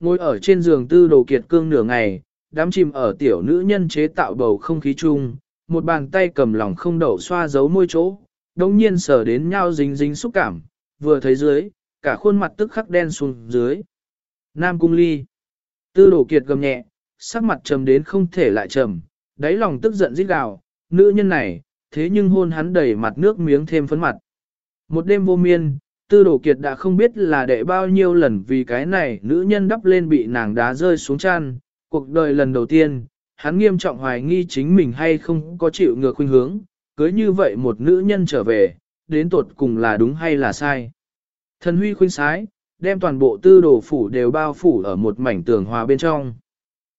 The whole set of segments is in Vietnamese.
ngồi ở trên giường tư đồ kiệt cương nửa ngày, đám chìm ở tiểu nữ nhân chế tạo bầu không khí chung, một bàn tay cầm lòng không đậu xoa giấu môi chỗ, đồng nhiên sở đến nhau dính dính xúc cảm, vừa thấy dưới, cả khuôn mặt tức khắc đen xuống dưới. Nam cung ly. Tư đồ kiệt gầm nhẹ, sắc mặt trầm đến không thể lại trầm, đáy lòng tức giận rít gào, nữ nhân này, thế nhưng hôn hắn đầy mặt nước miếng thêm phấn mặt. Một đêm vô miên, tư đồ kiệt đã không biết là đệ bao nhiêu lần vì cái này nữ nhân đắp lên bị nàng đá rơi xuống chăn, cuộc đời lần đầu tiên, hắn nghiêm trọng hoài nghi chính mình hay không có chịu ngược khuynh hướng, cưới như vậy một nữ nhân trở về, đến tột cùng là đúng hay là sai. Thần huy khuynh sái, đem toàn bộ tư đồ phủ đều bao phủ ở một mảnh tường hòa bên trong.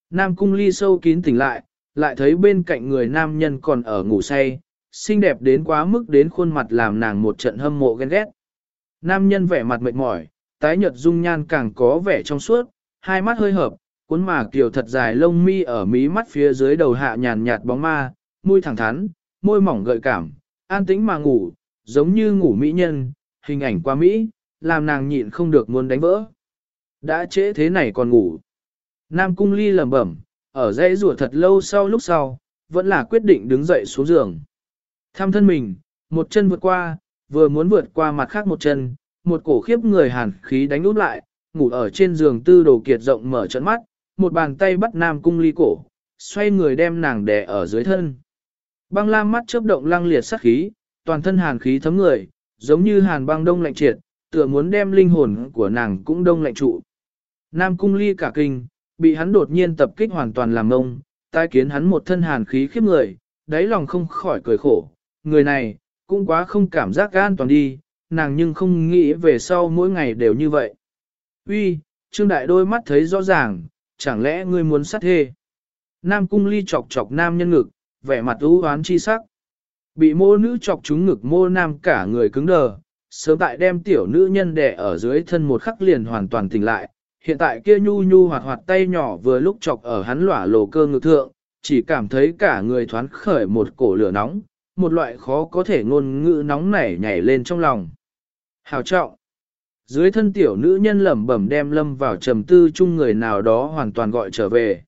Nam cung ly sâu kín tỉnh lại, lại thấy bên cạnh người nam nhân còn ở ngủ say, xinh đẹp đến quá mức đến khuôn mặt làm nàng một trận hâm mộ ghen ghét. Nam nhân vẻ mặt mệt mỏi, tái nhợt dung nhan càng có vẻ trong suốt, hai mắt hơi hợp, cuốn mà kiều thật dài lông mi ở mí mắt phía dưới đầu hạ nhàn nhạt bóng ma, môi thẳng thắn, môi mỏng gợi cảm, an tĩnh mà ngủ, giống như ngủ mỹ nhân, hình ảnh qua mỹ, làm nàng nhịn không được muốn đánh vỡ. Đã trễ thế này còn ngủ. Nam cung ly lẩm bẩm, ở dãy rùa thật lâu sau lúc sau, vẫn là quyết định đứng dậy xuống giường. Thăm thân mình, một chân vượt qua, vừa muốn vượt qua mặt khác một chân, một cổ khiếp người hàn khí đánh úp lại, ngủ ở trên giường tư đồ kiệt rộng mở trận mắt, một bàn tay bắt Nam cung ly cổ, xoay người đem nàng đè ở dưới thân. Băng lam mắt chớp động lăng liệt sát khí, toàn thân hàn khí thấm người, giống như hàn băng đông lạnh triệt, tựa muốn đem linh hồn của nàng cũng đông lạnh trụ. Nam cung ly cả kinh, bị hắn đột nhiên tập kích hoàn toàn làm ngông, tai kiến hắn một thân hàn khí khiếp người, đáy lòng không khỏi cười khổ, người này, cũng quá không cảm giác an toàn đi, nàng nhưng không nghĩ về sau mỗi ngày đều như vậy. Uy, Trương Đại đôi mắt thấy rõ ràng, chẳng lẽ ngươi muốn sát thê? Nam cung ly chọc chọc nam nhân ngực, vẻ mặt ưu hoán chi sắc. Bị mô nữ chọc trúng ngực mô nam cả người cứng đờ, sớm tại đem tiểu nữ nhân đè ở dưới thân một khắc liền hoàn toàn tỉnh lại. Hiện tại kia nhu nhu hoạt hoạt tay nhỏ vừa lúc chọc ở hắn lỏa lồ cơ ngực thượng, chỉ cảm thấy cả người thoáng khởi một cổ lửa nóng, một loại khó có thể ngôn ngữ nóng nảy nhảy lên trong lòng. Hào trọng. Dưới thân tiểu nữ nhân lẩm bẩm đem lâm vào trầm tư chung người nào đó hoàn toàn gọi trở về.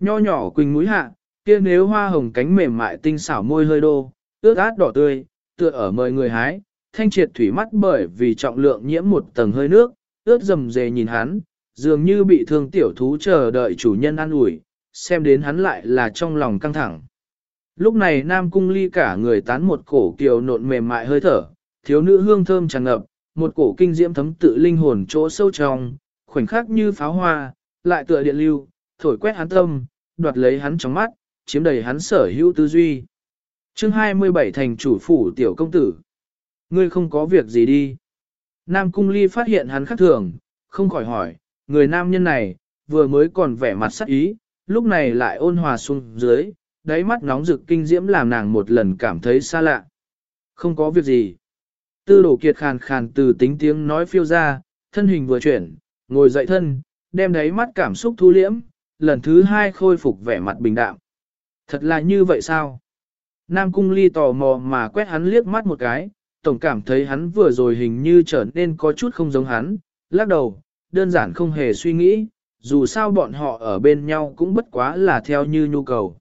Nho nhỏ quỳnh mũi hạ, kia nếu hoa hồng cánh mềm mại tinh xảo môi hơi đô, ướt át đỏ tươi, tựa ở mời người hái, thanh triệt thủy mắt bởi vì trọng lượng nhiễm một tầng hơi nước, ướt dầm dề nhìn hắn, dường như bị thương tiểu thú chờ đợi chủ nhân ăn ủi, xem đến hắn lại là trong lòng căng thẳng. Lúc này Nam Cung Ly cả người tán một cổ kiều nộn mềm mại hơi thở, thiếu nữ hương thơm tràn ngập, một cổ kinh diễm thấm tự linh hồn chỗ sâu trong, khoảnh khắc như pháo hoa, lại tựa điện lưu, thổi quét hắn tâm, đoạt lấy hắn trong mắt, chiếm đầy hắn sở hữu tư duy. chương 27 thành chủ phủ tiểu công tử. Ngươi không có việc gì đi. Nam Cung Ly phát hiện hắn khác thường, không khỏi hỏi, người nam nhân này, vừa mới còn vẻ mặt sắc ý, lúc này lại ôn hòa xuống dưới, đáy mắt nóng rực kinh diễm làm nàng một lần cảm thấy xa lạ. Không có việc gì. Tư đổ kiệt khàn khàn từ tính tiếng nói phiêu ra, thân hình vừa chuyển, ngồi dậy thân, đem đáy mắt cảm xúc thu liễm, lần thứ hai khôi phục vẻ mặt bình đạm. Thật là như vậy sao? Nam cung ly tò mò mà quét hắn liếc mắt một cái, tổng cảm thấy hắn vừa rồi hình như trở nên có chút không giống hắn, lắc đầu, đơn giản không hề suy nghĩ, dù sao bọn họ ở bên nhau cũng bất quá là theo như nhu cầu.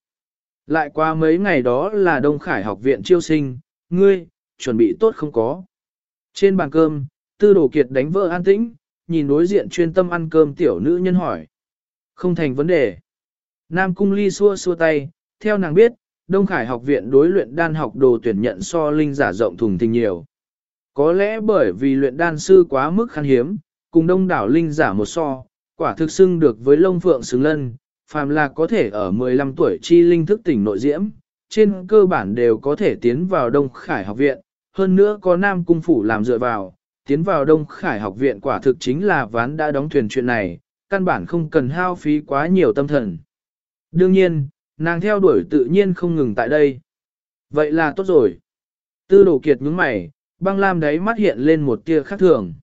Lại qua mấy ngày đó là Đông Khải học viện chiêu sinh, ngươi, chuẩn bị tốt không có. Trên bàn cơm, tư đồ kiệt đánh vỡ an tĩnh, nhìn đối diện chuyên tâm ăn cơm tiểu nữ nhân hỏi. Không thành vấn đề. Nam cung ly xua xua tay, theo nàng biết, Đông Khải học viện đối luyện đan học đồ tuyển nhận so linh giả rộng thùng tình nhiều. Có lẽ bởi vì luyện đan sư quá mức khan hiếm, cùng đông đảo linh giả một so, quả thực xưng được với lông phượng xứng lân, phàm là có thể ở 15 tuổi chi linh thức tỉnh nội diễm, trên cơ bản đều có thể tiến vào Đông Khải học viện, hơn nữa có Nam Cung Phủ làm dựa vào, tiến vào Đông Khải học viện quả thực chính là ván đã đóng thuyền chuyện này, căn bản không cần hao phí quá nhiều tâm thần. Đương nhiên, nàng theo đuổi tự nhiên không ngừng tại đây. Vậy là tốt rồi. Tư đồ kiệt nhướng mày, băng lam đáy mắt hiện lên một tia khác thường.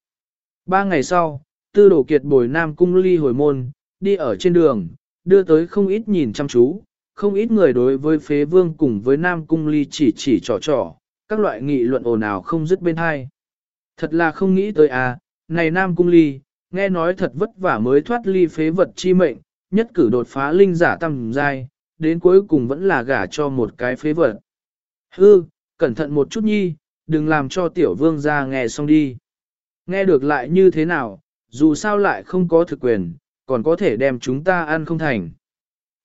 Ba ngày sau, tư đồ kiệt bồi Nam Cung ly hồi môn, đi ở trên đường, đưa tới không ít nhìn chăm chú, không ít người đối với phế vương cùng với Nam Cung ly chỉ chỉ trò trò, các loại nghị luận ồn ào không dứt bên hai. Thật là không nghĩ tới à, này Nam Cung ly, nghe nói thật vất vả mới thoát ly phế vật chi mệnh, nhất cử đột phá linh giả tăng giai, đến cuối cùng vẫn là gả cho một cái phế vật. Hư, cẩn thận một chút nhi, đừng làm cho tiểu vương ra nghe xong đi. Nghe được lại như thế nào, dù sao lại không có thực quyền, còn có thể đem chúng ta ăn không thành.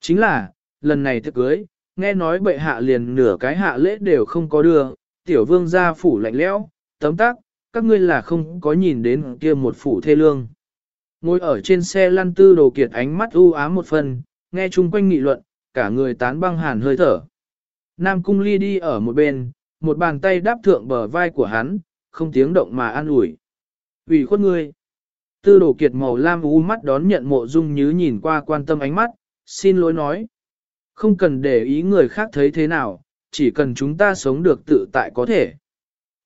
Chính là, lần này thực cưới, nghe nói bệ hạ liền nửa cái hạ lễ đều không có đưa, tiểu vương ra phủ lạnh lẽo, tấm tắc, các ngươi là không có nhìn đến kia một phủ thê lương. Ngồi ở trên xe lăn tư đồ kiệt ánh mắt u ám một phần, nghe chung quanh nghị luận, cả người tán băng hàn hơi thở. Nam cung ly đi ở một bên, một bàn tay đáp thượng bờ vai của hắn, không tiếng động mà an ủi. ủy khuất ngươi. Tư đồ kiệt màu lam u mắt đón nhận mộ dung nhứ nhìn qua quan tâm ánh mắt, xin lỗi nói. Không cần để ý người khác thấy thế nào, chỉ cần chúng ta sống được tự tại có thể.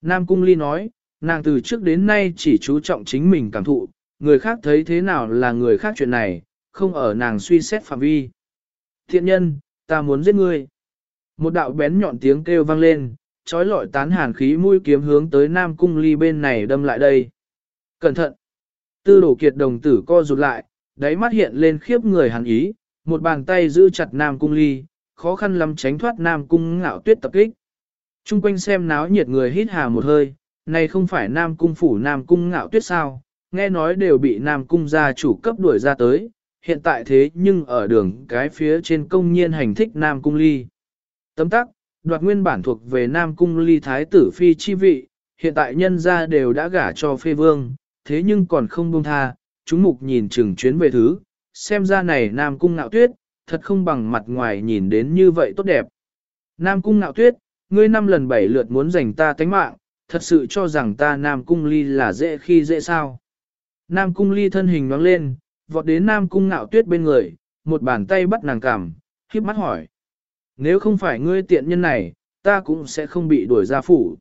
Nam Cung Ly nói, nàng từ trước đến nay chỉ chú trọng chính mình cảm thụ, người khác thấy thế nào là người khác chuyện này, không ở nàng suy xét phạm vi. Thiện nhân, ta muốn giết ngươi. Một đạo bén nhọn tiếng kêu vang lên, trói lọi tán hàn khí mũi kiếm hướng tới Nam Cung Ly bên này đâm lại đây. Cẩn thận! Tư đổ kiệt đồng tử co rụt lại, đáy mắt hiện lên khiếp người hàn ý, một bàn tay giữ chặt Nam Cung Ly, khó khăn lắm tránh thoát Nam Cung ngạo tuyết tập kích. Trung quanh xem náo nhiệt người hít hà một hơi, này không phải Nam Cung phủ Nam Cung ngạo tuyết sao, nghe nói đều bị Nam Cung gia chủ cấp đuổi ra tới, hiện tại thế nhưng ở đường cái phía trên công nhiên hành thích Nam Cung Ly. Tấm tắc, đoạt nguyên bản thuộc về Nam Cung Ly Thái tử Phi chi vị, hiện tại nhân gia đều đã gả cho phê vương, thế nhưng còn không buông tha, chúng mục nhìn chừng chuyến về thứ, xem ra này Nam Cung ngạo Tuyết, thật không bằng mặt ngoài nhìn đến như vậy tốt đẹp. Nam Cung Nạo Tuyết, ngươi năm lần bảy lượt muốn giành ta tánh mạng, thật sự cho rằng ta Nam Cung Ly là dễ khi dễ sao. Nam Cung Ly thân hình nóng lên, vọt đến Nam Cung Nạo Tuyết bên người, một bàn tay bắt nàng cằm, khiếp mắt hỏi. Nếu không phải ngươi tiện nhân này, ta cũng sẽ không bị đuổi ra phủ.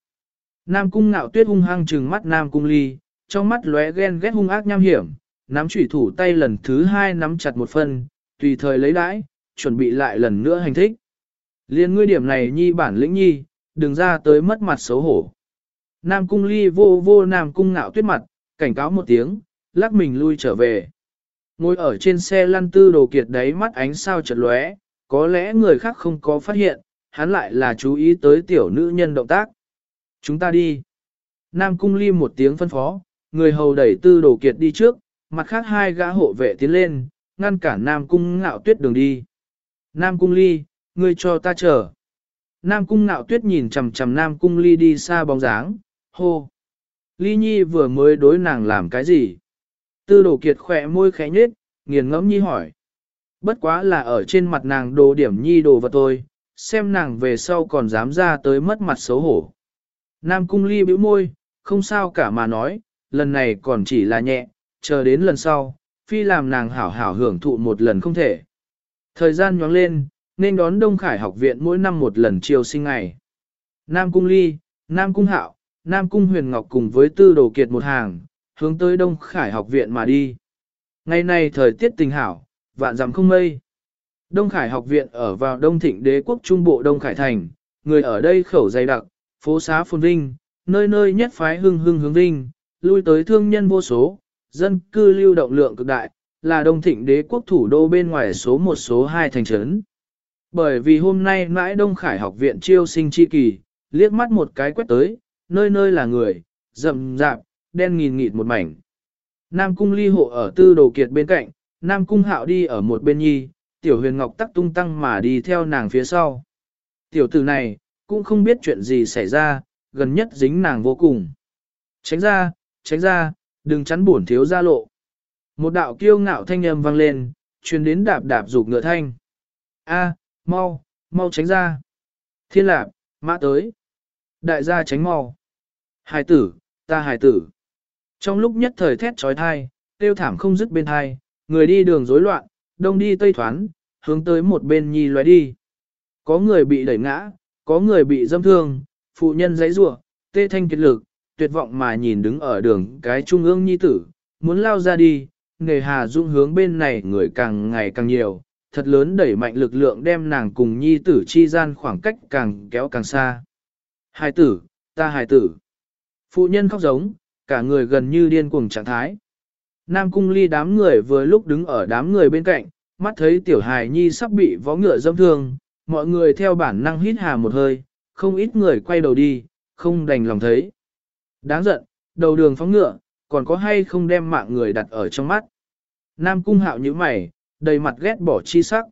Nam Cung Nạo Tuyết hung hăng trừng mắt Nam Cung Ly, trong mắt lóe ghen ghét hung ác nham hiểm, nắm chủy thủ tay lần thứ hai nắm chặt một phân, tùy thời lấy đãi, chuẩn bị lại lần nữa hành thích. Liên ngươi điểm này nhi bản lĩnh nhi, đừng ra tới mất mặt xấu hổ. Nam cung ly vô vô nam cung ngạo tuyết mặt, cảnh cáo một tiếng, lắc mình lui trở về. Ngồi ở trên xe lăn tư đồ kiệt đấy mắt ánh sao chật lóe, có lẽ người khác không có phát hiện, hắn lại là chú ý tới tiểu nữ nhân động tác. Chúng ta đi. Nam cung ly một tiếng phân phó, người hầu đẩy tư đồ kiệt đi trước, mặt khác hai gã hộ vệ tiến lên, ngăn cản Nam Cung ngạo tuyết đường đi. Nam Cung ly, ngươi cho ta chờ. Nam Cung ngạo tuyết nhìn chầm chầm Nam Cung ly đi xa bóng dáng, hô. Ly nhi vừa mới đối nàng làm cái gì? Tư đồ kiệt khỏe môi khẽ nhếch nghiền ngẫm nhi hỏi. Bất quá là ở trên mặt nàng đồ điểm nhi đồ vật thôi, xem nàng về sau còn dám ra tới mất mặt xấu hổ. Nam Cung ly bĩu môi, không sao cả mà nói, lần này còn chỉ là nhẹ, chờ đến lần sau, phi làm nàng hảo hảo hưởng thụ một lần không thể. Thời gian nhoáng lên, nên đón Đông Khải học viện mỗi năm một lần chiều sinh ngày. Nam Cung Ly, Nam Cung Hạo, Nam Cung Huyền Ngọc cùng với tư đồ kiệt một hàng, hướng tới Đông Khải học viện mà đi. Ngày nay thời tiết tình hảo, vạn dặm không mây. Đông Khải học viện ở vào Đông Thịnh đế quốc trung bộ Đông Khải thành, người ở đây khẩu dày đặc, phố xá phồn vinh, nơi nơi nhất phái hưng hưng hướng vinh, lui tới thương nhân vô số, dân cư lưu động lượng cực đại, là đông thịnh đế quốc thủ đô bên ngoài số một số hai thành trấn. Bởi vì hôm nay mãi Đông Khải học viện chiêu sinh chi kỳ, liếc mắt một cái quét tới, nơi nơi là người, rậm rạp, đen nghìn nghịt một mảnh. Nam cung ly hộ ở tư đồ kiệt bên cạnh, Nam cung hạo đi ở một bên nhi, tiểu huyền ngọc tắc tung tăng mà đi theo nàng phía sau. Tiểu tử này, cũng không biết chuyện gì xảy ra, gần nhất dính nàng vô cùng. Tránh ra, tránh ra, đừng chắn bổn thiếu ra lộ. Một đạo kiêu ngạo thanh âm vang lên, truyền đến đạp đạp rụt ngựa thanh. A, mau, mau tránh ra. Thiên lạp, mã tới. Đại gia tránh mau. Hải tử, ta hải tử. Trong lúc nhất thời thét trói thai, tiêu thảm không dứt bên thai, người đi đường rối loạn, đông đi tây thoán, hướng tới một bên nhi loé đi. Có người bị đẩy ngã, có người bị dâm thương, phụ nhân giấy rủa, tê thanh kiệt lực, tuyệt vọng mà nhìn đứng ở đường cái trung ương nhi tử, muốn lao ra đi, nghề hà dung hướng bên này người càng ngày càng nhiều, thật lớn đẩy mạnh lực lượng đem nàng cùng nhi tử chi gian khoảng cách càng kéo càng xa. Hài tử, ta hài tử. Phụ nhân khóc giống, cả người gần như điên cuồng trạng thái. Nam cung ly đám người vừa lúc đứng ở đám người bên cạnh, mắt thấy tiểu hài nhi sắp bị vó ngựa dâm thương, mọi người theo bản năng hít hà một hơi, không ít người quay đầu đi, không đành lòng thấy. Đáng giận, đầu đường phóng ngựa, còn có hay không đem mạng người đặt ở trong mắt. Nam cung hạo như mày, đầy mặt ghét bỏ chi sắc.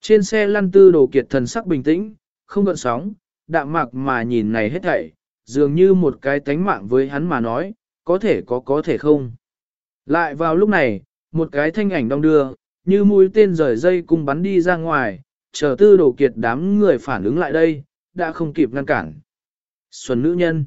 Trên xe lăn tư đồ kiệt thần sắc bình tĩnh, không gợn sóng, đạm mạc mà nhìn này hết thảy, dường như một cái tánh mạng với hắn mà nói, có thể có có thể không. Lại vào lúc này, một cái thanh ảnh đong đưa, như mũi tên rời dây cung bắn đi ra ngoài, chờ tư đồ kiệt đám người phản ứng lại đây, đã không kịp ngăn cản. Xuân nữ nhân.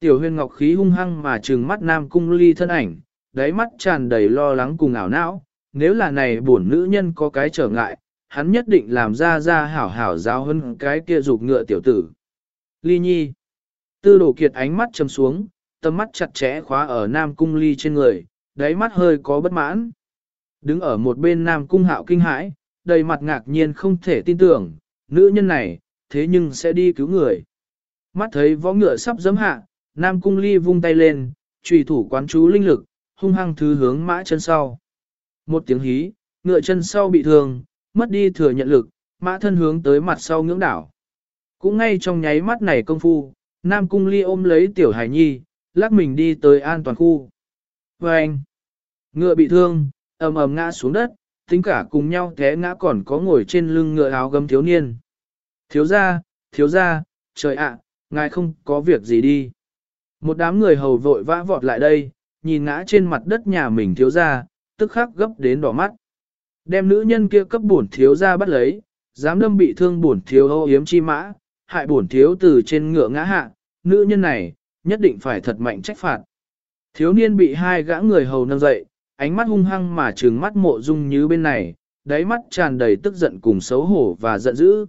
Tiểu huyền ngọc khí hung hăng mà trừng mắt nam cung ly thân ảnh, đáy mắt tràn đầy lo lắng cùng ảo não. Nếu là này bổn nữ nhân có cái trở ngại, hắn nhất định làm ra ra hảo hảo giáo hơn cái kia dục ngựa tiểu tử. Ly nhi. Tư đồ kiệt ánh mắt chầm xuống, tầm mắt chặt chẽ khóa ở nam cung ly trên người, đáy mắt hơi có bất mãn. Đứng ở một bên nam cung hạo kinh hãi, đầy mặt ngạc nhiên không thể tin tưởng, nữ nhân này, thế nhưng sẽ đi cứu người. Mắt thấy võ ngựa sắp dấm hạ, nam cung ly vung tay lên, trùy thủ quán chú linh lực, hung hăng thứ hướng mã chân sau. Một tiếng hí, ngựa chân sau bị thương, mất đi thừa nhận lực, mã thân hướng tới mặt sau ngưỡng đảo. Cũng ngay trong nháy mắt này công phu, Nam Cung Ly ôm lấy tiểu hải nhi, lắc mình đi tới an toàn khu. Và anh, ngựa bị thương, ầm ầm ngã xuống đất, tính cả cùng nhau té ngã còn có ngồi trên lưng ngựa áo gấm thiếu niên. Thiếu ra, thiếu ra, trời ạ, ngài không có việc gì đi. Một đám người hầu vội vã vọt lại đây, nhìn ngã trên mặt đất nhà mình thiếu ra, tức khắc gấp đến đỏ mắt. Đem nữ nhân kia cấp bổn thiếu ra bắt lấy, dám đâm bị thương bổn thiếu ô yếm chi mã, hại bổn thiếu từ trên ngựa ngã hạ, nữ nhân này, nhất định phải thật mạnh trách phạt. Thiếu niên bị hai gã người hầu nâng dậy, ánh mắt hung hăng mà trừng mắt mộ dung như bên này, đáy mắt tràn đầy tức giận cùng xấu hổ và giận dữ.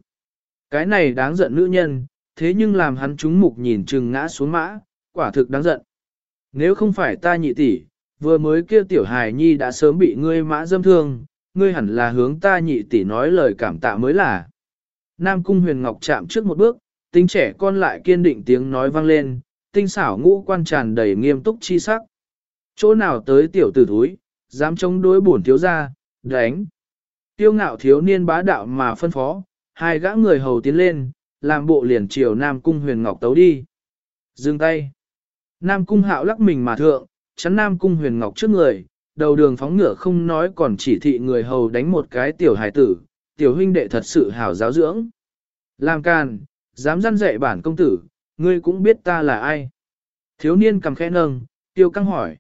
Cái này đáng giận nữ nhân, thế nhưng làm hắn trúng mục nhìn trừng ngã xuống mã, quả thực đáng giận. Nếu không phải ta nhị tỷ, vừa mới kia tiểu hài nhi đã sớm bị ngươi mã dâm thương, ngươi hẳn là hướng ta nhị tỷ nói lời cảm tạ mới là. Nam cung huyền ngọc chạm trước một bước, tính trẻ con lại kiên định tiếng nói vang lên, tinh xảo ngũ quan tràn đầy nghiêm túc chi sắc. Chỗ nào tới tiểu tử thúi, dám chống đối bổn thiếu gia, đánh. Tiêu ngạo thiếu niên bá đạo mà phân phó, hai gã người hầu tiến lên, làm bộ liền chiều Nam cung huyền ngọc tấu đi. Dừng tay. Nam cung hạo lắc mình mà thượng, chắn Nam cung huyền ngọc trước người, đầu đường phóng ngựa không nói còn chỉ thị người hầu đánh một cái tiểu hải tử, tiểu huynh đệ thật sự hảo giáo dưỡng. Làm càn, dám răn dạy bản công tử, ngươi cũng biết ta là ai. Thiếu niên cầm khẽ nâng, tiêu căng hỏi.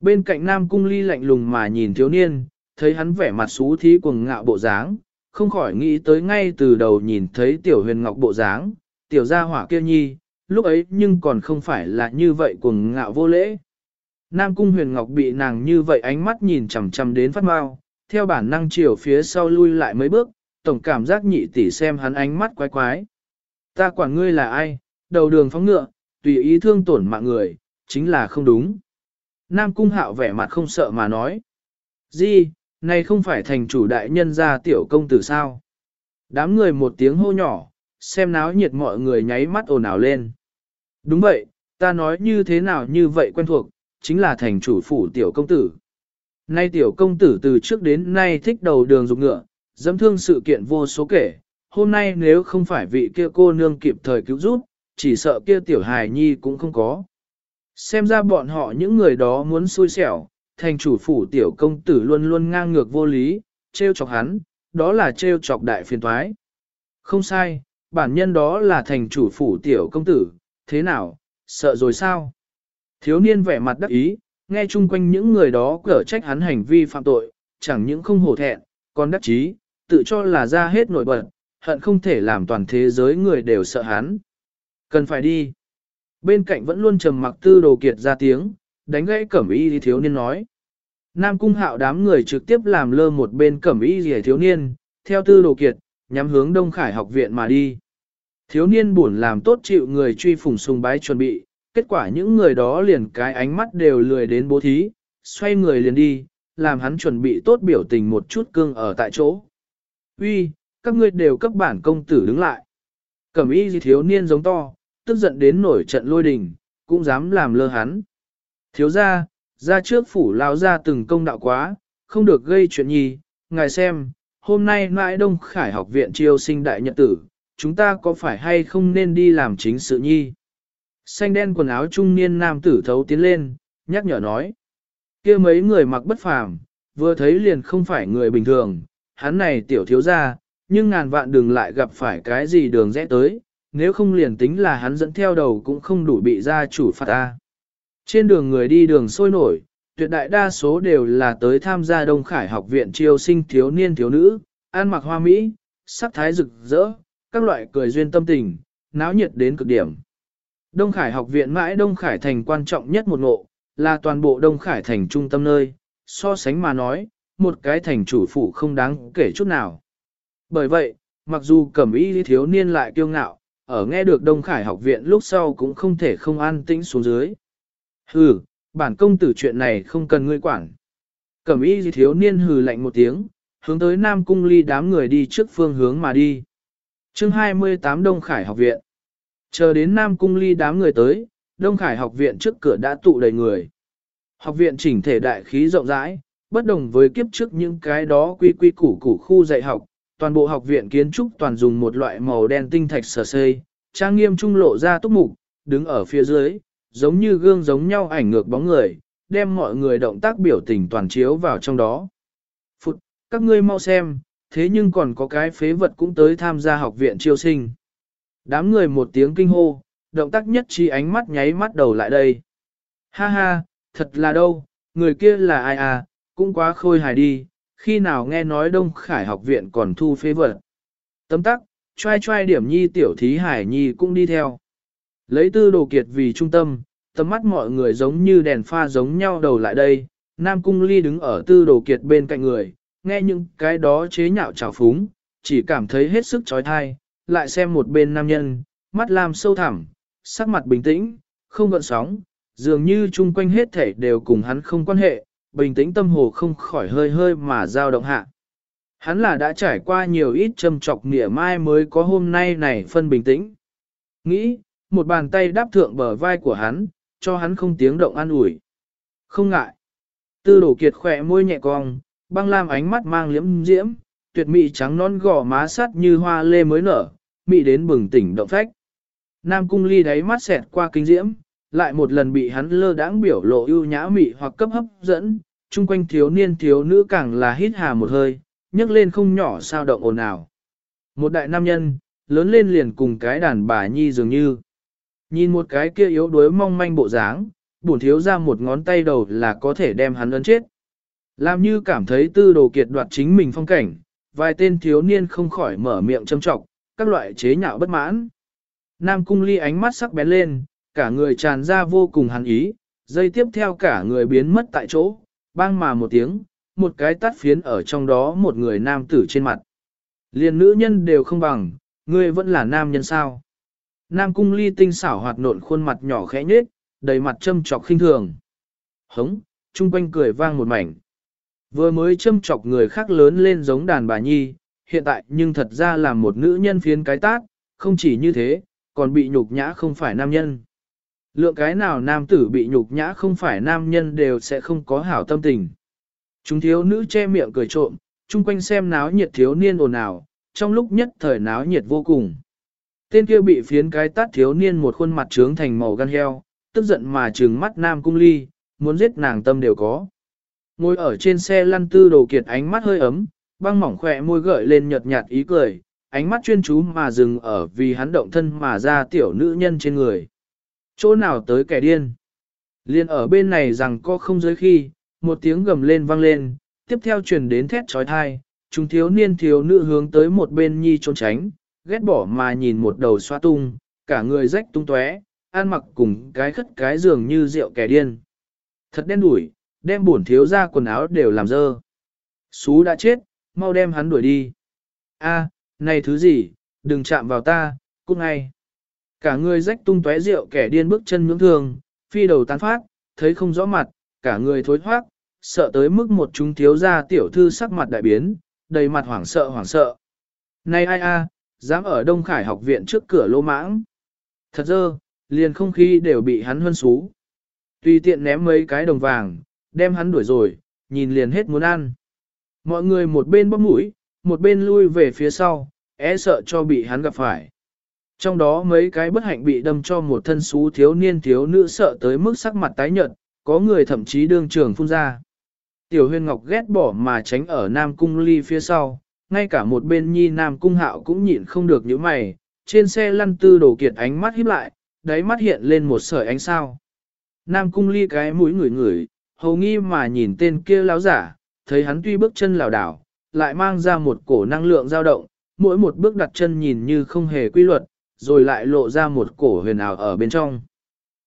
Bên cạnh nam cung ly lạnh lùng mà nhìn thiếu niên, thấy hắn vẻ mặt xú thí cuồng ngạo bộ dáng, không khỏi nghĩ tới ngay từ đầu nhìn thấy tiểu huyền ngọc bộ dáng, tiểu gia hỏa kia nhi, lúc ấy nhưng còn không phải là như vậy cuồng ngạo vô lễ. Nam cung huyền ngọc bị nàng như vậy ánh mắt nhìn chằm chằm đến phát mau, theo bản năng chiều phía sau lui lại mấy bước, tổng cảm giác nhị tỷ xem hắn ánh mắt quái quái. Ta quản ngươi là ai, đầu đường phóng ngựa, tùy ý thương tổn mạng người, chính là không đúng. Nam cung hạo vẻ mặt không sợ mà nói. Di, này không phải thành chủ đại nhân gia tiểu công tử sao? Đám người một tiếng hô nhỏ, xem náo nhiệt mọi người nháy mắt ồn ào lên. Đúng vậy, ta nói như thế nào như vậy quen thuộc, chính là thành chủ phủ tiểu công tử. Nay tiểu công tử từ trước đến nay thích đầu đường dục ngựa, dẫm thương sự kiện vô số kể, hôm nay nếu không phải vị kia cô nương kịp thời cứu giúp, chỉ sợ kia tiểu hài nhi cũng không có. Xem ra bọn họ những người đó muốn xui xẻo, thành chủ phủ tiểu công tử luôn luôn ngang ngược vô lý, trêu chọc hắn, đó là trêu chọc đại phiền thoái. Không sai, bản nhân đó là thành chủ phủ tiểu công tử, thế nào, sợ rồi sao? Thiếu niên vẻ mặt đắc ý, nghe chung quanh những người đó cở trách hắn hành vi phạm tội, chẳng những không hổ thẹn, còn đắc chí, tự cho là ra hết nổi bật, hận không thể làm toàn thế giới người đều sợ hắn. Cần phải đi. Bên cạnh vẫn luôn trầm mặc tư đồ kiệt ra tiếng, đánh gãy cẩm y thì thiếu niên nói. Nam cung hạo đám người trực tiếp làm lơ một bên cẩm y gì thiếu niên, theo tư đồ kiệt, nhắm hướng Đông Khải học viện mà đi. Thiếu niên buồn làm tốt chịu người truy phùng sùng bái chuẩn bị, kết quả những người đó liền cái ánh mắt đều lười đến bố thí, xoay người liền đi, làm hắn chuẩn bị tốt biểu tình một chút cương ở tại chỗ. Uy, các ngươi đều cấp bản công tử đứng lại. Cẩm y gì thiếu niên giống to, tức giận đến nổi trận lôi đình, cũng dám làm lơ hắn. Thiếu ra, ra trước phủ lao ra từng công đạo quá, không được gây chuyện nhì. ngài xem, hôm nay mãi Đông Khải học viện triều sinh đại nhật tử, chúng ta có phải hay không nên đi làm chính sự nhi? Xanh đen quần áo trung niên nam tử thấu tiến lên, nhắc nhở nói. kia mấy người mặc bất phàm, vừa thấy liền không phải người bình thường, hắn này tiểu thiếu ra, nhưng ngàn vạn đừng lại gặp phải cái gì đường rẽ tới, nếu không liền tính là hắn dẫn theo đầu cũng không đủ bị gia chủ phạt ta. Trên đường người đi đường sôi nổi, tuyệt đại đa số đều là tới tham gia Đông Khải học viện triều sinh thiếu niên thiếu nữ, ăn mặc hoa mỹ, sắc thái rực rỡ, các loại cười duyên tâm tình, náo nhiệt đến cực điểm. Đông Khải học viện mãi Đông Khải thành quan trọng nhất một ngộ, là toàn bộ Đông Khải thành trung tâm nơi, so sánh mà nói, một cái thành chủ phủ không đáng kể chút nào. Bởi vậy, mặc dù cẩm y thiếu niên lại kiêu ngạo, ở nghe được Đông Khải học viện lúc sau cũng không thể không an tĩnh xuống dưới. Hừ, bản công tử chuyện này không cần ngươi quản. Cẩm y thiếu niên hừ lạnh một tiếng, hướng tới Nam Cung ly đám người đi trước phương hướng mà đi chương 28 Đông Khải học viện. Chờ đến Nam Cung ly đám người tới, Đông Khải học viện trước cửa đã tụ đầy người. Học viện chỉnh thể đại khí rộng rãi, bất đồng với kiếp trước những cái đó quy quy củ củ khu dạy học, toàn bộ học viện kiến trúc toàn dùng một loại màu đen tinh thạch sờ xây, trang nghiêm trung lộ ra túc mục, đứng ở phía dưới, giống như gương giống nhau ảnh ngược bóng người, đem mọi người động tác biểu tình toàn chiếu vào trong đó. Phụt, các ngươi mau xem, thế nhưng còn có cái phế vật cũng tới tham gia học viện chiêu sinh. Đám người một tiếng kinh hô, động tác nhất trí ánh mắt nháy mắt đầu lại đây. Ha ha, thật là đâu, người kia là ai à, cũng quá khôi hài đi, khi nào nghe nói Đông Khải học viện còn thu phế vật. Tấm tắc, trai trai điểm nhi tiểu thí hải nhi cũng đi theo. Lấy tư đồ kiệt vì trung tâm, tầm mắt mọi người giống như đèn pha giống nhau đầu lại đây, Nam Cung Ly đứng ở tư đồ kiệt bên cạnh người, nghe những cái đó chế nhạo trào phúng, chỉ cảm thấy hết sức trói thai, lại xem một bên nam nhân, mắt làm sâu thẳm, sắc mặt bình tĩnh, không gợn sóng, dường như chung quanh hết thể đều cùng hắn không quan hệ, bình tĩnh tâm hồ không khỏi hơi hơi mà dao động hạ. Hắn là đã trải qua nhiều ít châm trọc nỉa mai mới có hôm nay này phân bình tĩnh. Nghĩ, một bàn tay đáp thượng bờ vai của hắn, cho hắn không tiếng động an ủi. Không ngại. Tư đổ kiệt khỏe môi nhẹ cong, băng lam ánh mắt mang liễm diễm, tuyệt mị trắng non gò má sắt như hoa lê mới nở, mị đến bừng tỉnh động phách. Nam cung ly đáy mắt xẹt qua kinh diễm, lại một lần bị hắn lơ đãng biểu lộ ưu nhã mị hoặc cấp hấp dẫn, chung quanh thiếu niên thiếu nữ càng là hít hà một hơi, nhấc lên không nhỏ sao động ồn ào. Một đại nam nhân, lớn lên liền cùng cái đàn bà nhi dường như. Nhìn một cái kia yếu đuối mong manh bộ dáng, bổn thiếu ra một ngón tay đầu là có thể đem hắn ấn chết. Làm như cảm thấy tư đồ kiệt đoạt chính mình phong cảnh, vài tên thiếu niên không khỏi mở miệng châm trọng, các loại chế nhạo bất mãn. Nam cung ly ánh mắt sắc bén lên, cả người tràn ra vô cùng hắn ý, dây tiếp theo cả người biến mất tại chỗ, bang mà một tiếng, một cái tắt phiến ở trong đó một người nam tử trên mặt. Liền nữ nhân đều không bằng, ngươi vẫn là nam nhân sao. Nam cung ly tinh xảo hoạt nộn khuôn mặt nhỏ khẽ nhết, đầy mặt châm trọc khinh thường. Hống, trung quanh cười vang một mảnh. Vừa mới châm chọc người khác lớn lên giống đàn bà nhi, hiện tại nhưng thật ra là một nữ nhân phiến cái tát, không chỉ như thế, còn bị nhục nhã không phải nam nhân. Lượng cái nào nam tử bị nhục nhã không phải nam nhân đều sẽ không có hảo tâm tình. Chúng thiếu nữ che miệng cười trộm, chung quanh xem náo nhiệt thiếu niên ồn ào, trong lúc nhất thời náo nhiệt vô cùng. Tên kia bị phiến cái tát thiếu niên một khuôn mặt trướng thành màu gan heo, tức giận mà trừng mắt nam cung ly, muốn giết nàng tâm đều có. Ngồi ở trên xe lăn tư đồ kiệt ánh mắt hơi ấm, băng mỏng khỏe môi gợi lên nhợt nhạt ý cười, ánh mắt chuyên chú mà dừng ở vì hắn động thân mà ra tiểu nữ nhân trên người. Chỗ nào tới kẻ điên? Liên ở bên này rằng có không giới khi, một tiếng gầm lên vang lên, tiếp theo truyền đến thét trói thai, chúng thiếu niên thiếu nữ hướng tới một bên nhi trốn tránh, ghét bỏ mà nhìn một đầu xoa tung, cả người rách tung tóe, ăn mặc cùng cái khất cái dường như rượu kẻ điên. Thật đen đủi, đem bổn thiếu ra quần áo đều làm dơ. Xú đã chết, mau đem hắn đuổi đi. A, này thứ gì, đừng chạm vào ta, cút ngay. Cả người rách tung tóe rượu kẻ điên bước chân ngưỡng thường, phi đầu tán phát, thấy không rõ mặt, cả người thối thoát, sợ tới mức một chúng thiếu gia tiểu thư sắc mặt đại biến, đầy mặt hoảng sợ hoảng sợ. Này ai a, dám ở Đông Khải học viện trước cửa lô mãng. Thật dơ, liền không khí đều bị hắn huân xú. Tùy tiện ném mấy cái đồng vàng, đem hắn đuổi rồi, nhìn liền hết muốn ăn. Mọi người một bên bóp mũi, một bên lui về phía sau, e sợ cho bị hắn gặp phải. Trong đó mấy cái bất hạnh bị đâm cho một thân xú thiếu niên thiếu nữ sợ tới mức sắc mặt tái nhợt, có người thậm chí đương trường phun ra. Tiểu huyền ngọc ghét bỏ mà tránh ở Nam Cung ly phía sau, ngay cả một bên nhi Nam Cung hạo cũng nhịn không được những mày, trên xe lăn tư đổ kiệt ánh mắt híp lại, đáy mắt hiện lên một sợi ánh sao. Nam Cung ly cái mũi ngửi ngửi, hầu nghi mà nhìn tên kia lão giả, thấy hắn tuy bước chân lảo đảo, lại mang ra một cổ năng lượng dao động, mỗi một bước đặt chân nhìn như không hề quy luật, rồi lại lộ ra một cổ huyền ảo ở bên trong.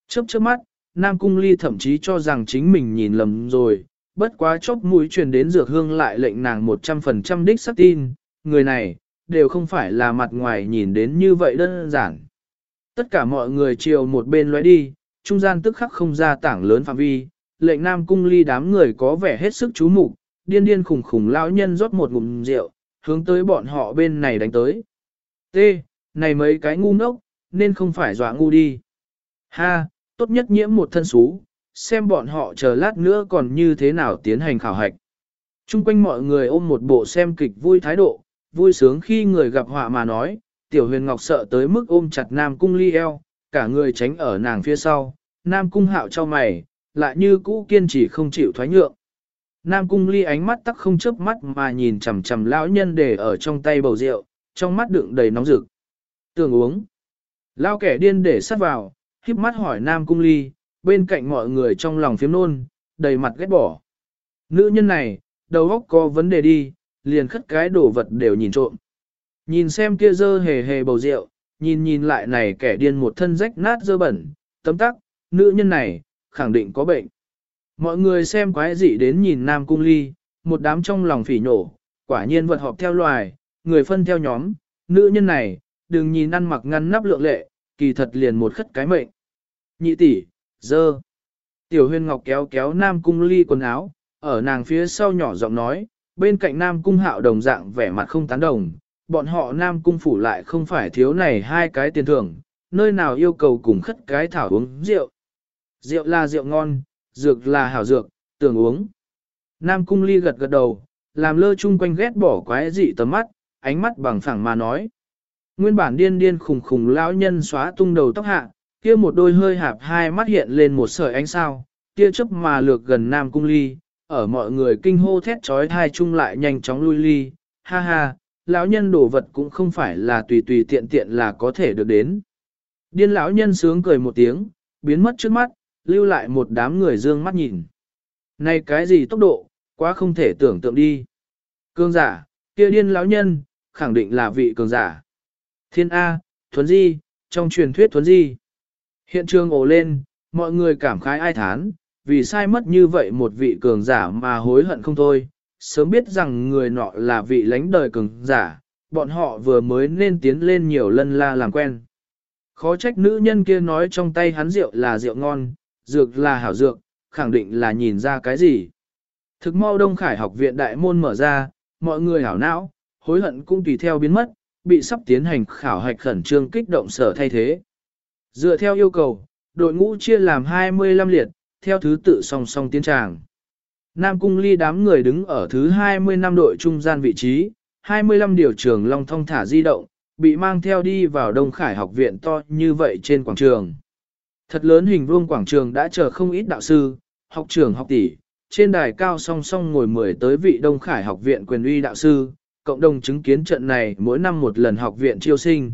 Chớp chớp mắt, Nam Cung Ly thậm chí cho rằng chính mình nhìn lầm rồi, bất quá chốc mũi truyền đến dược hương lại lệnh nàng 100% đích xác tin, người này, đều không phải là mặt ngoài nhìn đến như vậy đơn giản. Tất cả mọi người chiều một bên lóe đi, trung gian tức khắc không ra tảng lớn phạm vi, lệnh Nam Cung Ly đám người có vẻ hết sức chú mục, điên điên khủng khủng lão nhân rót một ngụm rượu, hướng tới bọn họ bên này đánh tới. T. Này mấy cái ngu ngốc, nên không phải dọa ngu đi. Ha, tốt nhất nhiễm một thân xú, xem bọn họ chờ lát nữa còn như thế nào tiến hành khảo hạch. Trung quanh mọi người ôm một bộ xem kịch vui thái độ, vui sướng khi người gặp họa mà nói, tiểu huyền ngọc sợ tới mức ôm chặt Nam Cung ly eo, cả người tránh ở nàng phía sau, Nam Cung hạo cho mày, lại như cũ kiên trì không chịu thoái nhượng. Nam Cung ly ánh mắt tắc không chớp mắt mà nhìn chầm chầm lão nhân để ở trong tay bầu rượu, trong mắt đựng đầy nóng rực. Tưởng uống. Lao kẻ điên để sát vào, híp mắt hỏi Nam Cung ly, bên cạnh mọi người trong lòng phiếm nôn, đầy mặt ghét bỏ. Nữ nhân này, đầu óc có vấn đề đi, liền khất cái đồ vật đều nhìn trộm. Nhìn xem kia dơ hề hề bầu rượu, nhìn nhìn lại này kẻ điên một thân rách nát dơ bẩn, tấm tắc, nữ nhân này, khẳng định có bệnh. Mọi người xem quái dị đến nhìn Nam Cung Ly, một đám trong lòng phỉ nổ, quả nhiên vật họp theo loài, người phân theo nhóm, nữ nhân này, đừng nhìn ăn mặc ngăn nắp lượng lệ, kỳ thật liền một khất cái mệnh. Nhị tỷ, dơ. Tiểu huyên ngọc kéo kéo Nam Cung Ly quần áo, ở nàng phía sau nhỏ giọng nói, bên cạnh Nam Cung hạo đồng dạng vẻ mặt không tán đồng, bọn họ Nam Cung phủ lại không phải thiếu này hai cái tiền thưởng, nơi nào yêu cầu cùng khất cái thảo uống rượu. Rượu là rượu ngon, dược là hảo dược, tưởng uống. Nam Cung Ly gật gật đầu, làm lơ chung quanh ghét bỏ quái dị tầm mắt, ánh mắt bằng phẳng mà nói. Nguyên bản điên điên khùng khùng lão nhân xóa tung đầu tóc hạ, kia một đôi hơi hạp hai mắt hiện lên một sợi ánh sao, kia chớp mà lược gần Nam Cung Ly, ở mọi người kinh hô thét trói thai chung lại nhanh chóng lui ly, ha ha, lão nhân đồ vật cũng không phải là tùy tùy tiện tiện là có thể được đến. Điên lão nhân sướng cười một tiếng, biến mất trước mắt, lưu lại một đám người dương mắt nhìn. Này cái gì tốc độ, quá không thể tưởng tượng đi. Cương giả, kia điên lão nhân, khẳng định là vị cường giả. Thiên A, thuấn di, trong truyền thuyết thuấn di. Hiện trường ổ lên, mọi người cảm khái ai thán, vì sai mất như vậy một vị cường giả mà hối hận không thôi. Sớm biết rằng người nọ là vị lãnh đời cường giả, bọn họ vừa mới nên tiến lên nhiều lần la làm quen. Khó trách nữ nhân kia nói trong tay hắn rượu là rượu ngon, dược là hảo dược, khẳng định là nhìn ra cái gì. Thực mau Đông Khải học viện đại môn mở ra, mọi người hảo não, hối hận cũng tùy theo biến mất, bị sắp tiến hành khảo hạch khẩn trương kích động sở thay thế. Dựa theo yêu cầu, đội ngũ chia làm 25 liệt, theo thứ tự song song tiến tràng. Nam Cung Ly đám người đứng ở thứ 20 năm đội trung gian vị trí, 25 điều trường long thông thả di động, bị mang theo đi vào Đông Khải học viện to như vậy trên quảng trường. Thật lớn hình vuông quảng trường đã chờ không ít đạo sư, học trưởng học tỷ, trên đài cao song song ngồi mười tới vị Đông Khải học viện quyền uy đạo sư, cộng đồng chứng kiến trận này mỗi năm một lần học viện chiêu sinh.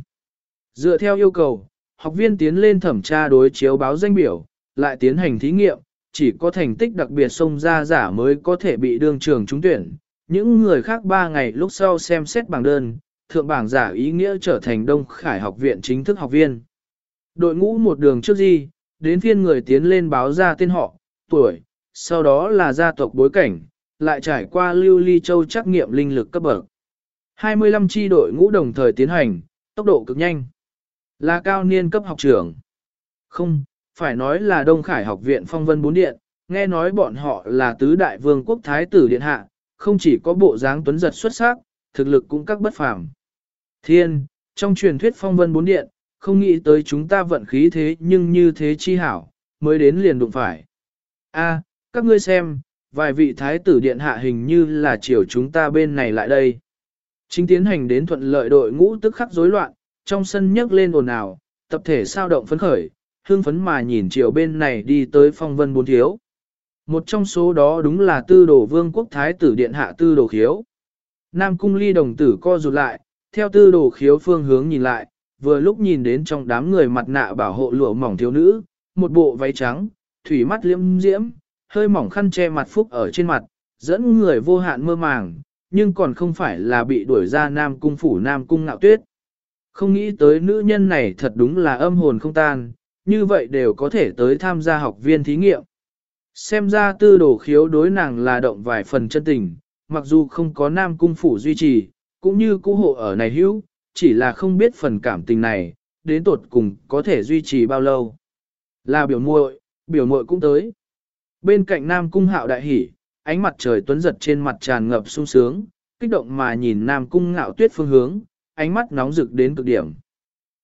Dựa theo yêu cầu, học viên tiến lên thẩm tra đối chiếu báo danh biểu, lại tiến hành thí nghiệm, chỉ có thành tích đặc biệt xông ra giả mới có thể bị đương trường trúng tuyển. Những người khác 3 ngày lúc sau xem xét bảng đơn, thượng bảng giả ý nghĩa trở thành Đông Khải học viện chính thức học viên. Đội ngũ một đường trước gì, đến phiên người tiến lên báo ra tên họ, tuổi, sau đó là gia tộc bối cảnh, lại trải qua lưu ly châu trắc nghiệm linh lực cấp bậc. 25 chi đội ngũ đồng thời tiến hành, tốc độ cực nhanh. Là cao niên cấp học trưởng. Không, phải nói là Đông Khải học viện phong vân bốn điện, nghe nói bọn họ là tứ đại vương quốc thái tử điện hạ, không chỉ có bộ dáng tuấn giật xuất sắc, thực lực cũng các bất phàm. Thiên, trong truyền thuyết phong vân bốn điện, không nghĩ tới chúng ta vận khí thế nhưng như thế chi hảo, mới đến liền đụng phải. A, các ngươi xem, vài vị thái tử điện hạ hình như là chiều chúng ta bên này lại đây. Chính tiến hành đến thuận lợi đội ngũ tức khắc rối loạn, trong sân nhấc lên ồn ào, tập thể sao động phấn khởi, hương phấn mà nhìn chiều bên này đi tới phong vân bốn thiếu. Một trong số đó đúng là tư đồ vương quốc thái tử điện hạ tư đồ khiếu. Nam cung ly đồng tử co rụt lại, theo tư đồ khiếu phương hướng nhìn lại, vừa lúc nhìn đến trong đám người mặt nạ bảo hộ lụa mỏng thiếu nữ, một bộ váy trắng, thủy mắt liễm diễm, hơi mỏng khăn che mặt phúc ở trên mặt, dẫn người vô hạn mơ màng, nhưng còn không phải là bị đuổi ra Nam cung phủ Nam cung ngạo tuyết. Không nghĩ tới nữ nhân này thật đúng là âm hồn không tan, như vậy đều có thể tới tham gia học viên thí nghiệm. Xem ra tư đồ khiếu đối nàng là động vài phần chân tình, mặc dù không có Nam cung phủ duy trì, cũng như cũ hộ ở này hữu, chỉ là không biết phần cảm tình này, đến tột cùng có thể duy trì bao lâu. Là biểu muội, biểu muội cũng tới. Bên cạnh Nam Cung hạo đại hỉ, ánh mặt trời tuấn giật trên mặt tràn ngập sung sướng, kích động mà nhìn Nam Cung ngạo tuyết phương hướng, ánh mắt nóng rực đến cực điểm.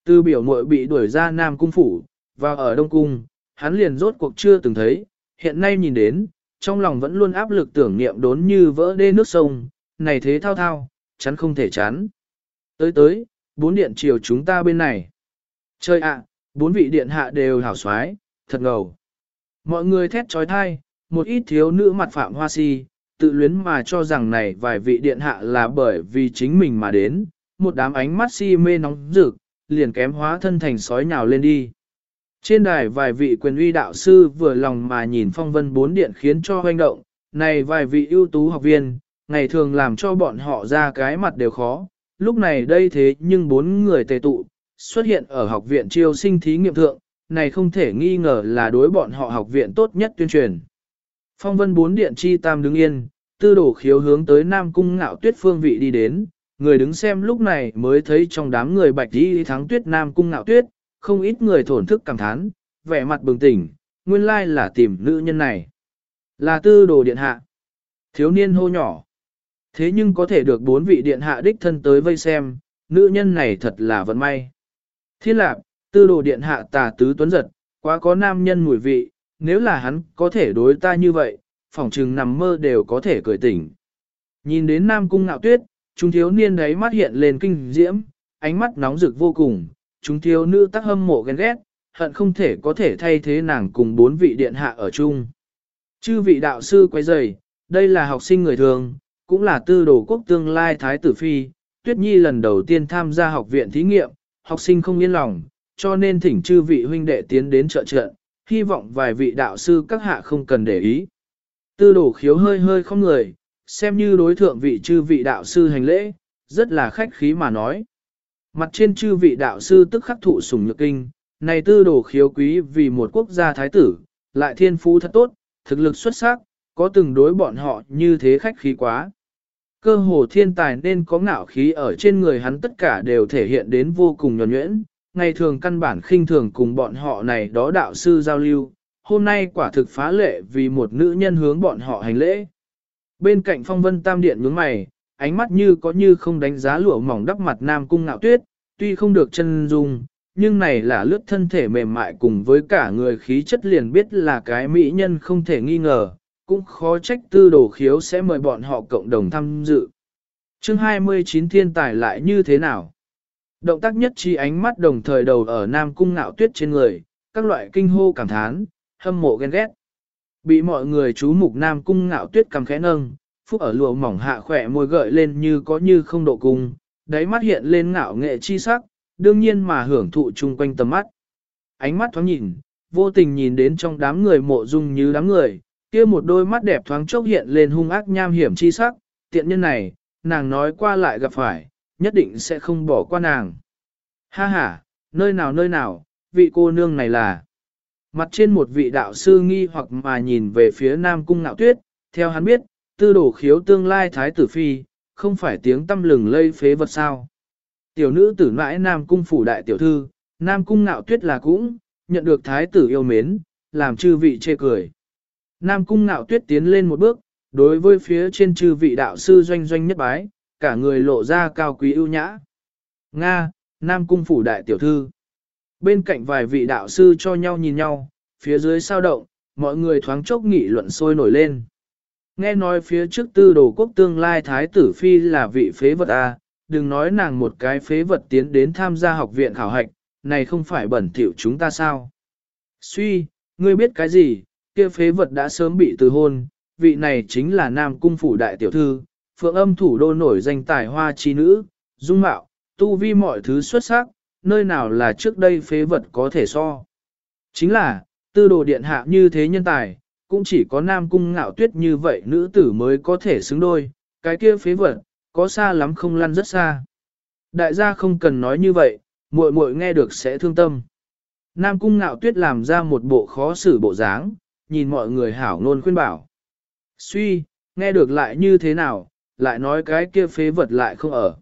Từ biểu muội bị đuổi ra Nam Cung phủ, và ở Đông Cung, hắn liền rốt cuộc chưa từng thấy, hiện nay nhìn đến, trong lòng vẫn luôn áp lực tưởng niệm đốn như vỡ đê nước sông, này thế thao thao, chắn không thể chán. Tới tới, bốn điện chiều chúng ta bên này. Chơi ạ, bốn vị điện hạ đều hảo xoái, thật ngầu. Mọi người thét trói thai, một ít thiếu nữ mặt phạm hoa si, tự luyến mà cho rằng này vài vị điện hạ là bởi vì chính mình mà đến, một đám ánh mắt si mê nóng rực, liền kém hóa thân thành sói nhào lên đi. Trên đài vài vị quyền uy đạo sư vừa lòng mà nhìn phong vân bốn điện khiến cho hoành động, này vài vị ưu tú học viên, ngày thường làm cho bọn họ ra cái mặt đều khó, lúc này đây thế nhưng bốn người tề tụ, xuất hiện ở học viện triều sinh thí nghiệm thượng, này không thể nghi ngờ là đối bọn họ học viện tốt nhất tuyên truyền. Phong vân bốn điện chi tam đứng yên, tư đổ khiếu hướng tới Nam Cung ngạo tuyết phương vị đi đến, người đứng xem lúc này mới thấy trong đám người bạch đi thắng tuyết Nam Cung ngạo tuyết, không ít người thổn thức cảm thán, vẻ mặt bừng tỉnh, nguyên lai là tìm nữ nhân này. Là tư đồ điện hạ. Thiếu niên hô nhỏ. Thế nhưng có thể được bốn vị điện hạ đích thân tới vây xem, nữ nhân này thật là vận may. Thiên lạc, tư đồ điện hạ tà tứ tuấn giật, quá có nam nhân mùi vị, nếu là hắn có thể đối ta như vậy, phỏng trừng nằm mơ đều có thể cười tỉnh. Nhìn đến nam cung ngạo tuyết, chúng thiếu niên đấy mắt hiện lên kinh diễm, ánh mắt nóng rực vô cùng, chúng thiếu nữ tắc hâm mộ ghen ghét, hận không thể có thể thay thế nàng cùng bốn vị điện hạ ở chung. Chư vị đạo sư quay dày, đây là học sinh người thường, cũng là tư đồ quốc tương lai Thái tử Phi, Tuyết Nhi lần đầu tiên tham gia học viện thí nghiệm, học sinh không yên lòng, cho nên thỉnh chư vị huynh đệ tiến đến trợ trận, hy vọng vài vị đạo sư các hạ không cần để ý. Tư đồ khiếu hơi hơi không người, xem như đối thượng vị chư vị đạo sư hành lễ, rất là khách khí mà nói. Mặt trên chư vị đạo sư tức khắc thụ sủng nhược kinh, này tư đồ khiếu quý vì một quốc gia thái tử, lại thiên phú thật tốt, thực lực xuất sắc, có từng đối bọn họ như thế khách khí quá. Cơ hồ thiên tài nên có ngạo khí ở trên người hắn tất cả đều thể hiện đến vô cùng nhuẩn nhuyễn, ngày thường căn bản khinh thường cùng bọn họ này đó đạo sư giao lưu, hôm nay quả thực phá lệ vì một nữ nhân hướng bọn họ hành lễ. Bên cạnh phong vân tam điện nhướng mày, ánh mắt như có như không đánh giá lụa mỏng đắp mặt nam cung ngạo tuyết, tuy không được chân dung, nhưng này là lướt thân thể mềm mại cùng với cả người khí chất liền biết là cái mỹ nhân không thể nghi ngờ, cũng khó trách tư đồ khiếu sẽ mời bọn họ cộng đồng tham dự. chương 29 thiên tài lại như thế nào? Động tác nhất chi ánh mắt đồng thời đầu ở Nam Cung ngạo tuyết trên người, các loại kinh hô cảm thán, hâm mộ ghen ghét. Bị mọi người chú mục Nam Cung ngạo tuyết cầm khẽ nâng, phúc ở lụa mỏng hạ khỏe môi gợi lên như có như không độ cung, đáy mắt hiện lên ngạo nghệ chi sắc, đương nhiên mà hưởng thụ chung quanh tầm mắt. Ánh mắt thoáng nhìn, vô tình nhìn đến trong đám người mộ dung như đám người, kia một đôi mắt đẹp thoáng chốc hiện lên hung ác nham hiểm chi sắc, tiện nhân này, nàng nói qua lại gặp phải, nhất định sẽ không bỏ qua nàng. Ha ha, nơi nào nơi nào, vị cô nương này là. Mặt trên một vị đạo sư nghi hoặc mà nhìn về phía Nam Cung Ngạo Tuyết, theo hắn biết, tư đổ khiếu tương lai Thái tử Phi, không phải tiếng tâm lừng lây phế vật sao. Tiểu nữ tử mãi Nam Cung phủ đại tiểu thư, Nam Cung Ngạo Tuyết là cũng, nhận được Thái tử yêu mến, làm chư vị chê cười. Nam Cung Ngạo Tuyết tiến lên một bước, đối với phía trên chư vị đạo sư doanh doanh nhất bái, cả người lộ ra cao quý ưu nhã. Nga, Nam Cung Phủ Đại Tiểu Thư. Bên cạnh vài vị đạo sư cho nhau nhìn nhau, phía dưới sao động, mọi người thoáng chốc nghị luận sôi nổi lên. Nghe nói phía trước tư đồ quốc tương lai thái tử phi là vị phế vật A, đừng nói nàng một cái phế vật tiến đến tham gia học viện khảo hạch, này không phải bẩn thỉu chúng ta sao? Suy, ngươi biết cái gì, kia phế vật đã sớm bị từ hôn, vị này chính là nam cung phủ đại tiểu thư, phượng âm thủ đô nổi danh tài hoa chi nữ, dung mạo, tu vi mọi thứ xuất sắc, nơi nào là trước đây phế vật có thể so. Chính là, tư đồ điện hạ như thế nhân tài, cũng chỉ có nam cung ngạo tuyết như vậy nữ tử mới có thể xứng đôi, cái kia phế vật, có xa lắm không lăn rất xa. Đại gia không cần nói như vậy, muội muội nghe được sẽ thương tâm. Nam cung ngạo tuyết làm ra một bộ khó xử bộ dáng, nhìn mọi người hảo nôn khuyên bảo. Suy, nghe được lại như thế nào, lại nói cái kia phế vật lại không ở.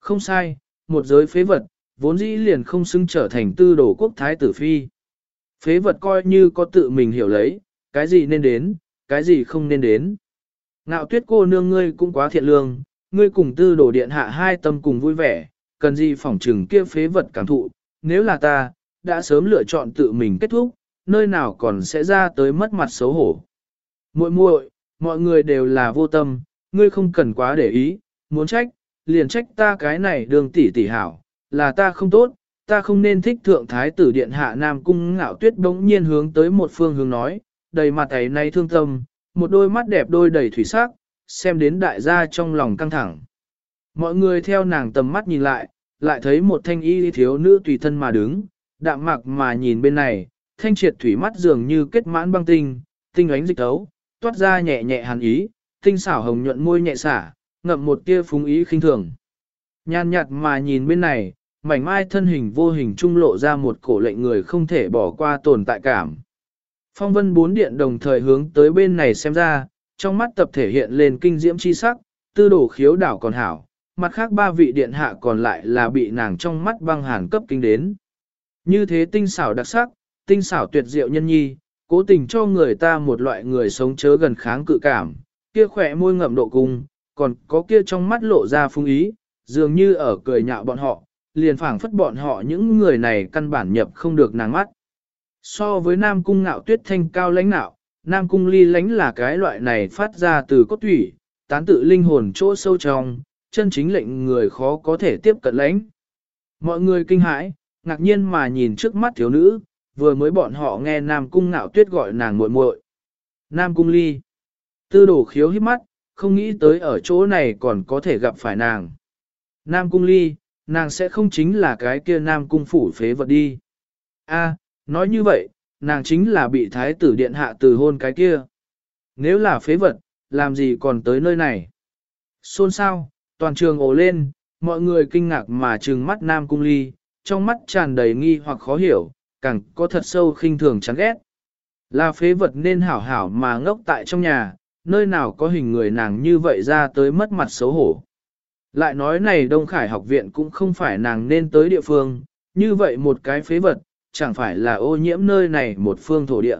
Không sai, một giới phế vật, vốn dĩ liền không xứng trở thành tư đồ quốc thái tử phi. Phế vật coi như có tự mình hiểu lấy, cái gì nên đến, cái gì không nên đến. Ngạo tuyết cô nương ngươi cũng quá thiện lương, ngươi cùng tư đồ điện hạ hai tâm cùng vui vẻ, cần gì phỏng trừng kia phế vật cảm thụ, nếu là ta, đã sớm lựa chọn tự mình kết thúc, nơi nào còn sẽ ra tới mất mặt xấu hổ. Muội muội, mọi người đều là vô tâm, ngươi không cần quá để ý, muốn trách, liền trách ta cái này đường tỷ tỷ hảo, là ta không tốt, ta không nên thích thượng thái tử điện hạ nam cung ngạo tuyết đống nhiên hướng tới một phương hướng nói, đầy mặt ấy nay thương tâm, một đôi mắt đẹp đôi đầy thủy sắc, xem đến đại gia trong lòng căng thẳng. Mọi người theo nàng tầm mắt nhìn lại, lại thấy một thanh y thiếu nữ tùy thân mà đứng, đạm mạc mà nhìn bên này, thanh triệt thủy mắt dường như kết mãn băng tinh, tinh ánh dịch tấu, toát ra nhẹ nhẹ hàn ý, tinh xảo hồng nhuận môi nhẹ xả, ngậm một tia phúng ý khinh thường. Nhàn nhạt mà nhìn bên này, mảnh mai thân hình vô hình trung lộ ra một cổ lệnh người không thể bỏ qua tồn tại cảm. Phong vân bốn điện đồng thời hướng tới bên này xem ra, trong mắt tập thể hiện lên kinh diễm chi sắc, tư đổ khiếu đảo còn hảo, mặt khác ba vị điện hạ còn lại là bị nàng trong mắt băng hàn cấp kinh đến. Như thế tinh xảo đặc sắc, tinh xảo tuyệt diệu nhân nhi, cố tình cho người ta một loại người sống chớ gần kháng cự cảm, kia khỏe môi ngậm độ cung, còn có kia trong mắt lộ ra phung ý, dường như ở cười nhạo bọn họ, liền phảng phất bọn họ những người này căn bản nhập không được nàng mắt. So với Nam Cung ngạo tuyết thanh cao lãnh nạo, Nam Cung ly lãnh là cái loại này phát ra từ cốt thủy, tán tự linh hồn chỗ sâu trong, chân chính lệnh người khó có thể tiếp cận lãnh. Mọi người kinh hãi, ngạc nhiên mà nhìn trước mắt thiếu nữ, vừa mới bọn họ nghe Nam Cung ngạo tuyết gọi nàng muội muội. Nam Cung ly. Tư đồ khiếu hít mắt, không nghĩ tới ở chỗ này còn có thể gặp phải nàng. Nam Cung ly, nàng sẽ không chính là cái kia Nam Cung phủ phế vật đi. A, nói như vậy, nàng chính là bị thái tử điện hạ từ hôn cái kia. Nếu là phế vật, làm gì còn tới nơi này? Xôn sao, toàn trường ồ lên, mọi người kinh ngạc mà trừng mắt Nam Cung Ly, trong mắt tràn đầy nghi hoặc khó hiểu, càng có thật sâu khinh thường chán ghét. Là phế vật nên hảo hảo mà ngốc tại trong nhà, nơi nào có hình người nàng như vậy ra tới mất mặt xấu hổ. Lại nói này Đông Khải học viện cũng không phải nàng nên tới địa phương, như vậy một cái phế vật, chẳng phải là ô nhiễm nơi này một phương thổ địa.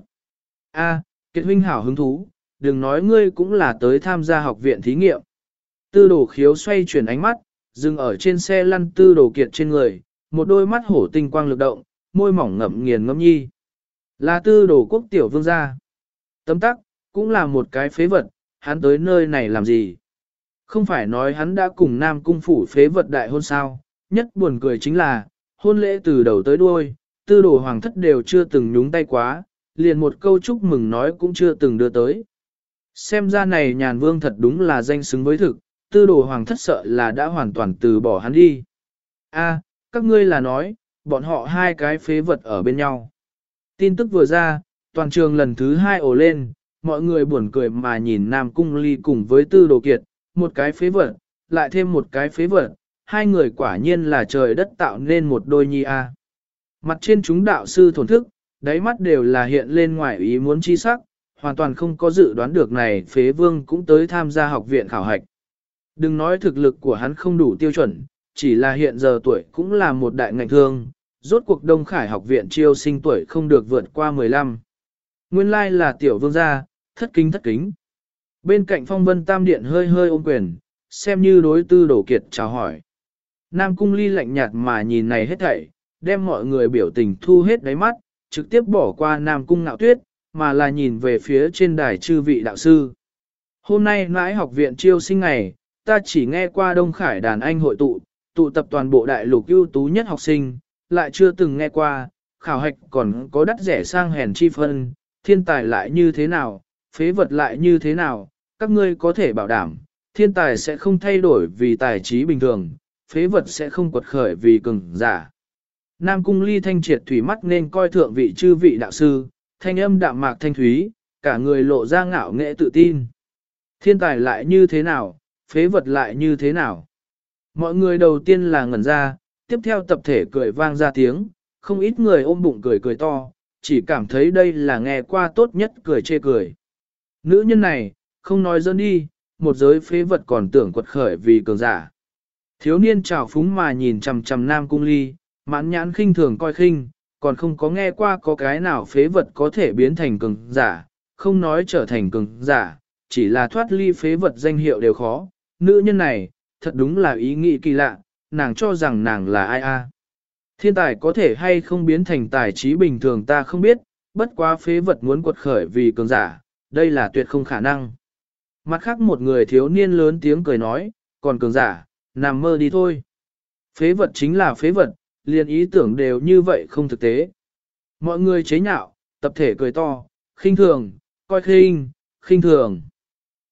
A, à, Kiệt huynh hảo hứng thú, đừng nói ngươi cũng là tới tham gia học viện thí nghiệm. Tư đồ khiếu xoay chuyển ánh mắt, dừng ở trên xe lăn tư đồ kiệt trên người, một đôi mắt hổ tinh quang lực động, môi mỏng ngậm nghiền ngâm nhi. Là tư đồ quốc tiểu vương gia. Tấm tắc, cũng là một cái phế vật, hắn tới nơi này làm gì? Không phải nói hắn đã cùng nam cung phủ phế vật đại hôn sao, nhất buồn cười chính là, hôn lễ từ đầu tới đuôi, tư đồ hoàng thất đều chưa từng nhúng tay quá, liền một câu chúc mừng nói cũng chưa từng đưa tới. Xem ra này nhàn vương thật đúng là danh xứng với thực, tư đồ hoàng thất sợ là đã hoàn toàn từ bỏ hắn đi. A, các ngươi là nói, bọn họ hai cái phế vật ở bên nhau. Tin tức vừa ra, toàn trường lần thứ hai ổ lên, mọi người buồn cười mà nhìn Nam Cung Ly cùng với tư đồ kiệt, một cái phế vật, lại thêm một cái phế vật, hai người quả nhiên là trời đất tạo nên một đôi nhi a. Mặt trên chúng đạo sư thổn thức, đáy mắt đều là hiện lên ngoài ý muốn chi sắc, hoàn toàn không có dự đoán được này phế vương cũng tới tham gia học viện khảo hạch. Đừng nói thực lực của hắn không đủ tiêu chuẩn, chỉ là hiện giờ tuổi cũng là một đại ngành thương, rốt cuộc Đông Khải học viện chiêu sinh tuổi không được vượt qua 15. Nguyên lai là tiểu vương gia, thất kính thất kính. Bên cạnh phong vân tam điện hơi hơi ôm quyền, xem như đối tư đổ kiệt chào hỏi. Nam cung ly lạnh nhạt mà nhìn này hết thảy, đem mọi người biểu tình thu hết đáy mắt, trực tiếp bỏ qua Nam cung ngạo tuyết, mà là nhìn về phía trên đài chư vị đạo sư. Hôm nay nãi học viện chiêu sinh ngày, ta chỉ nghe qua Đông Khải đàn anh hội tụ, tụ tập toàn bộ đại lục ưu tú nhất học sinh, lại chưa từng nghe qua, khảo hạch còn có đắt rẻ sang hèn chi phân, thiên tài lại như thế nào, phế vật lại như thế nào, các ngươi có thể bảo đảm, thiên tài sẽ không thay đổi vì tài trí bình thường, phế vật sẽ không quật khởi vì cường giả. Nam cung ly thanh triệt thủy mắt nên coi thượng vị chư vị đạo sư, thanh âm đạm mạc thanh thúy, cả người lộ ra ngạo nghệ tự tin. Thiên tài lại như thế nào, phế vật lại như thế nào. Mọi người đầu tiên là ngẩn ra, tiếp theo tập thể cười vang ra tiếng, không ít người ôm bụng cười cười to, chỉ cảm thấy đây là nghe qua tốt nhất cười chê cười. Nữ nhân này, không nói dân đi, một giới phế vật còn tưởng quật khởi vì cường giả. Thiếu niên trào phúng mà nhìn chằm chằm nam cung ly, mãn nhãn khinh thường coi khinh, còn không có nghe qua có cái nào phế vật có thể biến thành cường giả, không nói trở thành cường giả, chỉ là thoát ly phế vật danh hiệu đều khó. Nữ nhân này, thật đúng là ý nghĩ kỳ lạ, nàng cho rằng nàng là ai a? Thiên tài có thể hay không biến thành tài trí bình thường ta không biết, bất quá phế vật muốn quật khởi vì cường giả, đây là tuyệt không khả năng. Mặt khác một người thiếu niên lớn tiếng cười nói, còn cường giả, nằm mơ đi thôi. Phế vật chính là phế vật, liền ý tưởng đều như vậy không thực tế. Mọi người chế nhạo, tập thể cười to, khinh thường, coi khinh, khinh thường.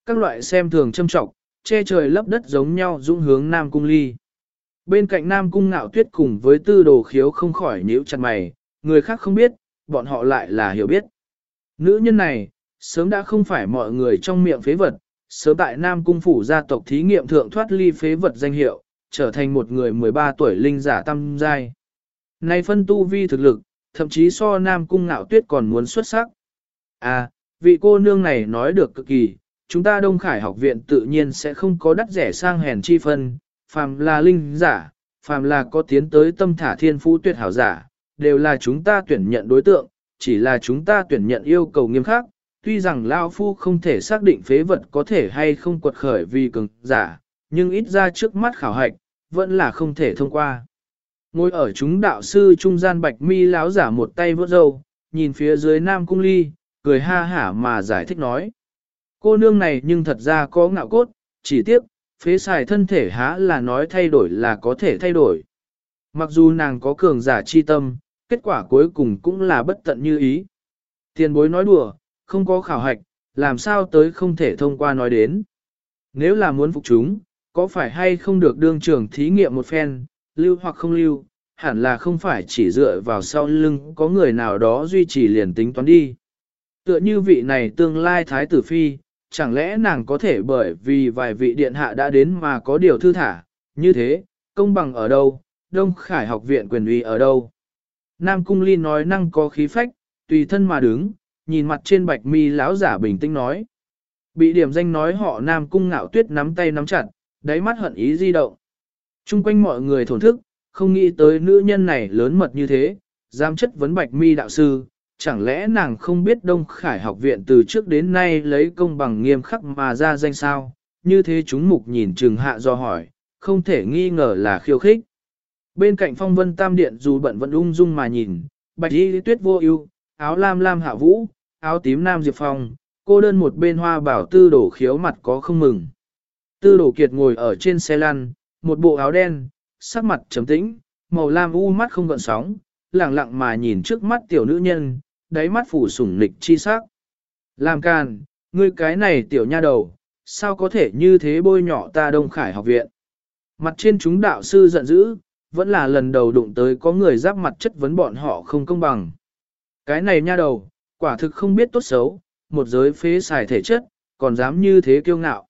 Các loại xem thường châm trọng, che trời lấp đất giống nhau dũng hướng Nam Cung Ly. Bên cạnh Nam Cung Ngạo Tuyết cùng với tư đồ khiếu không khỏi nhíu chặt mày, người khác không biết, bọn họ lại là hiểu biết. Nữ nhân này, sớm đã không phải mọi người trong miệng phế vật, sớm tại Nam Cung Phủ gia tộc thí nghiệm thượng thoát ly phế vật danh hiệu, trở thành một người 13 tuổi linh giả tâm giai. Này phân tu vi thực lực, thậm chí so Nam Cung Ngạo Tuyết còn muốn xuất sắc. À, vị cô nương này nói được cực kỳ, chúng ta Đông Khải học viện tự nhiên sẽ không có đắt rẻ sang hèn chi phân, phàm là linh giả, phàm là có tiến tới tâm thả thiên phú tuyệt hảo giả, đều là chúng ta tuyển nhận đối tượng, chỉ là chúng ta tuyển nhận yêu cầu nghiêm khắc, tuy rằng Lao Phu không thể xác định phế vật có thể hay không quật khởi vì cường giả, nhưng ít ra trước mắt khảo hạch, vẫn là không thể thông qua. Ngồi ở chúng đạo sư trung gian bạch mi láo giả một tay vớt râu, nhìn phía dưới nam cung ly, cười ha hả mà giải thích nói. Cô nương này nhưng thật ra có ngạo cốt, chỉ tiếc, phế xài thân thể há là nói thay đổi là có thể thay đổi. Mặc dù nàng có cường giả chi tâm, kết quả cuối cùng cũng là bất tận như ý. Tiền bối nói đùa, không có khảo hạch, làm sao tới không thể thông qua nói đến. Nếu là muốn phục chúng, có phải hay không được đương trưởng thí nghiệm một phen, lưu hoặc không lưu, hẳn là không phải chỉ dựa vào sau lưng có người nào đó duy trì liền tính toán đi. Tựa như vị này tương lai thái tử phi, chẳng lẽ nàng có thể bởi vì vài vị điện hạ đã đến mà có điều thư thả, như thế, công bằng ở đâu, Đông Khải học viện quyền uy ở đâu. Nam Cung Ly nói năng có khí phách, tùy thân mà đứng, nhìn mặt trên bạch mi lão giả bình tĩnh nói. Bị điểm danh nói họ Nam Cung ngạo tuyết nắm tay nắm chặt, đáy mắt hận ý di động. Trung quanh mọi người thổn thức, không nghĩ tới nữ nhân này lớn mật như thế, dám chất vấn bạch mi đạo sư, chẳng lẽ nàng không biết Đông Khải học viện từ trước đến nay lấy công bằng nghiêm khắc mà ra danh sao, như thế chúng mục nhìn trừng hạ do hỏi, không thể nghi ngờ là khiêu khích. Bên cạnh phong vân tam điện dù bận vẫn ung dung mà nhìn, bạch y tuyết vô ưu, áo lam lam hạ vũ, áo tím nam diệp phong, cô đơn một bên hoa bảo tư đổ khiếu mặt có không mừng. Tư đổ kiệt ngồi ở trên xe lăn, một bộ áo đen, sắc mặt trầm tĩnh, màu lam u mắt không gợn sóng, lặng lặng mà nhìn trước mắt tiểu nữ nhân, đáy mắt phủ sủng nịch chi sắc. Làm càn, ngươi cái này tiểu nha đầu, sao có thể như thế bôi nhọ ta Đông Khải học viện. Mặt trên chúng đạo sư giận dữ, vẫn là lần đầu đụng tới có người giáp mặt chất vấn bọn họ không công bằng. Cái này nha đầu, quả thực không biết tốt xấu, một giới phế xài thể chất, còn dám như thế kiêu ngạo.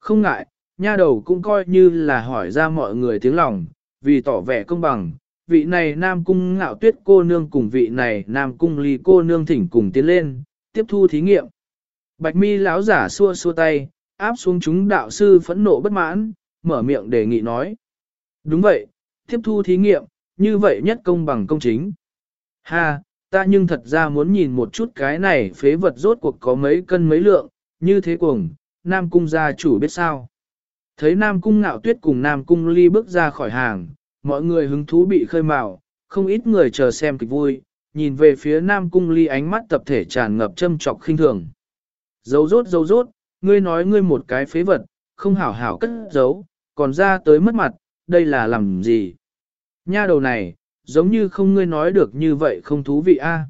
Không ngại, nha đầu cũng coi như là hỏi ra mọi người tiếng lòng, vì tỏ vẻ công bằng, vị này Nam Cung ngạo tuyết cô nương cùng vị này Nam Cung ly cô nương thỉnh cùng tiến lên, tiếp thu thí nghiệm. Bạch mi lão giả xua xua tay, áp xuống chúng đạo sư phẫn nộ bất mãn, mở miệng đề nghị nói. Đúng vậy, tiếp thu thí nghiệm, như vậy nhất công bằng công chính. Ha, ta nhưng thật ra muốn nhìn một chút cái này phế vật rốt cuộc có mấy cân mấy lượng, như thế cuồng, Nam Cung gia chủ biết sao. Thấy Nam Cung ngạo tuyết cùng Nam Cung ly bước ra khỏi hàng, mọi người hứng thú bị khơi mào, không ít người chờ xem kịch vui, nhìn về phía Nam Cung Ly ánh mắt tập thể tràn ngập châm trọc khinh thường. Dấu rốt dấu rốt, ngươi nói ngươi một cái phế vật, không hảo hảo cất giấu, còn ra tới mất mặt, đây là làm gì? Nha đầu này, giống như không ngươi nói được như vậy không thú vị a.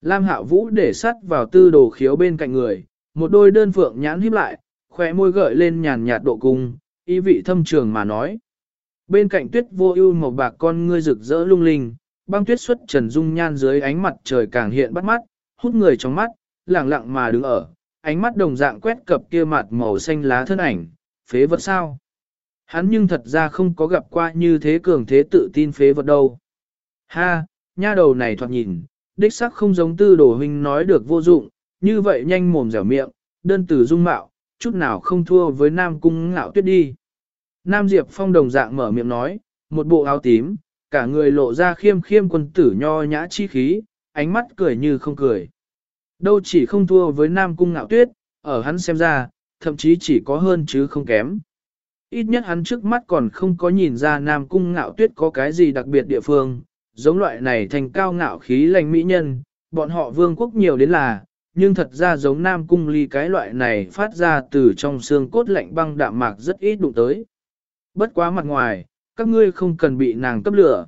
Lam Hạo Vũ để sắt vào tư đồ khiếu bên cạnh người, một đôi đơn phượng nhãn híp lại, khóe môi gợi lên nhàn nhạt độ cung, ý vị thâm trường mà nói. Bên cạnh tuyết vô ưu màu bạc con ngươi rực rỡ lung linh, băng tuyết xuất trần dung nhan dưới ánh mặt trời càng hiện bắt mắt, hút người trong mắt, lẳng lặng mà đứng ở, ánh mắt đồng dạng quét cập kia mặt màu xanh lá thân ảnh, phế vật sao. Hắn nhưng thật ra không có gặp qua như thế cường thế tự tin phế vật đâu. Ha, nha đầu này thoạt nhìn, đích sắc không giống tư đồ huynh nói được vô dụng, như vậy nhanh mồm dẻo miệng, đơn từ dung mạo, chút nào không thua với Nam Cung ngạo tuyết đi. Nam Diệp Phong đồng dạng mở miệng nói, một bộ áo tím, cả người lộ ra khiêm khiêm quân tử nho nhã chi khí, ánh mắt cười như không cười. Đâu chỉ không thua với Nam Cung ngạo tuyết, ở hắn xem ra, thậm chí chỉ có hơn chứ không kém. Ít nhất hắn trước mắt còn không có nhìn ra Nam Cung ngạo tuyết có cái gì đặc biệt địa phương, giống loại này thành cao ngạo khí lành mỹ nhân, bọn họ vương quốc nhiều đến là, nhưng thật ra giống Nam Cung ly cái loại này phát ra từ trong xương cốt lạnh băng đạm mạc rất ít đụng tới. Bất quá mặt ngoài, các ngươi không cần bị nàng cấp lửa.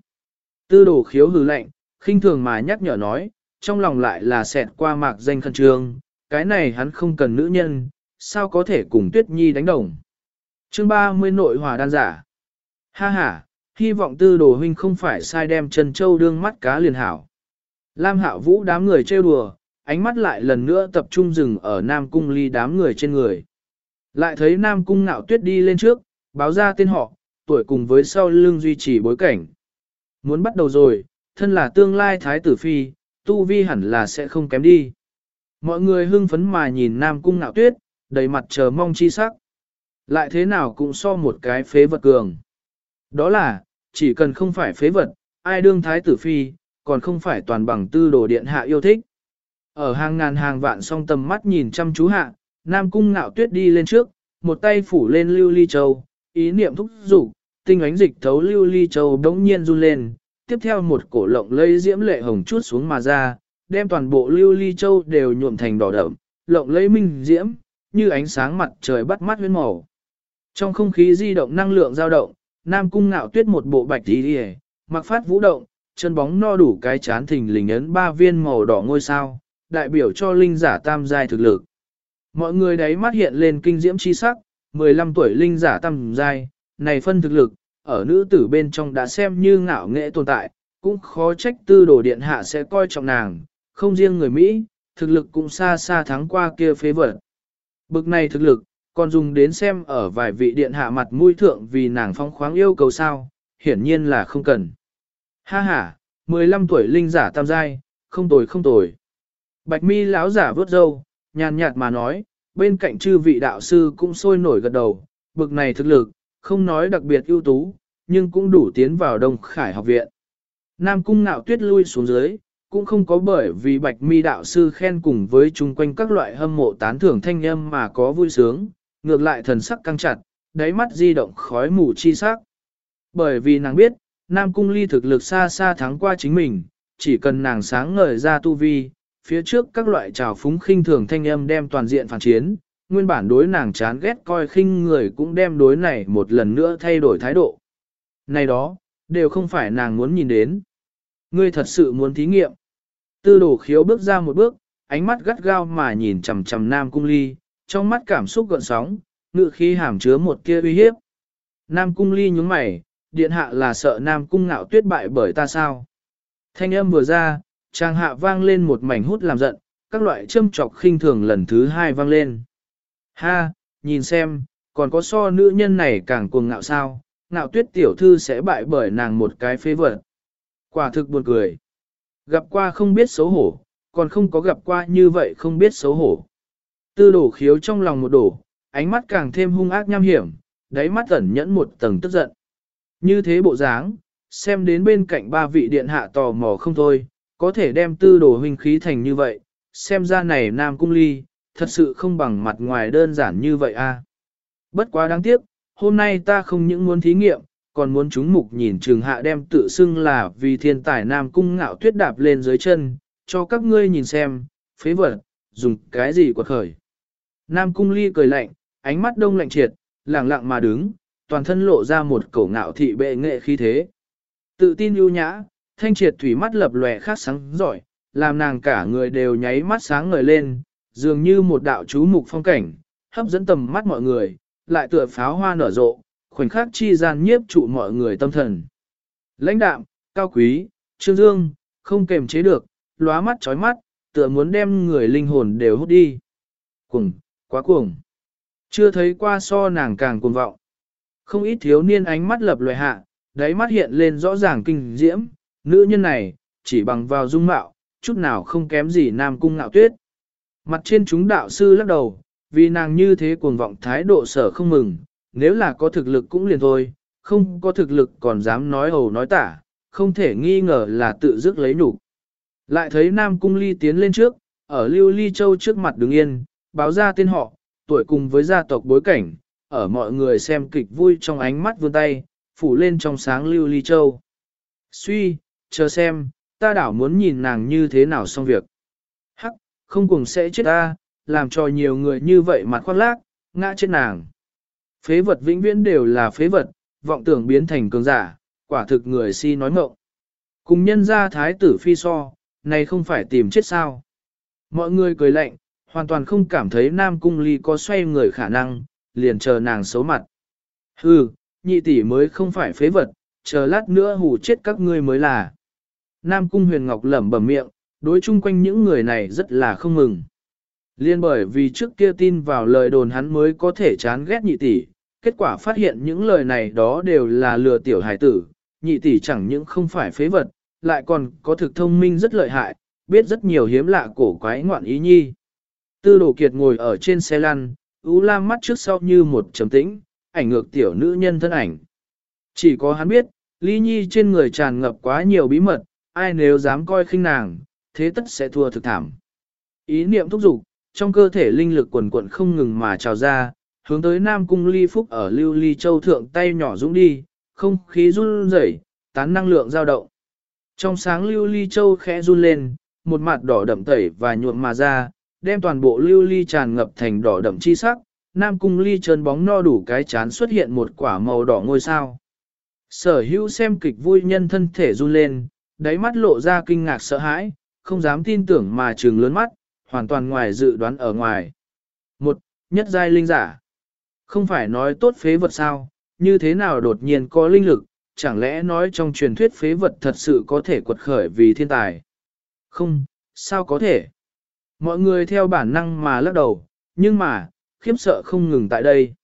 Tư đồ khiếu hừ lạnh, khinh thường mà nhắc nhở nói, trong lòng lại là xẹt qua mạc danh khẩn trương, cái này hắn không cần nữ nhân, sao có thể cùng Tuyết Nhi đánh đồng. Chương 30 nội hòa đan giả. Ha ha, hy vọng tư đồ huynh không phải sai đem Trần Châu đương mắt cá liền hảo. Lam Hạo Vũ đám người trêu đùa, ánh mắt lại lần nữa tập trung dừng ở Nam Cung ly đám người trên người. Lại thấy Nam Cung ngạo tuyết đi lên trước, báo ra tên họ, tuổi cùng với sau lưng duy trì bối cảnh. Muốn bắt đầu rồi, thân là tương lai Thái tử Phi, tu vi hẳn là sẽ không kém đi. Mọi người hưng phấn mà nhìn Nam Cung ngạo tuyết, đầy mặt chờ mong chi sắc. Lại thế nào cũng so một cái phế vật cường. Đó là, chỉ cần không phải phế vật, ai đương thái tử phi, còn không phải toàn bằng tư đồ điện hạ yêu thích. Ở hàng ngàn hàng vạn song tầm mắt nhìn chăm chú hạ, Nam Cung ngạo tuyết đi lên trước, một tay phủ lên lưu ly châu, ý niệm thúc dục tinh ánh dịch thấu lưu ly châu đống nhiên run lên, tiếp theo một cổ lộng lây diễm lệ hồng chút xuống mà ra, đem toàn bộ lưu ly châu đều nhuộm thành đỏ đậm, lộng lây minh diễm, như ánh sáng mặt trời bắt mắt huyên màu. Trong không khí di động năng lượng dao động, Nam Cung ngạo tuyết một bộ bạch tí đi mặc phát vũ động, chân bóng no đủ cái chán thình lình ấn ba viên màu đỏ ngôi sao, đại biểu cho linh giả tam giai thực lực. Mọi người đấy mắt hiện lên kinh diễm chi sắc, 15 tuổi linh giả tam giai, này phân thực lực, ở nữ tử bên trong đã xem như ngạo nghệ tồn tại, cũng khó trách tư đồ điện hạ sẽ coi trọng nàng, không riêng người Mỹ, thực lực cũng xa xa thắng qua kia phế vật. Bực này thực lực, còn dùng đến xem ở vài vị điện hạ mặt mũi thượng vì nàng phong khoáng yêu cầu sao, hiển nhiên là không cần. Ha ha, 15 tuổi linh giả tam giai, không tồi không tồi. Bạch mi lão giả vớt râu, nhàn nhạt mà nói, bên cạnh chư vị đạo sư cũng sôi nổi gật đầu, bực này thực lực, không nói đặc biệt ưu tú, nhưng cũng đủ tiến vào Đông Khải học viện. Nam cung ngạo tuyết lui xuống dưới, cũng không có bởi vì bạch mi đạo sư khen cùng với chung quanh các loại hâm mộ tán thưởng thanh âm mà có vui sướng, ngược lại thần sắc căng chặt, đáy mắt di động khói mù chi sắc. Bởi vì nàng biết, Nam Cung Ly thực lực xa xa thắng qua chính mình, chỉ cần nàng sáng ngời ra tu vi, phía trước các loại trào phúng khinh thường thanh âm đem toàn diện phản chiến, nguyên bản đối nàng chán ghét coi khinh người cũng đem đối này một lần nữa thay đổi thái độ. Này đó, đều không phải nàng muốn nhìn đến. Ngươi thật sự muốn thí nghiệm. Tư đổ khiếu bước ra một bước, ánh mắt gắt gao mà nhìn chằm chằm Nam Cung Ly, trong mắt cảm xúc gợn sóng, ngự khí hàm chứa một kia uy hiếp. Nam cung ly nhúng mày, điện hạ là sợ Nam cung ngạo tuyết bại bởi ta sao. Thanh âm vừa ra, trang hạ vang lên một mảnh hút làm giận, các loại châm trọc khinh thường lần thứ hai vang lên. Ha, nhìn xem, còn có so nữ nhân này càng cuồng ngạo sao, ngạo tuyết tiểu thư sẽ bại bởi nàng một cái phế vật. Quả thực buồn cười. Gặp qua không biết xấu hổ, còn không có gặp qua như vậy không biết xấu hổ. Tư đổ khiếu trong lòng một đổ, ánh mắt càng thêm hung ác nham hiểm, đáy mắt ẩn nhẫn một tầng tức giận. Như thế bộ dáng, xem đến bên cạnh ba vị điện hạ tò mò không thôi, có thể đem tư đồ huynh khí thành như vậy, xem ra này nam cung ly, thật sự không bằng mặt ngoài đơn giản như vậy a. Bất quá đáng tiếc, hôm nay ta không những muốn thí nghiệm, còn muốn chúng mục nhìn trường hạ đem tự xưng là vì thiên tài nam cung ngạo tuyết đạp lên dưới chân, cho các ngươi nhìn xem, phế vật, dùng cái gì quật khởi. Nam cung ly cười lạnh, ánh mắt đông lạnh triệt, lẳng lặng mà đứng, toàn thân lộ ra một cổ ngạo thị bệ nghệ khí thế. Tự tin ưu nhã, thanh triệt thủy mắt lập lòe khác sáng giỏi, làm nàng cả người đều nháy mắt sáng ngời lên, dường như một đạo chú mục phong cảnh, hấp dẫn tầm mắt mọi người, lại tựa pháo hoa nở rộ, khoảnh khắc chi gian nhiếp trụ mọi người tâm thần. Lãnh đạm, cao quý, trương dương, không kềm chế được, lóa mắt chói mắt, tựa muốn đem người linh hồn đều hút đi. Cuồng, quá cuồng. Chưa thấy qua so nàng càng cuồng vọng. Không ít thiếu niên ánh mắt lập loài hạ, đáy mắt hiện lên rõ ràng kinh diễm, nữ nhân này, chỉ bằng vào dung mạo, chút nào không kém gì nam cung ngạo tuyết. Mặt trên chúng đạo sư lắc đầu, vì nàng như thế cuồng vọng thái độ sở không mừng, nếu là có thực lực cũng liền thôi, không có thực lực còn dám nói hầu nói tả, không thể nghi ngờ là tự dứt lấy nhục. Lại thấy Nam Cung Ly tiến lên trước, ở Lưu Ly Châu trước mặt đứng yên, báo ra tên họ, tuổi cùng với gia tộc bối cảnh, ở mọi người xem kịch vui trong ánh mắt vươn tay, phủ lên trong sáng Lưu Ly Châu. Suy, chờ xem, ta đảo muốn nhìn nàng như thế nào xong việc. Hắc, không cùng sẽ chết ta, làm cho nhiều người như vậy mặt khoác lác, ngã chết nàng. Phế vật vĩnh viễn đều là phế vật, vọng tưởng biến thành cường giả, quả thực người si nói mộng. Cùng nhân ra thái tử phi so, này không phải tìm chết sao. Mọi người cười lạnh, hoàn toàn không cảm thấy Nam Cung Ly có xoay người khả năng, liền chờ nàng xấu mặt. Hừ, nhị tỷ mới không phải phế vật, chờ lát nữa hù chết các ngươi mới là. Nam Cung Huyền Ngọc lẩm bẩm miệng, đối chung quanh những người này rất là không mừng. Liên bởi vì trước kia tin vào lời đồn hắn mới có thể chán ghét nhị tỷ, kết quả phát hiện những lời này đó đều là lừa tiểu hải tử, nhị tỷ chẳng những không phải phế vật, lại còn có thực thông minh rất lợi hại, biết rất nhiều hiếm lạ cổ quái ngoạn ý nhi. Tư đồ kiệt ngồi ở trên xe lăn, ú lam mắt trước sau như một trầm tĩnh, ảnh ngược tiểu nữ nhân thân ảnh. Chỉ có hắn biết, ly nhi trên người tràn ngập quá nhiều bí mật, ai nếu dám coi khinh nàng, thế tất sẽ thua thực thảm. Ý niệm thúc giục, trong cơ thể linh lực quần quận không ngừng mà trào ra, hướng tới Nam Cung Ly Phúc ở Lưu Ly Châu thượng tay nhỏ dũng đi, không khí run rẩy, tán năng lượng dao động. Trong sáng Lưu Ly Châu khẽ run lên, một mặt đỏ đậm tẩy và nhuộm mà ra, đem toàn bộ Lưu Ly tràn ngập thành đỏ đậm chi sắc, Nam Cung Ly trơn bóng no đủ cái chán xuất hiện một quả màu đỏ ngôi sao. Sở hữu xem kịch vui nhân thân thể run lên, đáy mắt lộ ra kinh ngạc sợ hãi, không dám tin tưởng mà trừng lớn mắt, hoàn toàn ngoài dự đoán ở ngoài. Một, nhất giai linh giả. Không phải nói tốt phế vật sao, như thế nào đột nhiên có linh lực, chẳng lẽ nói trong truyền thuyết phế vật thật sự có thể quật khởi vì thiên tài? Không, sao có thể? Mọi người theo bản năng mà lắc đầu, nhưng mà, khiếp sợ không ngừng tại đây.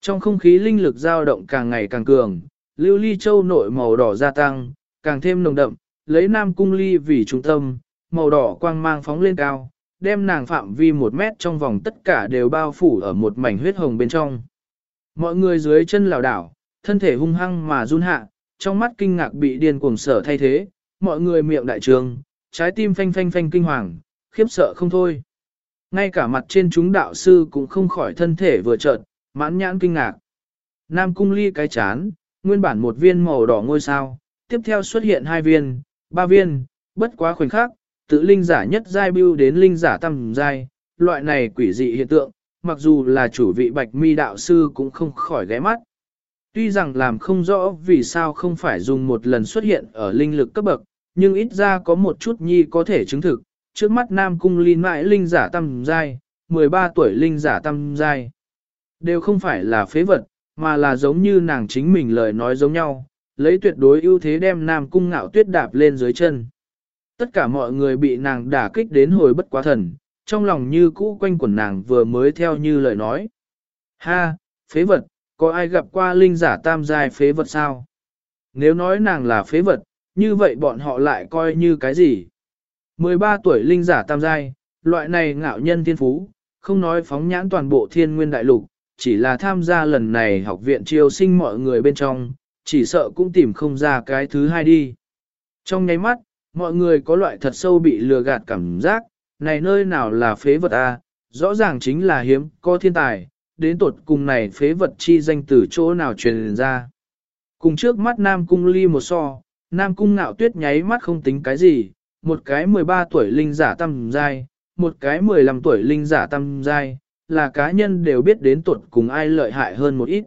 Trong không khí linh lực dao động càng ngày càng cường, lưu ly châu nội màu đỏ gia tăng, càng thêm nồng đậm, lấy nam cung ly vì trung tâm, màu đỏ quang mang phóng lên cao, đem nàng phạm vi một mét trong vòng tất cả đều bao phủ ở một mảnh huyết hồng bên trong. Mọi người dưới chân lảo đảo, thân thể hung hăng mà run hạ, trong mắt kinh ngạc bị điên cuồng sở thay thế, mọi người miệng đại trường, trái tim phanh phanh phanh kinh hoàng, khiếp sợ không thôi. Ngay cả mặt trên chúng đạo sư cũng không khỏi thân thể vừa chợt, mãn nhãn kinh ngạc. Nam cung ly cái chán, nguyên bản một viên màu đỏ ngôi sao, tiếp theo xuất hiện hai viên, ba viên, bất quá khoảnh khắc, tự linh giả nhất giai bưu đến linh giả tam giai, loại này quỷ dị hiện tượng, mặc dù là chủ vị bạch mi đạo sư cũng không khỏi ghé mắt. Tuy rằng làm không rõ vì sao không phải dùng một lần xuất hiện ở linh lực cấp bậc, nhưng ít ra có một chút nhi có thể chứng thực, trước mắt Nam Cung Linh mãi linh giả tam giai, 13 tuổi linh giả tam giai. Đều không phải là phế vật, mà là giống như nàng chính mình lời nói giống nhau, lấy tuyệt đối ưu thế đem Nam Cung ngạo tuyết đạp lên dưới chân. Tất cả mọi người bị nàng đả kích đến hồi bất quá thần, trong lòng như cũ quanh quẩn nàng vừa mới theo như lời nói. Ha, phế vật, có ai gặp qua linh giả tam giai phế vật sao? Nếu nói nàng là phế vật, như vậy bọn họ lại coi như cái gì? 13 tuổi linh giả tam giai, loại này ngạo nhân thiên phú, không nói phóng nhãn toàn bộ thiên nguyên đại lục, chỉ là tham gia lần này học viện triều sinh mọi người bên trong, chỉ sợ cũng tìm không ra cái thứ hai đi. Trong nháy mắt, mọi người có loại thật sâu bị lừa gạt cảm giác, này nơi nào là phế vật a? rõ ràng chính là hiếm, có thiên tài, đến tột cùng này phế vật chi danh từ chỗ nào truyền ra. Cùng trước mắt Nam Cung ly một so, Nam Cung ngạo tuyết nháy mắt không tính cái gì, một cái 13 tuổi linh giả tâm giai, một cái 15 tuổi linh giả tâm giai, là cá nhân đều biết đến tuột cùng ai lợi hại hơn một ít.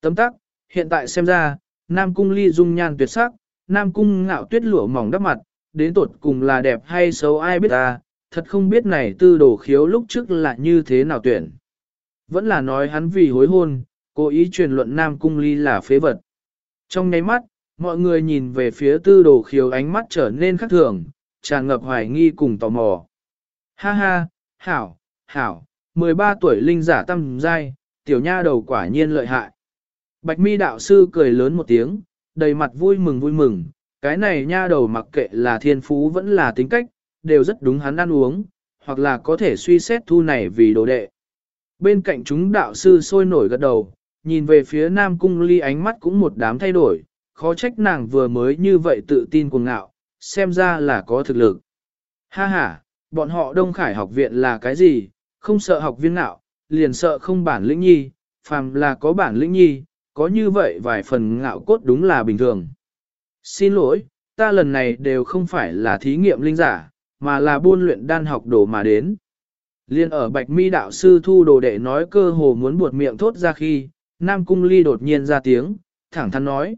Tấm tắc, hiện tại xem ra, Nam Cung ly dung nhan tuyệt sắc, Nam Cung ngạo tuyết lụa mỏng đắp mặt, đến tột cùng là đẹp hay xấu ai biết ta, thật không biết này tư đồ khiếu lúc trước là như thế nào tuyển. Vẫn là nói hắn vì hối hôn, cố ý truyền luận Nam Cung ly là phế vật. Trong nháy mắt, mọi người nhìn về phía tư đồ khiếu ánh mắt trở nên khác thường, tràn ngập hoài nghi cùng tò mò. Ha ha, hảo, hảo, 13 tuổi linh giả tâm dai tiểu nha đầu quả nhiên lợi hại. Bạch mi đạo sư cười lớn một tiếng, đầy mặt vui mừng vui mừng, cái này nha đầu mặc kệ là thiên phú vẫn là tính cách, đều rất đúng hắn ăn uống, hoặc là có thể suy xét thu này vì đồ đệ. Bên cạnh chúng đạo sư sôi nổi gật đầu, nhìn về phía Nam Cung Ly ánh mắt cũng một đám thay đổi, khó trách nàng vừa mới như vậy tự tin cuồng ngạo, xem ra là có thực lực. Ha ha, bọn họ Đông Khải học viện là cái gì, không sợ học viên ngạo, liền sợ không bản lĩnh nhi, phàm là có bản lĩnh nhi, có như vậy vài phần ngạo cốt đúng là bình thường. Xin lỗi, ta lần này đều không phải là thí nghiệm linh giả, mà là buôn luyện đan học đồ mà đến. Liên ở Bạch Mi đạo sư thu đồ đệ nói cơ hồ muốn buột miệng thốt ra khi, Nam Cung Ly đột nhiên ra tiếng, thẳng thắn nói.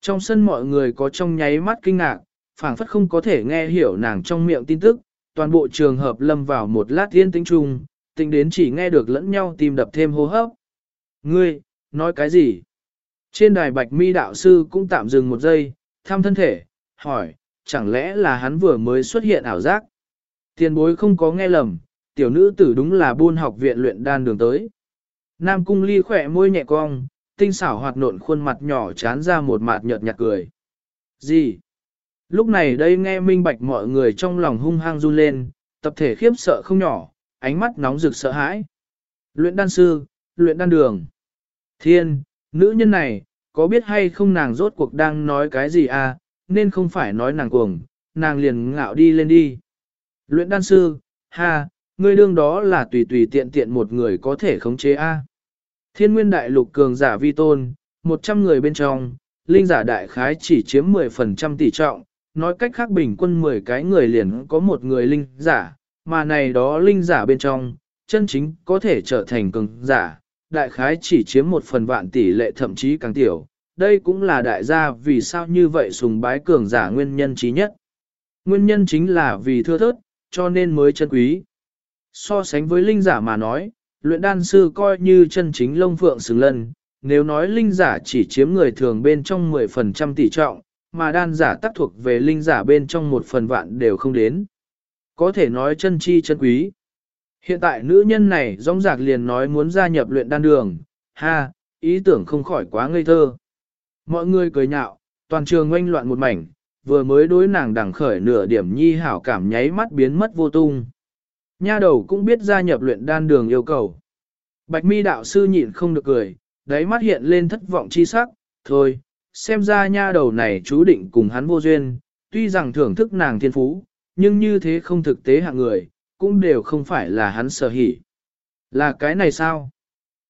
Trong sân mọi người có trong nháy mắt kinh ngạc, phảng phất không có thể nghe hiểu nàng trong miệng tin tức, toàn bộ trường hợp lâm vào một lát yên tĩnh trùng tính đến chỉ nghe được lẫn nhau tìm đập thêm hô hấp. Ngươi, nói cái gì? Trên đài Bạch Mi đạo sư cũng tạm dừng một giây, thăm thân thể, hỏi, chẳng lẽ là hắn vừa mới xuất hiện ảo giác? Tiền bối không có nghe lầm, tiểu nữ tử đúng là buôn học viện luyện đan đường tới. Nam cung ly khỏe môi nhẹ cong, tinh xảo hoạt nộn khuôn mặt nhỏ chán ra một mạt nhợt nhạt cười. Gì? Lúc này đây nghe minh bạch mọi người trong lòng hung hăng run lên, tập thể khiếp sợ không nhỏ, ánh mắt nóng rực sợ hãi. Luyện đan sư, luyện đan đường. Thiên, nữ nhân này, có biết hay không nàng rốt cuộc đang nói cái gì à, nên không phải nói nàng cuồng, nàng liền ngạo đi lên đi. Luyện đan sư, ha, ngươi đương đó là tùy tùy tiện tiện một người có thể khống chế a. Thiên nguyên đại lục cường giả vi tôn, 100 người bên trong, linh giả đại khái chỉ chiếm 10% tỷ trọng, nói cách khác bình quân 10 cái người liền có một người linh giả, mà này đó linh giả bên trong, chân chính có thể trở thành cường giả, đại khái chỉ chiếm một phần vạn tỷ lệ thậm chí càng tiểu. Đây cũng là đại gia vì sao như vậy sùng bái cường giả nguyên nhân trí nhất. Nguyên nhân chính là vì thưa thớt, cho nên mới chân quý. So sánh với linh giả mà nói, luyện đan sư coi như chân chính lông phượng xứng lân, nếu nói linh giả chỉ chiếm người thường bên trong 10% tỷ trọng, mà đan giả tác thuộc về linh giả bên trong một phần vạn đều không đến. Có thể nói chân chi chân quý. Hiện tại nữ nhân này rong rạc liền nói muốn gia nhập luyện đan đường, ha, ý tưởng không khỏi quá ngây thơ. Mọi người cười nhạo, toàn trường oanh loạn một mảnh, vừa mới đối nàng đằng khởi nửa điểm nhi hảo cảm nháy mắt biến mất vô tung. Nha đầu cũng biết gia nhập luyện đan đường yêu cầu. Bạch mi đạo sư nhịn không được cười, đáy mắt hiện lên thất vọng chi sắc, thôi, xem ra nha đầu này chú định cùng hắn vô duyên, tuy rằng thưởng thức nàng thiên phú, nhưng như thế không thực tế hạng người, cũng đều không phải là hắn sở hỉ. Là cái này sao?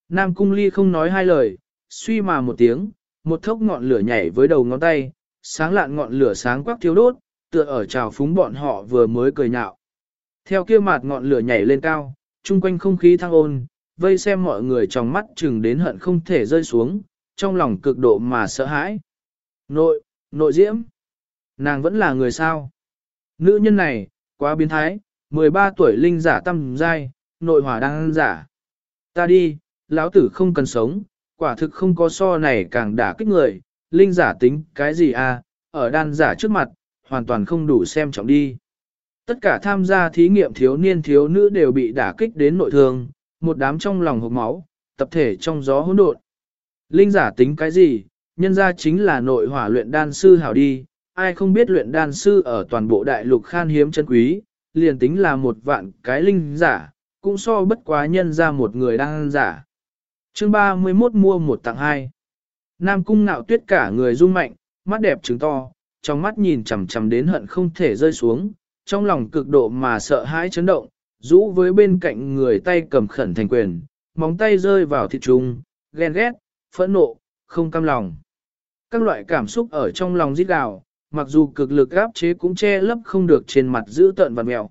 Nam cung ly không nói hai lời, suy mà một tiếng, một thốc ngọn lửa nhảy với đầu ngón tay, sáng lạn ngọn lửa sáng quắc thiếu đốt, tựa ở trào phúng bọn họ vừa mới cười nhạo. Theo kia mặt ngọn lửa nhảy lên cao, chung quanh không khí thăng ôn, vây xem mọi người trong mắt chừng đến hận không thể rơi xuống, trong lòng cực độ mà sợ hãi. Nội, nội diễm, nàng vẫn là người sao? Nữ nhân này, quá biến thái, 13 tuổi linh giả tâm giai, nội hỏa đang giả. Ta đi, lão tử không cần sống, quả thực không có so này càng đả kích người, linh giả tính cái gì à, ở đan giả trước mặt, hoàn toàn không đủ xem trọng đi. Tất cả tham gia thí nghiệm thiếu niên thiếu nữ đều bị đả kích đến nội thương, một đám trong lòng hộp máu, tập thể trong gió hỗn độn. Linh giả tính cái gì, nhân ra chính là nội hỏa luyện đan sư hảo đi, ai không biết luyện đan sư ở toàn bộ đại lục khan hiếm chân quý, liền tính là một vạn cái linh giả, cũng so bất quá nhân ra một người đang giả. Chương 31 mua một tặng hai. Nam cung nạo tuyết cả người rung mạnh, mắt đẹp trứng to, trong mắt nhìn chằm chằm đến hận không thể rơi xuống, trong lòng cực độ mà sợ hãi chấn động, rũ với bên cạnh người tay cầm khẩn thành quyền, móng tay rơi vào thịt trung, ghen ghét, phẫn nộ, không cam lòng. các loại cảm xúc ở trong lòng giết gào, mặc dù cực lực áp chế cũng che lấp không được trên mặt giữ tợn và mèo.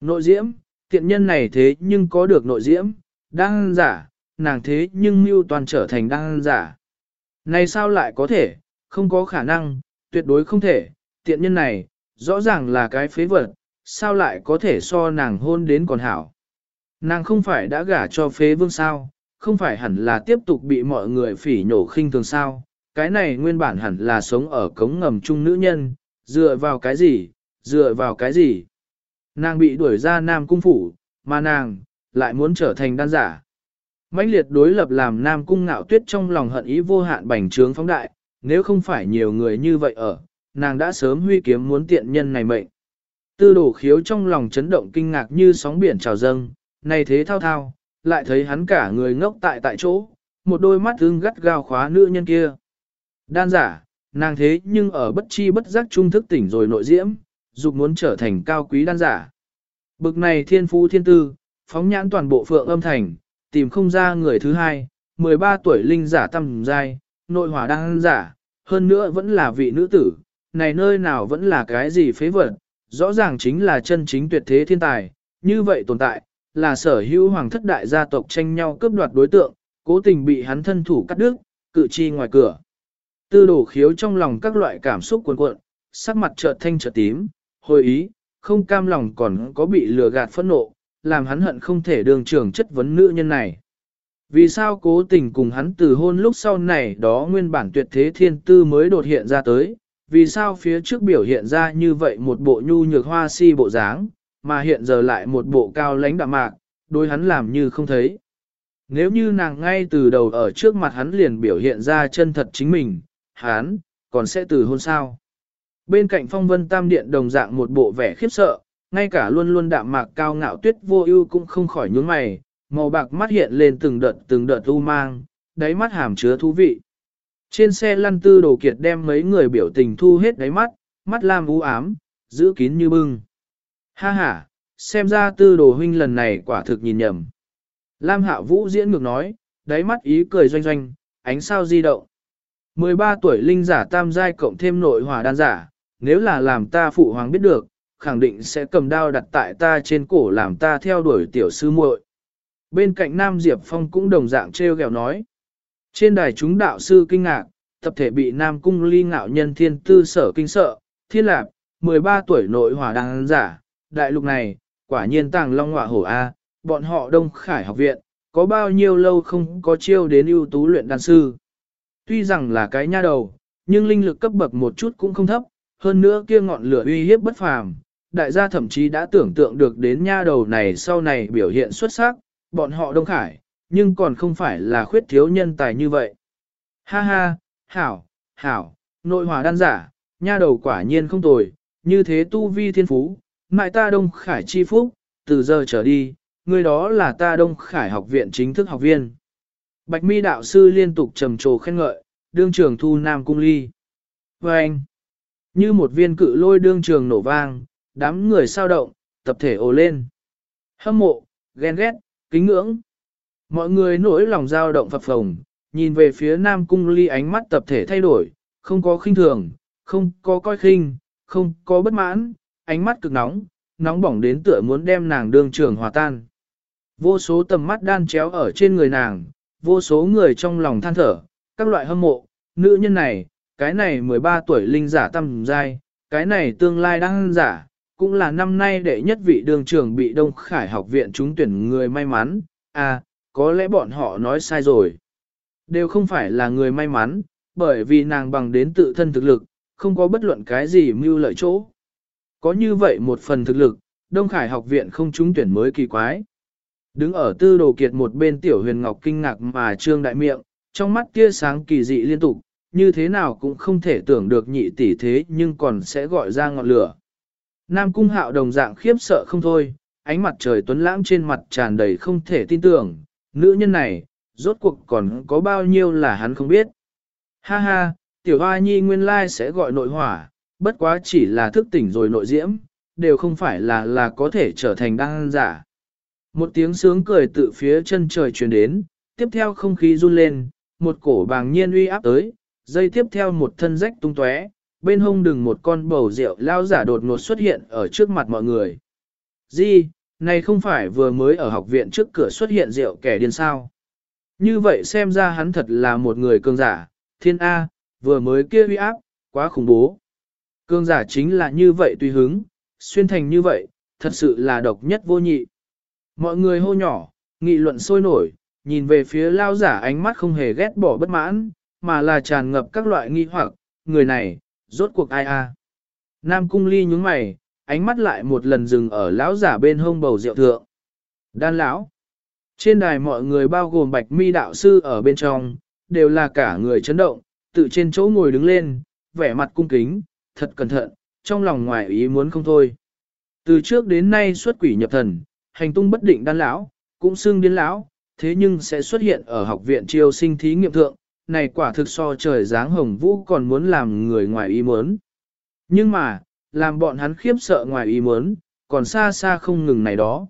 Nội diễm, tiện nhân này thế nhưng có được nội diễm, đang giả, nàng thế nhưng mưu toàn trở thành đang giả. Này sao lại có thể, không có khả năng, tuyệt đối không thể, tiện nhân này, rõ ràng là cái phế vật, sao lại có thể so nàng hôn đến còn hảo. Nàng không phải đã gả cho phế vương sao, không phải hẳn là tiếp tục bị mọi người phỉ nhổ khinh thường sao, cái này nguyên bản hẳn là sống ở cống ngầm chung nữ nhân, dựa vào cái gì, dựa vào cái gì. Nàng bị đuổi ra Nam Cung Phủ, mà nàng, lại muốn trở thành đan giả. mãnh liệt đối lập làm Nam Cung ngạo tuyết trong lòng hận ý vô hạn bành trướng phóng đại, nếu không phải nhiều người như vậy ở, nàng đã sớm huy kiếm muốn tiện nhân này mệnh. Tư đổ khiếu trong lòng chấn động kinh ngạc như sóng biển trào dâng, này thế thao thao, lại thấy hắn cả người ngốc tại tại chỗ, một đôi mắt ưng gắt gao khóa nữ nhân kia. Đan giả, nàng thế nhưng ở bất chi bất giác trung thức tỉnh rồi nội diễm, dục muốn trở thành cao quý đan giả. Bực này thiên phú thiên tư, phóng nhãn toàn bộ phượng âm thành, tìm không ra người thứ hai, 13 tuổi linh giả tâm giai, nội hỏa đan giả, hơn nữa vẫn là vị nữ tử, này nơi nào vẫn là cái gì phế vật, rõ ràng chính là chân chính tuyệt thế thiên tài, như vậy tồn tại, là sở hữu hoàng thất đại gia tộc tranh nhau cướp đoạt đối tượng, cố tình bị hắn thân thủ cắt đứt, cự chi ngoài cửa. Tư đổ khiếu trong lòng các loại cảm xúc cuồn cuộn, sắc mặt chợt thanh chợt tím, hồi ý, không cam lòng còn có bị lừa gạt phẫn nộ, làm hắn hận không thể đường trưởng chất vấn nữ nhân này. Vì sao cố tình cùng hắn từ hôn lúc sau này đó nguyên bản tuyệt thế thiên tư mới đột hiện ra tới, vì sao phía trước biểu hiện ra như vậy một bộ nhu nhược hoa si bộ dáng, mà hiện giờ lại một bộ cao lãnh đạm mạc, đối hắn làm như không thấy. Nếu như nàng ngay từ đầu ở trước mặt hắn liền biểu hiện ra chân thật chính mình, Hán, còn sẽ từ hôn sao. Bên cạnh phong vân tam điện đồng dạng một bộ vẻ khiếp sợ, ngay cả luôn luôn đạm mạc cao ngạo tuyết vô ưu cũng không khỏi nhướng mày, màu bạc mắt hiện lên từng đợt từng đợt u mang, đáy mắt hàm chứa thú vị. Trên xe lăn tư đồ kiệt đem mấy người biểu tình thu hết đáy mắt, mắt lam u ám, giữ kín như bưng. Ha ha, xem ra tư đồ huynh lần này quả thực nhìn nhầm. Lam hạ vũ diễn ngược nói, đáy mắt ý cười doanh doanh, ánh sao di động. 13 tuổi linh giả tam giai cộng thêm nội hỏa đan giả, nếu là làm ta phụ hoàng biết được, khẳng định sẽ cầm đao đặt tại ta trên cổ làm ta theo đuổi tiểu sư muội. Bên cạnh Nam Diệp Phong cũng đồng dạng treo gẹo nói. Trên đài chúng đạo sư kinh ngạc, tập thể bị Nam Cung ly ngạo nhân thiên tư sở kinh sợ, thiên lạp, 13 tuổi nội hỏa đan giả, đại lục này, quả nhiên tàng long hỏa hổ A, bọn họ Đông Khải học viện, có bao nhiêu lâu không có chiêu đến ưu tú luyện đan sư. Tuy rằng là cái nha đầu, nhưng linh lực cấp bậc một chút cũng không thấp, hơn nữa kia ngọn lửa uy hiếp bất phàm. Đại gia thậm chí đã tưởng tượng được đến nha đầu này sau này biểu hiện xuất sắc, bọn họ Đông Khải, nhưng còn không phải là khuyết thiếu nhân tài như vậy. Ha ha, hảo, hảo, nội hòa đan giả, nha đầu quả nhiên không tồi, như thế tu vi thiên phú, mại ta Đông Khải chi phúc, từ giờ trở đi, người đó là ta Đông Khải học viện chính thức học viên. Bạch mi đạo sư liên tục trầm trồ khen ngợi, đương trường thu nam cung ly. Và anh, như một viên cự lôi đương trường nổ vang, đám người sao động, tập thể ồ lên. Hâm mộ, ghen ghét, kính ngưỡng. Mọi người nỗi lòng dao động phập phồng, nhìn về phía nam cung ly ánh mắt tập thể thay đổi, không có khinh thường, không có coi khinh, không có bất mãn, ánh mắt cực nóng, nóng bỏng đến tựa muốn đem nàng đương trường hòa tan. Vô số tầm mắt đan chéo ở trên người nàng, vô số người trong lòng than thở, các loại hâm mộ, nữ nhân này, cái này 13 tuổi linh giả tâm giai, cái này tương lai đang giả, cũng là năm nay đệ nhất vị đường trưởng bị Đông Khải học viện trúng tuyển người may mắn, à, có lẽ bọn họ nói sai rồi. Đều không phải là người may mắn, bởi vì nàng bằng đến tự thân thực lực, không có bất luận cái gì mưu lợi chỗ. Có như vậy một phần thực lực, Đông Khải học viện không trúng tuyển mới kỳ quái. Đứng ở tư đồ kiệt một bên tiểu huyền ngọc kinh ngạc mà trương đại miệng, trong mắt kia sáng kỳ dị liên tục, như thế nào cũng không thể tưởng được nhị tỷ thế nhưng còn sẽ gọi ra ngọn lửa. Nam cung hạo đồng dạng khiếp sợ không thôi, ánh mặt trời tuấn lãng trên mặt tràn đầy không thể tin tưởng, nữ nhân này, rốt cuộc còn có bao nhiêu là hắn không biết. Ha ha, tiểu hoa nhi nguyên lai sẽ gọi nội hỏa, bất quá chỉ là thức tỉnh rồi nội diễm, đều không phải là là có thể trở thành đăng giả. Một tiếng sướng cười tự phía chân trời truyền đến, tiếp theo không khí run lên, một cổ bàng nhiên uy áp tới, Dây tiếp theo một thân rách tung tóe, bên hông đừng một con bầu rượu lao giả đột ngột xuất hiện ở trước mặt mọi người. Di, này không phải vừa mới ở học viện trước cửa xuất hiện rượu kẻ điên sao. Như vậy xem ra hắn thật là một người cường giả, thiên A, vừa mới kia uy áp, quá khủng bố. Cường giả chính là như vậy tùy hứng, xuyên thành như vậy, thật sự là độc nhất vô nhị. Mọi người hô nhỏ, nghị luận sôi nổi, nhìn về phía lao giả ánh mắt không hề ghét bỏ bất mãn, mà là tràn ngập các loại nghi hoặc, người này, rốt cuộc ai a? Nam cung ly nhúng mày, ánh mắt lại một lần dừng ở lão giả bên hông bầu rượu thượng. Đan lão. Trên đài mọi người bao gồm bạch mi đạo sư ở bên trong, đều là cả người chấn động, tự trên chỗ ngồi đứng lên, vẻ mặt cung kính, thật cẩn thận, trong lòng ngoài ý muốn không thôi. Từ trước đến nay xuất quỷ nhập thần, hành tung bất định đan lão, cũng xương điên lão, thế nhưng sẽ xuất hiện ở học viện triều sinh thí nghiệm thượng, này quả thực so trời dáng hồng vũ còn muốn làm người ngoài ý muốn. Nhưng mà, làm bọn hắn khiếp sợ ngoài ý muốn, còn xa xa không ngừng này đó.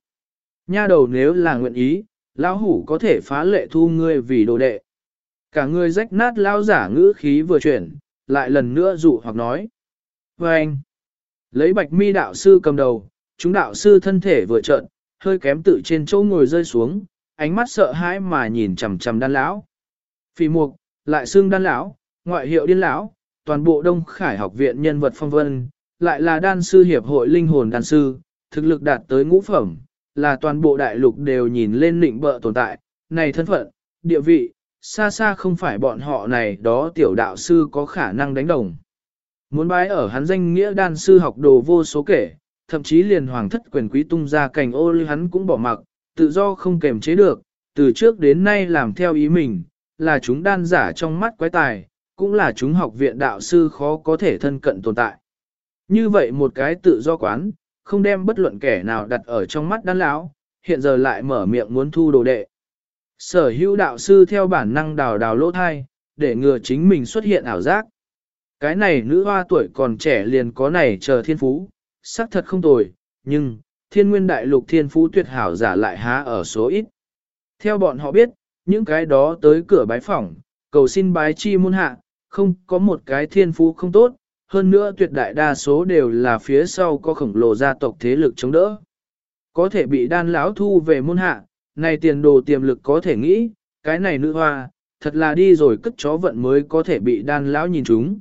Nha đầu nếu là nguyện ý, lão hủ có thể phá lệ thu ngươi vì đồ đệ. Cả người rách nát lao giả ngữ khí vừa chuyển, lại lần nữa dụ hoặc nói. Và anh, lấy bạch mi đạo sư cầm đầu, chúng đạo sư thân thể vừa trợn, hơi kém tự trên chỗ ngồi rơi xuống, ánh mắt sợ hãi mà nhìn chằm chằm đan lão. Phỉ mục, lại xương đan lão, ngoại hiệu điên lão, toàn bộ Đông Khải học viện nhân vật phong vân, lại là đan sư hiệp hội linh hồn đan sư, thực lực đạt tới ngũ phẩm, là toàn bộ đại lục đều nhìn lên nịnh bợ tồn tại, này thân phận, địa vị, xa xa không phải bọn họ này đó tiểu đạo sư có khả năng đánh đồng. Muốn bái ở hắn danh nghĩa đan sư học đồ vô số kể, thậm chí liền hoàng thất quyền quý tung ra cành ô lưu hắn cũng bỏ mặc, tự do không kềm chế được, từ trước đến nay làm theo ý mình, là chúng đan giả trong mắt quái tài, cũng là chúng học viện đạo sư khó có thể thân cận tồn tại. Như vậy một cái tự do quán, không đem bất luận kẻ nào đặt ở trong mắt đan lão, hiện giờ lại mở miệng muốn thu đồ đệ. Sở hữu đạo sư theo bản năng đào đào lỗ thai, để ngừa chính mình xuất hiện ảo giác. Cái này nữ hoa tuổi còn trẻ liền có này chờ thiên phú, xác thật không tồi, nhưng, thiên nguyên đại lục thiên phú tuyệt hảo giả lại há ở số ít. Theo bọn họ biết, những cái đó tới cửa bái phỏng, cầu xin bái chi môn hạ, không có một cái thiên phú không tốt, hơn nữa tuyệt đại đa số đều là phía sau có khổng lồ gia tộc thế lực chống đỡ. Có thể bị đan lão thu về môn hạ, này tiền đồ tiềm lực có thể nghĩ, cái này nữ hoa, thật là đi rồi cất chó vận mới có thể bị đan lão nhìn chúng.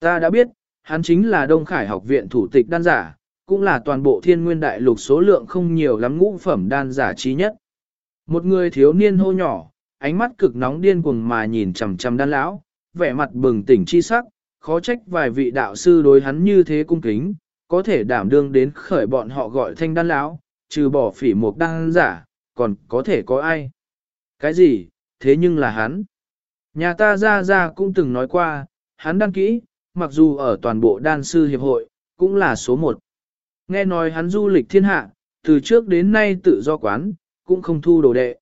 Ta đã biết, hắn chính là Đông Khải học viện thủ tịch đan giả, cũng là toàn bộ thiên nguyên đại lục số lượng không nhiều lắm ngũ phẩm đan giả trí nhất. Một người thiếu niên hô nhỏ, ánh mắt cực nóng điên cuồng mà nhìn chằm chằm đan lão, vẻ mặt bừng tỉnh chi sắc, khó trách vài vị đạo sư đối hắn như thế cung kính, có thể đảm đương đến khởi bọn họ gọi thanh đan lão, trừ bỏ phỉ một đan giả, còn có thể có ai. Cái gì, thế nhưng là hắn. Nhà ta ra ra cũng từng nói qua, hắn đăng kỹ, mặc dù ở toàn bộ đan sư hiệp hội, cũng là số một. Nghe nói hắn du lịch thiên hạ, từ trước đến nay tự do quán, cũng không thu đồ đệ.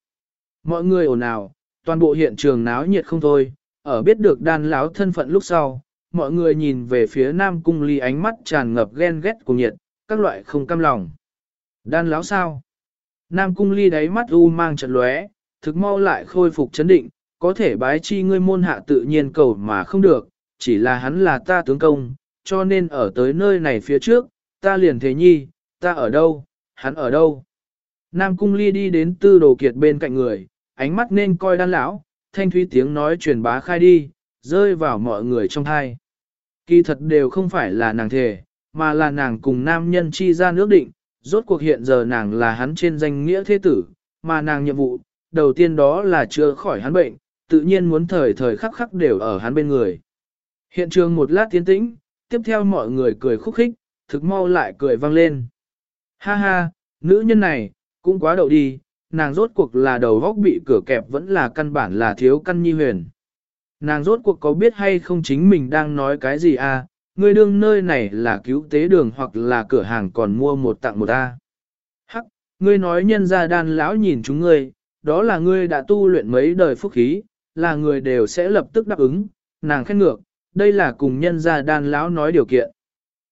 Mọi người ồn ào, toàn bộ hiện trường náo nhiệt không thôi, ở biết được đan láo thân phận lúc sau, mọi người nhìn về phía Nam Cung Ly ánh mắt tràn ngập ghen ghét cùng nhiệt, các loại không cam lòng. Đan láo sao? Nam Cung Ly đáy mắt u mang chật lóe, thực mau lại khôi phục chấn định, có thể bái chi ngươi môn hạ tự nhiên cầu mà không được, chỉ là hắn là ta tướng công, cho nên ở tới nơi này phía trước, ta liền thế nhi, ta ở đâu, hắn ở đâu. Nam Cung Ly đi đến tư đồ kiệt bên cạnh người, ánh mắt nên coi đan lão, thanh thúy tiếng nói truyền bá khai đi, rơi vào mọi người trong thai. Kỳ thật đều không phải là nàng thề, mà là nàng cùng nam nhân chi ra nước định, rốt cuộc hiện giờ nàng là hắn trên danh nghĩa thế tử, mà nàng nhiệm vụ, đầu tiên đó là chữa khỏi hắn bệnh, tự nhiên muốn thời thời khắc khắc đều ở hắn bên người. Hiện trường một lát tiến tĩnh, tiếp theo mọi người cười khúc khích, thực mau lại cười vang lên. Ha ha, nữ nhân này, cũng quá đậu đi, nàng rốt cuộc là đầu góc bị cửa kẹp vẫn là căn bản là thiếu căn nhi huyền. Nàng rốt cuộc có biết hay không chính mình đang nói cái gì à, ngươi đương nơi này là cứu tế đường hoặc là cửa hàng còn mua một tặng một a. Hắc, ngươi nói nhân gia đan lão nhìn chúng ngươi, đó là ngươi đã tu luyện mấy đời phúc khí, là người đều sẽ lập tức đáp ứng, nàng khen ngược, đây là cùng nhân gia đan lão nói điều kiện.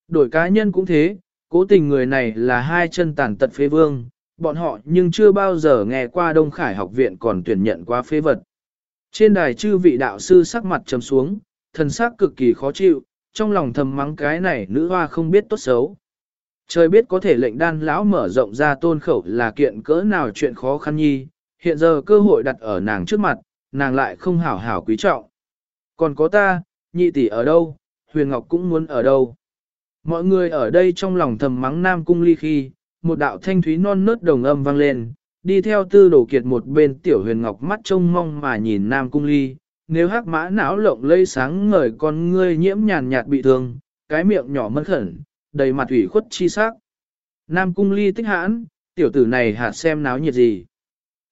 Đổi cá nhân cũng thế, cố tình người này là hai chân tàn tật phế vương, bọn họ nhưng chưa bao giờ nghe qua Đông Khải học viện còn tuyển nhận qua phế vật. Trên đài chư vị đạo sư sắc mặt trầm xuống, thần sắc cực kỳ khó chịu, trong lòng thầm mắng cái này nữ hoa không biết tốt xấu. Trời biết có thể lệnh đan lão mở rộng ra tôn khẩu là kiện cỡ nào chuyện khó khăn nhi, hiện giờ cơ hội đặt ở nàng trước mặt, nàng lại không hảo hảo quý trọng. Còn có ta, nhị tỷ ở đâu, huyền ngọc cũng muốn ở đâu. Mọi người ở đây trong lòng thầm mắng nam cung ly khi, một đạo thanh thúy non nớt đồng âm vang lên, đi theo tư đổ kiệt một bên tiểu huyền ngọc mắt trông mong mà nhìn nam cung ly, nếu hắc mã não lộng lây sáng ngời con ngươi nhiễm nhàn nhạt bị thương, cái miệng nhỏ mất khẩn, đầy mặt ủy khuất chi sắc. Nam cung ly tích hãn, tiểu tử này hạt xem náo nhiệt gì.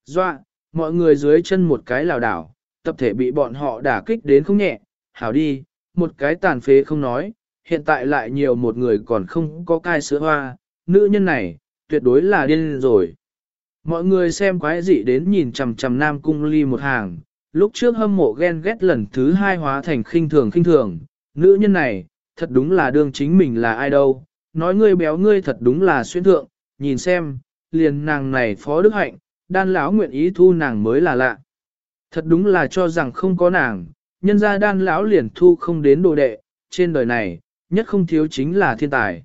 Doa, mọi người dưới chân một cái lào đảo, tập thể bị bọn họ đả kích đến không nhẹ, hảo đi, một cái tàn phế không nói, hiện tại lại nhiều một người còn không có cai sữa hoa, nữ nhân này, tuyệt đối là điên rồi. Mọi người xem quái dị đến nhìn chằm chằm Nam Cung Ly một hàng, lúc trước hâm mộ ghen ghét lần thứ hai hóa thành khinh thường khinh thường, nữ nhân này, thật đúng là đương chính mình là ai đâu, nói ngươi béo ngươi thật đúng là xuyên thượng, nhìn xem, liền nàng này phó đức hạnh, đan lão nguyện ý thu nàng mới là lạ. Thật đúng là cho rằng không có nàng, nhân gia đan lão liền thu không đến đồ đệ, trên đời này, nhất không thiếu chính là thiên tài.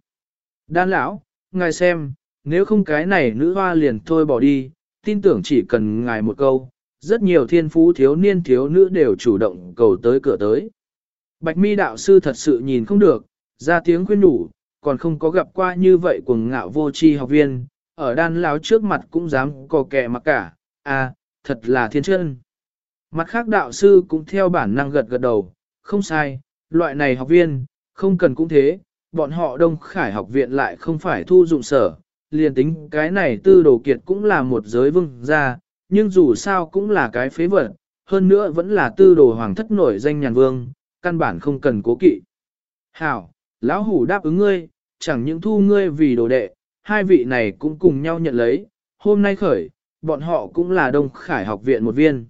Đan lão, ngài xem, nếu không cái này nữ hoa liền thôi bỏ đi, tin tưởng chỉ cần ngài một câu, rất nhiều thiên phú thiếu niên thiếu nữ đều chủ động cầu tới cửa tới. Bạch mi đạo sư thật sự nhìn không được, ra tiếng khuyên đủ, còn không có gặp qua như vậy cuồng ngạo vô tri học viên, ở đan lão trước mặt cũng dám có kẻ mặc cả, à, thật là thiên chân. Mặt khác đạo sư cũng theo bản năng gật gật đầu, không sai, loại này học viên, không cần cũng thế, bọn họ Đông Khải học viện lại không phải thu dụng sở, liền tính cái này tư đồ kiệt cũng là một giới vương gia, nhưng dù sao cũng là cái phế vật, hơn nữa vẫn là tư đồ hoàng thất nổi danh nhàn vương, căn bản không cần cố kỵ. Hảo, lão hủ đáp ứng ngươi, chẳng những thu ngươi vì đồ đệ, hai vị này cũng cùng nhau nhận lấy, hôm nay khởi, bọn họ cũng là Đông Khải học viện một viên.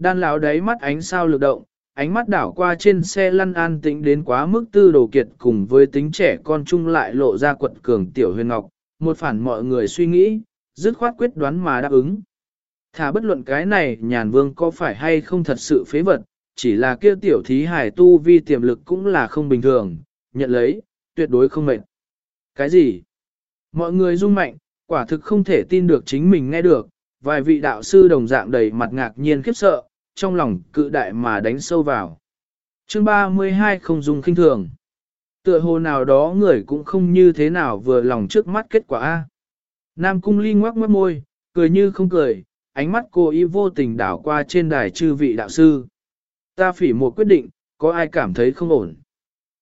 Đan lão đáy mắt ánh sao lực động, ánh mắt đảo qua trên xe lăn an tĩnh đến quá mức tư đồ kiệt cùng với tính trẻ con chung lại lộ ra quật cường tiểu huyền ngọc, một phản mọi người suy nghĩ, dứt khoát quyết đoán mà đáp ứng. Thả bất luận cái này nhàn vương có phải hay không thật sự phế vật, chỉ là kia tiểu thí hải tu vi tiềm lực cũng là không bình thường, nhận lấy, tuyệt đối không mệt. Cái gì? Mọi người rung mạnh, quả thực không thể tin được chính mình nghe được, vài vị đạo sư đồng dạng đầy mặt ngạc nhiên khiếp sợ, trong lòng cự đại mà đánh sâu vào. Chương 32 không dùng kinh thường. Tựa hồ nào đó người cũng không như thế nào vừa lòng trước mắt kết quả A. Nam cung ly ngoác mất môi, cười như không cười, ánh mắt cô ý vô tình đảo qua trên đài chư vị đạo sư. Ta phỉ một quyết định, có ai cảm thấy không ổn.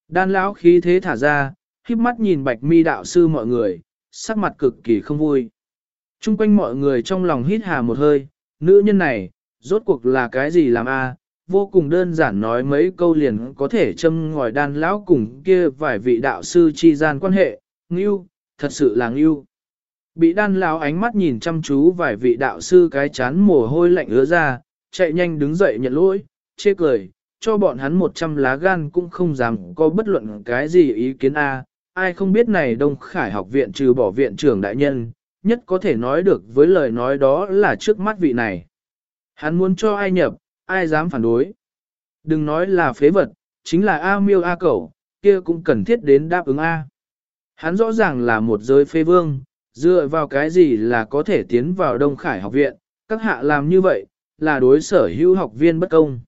Đan lão khí thế thả ra, khiếp mắt nhìn bạch mi đạo sư mọi người, sắc mặt cực kỳ không vui. Trung quanh mọi người trong lòng hít hà một hơi, nữ nhân này, rốt cuộc là cái gì làm a? vô cùng đơn giản nói mấy câu liền có thể châm ngòi đan lão cùng kia vài vị đạo sư chi gian quan hệ, ngưu, thật sự là ngưu. Bị đan lão ánh mắt nhìn chăm chú vài vị đạo sư cái chán mồ hôi lạnh ứa ra, chạy nhanh đứng dậy nhận lỗi, chê cười, cho bọn hắn một trăm lá gan cũng không dám có bất luận cái gì ý kiến a. ai không biết này Đông Khải học viện trừ bỏ viện trưởng đại nhân, nhất có thể nói được với lời nói đó là trước mắt vị này. Hắn muốn cho ai nhập, ai dám phản đối. Đừng nói là phế vật, chính là A miêu A cẩu, kia cũng cần thiết đến đáp ứng A. Hắn rõ ràng là một giới phế vương, dựa vào cái gì là có thể tiến vào Đông Khải học viện, các hạ làm như vậy, là đối sở hữu học viên bất công.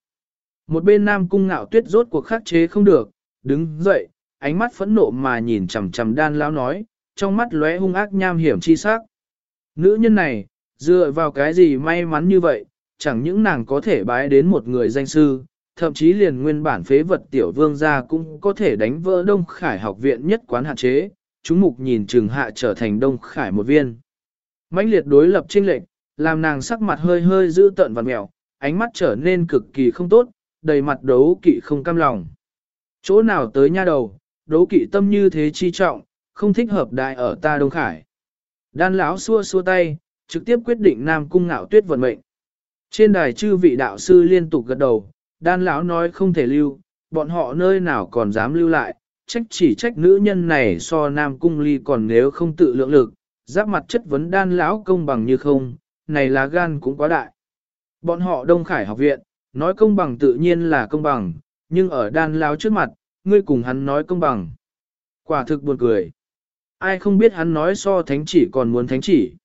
Một bên nam cung ngạo tuyết rốt cuộc khắc chế không được, đứng dậy, ánh mắt phẫn nộ mà nhìn chằm chằm đan lão nói, trong mắt lóe hung ác nham hiểm chi sắc. Nữ nhân này, dựa vào cái gì may mắn như vậy, chẳng những nàng có thể bái đến một người danh sư, thậm chí liền nguyên bản phế vật tiểu vương gia cũng có thể đánh vỡ Đông Khải học viện nhất quán hạn chế, chúng mục nhìn trừng hạ trở thành Đông Khải một viên. mãnh liệt đối lập trinh lệnh, làm nàng sắc mặt hơi hơi giữ tợn và mèo, ánh mắt trở nên cực kỳ không tốt, đầy mặt đấu kỵ không cam lòng. Chỗ nào tới nha đầu, đấu kỵ tâm như thế chi trọng, không thích hợp đại ở ta Đông Khải. Đan lão xua xua tay, trực tiếp quyết định Nam Cung Ngạo Tuyết vận mệnh. Trên đài chư vị đạo sư liên tục gật đầu, đan lão nói không thể lưu, bọn họ nơi nào còn dám lưu lại, trách chỉ trách nữ nhân này so nam cung ly còn nếu không tự lượng lực, giáp mặt chất vấn đan lão công bằng như không, này là gan cũng quá đại. Bọn họ Đông Khải học viện, nói công bằng tự nhiên là công bằng, nhưng ở đan lão trước mặt, ngươi cùng hắn nói công bằng. Quả thực buồn cười. Ai không biết hắn nói so thánh chỉ còn muốn thánh chỉ.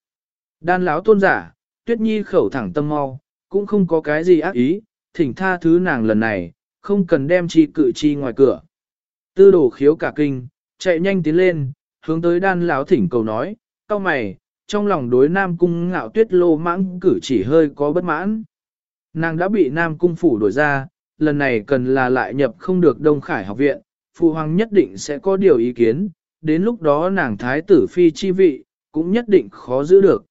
Đan lão tôn giả, tuyết nhi khẩu thẳng tâm mau, cũng không có cái gì ác ý, thỉnh tha thứ nàng lần này, không cần đem chi cự chi ngoài cửa. Tư đồ khiếu cả kinh, chạy nhanh tiến lên, hướng tới đan lão thỉnh cầu nói, cao mày, trong lòng đối Nam Cung ngạo tuyết lô mãng cử chỉ hơi có bất mãn. Nàng đã bị Nam Cung phủ đổi ra, lần này cần là lại nhập không được Đông Khải học viện, Phụ Hoàng nhất định sẽ có điều ý kiến, đến lúc đó nàng thái tử phi chi vị, cũng nhất định khó giữ được.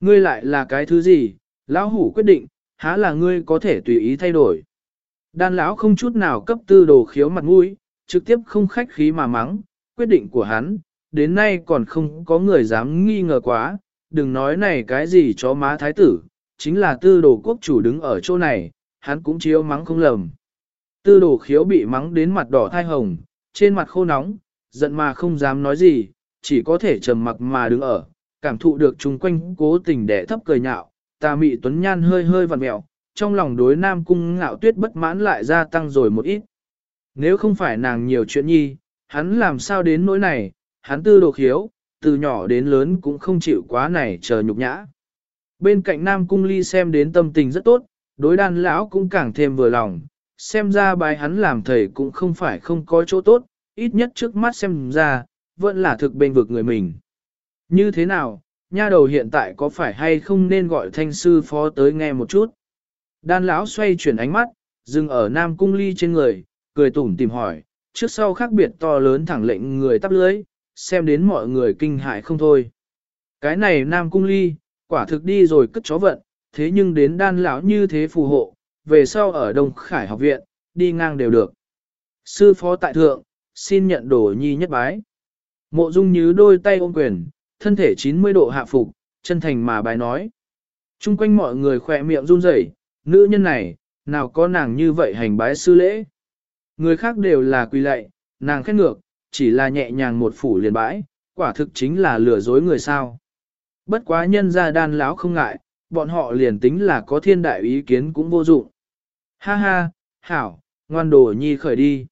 Ngươi lại là cái thứ gì, lão hủ quyết định, há là ngươi có thể tùy ý thay đổi. Đan lão không chút nào cấp tư đồ khiếu mặt mũi, trực tiếp không khách khí mà mắng, quyết định của hắn, đến nay còn không có người dám nghi ngờ quá, đừng nói này cái gì cho má thái tử, chính là tư đồ quốc chủ đứng ở chỗ này, hắn cũng chiếu mắng không lầm. Tư đồ khiếu bị mắng đến mặt đỏ thai hồng, trên mặt khô nóng, giận mà không dám nói gì, chỉ có thể trầm mặc mà đứng ở, cảm thụ được chung quanh cố tình đẻ thấp cười nhạo, tà mị tuấn nhan hơi hơi vặn mẹo, trong lòng đối nam cung ngạo tuyết bất mãn lại gia tăng rồi một ít. Nếu không phải nàng nhiều chuyện nhi, hắn làm sao đến nỗi này, hắn tư đồ khiếu, từ nhỏ đến lớn cũng không chịu quá này chờ nhục nhã. Bên cạnh Nam Cung Ly xem đến tâm tình rất tốt, đối đan lão cũng càng thêm vừa lòng, xem ra bài hắn làm thầy cũng không phải không có chỗ tốt, ít nhất trước mắt xem ra, vẫn là thực bên vực người mình. Như thế nào, nha đầu hiện tại có phải hay không nên gọi thanh sư phó tới nghe một chút? Đan lão xoay chuyển ánh mắt, dừng ở Nam Cung Ly trên người, cười tủm tìm hỏi, trước sau khác biệt to lớn thẳng lệnh người tắp lưới, xem đến mọi người kinh hại không thôi. Cái này Nam Cung Ly, quả thực đi rồi cất chó vận, thế nhưng đến đan lão như thế phù hộ, về sau ở Đông Khải học viện, đi ngang đều được. Sư phó tại thượng, xin nhận đồ nhi nhất bái. Mộ dung như đôi tay ôm quyền, thân thể 90 độ hạ phục, chân thành mà bài nói. Trung quanh mọi người khỏe miệng run rẩy, nữ nhân này, nào có nàng như vậy hành bái sư lễ. Người khác đều là quỳ lạy, nàng khét ngược, chỉ là nhẹ nhàng một phủ liền bãi, quả thực chính là lừa dối người sao. Bất quá nhân ra đan lão không ngại, bọn họ liền tính là có thiên đại ý kiến cũng vô dụng. Ha ha, hảo, ngoan đồ nhi khởi đi.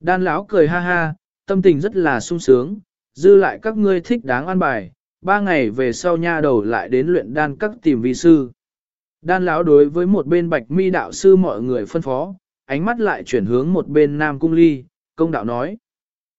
Đan lão cười ha ha, tâm tình rất là sung sướng, dư lại các ngươi thích đáng an bài, ba ngày về sau nha đầu lại đến luyện đan các tìm vi sư. Đan lão đối với một bên bạch mi đạo sư mọi người phân phó, ánh mắt lại chuyển hướng một bên nam cung ly, công đạo nói.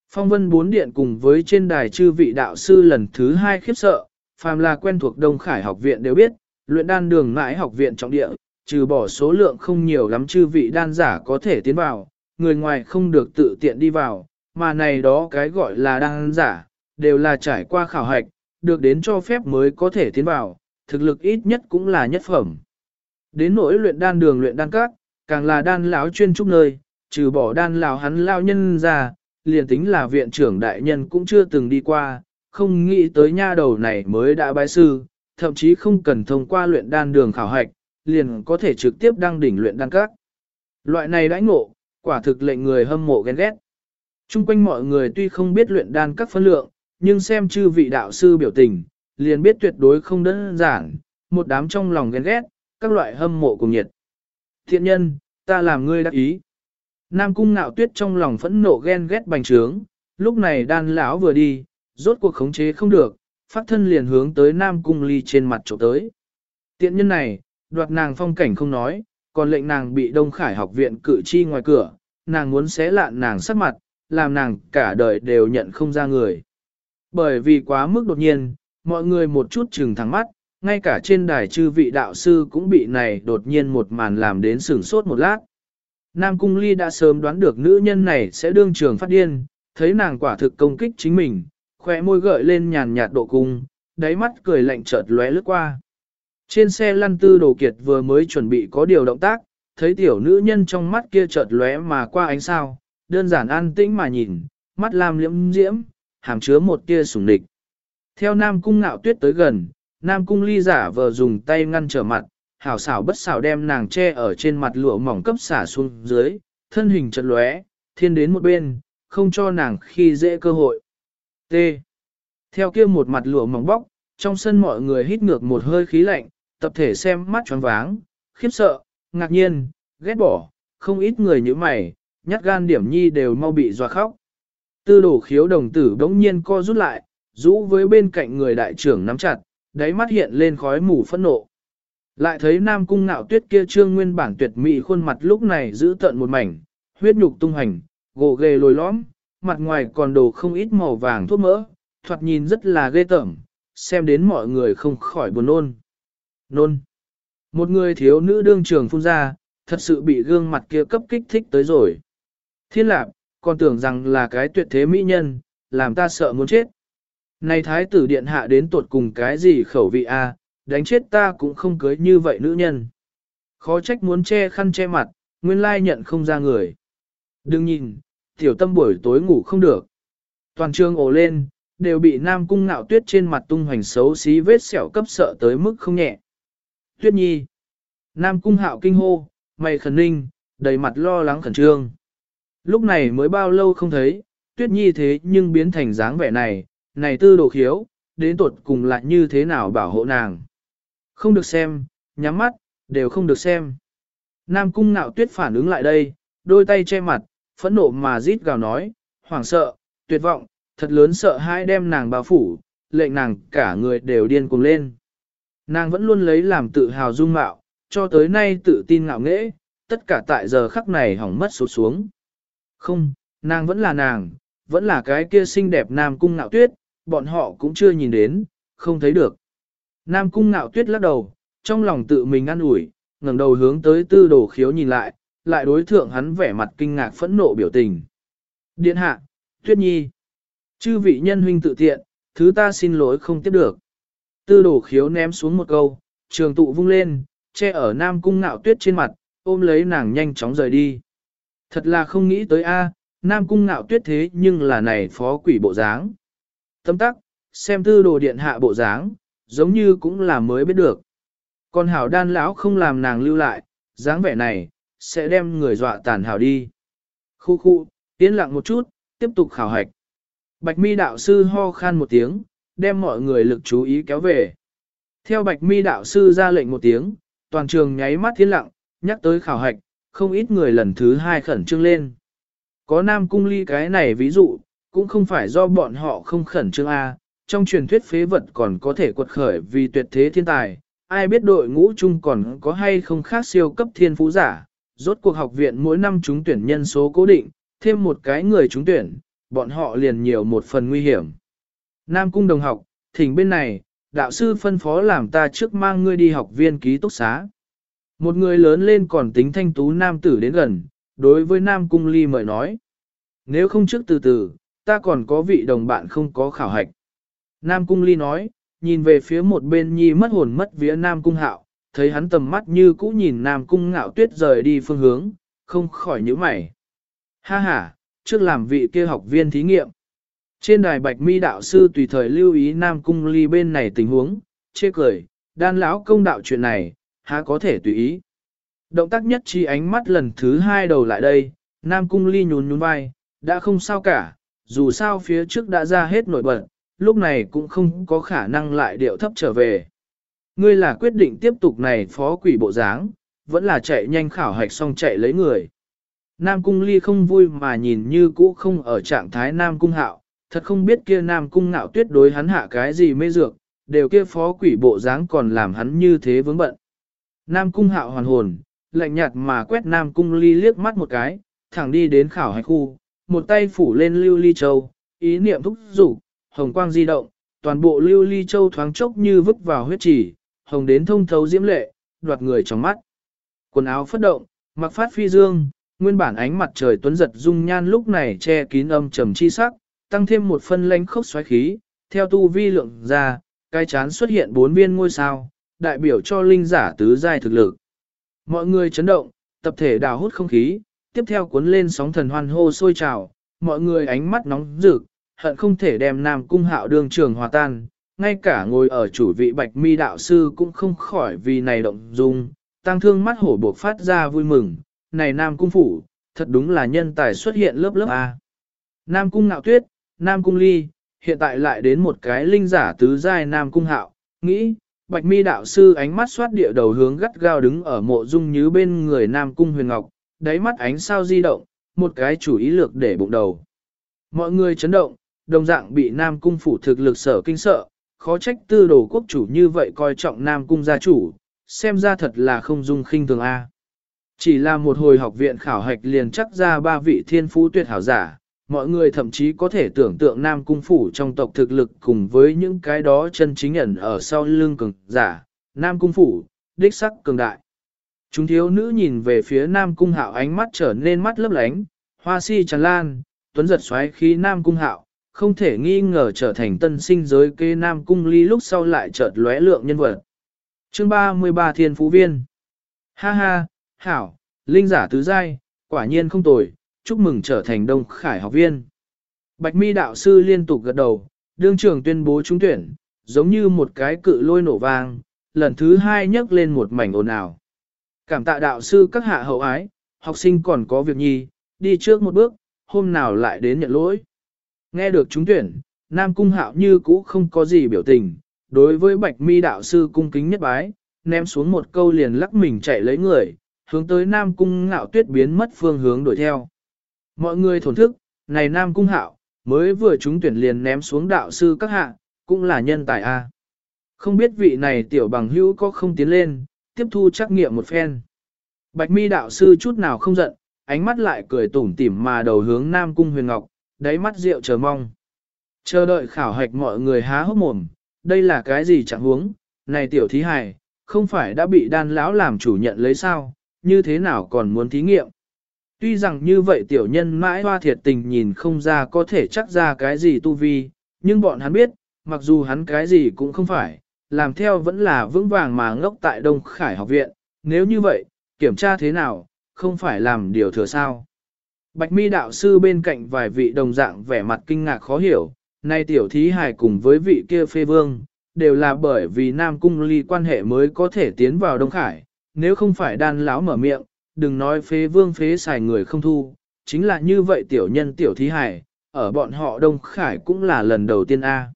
Phong vân bốn điện cùng với trên đài chư vị đạo sư lần thứ hai khiếp sợ, phàm là quen thuộc Đông Khải học viện đều biết, luyện đan đường mãi học viện trọng địa, trừ bỏ số lượng không nhiều lắm chư vị đan giả có thể tiến vào, người ngoài không được tự tiện đi vào, mà này đó cái gọi là đan giả, đều là trải qua khảo hạch, được đến cho phép mới có thể tiến vào, thực lực ít nhất cũng là nhất phẩm. Đến nỗi luyện đan đường luyện đan các, càng là đan lão chuyên trúc nơi, trừ bỏ đan lão hắn lao nhân ra, liền tính là viện trưởng đại nhân cũng chưa từng đi qua, không nghĩ tới nha đầu này mới đã bái sư, thậm chí không cần thông qua luyện đan đường khảo hạch, liền có thể trực tiếp đăng đỉnh luyện đan các. Loại này đãi ngộ, quả thực lệnh người hâm mộ ghen ghét. Trung quanh mọi người tuy không biết luyện đan các phân lượng, nhưng xem chư vị đạo sư biểu tình, liền biết tuyệt đối không đơn giản, một đám trong lòng ghen ghét, các loại hâm mộ cùng nhiệt. Thiện nhân, ta làm ngươi đắc ý. Nam cung ngạo tuyết trong lòng phẫn nộ ghen ghét bành trướng, lúc này đan lão vừa đi, rốt cuộc khống chế không được, phát thân liền hướng tới Nam cung ly trên mặt chỗ tới. Tiện nhân này, đoạt nàng phong cảnh không nói, còn lệnh nàng bị Đông Khải học viện cự chi ngoài cửa, nàng muốn xé lạn nàng sắc mặt, làm nàng cả đời đều nhận không ra người. Bởi vì quá mức đột nhiên, mọi người một chút chừng thẳng mắt, ngay cả trên đài chư vị đạo sư cũng bị này đột nhiên một màn làm đến sửng sốt một lát. Nam Cung Ly đã sớm đoán được nữ nhân này sẽ đương trường phát điên, thấy nàng quả thực công kích chính mình, khỏe môi gợi lên nhàn nhạt độ cung, đáy mắt cười lạnh chợt lóe lướt qua. Trên xe lăn tư đồ kiệt vừa mới chuẩn bị có điều động tác, thấy tiểu nữ nhân trong mắt kia chợt lóe mà qua ánh sao, đơn giản an tĩnh mà nhìn, mắt làm liễm diễm, hàm chứa một tia sủng địch. Theo Nam Cung ngạo tuyết tới gần, Nam Cung ly giả vờ dùng tay ngăn trở mặt, hảo xảo bất xảo đem nàng che ở trên mặt lụa mỏng cấp xả xuống dưới, thân hình chật lóe, thiên đến một bên, không cho nàng khi dễ cơ hội. T. Theo kia một mặt lụa mỏng bóc, trong sân mọi người hít ngược một hơi khí lạnh, tập thể xem mắt tròn váng, khiếp sợ, ngạc nhiên, ghét bỏ, không ít người như mày, nhát gan điểm nhi đều mau bị dọa khóc. Tư đổ khiếu đồng tử đống nhiên co rút lại, rũ với bên cạnh người đại trưởng nắm chặt, đáy mắt hiện lên khói mù phẫn nộ. Lại thấy nam cung ngạo tuyết kia trương nguyên bản tuyệt mỹ khuôn mặt lúc này giữ tận một mảnh, huyết nhục tung hành, gồ ghề lồi lõm, mặt ngoài còn đồ không ít màu vàng thuốc mỡ, thoạt nhìn rất là ghê tởm, xem đến mọi người không khỏi buồn nôn. Nôn. Một người thiếu nữ đương trường phun ra, thật sự bị gương mặt kia cấp kích thích tới rồi. Thiên lạc, còn tưởng rằng là cái tuyệt thế mỹ nhân, làm ta sợ muốn chết. Này thái tử điện hạ đến tuột cùng cái gì khẩu vị a đánh chết ta cũng không cưới như vậy nữ nhân. Khó trách muốn che khăn che mặt, nguyên lai nhận không ra người. Đừng nhìn, tiểu tâm buổi tối ngủ không được. Toàn trường ổ lên, đều bị nam cung ngạo tuyết trên mặt tung hoành xấu xí vết sẹo cấp sợ tới mức không nhẹ. Tuyết nhi. Nam cung hạo kinh hô, mày khẩn ninh, đầy mặt lo lắng khẩn trương. Lúc này mới bao lâu không thấy, tuyết nhi thế nhưng biến thành dáng vẻ này, này tư đồ khiếu, đến tuột cùng lại như thế nào bảo hộ nàng. Không được xem, nhắm mắt, đều không được xem. Nam cung ngạo tuyết phản ứng lại đây, đôi tay che mặt, phẫn nộ mà rít gào nói, hoảng sợ, tuyệt vọng, thật lớn sợ hai đem nàng bao phủ, lệnh nàng cả người đều điên cuồng lên. Nàng vẫn luôn lấy làm tự hào dung mạo, cho tới nay tự tin ngạo nghễ, tất cả tại giờ khắc này hỏng mất sụt xuống. Không, nàng vẫn là nàng, vẫn là cái kia xinh đẹp nam cung ngạo tuyết, bọn họ cũng chưa nhìn đến, không thấy được. Nam cung ngạo tuyết lắc đầu, trong lòng tự mình ăn ủi, ngẩng đầu hướng tới tư đồ khiếu nhìn lại, lại đối thượng hắn vẻ mặt kinh ngạc phẫn nộ biểu tình. Điện hạ, tuyết nhi, chư vị nhân huynh tự tiện, thứ ta xin lỗi không tiếp được. Tư đồ khiếu ném xuống một câu, trường tụ vung lên, che ở nam cung ngạo tuyết trên mặt, ôm lấy nàng nhanh chóng rời đi. Thật là không nghĩ tới a, nam cung ngạo tuyết thế nhưng là này phó quỷ bộ dáng. Tâm tắc, xem tư đồ điện hạ bộ dáng, giống như cũng là mới biết được. Còn hảo đan lão không làm nàng lưu lại, dáng vẻ này, sẽ đem người dọa tàn hảo đi. Khu khu, tiến lặng một chút, tiếp tục khảo hạch. Bạch mi đạo sư ho khan một tiếng, đem mọi người lực chú ý kéo về. Theo bạch mi đạo sư ra lệnh một tiếng, toàn trường nháy mắt tiến lặng, nhắc tới khảo hạch, không ít người lần thứ hai khẩn trương lên. Có nam cung ly cái này ví dụ, cũng không phải do bọn họ không khẩn trương A, trong truyền thuyết phế vật còn có thể quật khởi vì tuyệt thế thiên tài, ai biết đội ngũ chung còn có hay không khác siêu cấp thiên phú giả, rốt cuộc học viện mỗi năm trúng tuyển nhân số cố định, thêm một cái người trúng tuyển, bọn họ liền nhiều một phần nguy hiểm. Nam cung đồng học, thỉnh bên này, đạo sư phân phó làm ta trước mang ngươi đi học viên ký túc xá. Một người lớn lên còn tính thanh tú nam tử đến gần, đối với nam cung ly mời nói. Nếu không trước từ từ, ta còn có vị đồng bạn không có khảo hạch. Nam cung ly nói, nhìn về phía một bên nhi mất hồn mất vía nam cung hạo, thấy hắn tầm mắt như cũ nhìn nam cung ngạo tuyết rời đi phương hướng, không khỏi nhíu mày. Ha ha, trước làm vị kia học viên thí nghiệm. Trên đài bạch mi đạo sư tùy thời lưu ý nam cung ly bên này tình huống, chê cười, đan lão công đạo chuyện này, há có thể tùy ý. Động tác nhất chi ánh mắt lần thứ hai đầu lại đây, nam cung ly nhún nhún vai, đã không sao cả, dù sao phía trước đã ra hết nổi bật, lúc này cũng không có khả năng lại điệu thấp trở về. Ngươi là quyết định tiếp tục này phó quỷ bộ dáng, vẫn là chạy nhanh khảo hạch xong chạy lấy người. Nam cung ly không vui mà nhìn như cũ không ở trạng thái Nam cung hạo, thật không biết kia Nam cung ngạo tuyết đối hắn hạ cái gì mê dược, đều kia phó quỷ bộ dáng còn làm hắn như thế vướng bận. Nam cung hạo hoàn hồn, lạnh nhạt mà quét Nam cung ly liếc mắt một cái, thẳng đi đến khảo hạch khu, một tay phủ lên lưu ly châu, ý niệm thúc rủ, hồng quang di động, toàn bộ lưu ly châu thoáng chốc như vứt vào huyết chỉ, hồng đến thông thấu diễm lệ, đoạt người trong mắt. Quần áo phất động, mặc phát phi dương, nguyên bản ánh mặt trời tuấn giật dung nhan lúc này che kín âm trầm chi sắc, tăng thêm một phân lãnh khốc xoáy khí, theo tu vi lượng ra, cái chán xuất hiện bốn viên ngôi sao, đại biểu cho linh giả tứ giai thực lực. Mọi người chấn động, tập thể đào hút không khí, tiếp theo cuốn lên sóng thần hoan hô sôi trào, mọi người ánh mắt nóng rực, hận không thể đem Nam Cung Hạo đường trường hòa tan, ngay cả ngồi ở chủ vị Bạch Mi đạo sư cũng không khỏi vì này động dung, tăng thương mắt hổ buộc phát ra vui mừng, này Nam Cung phủ, thật đúng là nhân tài xuất hiện lớp lớp A. Nam Cung Ngạo Tuyết, Nam Cung Ly, hiện tại lại đến một cái linh giả tứ giai Nam Cung Hạo, nghĩ, Bạch Mi đạo sư ánh mắt xoát địa đầu hướng gắt gao đứng ở mộ dung như bên người Nam Cung Huyền Ngọc, đáy mắt ánh sao di động, một cái chủ ý lược để bụng đầu. Mọi người chấn động, đồng dạng bị Nam Cung phủ thực lực sở kinh sợ, khó trách tư đồ quốc chủ như vậy coi trọng Nam Cung gia chủ, xem ra thật là không dung khinh thường A. Chỉ là một hồi học viện khảo hạch liền chắc ra ba vị thiên phú tuyệt hảo giả, mọi người thậm chí có thể tưởng tượng Nam Cung phủ trong tộc thực lực cùng với những cái đó chân chính ẩn ở sau lưng cường giả, Nam Cung phủ, đích sắc cường đại. Chúng thiếu nữ nhìn về phía Nam Cung Hạo ánh mắt trở nên mắt lấp lánh, hoa si tràn lan, tuấn giật xoáy khí Nam Cung Hạo, không thể nghi ngờ trở thành tân sinh giới kê Nam Cung Ly lúc sau lại chợt lóe lượng nhân vật. Chương 33 Thiên Phú Viên Ha ha, Hảo, Linh giả tứ giai, quả nhiên không tồi, chúc mừng trở thành Đông Khải học viên. Bạch mi đạo sư liên tục gật đầu, đương trường tuyên bố trúng tuyển, giống như một cái cự lôi nổ vang, lần thứ hai nhấc lên một mảnh ồn ào. Cảm tạ đạo sư các hạ hậu ái, học sinh còn có việc nhi, đi trước một bước, hôm nào lại đến nhận lỗi. Nghe được trúng tuyển, Nam Cung Hạo như cũ không có gì biểu tình, đối với Bạch Mi đạo sư cung kính nhất bái, ném xuống một câu liền lắc mình chạy lấy người, hướng tới Nam Cung Ngạo Tuyết biến mất phương hướng đuổi theo. Mọi người thổn thức, này Nam Cung Hạo, mới vừa chúng tuyển liền ném xuống đạo sư các hạ, cũng là nhân tài a. Không biết vị này tiểu bằng hữu có không tiến lên, tiếp thu trắc nghiệm một phen. Bạch mi đạo sư chút nào không giận, ánh mắt lại cười tủm tỉm mà đầu hướng Nam Cung Huyền Ngọc, đáy mắt rượu chờ mong. Chờ đợi khảo hạch mọi người há hốc mồm, đây là cái gì chẳng huống, này tiểu thí hài, không phải đã bị đan lão làm chủ nhận lấy sao, như thế nào còn muốn thí nghiệm. Tuy rằng như vậy tiểu nhân mãi hoa thiệt tình nhìn không ra có thể chắc ra cái gì tu vi, nhưng bọn hắn biết, mặc dù hắn cái gì cũng không phải, làm theo vẫn là vững vàng mà ngốc tại Đông Khải học viện, nếu như vậy, kiểm tra thế nào, không phải làm điều thừa sao. Bạch mi đạo sư bên cạnh vài vị đồng dạng vẻ mặt kinh ngạc khó hiểu, nay tiểu thí hài cùng với vị kia phê vương, đều là bởi vì Nam Cung ly quan hệ mới có thể tiến vào Đông Khải, nếu không phải đan lão mở miệng, đừng nói phế vương phế xài người không thu, chính là như vậy tiểu nhân tiểu thí hải ở bọn họ Đông Khải cũng là lần đầu tiên A.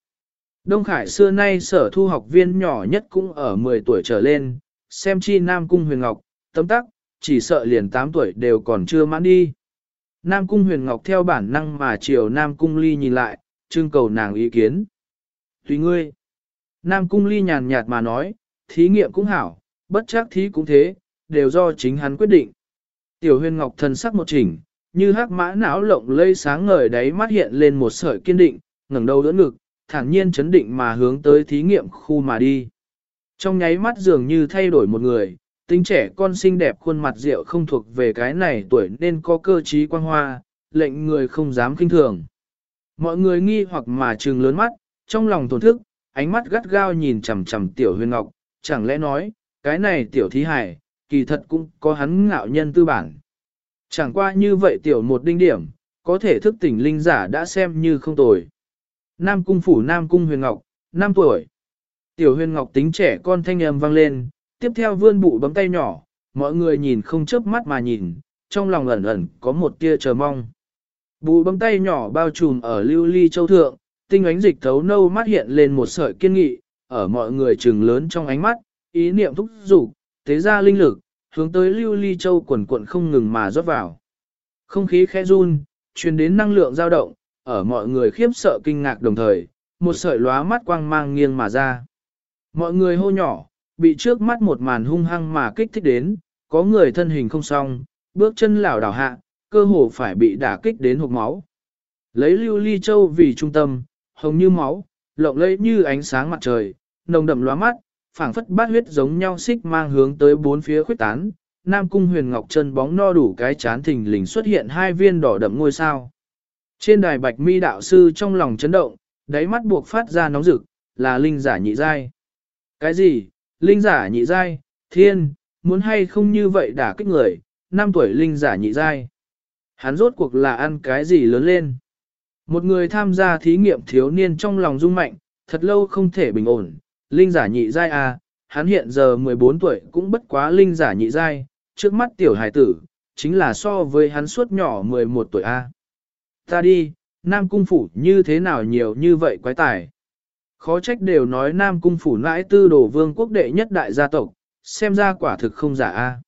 Đông Khải xưa nay sở thu học viên nhỏ nhất cũng ở 10 tuổi trở lên, xem chi Nam Cung Huyền Ngọc, tấm tắc, chỉ sợ liền 8 tuổi đều còn chưa mãn đi. Nam Cung Huyền Ngọc theo bản năng mà chiều Nam Cung Ly nhìn lại, trưng cầu nàng ý kiến. Tùy ngươi. Nam Cung Ly nhàn nhạt mà nói, thí nghiệm cũng hảo, bất chắc thí cũng thế, đều do chính hắn quyết định. Tiểu huyền ngọc thần sắc một chỉnh, như hắc mã não lộng lây sáng ngời đáy mắt hiện lên một sợi kiên định, ngẩng đầu đỡ ngực, thản nhiên chấn định mà hướng tới thí nghiệm khu mà đi. Trong nháy mắt dường như thay đổi một người, tính trẻ con xinh đẹp khuôn mặt rượu không thuộc về cái này tuổi nên có cơ trí quan hoa, lệnh người không dám kinh thường. Mọi người nghi hoặc mà trừng lớn mắt, trong lòng tổn thức, ánh mắt gắt gao nhìn chằm chằm tiểu huyền ngọc, chẳng lẽ nói, cái này tiểu thí hải, kỳ thật cũng có hắn ngạo nhân tư bản. Chẳng qua như vậy tiểu một đinh điểm, có thể thức tỉnh linh giả đã xem như không tồi. Nam cung phủ Nam cung huyền ngọc, 5 tuổi. Tiểu huyền ngọc tính trẻ con thanh âm vang lên, tiếp theo vươn bụ bấm tay nhỏ, mọi người nhìn không chớp mắt mà nhìn, trong lòng ẩn ẩn có một tia chờ mong. Bụ bấm tay nhỏ bao trùm ở lưu ly châu thượng, tinh ánh dịch thấu nâu mắt hiện lên một sợi kiên nghị, ở mọi người trừng lớn trong ánh mắt, ý niệm thúc dục thế ra linh lực, hướng tới lưu ly châu quần cuộn không ngừng mà rót vào. Không khí khẽ run, truyền đến năng lượng dao động, ở mọi người khiếp sợ kinh ngạc đồng thời, một sợi lóa mắt quang mang nghiêng mà ra. Mọi người hô nhỏ, bị trước mắt một màn hung hăng mà kích thích đến, có người thân hình không xong, bước chân lảo đảo hạ, cơ hồ phải bị đả kích đến hộp máu. Lấy lưu ly châu vì trung tâm, hồng như máu, lộng lẫy như ánh sáng mặt trời, nồng đậm lóa mắt, phảng phất bát huyết giống nhau xích mang hướng tới bốn phía khuyết tán. Nam cung huyền ngọc chân bóng no đủ cái chán thình lình xuất hiện hai viên đỏ đậm ngôi sao. Trên đài bạch mi đạo sư trong lòng chấn động, đáy mắt buộc phát ra nóng rực, là linh giả nhị giai. Cái gì? Linh giả nhị giai, thiên, muốn hay không như vậy đả kích người, năm tuổi linh giả nhị giai. Hắn rốt cuộc là ăn cái gì lớn lên? Một người tham gia thí nghiệm thiếu niên trong lòng rung mạnh, thật lâu không thể bình ổn, linh giả nhị giai à, hắn hiện giờ 14 tuổi cũng bất quá linh giả nhị giai, trước mắt tiểu hải tử, chính là so với hắn suốt nhỏ 11 tuổi a. À. Ta đi, Nam Cung Phủ như thế nào nhiều như vậy quái tài. Khó trách đều nói Nam Cung Phủ nãi tư đồ vương quốc đệ nhất đại gia tộc, xem ra quả thực không giả a.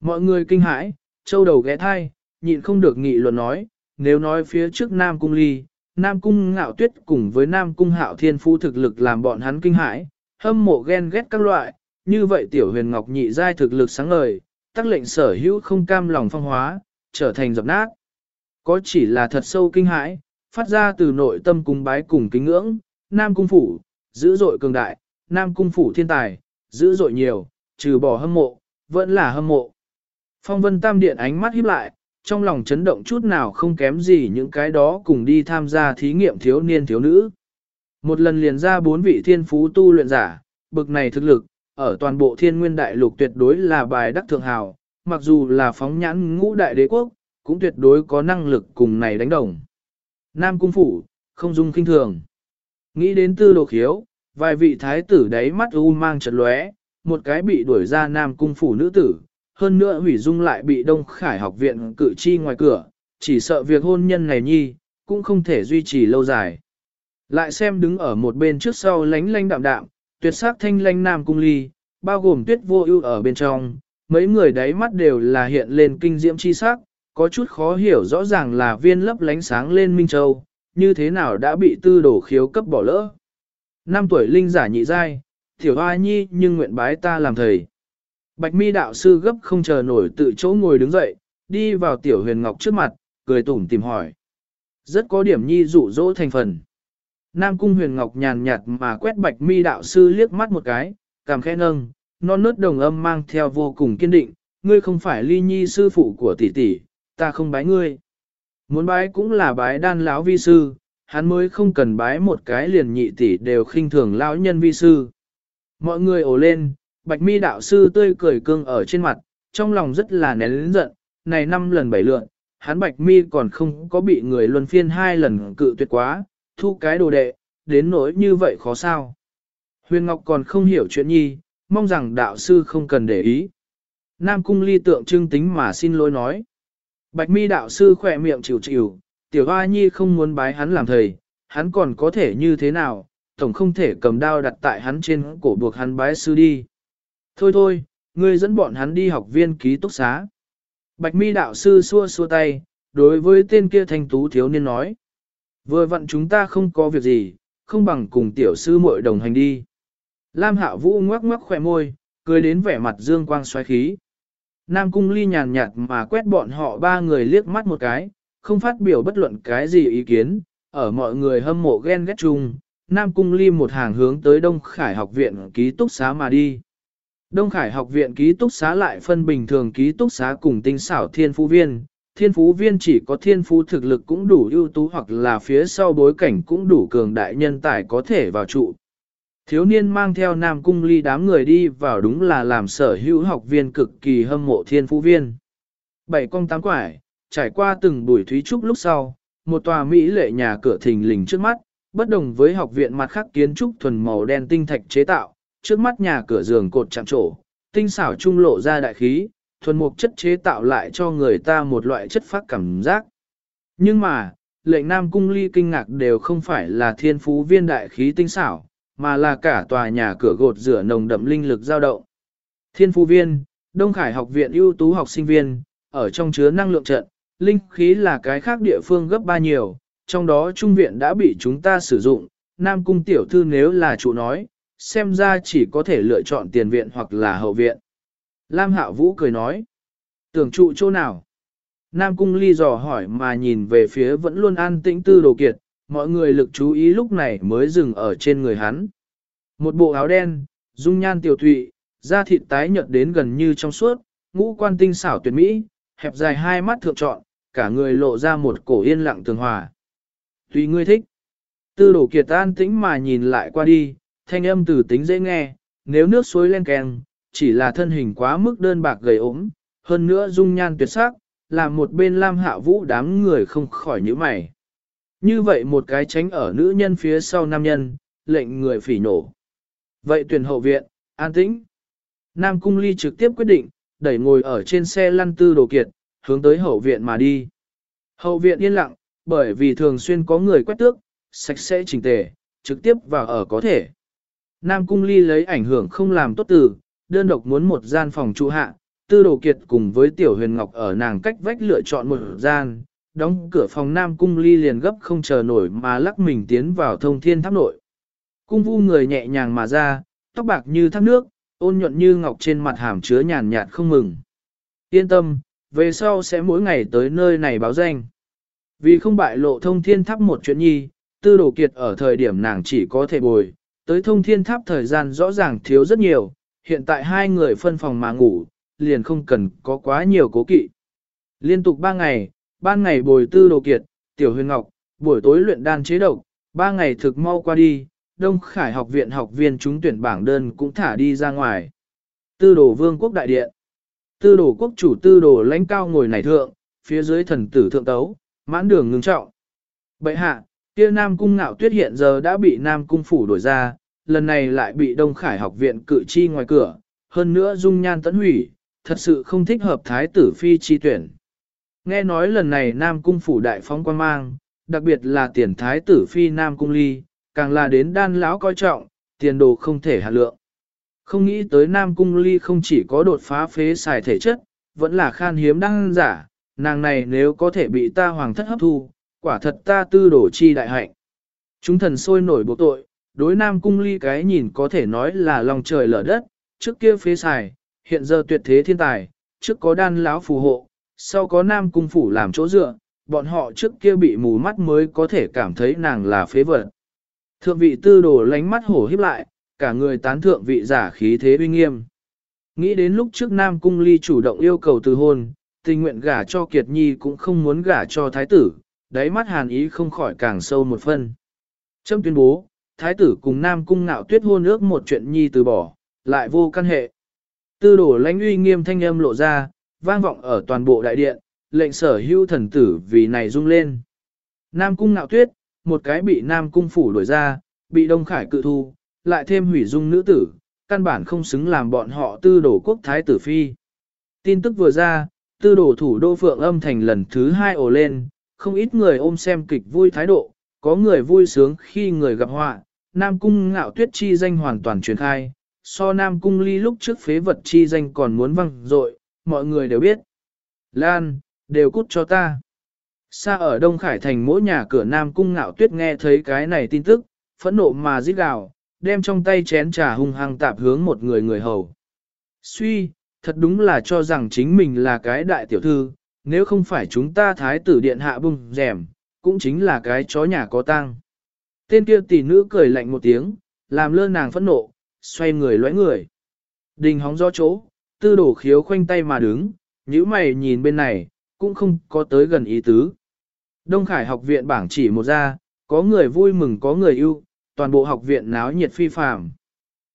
Mọi người kinh hãi, châu đầu ghé thai, nhịn không được nghị luận nói, nếu nói phía trước Nam Cung Ly, Nam Cung Ngạo Tuyết cùng với Nam Cung Hạo Thiên Phu thực lực làm bọn hắn kinh hãi, hâm mộ ghen ghét các loại, như vậy Tiểu Huyền Ngọc nhị giai thực lực sáng ngời, tác lệnh sở hữu không cam lòng phong hóa, trở thành dập nát. Có chỉ là thật sâu kinh hãi, phát ra từ nội tâm cung bái cùng kính ngưỡng, Nam Cung Phủ, dữ dội cường đại, Nam Cung Phủ thiên tài, dữ dội nhiều, trừ bỏ hâm mộ, vẫn là hâm mộ. Phong vân tam điện ánh mắt híp lại, trong lòng chấn động chút nào không kém gì những cái đó cùng đi tham gia thí nghiệm thiếu niên thiếu nữ. Một lần liền ra bốn vị thiên phú tu luyện giả, bực này thực lực, ở toàn bộ thiên nguyên đại lục tuyệt đối là bài đắc thượng hào, mặc dù là phóng nhãn ngũ đại đế quốc, cũng tuyệt đối có năng lực cùng này đánh đồng. Nam cung phủ, không dung kinh thường. Nghĩ đến tư đồ khiếu, vài vị thái tử đáy mắt u mang trật lóe, một cái bị đuổi ra Nam cung phủ nữ tử, hơn nữa hủy dung lại bị Đông Khải học viện cử chi ngoài cửa, chỉ sợ việc hôn nhân này nhi, cũng không thể duy trì lâu dài. Lại xem đứng ở một bên trước sau lánh lánh đạm đạm, tuyệt sắc thanh lanh nam cung ly, bao gồm tuyết vô ưu ở bên trong, mấy người đáy mắt đều là hiện lên kinh diễm chi sắc, có chút khó hiểu rõ ràng là viên lấp lánh sáng lên Minh Châu, như thế nào đã bị tư đổ khiếu cấp bỏ lỡ. Năm tuổi linh giả nhị giai, tiểu hoa nhi nhưng nguyện bái ta làm thầy. Bạch mi đạo sư gấp không chờ nổi tự chỗ ngồi đứng dậy, đi vào tiểu huyền ngọc trước mặt, cười tủm tìm hỏi. Rất có điểm nhi dụ dỗ thành phần. Nam cung huyền ngọc nhàn nhạt mà quét bạch mi đạo sư liếc mắt một cái, cảm khẽ nâng, non nớt đồng âm mang theo vô cùng kiên định, ngươi không phải ly nhi sư phụ của tỷ tỷ, ta không bái ngươi. Muốn bái cũng là bái đan lão vi sư, hắn mới không cần bái một cái liền nhị tỷ đều khinh thường lão nhân vi sư. Mọi người ồ lên, bạch mi đạo sư tươi cười cương ở trên mặt, trong lòng rất là nén lĩnh giận, này năm lần bảy lượn, hắn bạch mi còn không có bị người luân phiên hai lần cự tuyệt quá, thu cái đồ đệ, đến nỗi như vậy khó sao. Huyền Ngọc còn không hiểu chuyện nhi, mong rằng đạo sư không cần để ý. Nam cung ly tượng trưng tính mà xin lỗi nói. Bạch mi đạo sư khỏe miệng chịu chịu, tiểu hoa nhi không muốn bái hắn làm thầy, hắn còn có thể như thế nào, tổng không thể cầm đao đặt tại hắn trên cổ buộc hắn bái sư đi. Thôi thôi, ngươi dẫn bọn hắn đi học viên ký túc xá. Bạch mi đạo sư xua xua tay, đối với tên kia thanh tú thiếu niên nói. Vừa vặn chúng ta không có việc gì, không bằng cùng tiểu sư muội đồng hành đi. Lam hạ vũ ngoắc ngoắc khỏe môi, cười đến vẻ mặt dương quang xoáy khí. Nam cung ly nhàn nhạt mà quét bọn họ ba người liếc mắt một cái, không phát biểu bất luận cái gì ý kiến, ở mọi người hâm mộ ghen ghét chung, Nam cung ly một hàng hướng tới Đông Khải học viện ký túc xá mà đi. Đông Khải học viện ký túc xá lại phân bình thường ký túc xá cùng tinh xảo thiên phú viên. Thiên phú viên chỉ có thiên phú thực lực cũng đủ ưu tú hoặc là phía sau bối cảnh cũng đủ cường đại nhân tài có thể vào trụ. Thiếu niên mang theo nam cung ly đám người đi vào đúng là làm sở hữu học viên cực kỳ hâm mộ thiên phú viên. Bảy con tám quải, trải qua từng buổi thúy trúc lúc sau, một tòa Mỹ lệ nhà cửa thình lình trước mắt, bất đồng với học viện mặt khác kiến trúc thuần màu đen tinh thạch chế tạo, trước mắt nhà cửa giường cột chạm trổ, tinh xảo trung lộ ra đại khí, thuần mục chất chế tạo lại cho người ta một loại chất phát cảm giác. Nhưng mà, lệnh nam cung ly kinh ngạc đều không phải là thiên phú viên đại khí tinh xảo, mà là cả tòa nhà cửa gột rửa nồng đậm linh lực dao động. Thiên phú viên, Đông Khải học viện ưu tú học sinh viên, ở trong chứa năng lượng trận, linh khí là cái khác địa phương gấp ba nhiều, trong đó trung viện đã bị chúng ta sử dụng, Nam Cung tiểu thư nếu là chủ nói, xem ra chỉ có thể lựa chọn tiền viện hoặc là hậu viện. Lam Hạo Vũ cười nói, tưởng trụ chỗ nào? Nam Cung Ly dò hỏi mà nhìn về phía vẫn luôn an tĩnh tư đồ kiệt, mọi người lực chú ý lúc này mới dừng ở trên người hắn. Một bộ áo đen, dung nhan tiểu thụy, da thịt tái nhợt đến gần như trong suốt, ngũ quan tinh xảo tuyệt mỹ, hẹp dài hai mắt thượng trọn, cả người lộ ra một cổ yên lặng tường hòa. Tùy ngươi thích. Tư đồ kiệt an tĩnh mà nhìn lại qua đi, thanh âm từ tính dễ nghe, nếu nước suối len keng, chỉ là thân hình quá mức đơn bạc gầy ốm, hơn nữa dung nhan tuyệt sắc, làm một bên Lam Hạ Vũ đám người không khỏi nhíu mày. Như vậy một cái tránh ở nữ nhân phía sau nam nhân, lệnh người phỉ nổ. Vậy tuyển hậu viện, an tĩnh. Nam Cung Ly trực tiếp quyết định, đẩy ngồi ở trên xe lăn tư đồ kiệt, hướng tới hậu viện mà đi. Hậu viện yên lặng, bởi vì thường xuyên có người quét tước, sạch sẽ chỉnh tề, trực tiếp vào ở có thể. Nam Cung Ly lấy ảnh hưởng không làm tốt từ, đơn độc muốn một gian phòng trụ hạ, Tư Đồ Kiệt cùng với Tiểu Huyền Ngọc ở nàng cách vách lựa chọn một gian, đóng cửa phòng Nam Cung Ly liền gấp không chờ nổi mà lắc mình tiến vào thông thiên tháp nội. Cung vu người nhẹ nhàng mà ra, tóc bạc như thác nước, ôn nhuận như ngọc trên mặt hàm chứa nhàn nhạt không mừng. Yên tâm, về sau sẽ mỗi ngày tới nơi này báo danh. Vì không bại lộ thông thiên tháp một chuyện nhi, tư đồ kiệt ở thời điểm nàng chỉ có thể bồi, tới thông thiên tháp thời gian rõ ràng thiếu rất nhiều, hiện tại hai người phân phòng mà ngủ, liền không cần có quá nhiều cố kỵ. Liên tục ba ngày, ban ngày bồi tư đồ kiệt, tiểu huyền ngọc, buổi tối luyện đan chế độc, ba ngày thực mau qua đi, Đông Khải học viện học viên trúng tuyển bảng đơn cũng thả đi ra ngoài. Tư đồ vương quốc đại điện. Tư đồ quốc chủ tư đồ lãnh cao ngồi nảy thượng, phía dưới thần tử thượng tấu, mãn đường ngưng trọng. Bệ hạ, kia Nam Cung ngạo tuyết hiện giờ đã bị Nam Cung phủ đổi ra, lần này lại bị Đông Khải học viện cử chi ngoài cửa, hơn nữa dung nhan tẫn hủy, thật sự không thích hợp thái tử phi chi tuyển. Nghe nói lần này Nam Cung phủ đại phóng quan mang, đặc biệt là tiền thái tử phi Nam Cung ly, càng là đến đan lão coi trọng, tiền đồ không thể hạ lượng. Không nghĩ tới Nam Cung ly không chỉ có đột phá phế xài thể chất, vẫn là khan hiếm đăng giả, nàng này nếu có thể bị ta hoàng thất hấp thu, quả thật ta tư đổ chi đại hạnh. Chúng thần sôi nổi bộ tội, đối Nam Cung ly cái nhìn có thể nói là lòng trời lở đất, trước kia phế xài, hiện giờ tuyệt thế thiên tài, trước có đan lão phù hộ, sau có Nam Cung phủ làm chỗ dựa, bọn họ trước kia bị mù mắt mới có thể cảm thấy nàng là phế vật. Thượng vị tư đồ lánh mắt hổ híp lại, cả người tán thượng vị giả khí thế uy nghiêm. Nghĩ đến lúc trước Nam Cung Ly chủ động yêu cầu từ hôn, tình nguyện gả cho Kiệt Nhi cũng không muốn gả cho thái tử, đáy mắt hàn ý không khỏi càng sâu một phân. Trâm tuyên bố, thái tử cùng Nam Cung ngạo tuyết hôn ước một chuyện Nhi từ bỏ, lại vô căn hệ. Tư đổ lãnh uy nghiêm thanh âm lộ ra, vang vọng ở toàn bộ đại điện, lệnh sở hữu thần tử vì này rung lên. Nam Cung ngạo tuyết, một cái bị Nam Cung phủ đuổi ra, bị Đông Khải cự thu, lại thêm hủy dung nữ tử, căn bản không xứng làm bọn họ tư đổ quốc thái tử phi. Tin tức vừa ra, tư đổ thủ đô phượng âm thành lần thứ hai ổ lên, không ít người ôm xem kịch vui thái độ, có người vui sướng khi người gặp họa, Nam Cung ngạo tuyết chi danh hoàn toàn truyền khai, so Nam Cung ly lúc trước phế vật chi danh còn muốn văng dội mọi người đều biết. Lan, đều cút cho ta. Xa ở Đông Khải Thành mỗi nhà cửa Nam Cung ngạo tuyết nghe thấy cái này tin tức, phẫn nộ mà giết gào, đem trong tay chén trà hung hăng tạp hướng một người người hầu. Suy, thật đúng là cho rằng chính mình là cái đại tiểu thư, nếu không phải chúng ta thái tử điện hạ bung rèm, cũng chính là cái chó nhà có tang. Tên kia tỷ nữ cười lạnh một tiếng, làm lơ nàng phẫn nộ, xoay người lõi người. Đình hóng do chỗ, tư đổ khiếu khoanh tay mà đứng, nhíu mày nhìn bên này, cũng không có tới gần ý tứ. Đông Khải học viện bảng chỉ một ra, có người vui mừng có người yêu, toàn bộ học viện náo nhiệt phi phàm.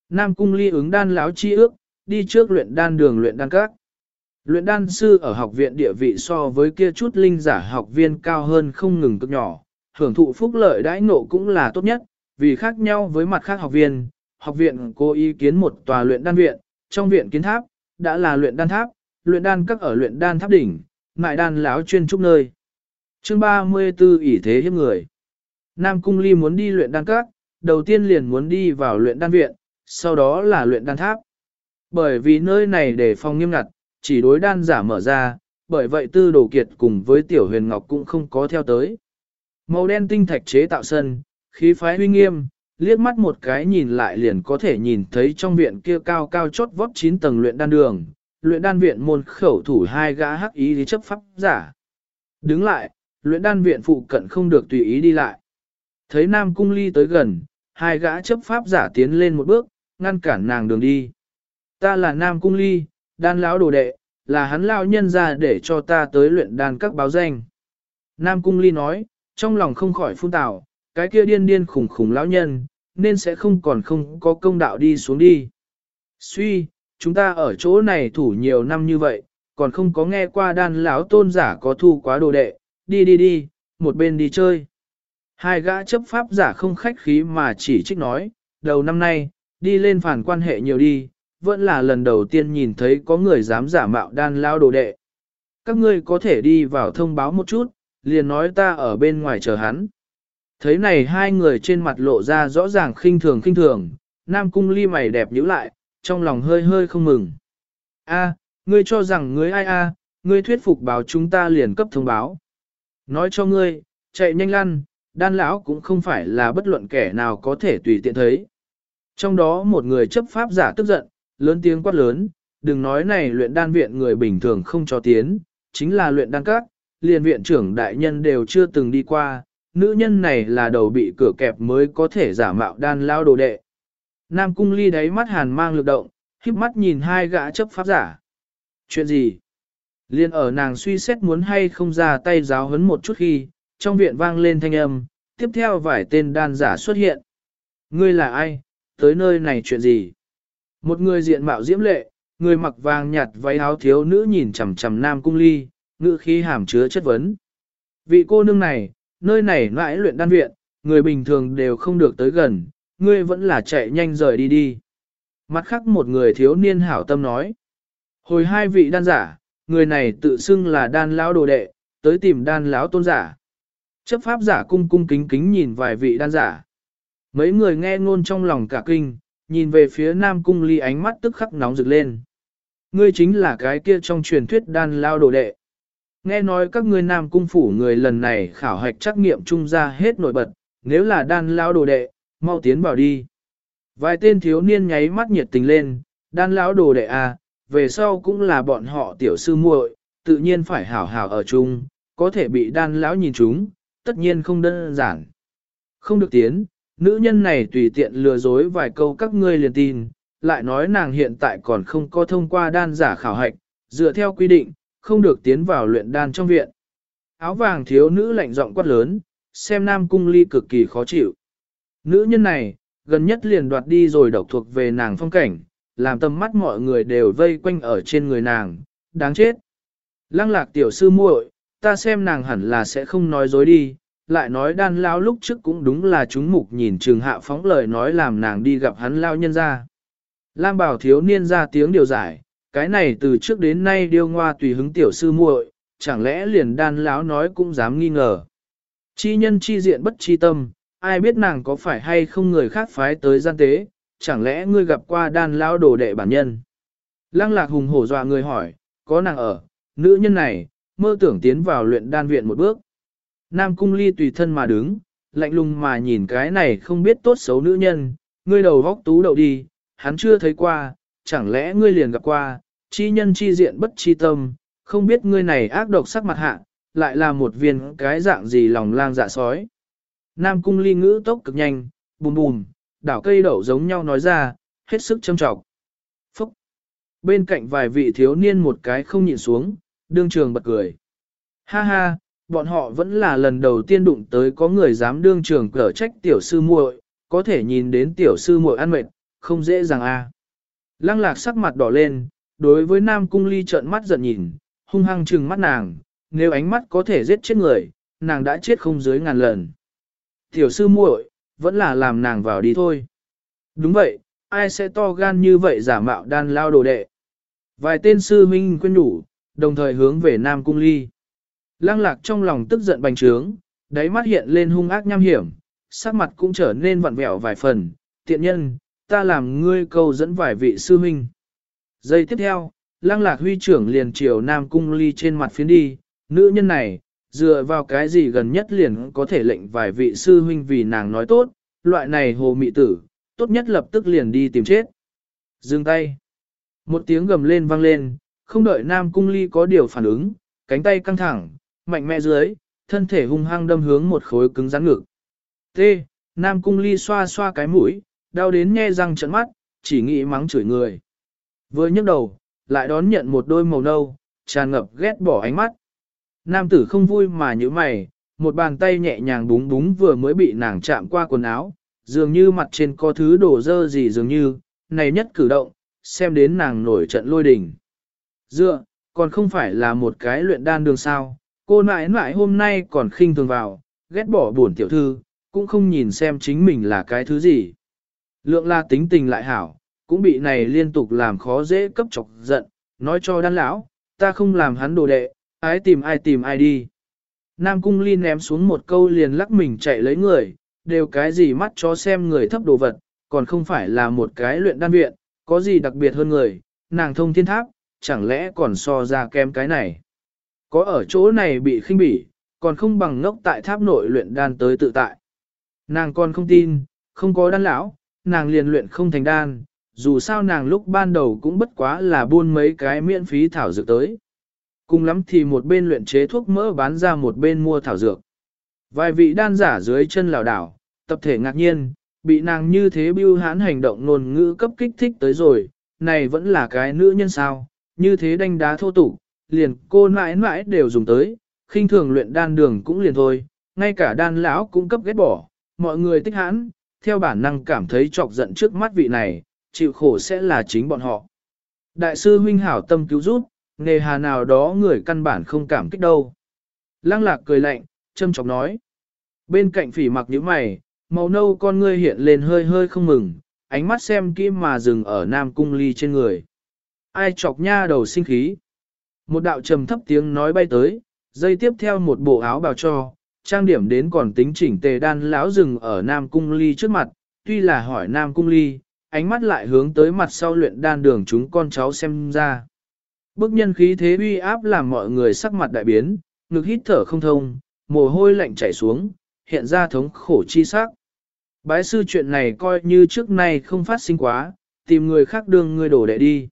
Nam cung ly ứng đan láo chi ước, đi trước luyện đan đường luyện đan các. Luyện đan sư ở học viện địa vị so với kia chút linh giả học viên cao hơn không ngừng cực nhỏ, hưởng thụ phúc lợi đãi ngộ cũng là tốt nhất, vì khác nhau với mặt khác học viên, học viện cố ý kiến một tòa luyện đan viện, trong viện kiến tháp, đã là luyện đan tháp, luyện đan các ở luyện đan tháp đỉnh, mại đan láo chuyên trúc nơi. Chương 34 ỷ thế hiếp người. Nam Cung Ly muốn đi luyện đan các, đầu tiên liền muốn đi vào luyện đan viện, sau đó là luyện đan tháp. Bởi vì nơi này để phòng nghiêm ngặt, chỉ đối đan giả mở ra, bởi vậy tư đồ kiệt cùng với tiểu huyền ngọc cũng không có theo tới. Màu đen tinh thạch chế tạo sân, khí phái huy nghiêm, liếc mắt một cái nhìn lại liền có thể nhìn thấy trong viện kia cao cao chót vót 9 tầng luyện đan đường, luyện đan viện môn khẩu thủ hai gã hắc ý lý chấp pháp giả. Đứng lại, luyện đan viện phụ cận không được tùy ý đi lại. Thấy Nam Cung Ly tới gần, hai gã chấp pháp giả tiến lên một bước, ngăn cản nàng đường đi. Ta là Nam Cung Ly, đan lão đồ đệ, là hắn lão nhân ra để cho ta tới luyện đan các báo danh. Nam Cung Ly nói, trong lòng không khỏi phun tảo cái kia điên điên khủng khủng lão nhân, nên sẽ không còn không có công đạo đi xuống đi. Suy, chúng ta ở chỗ này thủ nhiều năm như vậy, còn không có nghe qua đan lão tôn giả có thu quá đồ đệ, đi đi đi, một bên đi chơi. Hai gã chấp pháp giả không khách khí mà chỉ trích nói, đầu năm nay, đi lên phản quan hệ nhiều đi, vẫn là lần đầu tiên nhìn thấy có người dám giả mạo đan lao đồ đệ. Các ngươi có thể đi vào thông báo một chút, liền nói ta ở bên ngoài chờ hắn. Thấy này hai người trên mặt lộ ra rõ ràng khinh thường khinh thường, Nam Cung ly mày đẹp nhíu lại, trong lòng hơi hơi không mừng. A, Ngươi cho rằng ngươi ai a, ngươi thuyết phục báo chúng ta liền cấp thông báo. Nói cho ngươi, chạy nhanh lăn, đan lão cũng không phải là bất luận kẻ nào có thể tùy tiện thấy. Trong đó một người chấp pháp giả tức giận, lớn tiếng quát lớn, đừng nói này luyện đan viện người bình thường không cho tiến, chính là luyện đan các, liền viện trưởng đại nhân đều chưa từng đi qua, nữ nhân này là đầu bị cửa kẹp mới có thể giả mạo đan lao đồ đệ. Nam cung ly đáy mắt hàn mang lực động, híp mắt nhìn hai gã chấp pháp giả. Chuyện gì? Liên ở nàng suy xét muốn hay không ra tay giáo hấn một chút khi, trong viện vang lên thanh âm, tiếp theo vài tên đan giả xuất hiện. Ngươi là ai? Tới nơi này chuyện gì? Một người diện mạo diễm lệ, người mặc vàng nhạt váy áo thiếu nữ nhìn chằm chằm Nam Cung Ly, ngữ khí hàm chứa chất vấn. Vị cô nương này, nơi này mãi luyện đan viện, người bình thường đều không được tới gần, ngươi vẫn là chạy nhanh rời đi đi. Mặt khác một người thiếu niên hảo tâm nói. Hồi hai vị đan giả, người này tự xưng là đan lão đồ đệ, tới tìm đan lão tôn giả. Chấp pháp giả cung cung kính kính nhìn vài vị đan giả. Mấy người nghe ngôn trong lòng cả kinh, nhìn về phía nam cung ly ánh mắt tức khắc nóng rực lên. Ngươi chính là cái kia trong truyền thuyết đan lao đồ đệ. Nghe nói các ngươi nam cung phủ người lần này khảo hạch trắc nghiệm trung ra hết nổi bật, nếu là đan lao đồ đệ, mau tiến vào đi. Vài tên thiếu niên nháy mắt nhiệt tình lên, đan lão đồ đệ à, về sau cũng là bọn họ tiểu sư muội, tự nhiên phải hảo hảo ở chung, có thể bị đan lão nhìn chúng, tất nhiên không đơn giản. Không được tiến, nữ nhân này tùy tiện lừa dối vài câu các ngươi liền tin, lại nói nàng hiện tại còn không có thông qua đan giả khảo hạch, dựa theo quy định, không được tiến vào luyện đan trong viện. Áo vàng thiếu nữ lạnh giọng quát lớn, xem nam cung ly cực kỳ khó chịu. Nữ nhân này, gần nhất liền đoạt đi rồi độc thuộc về nàng phong cảnh, làm tầm mắt mọi người đều vây quanh ở trên người nàng, đáng chết. Lăng lạc tiểu sư muội, ta xem nàng hẳn là sẽ không nói dối đi, lại nói đan lao lúc trước cũng đúng là chúng mục nhìn trường hạ phóng lời nói làm nàng đi gặp hắn lao nhân ra. Lam bảo thiếu niên ra tiếng điều giải, cái này từ trước đến nay điêu ngoa tùy hứng tiểu sư muội, chẳng lẽ liền đan lão nói cũng dám nghi ngờ. Chi nhân chi diện bất chi tâm, ai biết nàng có phải hay không người khác phái tới gian tế, chẳng lẽ ngươi gặp qua đan lão đồ đệ bản nhân. Lăng lạc hùng hổ dọa người hỏi, có nàng ở, nữ nhân này, mơ tưởng tiến vào luyện đan viện một bước. Nam cung ly tùy thân mà đứng, lạnh lùng mà nhìn cái này không biết tốt xấu nữ nhân, ngươi đầu vóc tú đậu đi, hắn chưa thấy qua, chẳng lẽ ngươi liền gặp qua, chi nhân chi diện bất chi tâm, không biết ngươi này ác độc sắc mặt hạ, lại là một viên cái dạng gì lòng lang dạ sói. Nam cung ly ngữ tốc cực nhanh, bùm bùm, đảo cây đậu giống nhau nói ra, hết sức châm trọng. Phúc! Bên cạnh vài vị thiếu niên một cái không nhìn xuống, đương trường bật cười. Ha ha, bọn họ vẫn là lần đầu tiên đụng tới có người dám đương trường cở trách tiểu sư muội, có thể nhìn đến tiểu sư muội ăn mệt, không dễ dàng a. À. Lăng lạc sắc mặt đỏ lên, đối với Nam Cung Ly trợn mắt giận nhìn, hung hăng trừng mắt nàng, nếu ánh mắt có thể giết chết người, nàng đã chết không dưới ngàn lần. Tiểu sư muội, vẫn là làm nàng vào đi thôi. Đúng vậy, ai sẽ to gan như vậy giả mạo đan lao đồ đệ. Vài tên sư minh quên đủ, đồng thời hướng về Nam Cung Ly. Lăng lạc trong lòng tức giận bành trướng, đáy mắt hiện lên hung ác nham hiểm, sắc mặt cũng trở nên vặn vẹo vài phần, tiện nhân, ta làm ngươi câu dẫn vài vị sư huynh. Giây tiếp theo, lăng lạc huy trưởng liền chiều Nam Cung Ly trên mặt phiến đi, nữ nhân này, dựa vào cái gì gần nhất liền có thể lệnh vài vị sư huynh vì nàng nói tốt, loại này hồ mị tử, tốt nhất lập tức liền đi tìm chết. Dừng tay. Một tiếng gầm lên vang lên, không đợi Nam Cung Ly có điều phản ứng, cánh tay căng thẳng, mạnh mẽ dưới, thân thể hung hăng đâm hướng một khối cứng rắn ngực. T. Nam Cung Ly xoa xoa cái mũi, đau đến nghe răng trận mắt, chỉ nghĩ mắng chửi người. Vừa nhấc đầu, lại đón nhận một đôi màu nâu, tràn ngập ghét bỏ ánh mắt. Nam tử không vui mà như mày, một bàn tay nhẹ nhàng búng búng vừa mới bị nàng chạm qua quần áo, dường như mặt trên có thứ đổ dơ gì dường như, này nhất cử động, xem đến nàng nổi trận lôi đình. Dựa, còn không phải là một cái luyện đan đường sao, cô nãi nãi hôm nay còn khinh thường vào, ghét bỏ buồn tiểu thư, cũng không nhìn xem chính mình là cái thứ gì. Lượng la tính tình lại hảo, cũng bị này liên tục làm khó dễ cấp chọc giận, nói cho đan lão, ta không làm hắn đồ đệ, ai tìm ai tìm ai đi. Nam cung ly ném xuống một câu liền lắc mình chạy lấy người, đều cái gì mắt cho xem người thấp đồ vật, còn không phải là một cái luyện đan viện, có gì đặc biệt hơn người, nàng thông thiên tháp, chẳng lẽ còn so ra kém cái này. Có ở chỗ này bị khinh bỉ, còn không bằng ngốc tại tháp nội luyện đan tới tự tại. Nàng còn không tin, không có đan lão, nàng liền luyện không thành đan, dù sao nàng lúc ban đầu cũng bất quá là buôn mấy cái miễn phí thảo dược tới. Cùng lắm thì một bên luyện chế thuốc mỡ bán ra một bên mua thảo dược. Vài vị đan giả dưới chân lào đảo, tập thể ngạc nhiên, bị nàng như thế bưu hãn hành động nôn ngữ cấp kích thích tới rồi, này vẫn là cái nữ nhân sao, như thế đánh đá thô tục, liền cô mãi mãi đều dùng tới, khinh thường luyện đan đường cũng liền thôi, ngay cả đan lão cũng cấp ghét bỏ, mọi người tích hãn, theo bản năng cảm thấy chọc giận trước mắt vị này, chịu khổ sẽ là chính bọn họ. Đại sư huynh hảo tâm cứu giúp, nghề hà nào đó người căn bản không cảm kích đâu. Lăng lạc cười lạnh, châm chọc nói. Bên cạnh phỉ mặc những mày, màu nâu con ngươi hiện lên hơi hơi không mừng, ánh mắt xem kỹ mà dừng ở nam cung ly trên người. Ai chọc nha đầu sinh khí. Một đạo trầm thấp tiếng nói bay tới, dây tiếp theo một bộ áo bào cho, trang điểm đến còn tính chỉnh tề đan lão dừng ở nam cung ly trước mặt, tuy là hỏi nam cung ly, ánh mắt lại hướng tới mặt sau luyện đan đường chúng con cháu xem ra. Bức nhân khí thế uy áp làm mọi người sắc mặt đại biến, ngực hít thở không thông, mồ hôi lạnh chảy xuống, hiện ra thống khổ chi sắc. Bái sư chuyện này coi như trước nay không phát sinh quá, tìm người khác đương người đổ đệ đi.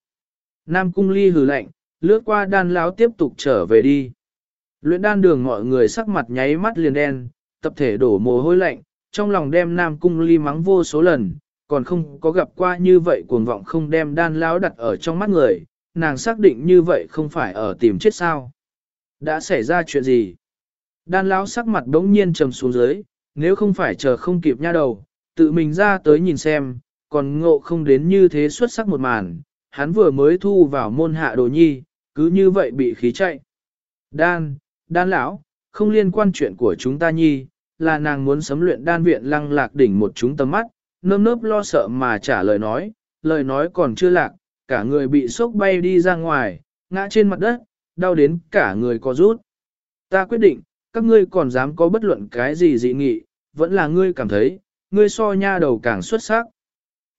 Nam cung ly hừ lạnh, lướt qua đan lão tiếp tục trở về đi. Luyện đan đường mọi người sắc mặt nháy mắt liền đen, tập thể đổ mồ hôi lạnh, trong lòng đem Nam cung ly mắng vô số lần, còn không có gặp qua như vậy cuồng vọng không đem đan lão đặt ở trong mắt người, nàng xác định như vậy không phải ở tìm chết sao. Đã xảy ra chuyện gì? Đan lão sắc mặt đống nhiên trầm xuống dưới, nếu không phải chờ không kịp nha đầu, tự mình ra tới nhìn xem, còn ngộ không đến như thế xuất sắc một màn, hắn vừa mới thu vào môn hạ đồ nhi, cứ như vậy bị khí chạy. Đan, đan lão, không liên quan chuyện của chúng ta nhi, là nàng muốn sấm luyện đan viện lăng lạc đỉnh một chúng tầm mắt, nơm nớp lo sợ mà trả lời nói, lời nói còn chưa lạc, cả người bị sốc bay đi ra ngoài, ngã trên mặt đất, đau đến cả người có rút. Ta quyết định, các ngươi còn dám có bất luận cái gì dị nghị, vẫn là ngươi cảm thấy, ngươi so nha đầu càng xuất sắc.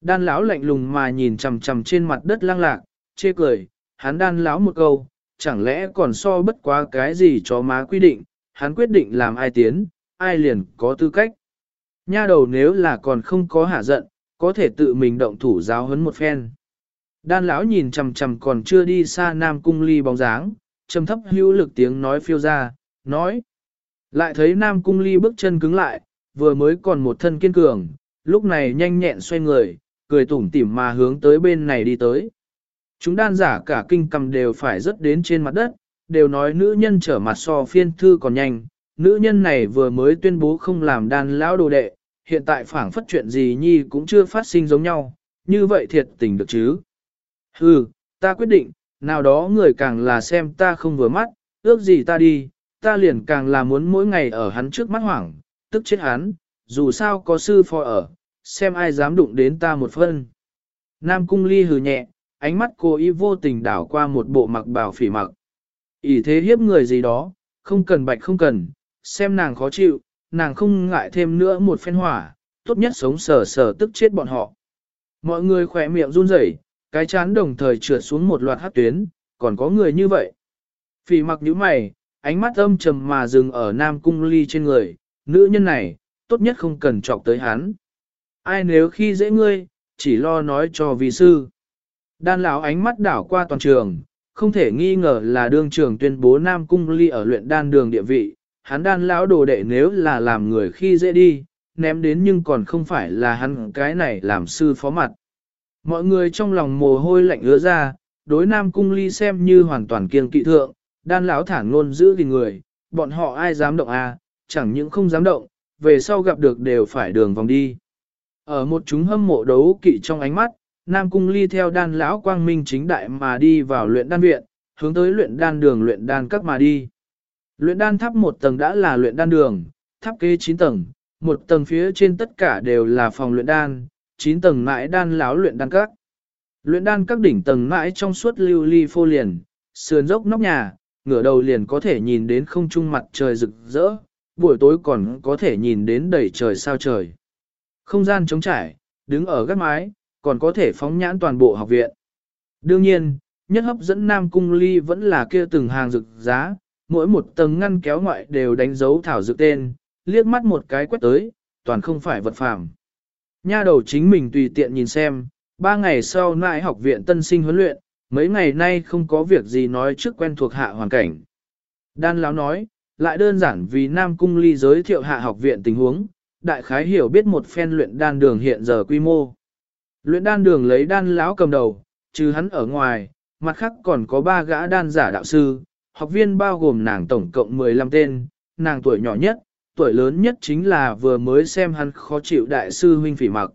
Đan lão lạnh lùng mà nhìn chằm chằm trên mặt đất lang lạc, chê cười, hắn đan lão một câu, chẳng lẽ còn so bất quá cái gì cho má quy định, hắn quyết định làm ai tiến, ai liền có tư cách. Nha đầu nếu là còn không có hạ giận, có thể tự mình động thủ giáo huấn một phen. Đan lão nhìn chằm chằm còn chưa đi xa Nam Cung Ly bóng dáng, trầm thấp hữu lực tiếng nói phiêu ra, nói. Lại thấy Nam Cung Ly bước chân cứng lại, vừa mới còn một thân kiên cường, lúc này nhanh nhẹn xoay người, cười tủm tỉm mà hướng tới bên này đi tới. Chúng đan giả cả kinh cầm đều phải rớt đến trên mặt đất, đều nói nữ nhân trở mặt so phiên thư còn nhanh, nữ nhân này vừa mới tuyên bố không làm đan lão đồ đệ, hiện tại phảng phất chuyện gì nhi cũng chưa phát sinh giống nhau, như vậy thiệt tình được chứ. Hừ, ta quyết định, nào đó người càng là xem ta không vừa mắt, ước gì ta đi, ta liền càng là muốn mỗi ngày ở hắn trước mắt hoảng, tức chết hắn, dù sao có sư phò ở, xem ai dám đụng đến ta một phân. Nam cung ly hừ nhẹ, ánh mắt cô y vô tình đảo qua một bộ mặc bào phỉ mặc. ỷ thế hiếp người gì đó, không cần bạch không cần, xem nàng khó chịu, nàng không ngại thêm nữa một phen hỏa, tốt nhất sống sờ sờ tức chết bọn họ. Mọi người khỏe miệng run rẩy, cái chán đồng thời trượt xuống một loạt hát tuyến, còn có người như vậy. Phỉ mặc nhíu mày, ánh mắt âm trầm mà dừng ở Nam Cung Ly trên người, nữ nhân này, tốt nhất không cần chọc tới hắn. Ai nếu khi dễ ngươi, chỉ lo nói cho vị sư. Đan lão ánh mắt đảo qua toàn trường, không thể nghi ngờ là đương trường tuyên bố Nam Cung Ly ở luyện đan đường địa vị, hắn đan lão đồ đệ nếu là làm người khi dễ đi, ném đến nhưng còn không phải là hắn cái này làm sư phó mặt. Mọi người trong lòng mồ hôi lạnh ứa ra, đối Nam Cung Ly xem như hoàn toàn kiêng kỵ thượng, đan lão thản ngôn giữ gìn người, bọn họ ai dám động à, chẳng những không dám động, về sau gặp được đều phải đường vòng đi. Ở một chúng hâm mộ đấu kỵ trong ánh mắt, Nam Cung Ly theo đan lão quang minh chính đại mà đi vào luyện đan viện, hướng tới luyện đan đường luyện đan các mà đi. Luyện đan tháp một tầng đã là luyện đan đường, tháp kế 9 tầng, một tầng phía trên tất cả đều là phòng luyện đan, 9 tầng mãi đan lão luyện đan các. Luyện đan các đỉnh tầng mãi trong suốt lưu ly phô liền, sườn dốc nóc nhà, ngửa đầu liền có thể nhìn đến không trung mặt trời rực rỡ, buổi tối còn có thể nhìn đến đầy trời sao trời. Không gian trống trải, đứng ở gác mái, còn có thể phóng nhãn toàn bộ học viện. Đương nhiên, nhất hấp dẫn Nam Cung Ly vẫn là kia từng hàng rực giá, mỗi một tầng ngăn kéo ngoại đều đánh dấu thảo dược tên, liếc mắt một cái quét tới, toàn không phải vật phàm. Nha đầu chính mình tùy tiện nhìn xem, ba ngày sau lại học viện tân sinh huấn luyện, mấy ngày nay không có việc gì nói trước quen thuộc hạ hoàn cảnh. Đan Lão nói, lại đơn giản vì Nam Cung Ly giới thiệu hạ học viện tình huống, đại khái hiểu biết một phen luyện đan đường hiện giờ quy mô. Luyện đan đường lấy đan lão cầm đầu, trừ hắn ở ngoài, mặt khác còn có ba gã đan giả đạo sư, học viên bao gồm nàng tổng cộng 15 tên, nàng tuổi nhỏ nhất, tuổi lớn nhất chính là vừa mới xem hắn khó chịu đại sư huynh phỉ mặc.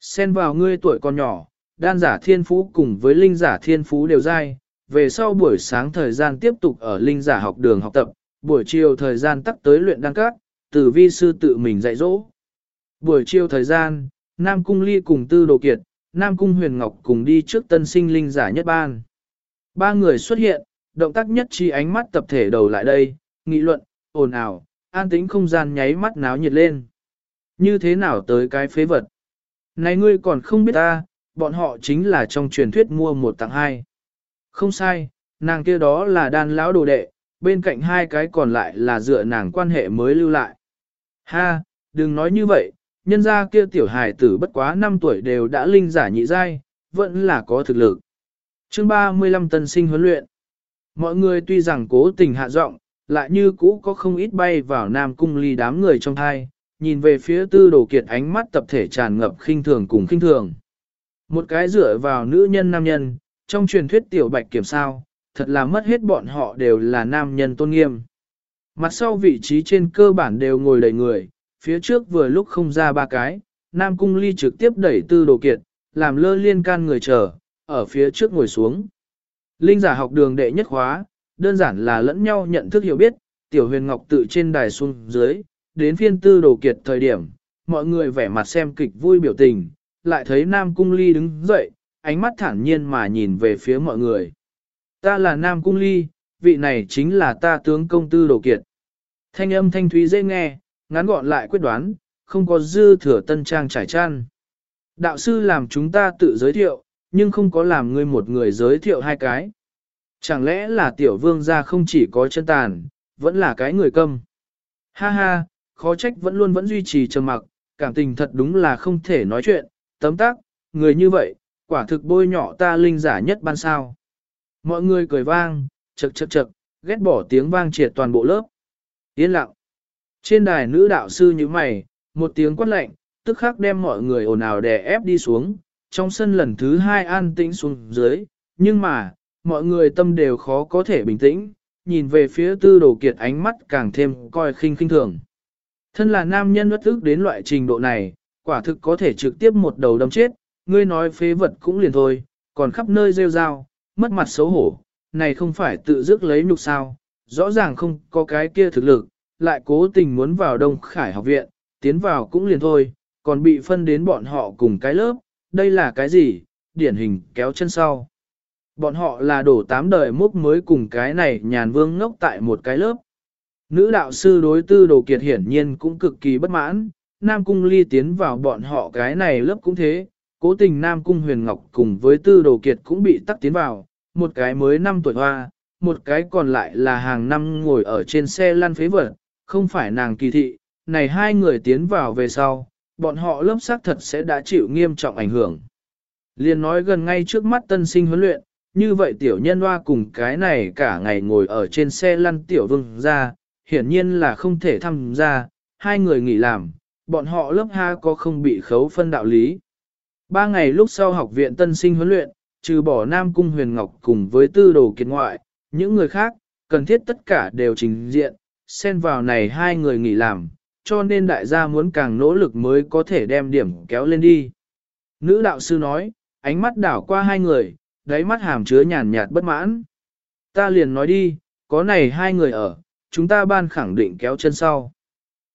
Xen vào ngươi tuổi còn nhỏ, đan giả thiên phú cùng với linh giả thiên phú đều dai, về sau buổi sáng thời gian tiếp tục ở linh giả học đường học tập, buổi chiều thời gian tắt tới luyện đan các, từ vi sư tự mình dạy dỗ. Buổi chiều thời gian, Nam Cung Ly cùng Tư Đồ Kiệt, Nam Cung Huyền Ngọc cùng đi trước tân sinh linh giả nhất ban. Ba người xuất hiện, động tác nhất trí ánh mắt tập thể đầu lại đây, nghị luận, ồn ào, an tĩnh không gian nháy mắt náo nhiệt lên. Như thế nào tới cái phế vật? Này ngươi còn không biết ta, bọn họ chính là trong truyền thuyết mua một tặng hai. Không sai, nàng kia đó là đan lão đồ đệ, bên cạnh hai cái còn lại là dựa nàng quan hệ mới lưu lại. Ha, đừng nói như vậy, nhân ra kia tiểu hài tử bất quá 5 tuổi đều đã linh giả nhị giai, vẫn là có thực lực. Chương 35 tân sinh huấn luyện. Mọi người tuy rằng cố tình hạ giọng, lại như cũ có không ít bay vào Nam Cung ly đám người trong thai, nhìn về phía tư đồ kiệt ánh mắt tập thể tràn ngập khinh thường cùng khinh thường. Một cái dựa vào nữ nhân nam nhân, trong truyền thuyết tiểu bạch kiểm sao, thật là mất hết bọn họ đều là nam nhân tôn nghiêm. Mặt sau vị trí trên cơ bản đều ngồi đầy người, phía trước vừa lúc không ra ba cái, Nam Cung Ly trực tiếp đẩy tư đồ kiệt, làm lơ liên can người chờ, ở phía trước ngồi xuống. Linh giả học đường đệ nhất khóa, đơn giản là lẫn nhau nhận thức hiểu biết, tiểu huyền ngọc tự trên đài xuống dưới, đến phiên tư đồ kiệt thời điểm, mọi người vẻ mặt xem kịch vui biểu tình, lại thấy Nam Cung Ly đứng dậy, ánh mắt thản nhiên mà nhìn về phía mọi người. Ta là Nam Cung Ly, vị này chính là ta tướng công tư đồ kiệt. Thanh âm thanh thúy dễ nghe, ngắn gọn lại quyết đoán, không có dư thừa tân trang trải chăn. Đạo sư làm chúng ta tự giới thiệu, nhưng không có làm ngươi một người giới thiệu hai cái. Chẳng lẽ là tiểu vương gia không chỉ có chân tàn, vẫn là cái người câm. Ha ha, khó trách vẫn luôn vẫn duy trì trầm mặc, cảm tình thật đúng là không thể nói chuyện, tấm tác, người như vậy, quả thực bôi nhỏ ta linh giả nhất ban sao. Mọi người cười vang, chật chật chật, ghét bỏ tiếng vang triệt toàn bộ lớp. Yên lặng. Trên đài nữ đạo sư như mày, một tiếng quát lệnh, tức khắc đem mọi người ồn ào đè ép đi xuống, trong sân lần thứ hai an tĩnh xuống dưới, nhưng mà, mọi người tâm đều khó có thể bình tĩnh, nhìn về phía tư đồ kiệt ánh mắt càng thêm coi khinh khinh thường. Thân là nam nhân bất ức đến loại trình độ này, quả thực có thể trực tiếp một đầu đâm chết, ngươi nói phế vật cũng liền thôi, còn khắp nơi rêu rao, mất mặt xấu hổ, này không phải tự dứt lấy nhục sao, rõ ràng không có cái kia thực lực, lại cố tình muốn vào Đông Khải học viện, tiến vào cũng liền thôi, còn bị phân đến bọn họ cùng cái lớp, đây là cái gì, điển hình kéo chân sau. Bọn họ là đổ tám đời múc mới cùng cái này nhàn vương ngốc tại một cái lớp. Nữ đạo sư đối tư đồ kiệt hiển nhiên cũng cực kỳ bất mãn, Nam Cung ly tiến vào bọn họ cái này lớp cũng thế, cố tình Nam Cung huyền ngọc cùng với tư đồ kiệt cũng bị tắc tiến vào, một cái mới năm tuổi hoa, một cái còn lại là hàng năm ngồi ở trên xe lăn phế vật, không phải nàng kỳ thị, này hai người tiến vào về sau, bọn họ lớp xác thật sẽ đã chịu nghiêm trọng ảnh hưởng. Liên nói gần ngay trước mắt tân sinh huấn luyện, như vậy tiểu nhân hoa cùng cái này cả ngày ngồi ở trên xe lăn tiểu vương ra, hiển nhiên là không thể tham gia, hai người nghỉ làm, bọn họ lớp ha có không bị khấu phân đạo lý. Ba ngày lúc sau học viện tân sinh huấn luyện, trừ bỏ Nam Cung Huyền Ngọc cùng với tư đồ kiệt ngoại, những người khác, cần thiết tất cả đều trình diện, xen vào này hai người nghỉ làm, cho nên đại gia muốn càng nỗ lực mới có thể đem điểm kéo lên đi. Nữ đạo sư nói, ánh mắt đảo qua hai người, đáy mắt hàm chứa nhàn nhạt bất mãn. Ta liền nói đi, có này hai người ở, chúng ta ban khẳng định kéo chân sau.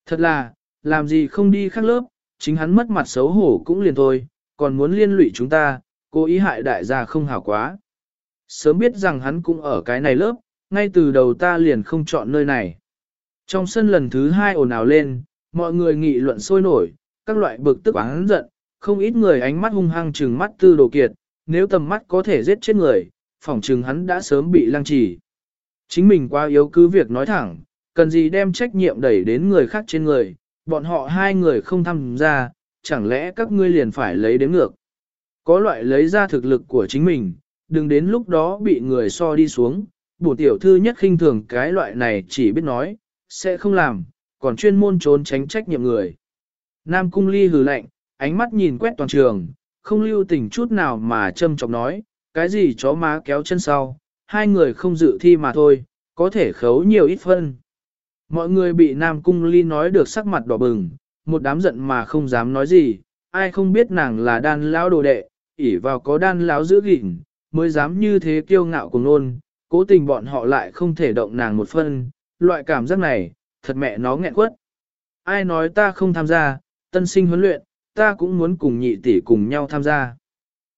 Thật là, làm gì không đi khác lớp, chính hắn mất mặt xấu hổ cũng liền thôi, còn muốn liên lụy chúng ta, cố ý hại đại gia không hảo quá. Sớm biết rằng hắn cũng ở cái này lớp, ngay từ đầu ta liền không chọn nơi này. Trong sân lần thứ hai ồn ào lên, mọi người nghị luận sôi nổi, các loại bực tức oán giận, không ít người ánh mắt hung hăng trừng mắt tư đồ kiệt, nếu tầm mắt có thể giết chết người, phỏng chừng hắn đã sớm bị lăng trì. Chính mình qua yếu cứ việc nói thẳng, cần gì đem trách nhiệm đẩy đến người khác trên người, bọn họ hai người không tham gia, chẳng lẽ các ngươi liền phải lấy đến ngược. Có loại lấy ra thực lực của chính mình, đừng đến lúc đó bị người so đi xuống, bổ tiểu thư nhất khinh thường cái loại này chỉ biết nói, sẽ không làm, còn chuyên môn trốn tránh trách nhiệm người. Nam cung ly hừ lạnh, ánh mắt nhìn quét toàn trường, không lưu tình chút nào mà châm chọc nói, cái gì chó má kéo chân sau, hai người không dự thi mà thôi, có thể khấu nhiều ít phân. Mọi người bị Nam Cung Ly nói được sắc mặt đỏ bừng, một đám giận mà không dám nói gì, ai không biết nàng là đan lão đồ đệ, ỉ vào có đan lão giữ gìn, mới dám như thế kiêu ngạo cùng nôn, cố tình bọn họ lại không thể động nàng một phân, loại cảm giác này, thật mẹ nó nghẹn quất. Ai nói ta không tham gia, tân sinh huấn luyện, ta cũng muốn cùng nhị tỷ cùng nhau tham gia.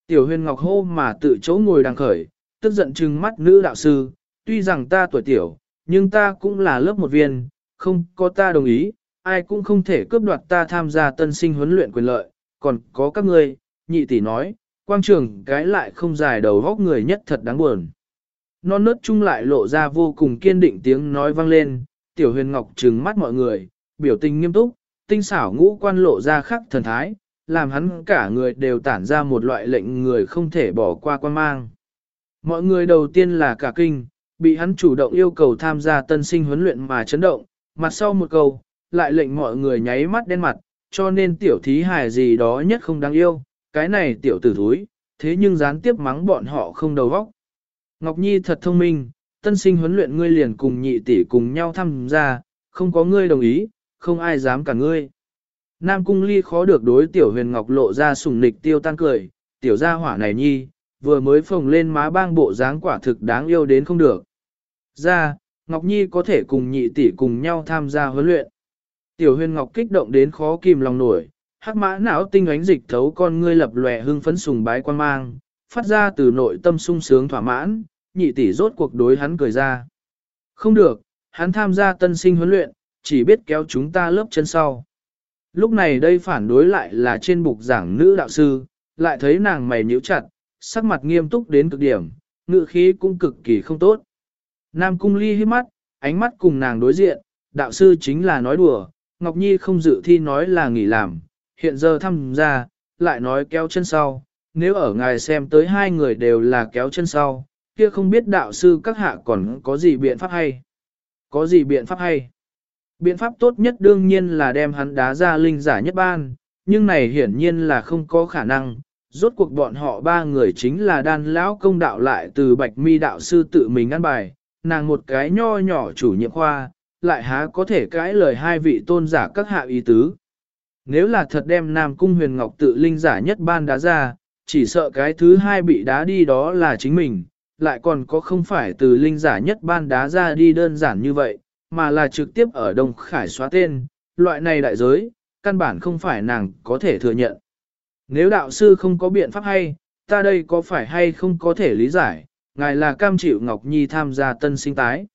Tiểu huyền ngọc hô mà tự chỗ ngồi đằng khởi, tức giận trừng mắt nữ đạo sư, tuy rằng ta tuổi tiểu, nhưng ta cũng là lớp một viên, không có ta đồng ý, ai cũng không thể cướp đoạt ta tham gia tân sinh huấn luyện quyền lợi, còn có các ngươi, nhị tỷ nói, quang trường cái lại không dài đầu góc người nhất thật đáng buồn. Non nớt chung lại lộ ra vô cùng kiên định tiếng nói vang lên, tiểu huyền ngọc trừng mắt mọi người, biểu tình nghiêm túc, tinh xảo ngũ quan lộ ra khắc thần thái, làm hắn cả người đều tản ra một loại lệnh người không thể bỏ qua quan mang. Mọi người đầu tiên là cả kinh, bị hắn chủ động yêu cầu tham gia tân sinh huấn luyện mà chấn động, mặt sau một câu, lại lệnh mọi người nháy mắt đen mặt, cho nên tiểu thí hài gì đó nhất không đáng yêu, cái này tiểu tử thúi, thế nhưng gián tiếp mắng bọn họ không đầu vóc. Ngọc Nhi thật thông minh, tân sinh huấn luyện ngươi liền cùng nhị tỷ cùng nhau tham gia, không có ngươi đồng ý, không ai dám cả ngươi. Nam Cung Ly khó được đối tiểu huyền Ngọc lộ ra sùng nịch tiêu tan cười, tiểu gia hỏa này nhi, vừa mới phồng lên má bang bộ dáng quả thực đáng yêu đến không được. Ra, Ngọc Nhi có thể cùng nhị tỷ cùng nhau tham gia huấn luyện. Tiểu huyền Ngọc kích động đến khó kìm lòng nổi, hắc mã não tinh ánh dịch thấu con ngươi lập lòe hưng phấn sùng bái quan mang, phát ra từ nội tâm sung sướng thỏa mãn, nhị tỷ rốt cuộc đối hắn cười ra. Không được, hắn tham gia tân sinh huấn luyện, chỉ biết kéo chúng ta lớp chân sau. Lúc này đây phản đối lại là trên bục giảng nữ đạo sư, lại thấy nàng mày nhíu chặt, sắc mặt nghiêm túc đến cực điểm, ngự khí cũng cực kỳ không tốt. Nam cung ly hít mắt, ánh mắt cùng nàng đối diện, đạo sư chính là nói đùa, Ngọc Nhi không dự thi nói là nghỉ làm, hiện giờ thăm ra, lại nói kéo chân sau, nếu ở ngài xem tới hai người đều là kéo chân sau, kia không biết đạo sư các hạ còn có gì biện pháp hay. Có gì biện pháp hay? Biện pháp tốt nhất đương nhiên là đem hắn đá ra linh giả nhất ban, nhưng này hiển nhiên là không có khả năng. Rốt cuộc bọn họ ba người chính là đan lão công đạo lại từ bạch mi đạo sư tự mình ăn bài, nàng một cái nho nhỏ chủ nhiệm khoa, lại há có thể cãi lời hai vị tôn giả các hạ ý tứ. Nếu là thật đem Nam Cung Huyền Ngọc tự linh giả nhất ban đá ra, chỉ sợ cái thứ hai bị đá đi đó là chính mình, lại còn có không phải từ linh giả nhất ban đá ra đi đơn giản như vậy, mà là trực tiếp ở Đông Khải xóa tên, loại này đại giới, căn bản không phải nàng có thể thừa nhận. Nếu đạo sư không có biện pháp hay, ta đây có phải hay không có thể lý giải, ngài là cam chịu Ngọc Nhi tham gia tân sinh tái.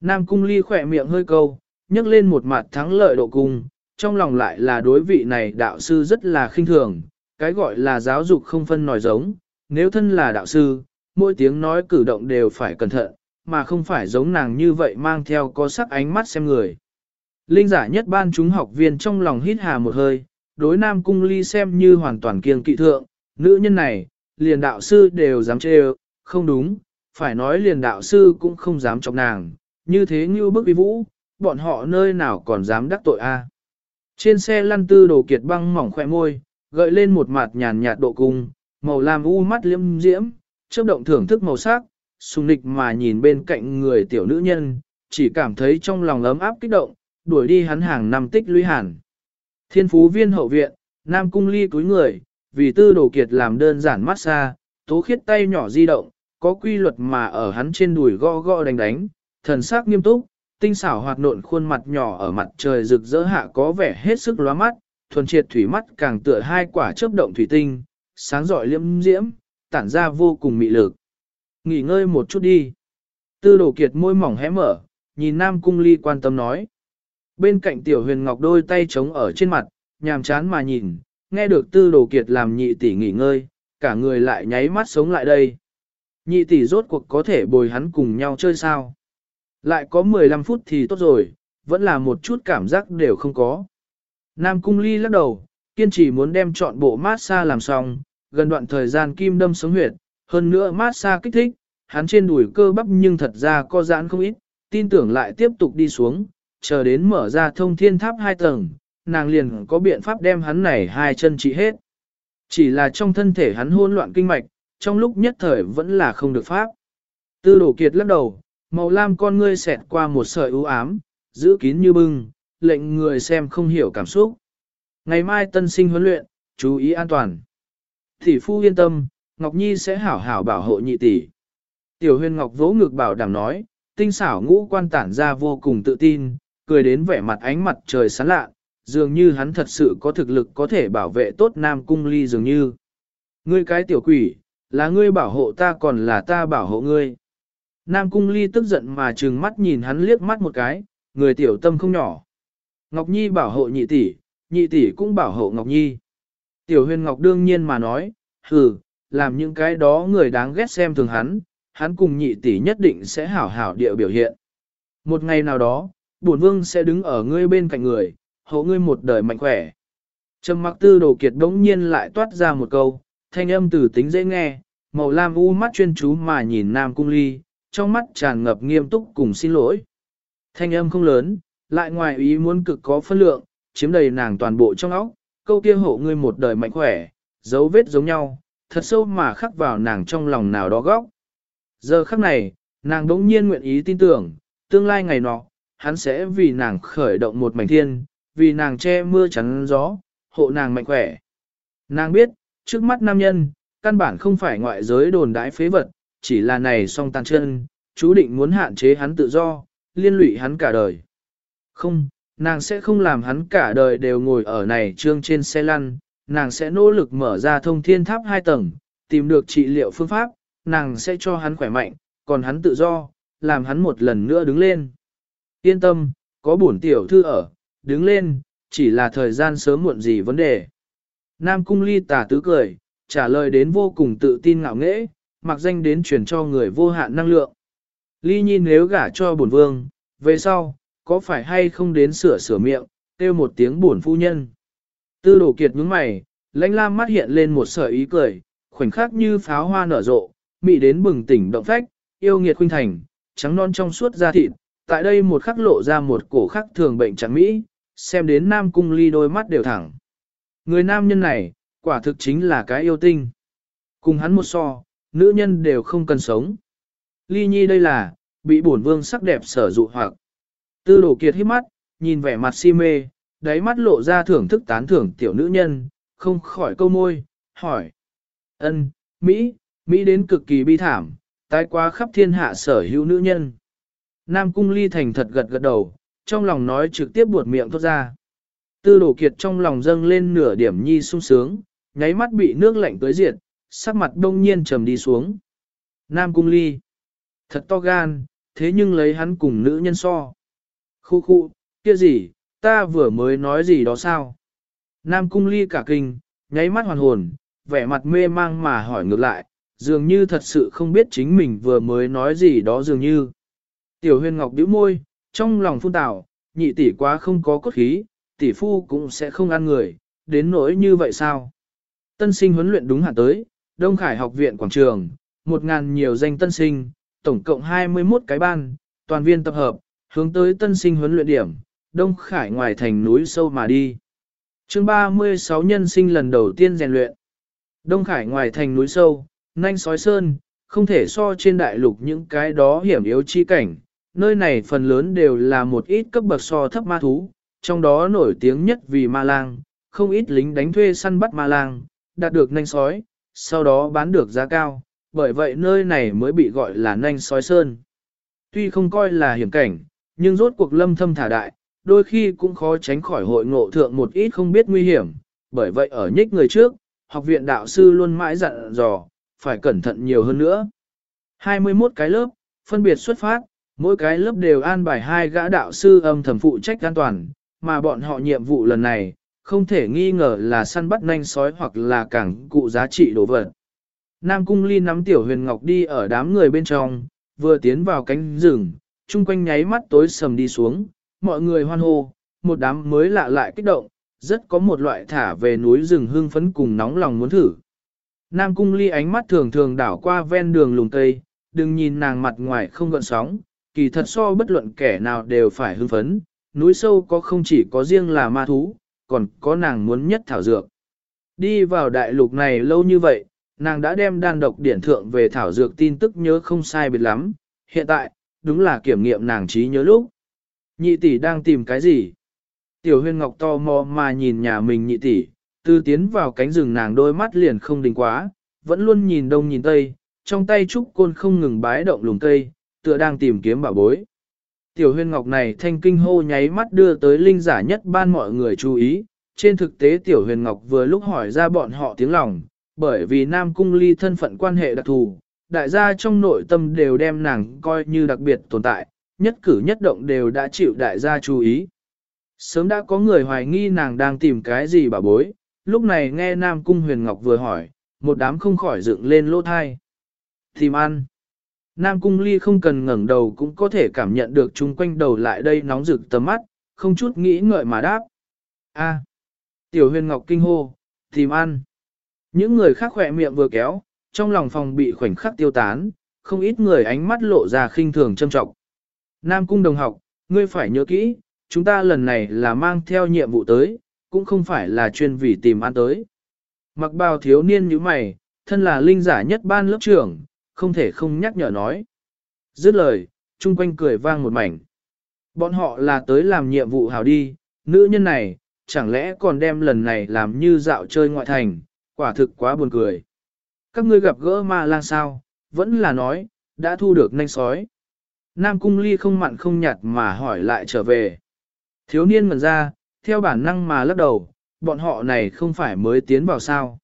Nam Cung Ly khỏe miệng hơi câu, nhấc lên một mặt thắng lợi độ cung, trong lòng lại là đối vị này đạo sư rất là khinh thường, cái gọi là giáo dục không phân nòi giống, nếu thân là đạo sư, mỗi tiếng nói cử động đều phải cẩn thận, mà không phải giống nàng như vậy mang theo có sắc ánh mắt xem người. Linh giả nhất ban chúng học viên trong lòng hít hà một hơi, đối Nam Cung Ly xem như hoàn toàn kiêng kỵ thượng, nữ nhân này, liền đạo sư đều dám chê không đúng, phải nói liền đạo sư cũng không dám chọc nàng, như thế như bức vi vũ, bọn họ nơi nào còn dám đắc tội a? Trên xe lăn tư đồ kiệt băng mỏng khỏe môi, gợi lên một mặt nhàn nhạt độ cung, màu lam u mắt liêm diễm, chớp động thưởng thức màu sắc, sùng nịch mà nhìn bên cạnh người tiểu nữ nhân, chỉ cảm thấy trong lòng ấm áp kích động, đuổi đi hắn hàng năm tích lũy hàn. Thiên phú viên hậu viện, Nam Cung Ly cúi người, vì tư đồ kiệt làm đơn giản massage, tố khiết tay nhỏ di động, có quy luật mà ở hắn trên đùi gõ gõ đánh đánh, thần sắc nghiêm túc, tinh xảo hoạt nộn khuôn mặt nhỏ ở mặt trời rực rỡ hạ có vẻ hết sức lóa mắt, thuần triệt thủy mắt càng tựa hai quả chớp động thủy tinh, sáng rọi liễm diễm, tản ra vô cùng mị lực. Nghỉ ngơi một chút đi. Tư đồ kiệt môi mỏng hé mở, nhìn Nam Cung Ly quan tâm nói. Bên cạnh tiểu huyền ngọc đôi tay trống ở trên mặt, nhàm chán mà nhìn, nghe được tư đồ kiệt làm nhị tỷ nghỉ ngơi, cả người lại nháy mắt sống lại đây. Nhị tỷ rốt cuộc có thể bồi hắn cùng nhau chơi sao? Lại có 15 phút thì tốt rồi, vẫn là một chút cảm giác đều không có. Nam Cung Ly lắc đầu, kiên trì muốn đem chọn bộ massage làm xong, gần đoạn thời gian kim đâm sống huyệt, hơn nữa massage kích thích, hắn trên đùi cơ bắp nhưng thật ra co giãn không ít, tin tưởng lại tiếp tục đi xuống, chờ đến mở ra thông thiên tháp hai tầng, nàng liền có biện pháp đem hắn này hai chân trị hết. Chỉ là trong thân thể hắn hỗn loạn kinh mạch, trong lúc nhất thời vẫn là không được pháp. Tư đổ kiệt lắc đầu, màu lam con ngươi xẹt qua một sợi ưu ám, giữ kín như bưng, lệnh người xem không hiểu cảm xúc. Ngày mai tân sinh huấn luyện, chú ý an toàn. Tỷ phu yên tâm, Ngọc Nhi sẽ hảo hảo bảo hộ nhị tỷ. Tiểu huyền Ngọc vỗ ngực bảo đảm nói, tinh xảo ngũ quan tản ra vô cùng tự tin, cười đến vẻ mặt ánh mặt trời sáng lạ, dường như hắn thật sự có thực lực có thể bảo vệ tốt Nam Cung Ly dường như. Ngươi cái tiểu quỷ, là ngươi bảo hộ ta còn là ta bảo hộ ngươi. Nam Cung Ly tức giận mà trừng mắt nhìn hắn liếc mắt một cái, người tiểu tâm không nhỏ. Ngọc Nhi bảo hộ nhị tỷ, nhị tỷ cũng bảo hộ Ngọc Nhi. Tiểu huyền Ngọc đương nhiên mà nói, hừ, làm những cái đó người đáng ghét xem thường hắn, hắn cùng nhị tỷ nhất định sẽ hảo hảo địa biểu hiện. Một ngày nào đó, bổn vương sẽ đứng ở ngươi bên cạnh người, hộ ngươi một đời mạnh khỏe. Trầm mặc tư đồ kiệt đống nhiên lại toát ra một câu, thanh âm từ tính dễ nghe, màu lam u mắt chuyên chú mà nhìn nam cung ly, trong mắt tràn ngập nghiêm túc cùng xin lỗi. Thanh âm không lớn, lại ngoài ý muốn cực có phân lượng, chiếm đầy nàng toàn bộ trong óc, câu kia hộ ngươi một đời mạnh khỏe, dấu vết giống nhau, thật sâu mà khắc vào nàng trong lòng nào đó góc. Giờ khắc này, nàng đống nhiên nguyện ý tin tưởng, tương lai ngày nọ, hắn sẽ vì nàng khởi động một mảnh thiên, vì nàng che mưa chắn gió, hộ nàng mạnh khỏe. Nàng biết, trước mắt nam nhân, căn bản không phải ngoại giới đồn đãi phế vật, chỉ là này song tàn chân, chú định muốn hạn chế hắn tự do, liên lụy hắn cả đời. Không, nàng sẽ không làm hắn cả đời đều ngồi ở này trương trên xe lăn, nàng sẽ nỗ lực mở ra thông thiên tháp hai tầng, tìm được trị liệu phương pháp, nàng sẽ cho hắn khỏe mạnh, còn hắn tự do, làm hắn một lần nữa đứng lên. Yên tâm, có bổn tiểu thư ở, đứng lên, chỉ là thời gian sớm muộn gì vấn đề. Nam cung ly tả tứ cười, trả lời đến vô cùng tự tin ngạo nghễ, mặc danh đến truyền cho người vô hạn năng lượng. Ly nhi nếu gả cho bổn vương, về sau, có phải hay không đến sửa sửa miệng, kêu một tiếng buồn phu nhân. Tư đổ kiệt nhướng mày, lãnh lam mắt hiện lên một sợi ý cười, khoảnh khắc như pháo hoa nở rộ, mị đến bừng tỉnh động phách, yêu nghiệt khuynh thành, trắng non trong suốt da thịt, tại đây một khắc lộ ra một cổ khắc thường bệnh trắng mỹ, xem đến nam cung ly đôi mắt đều thẳng. Người nam nhân này, quả thực chính là cái yêu tinh. Cùng hắn một so, nữ nhân đều không cần sống. Ly nhi đây là, bị bổn vương sắc đẹp sở dụ hoặc. Tư đồ kiệt hít mắt, nhìn vẻ mặt si mê, đáy mắt lộ ra thưởng thức tán thưởng tiểu nữ nhân, không khỏi câu môi, hỏi. ân Mỹ, Mỹ đến cực kỳ bi thảm, tái quá khắp thiên hạ sở hữu nữ nhân. Nam cung ly thành thật gật gật đầu, trong lòng nói trực tiếp buột miệng thốt ra. Tư đổ kiệt trong lòng dâng lên nửa điểm nhi sung sướng, nháy mắt bị nước lạnh tới diệt, sắc mặt đông nhiên trầm đi xuống. Nam cung ly. Thật to gan, thế nhưng lấy hắn cùng nữ nhân so. Khu khu, kia gì, ta vừa mới nói gì đó sao? Nam cung ly cả kinh, nháy mắt hoàn hồn, vẻ mặt mê mang mà hỏi ngược lại, dường như thật sự không biết chính mình vừa mới nói gì đó dường như. Tiểu huyền ngọc bĩu môi, trong lòng phun tảo, nhị tỷ quá không có cốt khí, tỷ phu cũng sẽ không ăn người, đến nỗi như vậy sao? Tân sinh huấn luyện đúng hạn tới, Đông Khải học viện quảng trường, một ngàn nhiều danh tân sinh, tổng cộng 21 cái ban, toàn viên tập hợp, hướng tới tân sinh huấn luyện điểm, Đông Khải ngoài thành núi sâu mà đi. chương 36 nhân sinh lần đầu tiên rèn luyện. Đông Khải ngoài thành núi sâu, nanh sói sơn, không thể so trên đại lục những cái đó hiểm yếu chi cảnh. Nơi này phần lớn đều là một ít cấp bậc so thấp ma thú, trong đó nổi tiếng nhất vì ma lang, không ít lính đánh thuê săn bắt ma lang, đạt được nanh sói, sau đó bán được giá cao, bởi vậy nơi này mới bị gọi là nanh sói sơn. Tuy không coi là hiểm cảnh, nhưng rốt cuộc lâm thâm thả đại, đôi khi cũng khó tránh khỏi hội ngộ thượng một ít không biết nguy hiểm, bởi vậy ở nhích người trước, học viện đạo sư luôn mãi dặn dò, phải cẩn thận nhiều hơn nữa. 21 cái lớp, phân biệt xuất phát, mỗi cái lớp đều an bài hai gã đạo sư âm thầm phụ trách an toàn, mà bọn họ nhiệm vụ lần này, không thể nghi ngờ là săn bắt nanh sói hoặc là cảng cụ giá trị đồ vật. Nam Cung Ly nắm Tiểu Huyền Ngọc đi ở đám người bên trong, vừa tiến vào cánh rừng, chung quanh nháy mắt tối sầm đi xuống, mọi người hoan hô, một đám mới lạ lại kích động, rất có một loại thả về núi rừng hương phấn cùng nóng lòng muốn thử. Nam Cung Ly ánh mắt thường thường đảo qua ven đường lùng cây, đừng nhìn nàng mặt ngoài không gợn sóng, kỳ thật so bất luận kẻ nào đều phải hưng phấn, núi sâu có không chỉ có riêng là ma thú, còn có nàng muốn nhất thảo dược. Đi vào đại lục này lâu như vậy, nàng đã đem đan độc điển thượng về thảo dược tin tức nhớ không sai biệt lắm, hiện tại, đúng là kiểm nghiệm nàng trí nhớ lúc. Nhị tỷ đang tìm cái gì? Tiểu huyên ngọc to mò mà nhìn nhà mình nhị tỷ, từ tiến vào cánh rừng nàng đôi mắt liền không đình quá, vẫn luôn nhìn đông nhìn tây, trong tay trúc côn không ngừng bái động lùng cây, tựa đang tìm kiếm bảo bối. Tiểu huyên ngọc này thanh kinh hô nháy mắt đưa tới linh giả nhất ban mọi người chú ý, trên thực tế tiểu huyền ngọc vừa lúc hỏi ra bọn họ tiếng lòng, bởi vì nam cung ly thân phận quan hệ đặc thù, đại gia trong nội tâm đều đem nàng coi như đặc biệt tồn tại, nhất cử nhất động đều đã chịu đại gia chú ý. Sớm đã có người hoài nghi nàng đang tìm cái gì bảo bối, lúc này nghe nam cung huyền ngọc vừa hỏi, một đám không khỏi dựng lên lỗ thai. Tìm ăn. Nam Cung Ly không cần ngẩng đầu cũng có thể cảm nhận được chung quanh đầu lại đây nóng rực tầm mắt, không chút nghĩ ngợi mà đáp. A. Tiểu huyền ngọc kinh hô, tìm ăn. Những người khác khỏe miệng vừa kéo, trong lòng phòng bị khoảnh khắc tiêu tán, không ít người ánh mắt lộ ra khinh thường châm trọng. Nam Cung đồng học, ngươi phải nhớ kỹ, chúng ta lần này là mang theo nhiệm vụ tới, cũng không phải là chuyên vì tìm ăn tới. Mặc bào thiếu niên như mày, thân là linh giả nhất ban lớp trưởng, không thể không nhắc nhở nói. Dứt lời, chung quanh cười vang một mảnh. Bọn họ là tới làm nhiệm vụ hào đi, nữ nhân này, chẳng lẽ còn đem lần này làm như dạo chơi ngoại thành, quả thực quá buồn cười. Các ngươi gặp gỡ ma lang sao, vẫn là nói, đã thu được nanh sói. Nam cung ly không mặn không nhạt mà hỏi lại trở về. Thiếu niên ngần ra, theo bản năng mà lắc đầu, bọn họ này không phải mới tiến vào sao.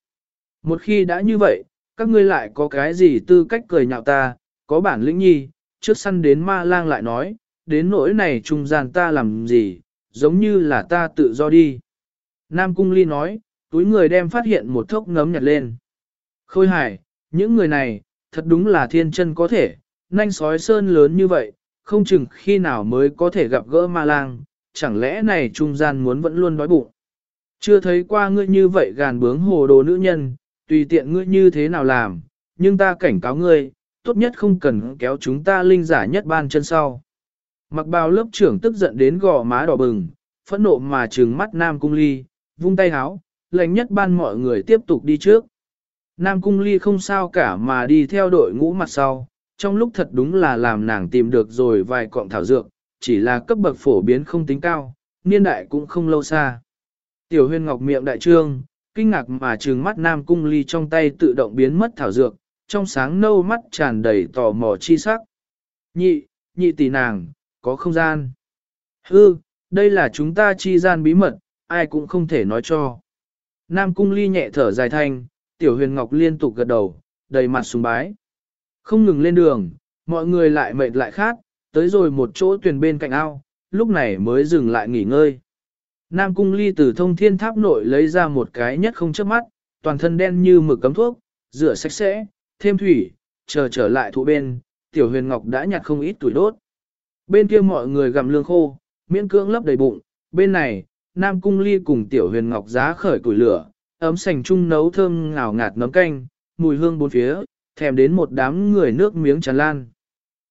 Một khi đã như vậy, các ngươi lại có cái gì tư cách cười nhạo ta, có bản lĩnh nhi, trước săn đến ma lang lại nói, đến nỗi này trung gian ta làm gì, giống như là ta tự do đi. Nam Cung Ly nói, túi người đem phát hiện một thốc ngấm nhặt lên. Khôi hải, những người này, thật đúng là thiên chân có thể, nanh sói sơn lớn như vậy, không chừng khi nào mới có thể gặp gỡ ma lang, chẳng lẽ này trung gian muốn vẫn luôn đói bụng. Chưa thấy qua ngươi như vậy gàn bướng hồ đồ nữ nhân, tùy tiện ngươi như thế nào làm, nhưng ta cảnh cáo ngươi, tốt nhất không cần kéo chúng ta linh giả nhất ban chân sau. Mặc bào lớp trưởng tức giận đến gò má đỏ bừng, phẫn nộ mà trừng mắt Nam Cung Ly, vung tay háo, lệnh nhất ban mọi người tiếp tục đi trước. Nam Cung Ly không sao cả mà đi theo đội ngũ mặt sau, trong lúc thật đúng là làm nàng tìm được rồi vài cọng thảo dược, chỉ là cấp bậc phổ biến không tính cao, niên đại cũng không lâu xa. Tiểu huyên ngọc miệng đại trương, kinh ngạc mà trừng mắt Nam Cung Ly trong tay tự động biến mất thảo dược, trong sáng nâu mắt tràn đầy tò mò chi sắc. Nhị, nhị tỷ nàng, có không gian. Hư, đây là chúng ta chi gian bí mật, ai cũng không thể nói cho. Nam Cung Ly nhẹ thở dài thanh, Tiểu Huyền Ngọc liên tục gật đầu, đầy mặt sùng bái. Không ngừng lên đường, mọi người lại mệt lại khát, tới rồi một chỗ tuyển bên cạnh ao, lúc này mới dừng lại nghỉ ngơi. Nam Cung Ly từ thông thiên tháp nội lấy ra một cái nhất không chớp mắt, toàn thân đen như mực cấm thuốc, rửa sạch sẽ, thêm thủy, chờ trở lại thụ bên, Tiểu Huyền Ngọc đã nhặt không ít tuổi đốt. Bên kia mọi người gặm lương khô, miễn cưỡng lấp đầy bụng, bên này, Nam Cung Ly cùng Tiểu Huyền Ngọc giá khởi củi lửa, ấm sành chung nấu thơm ngào ngạt nấm canh, mùi hương bốn phía, thèm đến một đám người nước miếng tràn lan.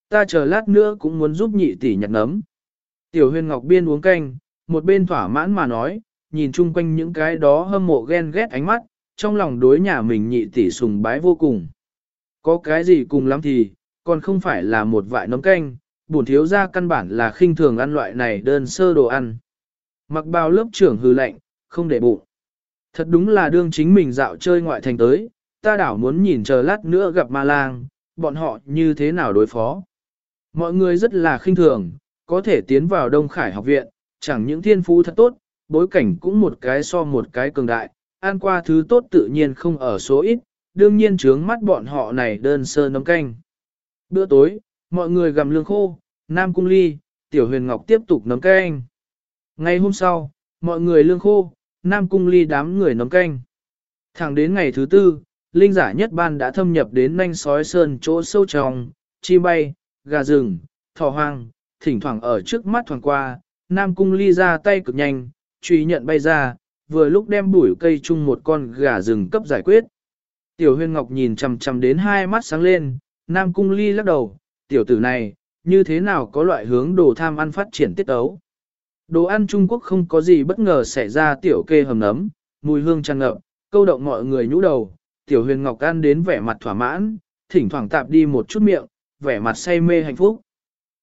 Ta chờ lát nữa cũng muốn giúp nhị tỷ nhặt nấm. Tiểu Huyền Ngọc biên uống canh, một bên thỏa mãn mà nói, nhìn chung quanh những cái đó hâm mộ ghen ghét ánh mắt, trong lòng đối nhà mình nhị tỷ sùng bái vô cùng. Có cái gì cùng lắm thì, còn không phải là một vại nấm canh, bổn thiếu ra căn bản là khinh thường ăn loại này đơn sơ đồ ăn. Mặc bao lớp trưởng hư lạnh, không để bụng. Thật đúng là đương chính mình dạo chơi ngoại thành tới, ta đảo muốn nhìn chờ lát nữa gặp ma lang, bọn họ như thế nào đối phó. Mọi người rất là khinh thường, có thể tiến vào Đông Khải học viện, chẳng những thiên phú thật tốt, bối cảnh cũng một cái so một cái cường đại, an qua thứ tốt tự nhiên không ở số ít, đương nhiên trướng mắt bọn họ này đơn sơ nấm canh. Bữa tối, mọi người gặm lương khô, Nam Cung Ly, Tiểu Huyền Ngọc tiếp tục nấm canh. Ngày hôm sau, mọi người lương khô, Nam Cung Ly đám người nấm canh. Thẳng đến ngày thứ tư, linh giả nhất ban đã thâm nhập đến nanh sói sơn chỗ sâu trong, chim bay, gà rừng, thỏ hoang, thỉnh thoảng ở trước mắt thoảng qua, Nam Cung Ly ra tay cực nhanh, truy nhận bay ra, vừa lúc đem bụi cây chung một con gà rừng cấp giải quyết. Tiểu Huyên ngọc nhìn chằm chằm đến hai mắt sáng lên, Nam Cung Ly lắc đầu, tiểu tử này, như thế nào có loại hướng đồ tham ăn phát triển tiết ấu. Đồ ăn Trung Quốc không có gì bất ngờ xảy ra tiểu kê hầm nấm, mùi hương tràn ngập, câu động mọi người nhũ đầu, tiểu huyền ngọc ăn đến vẻ mặt thỏa mãn, thỉnh thoảng tạp đi một chút miệng, vẻ mặt say mê hạnh phúc.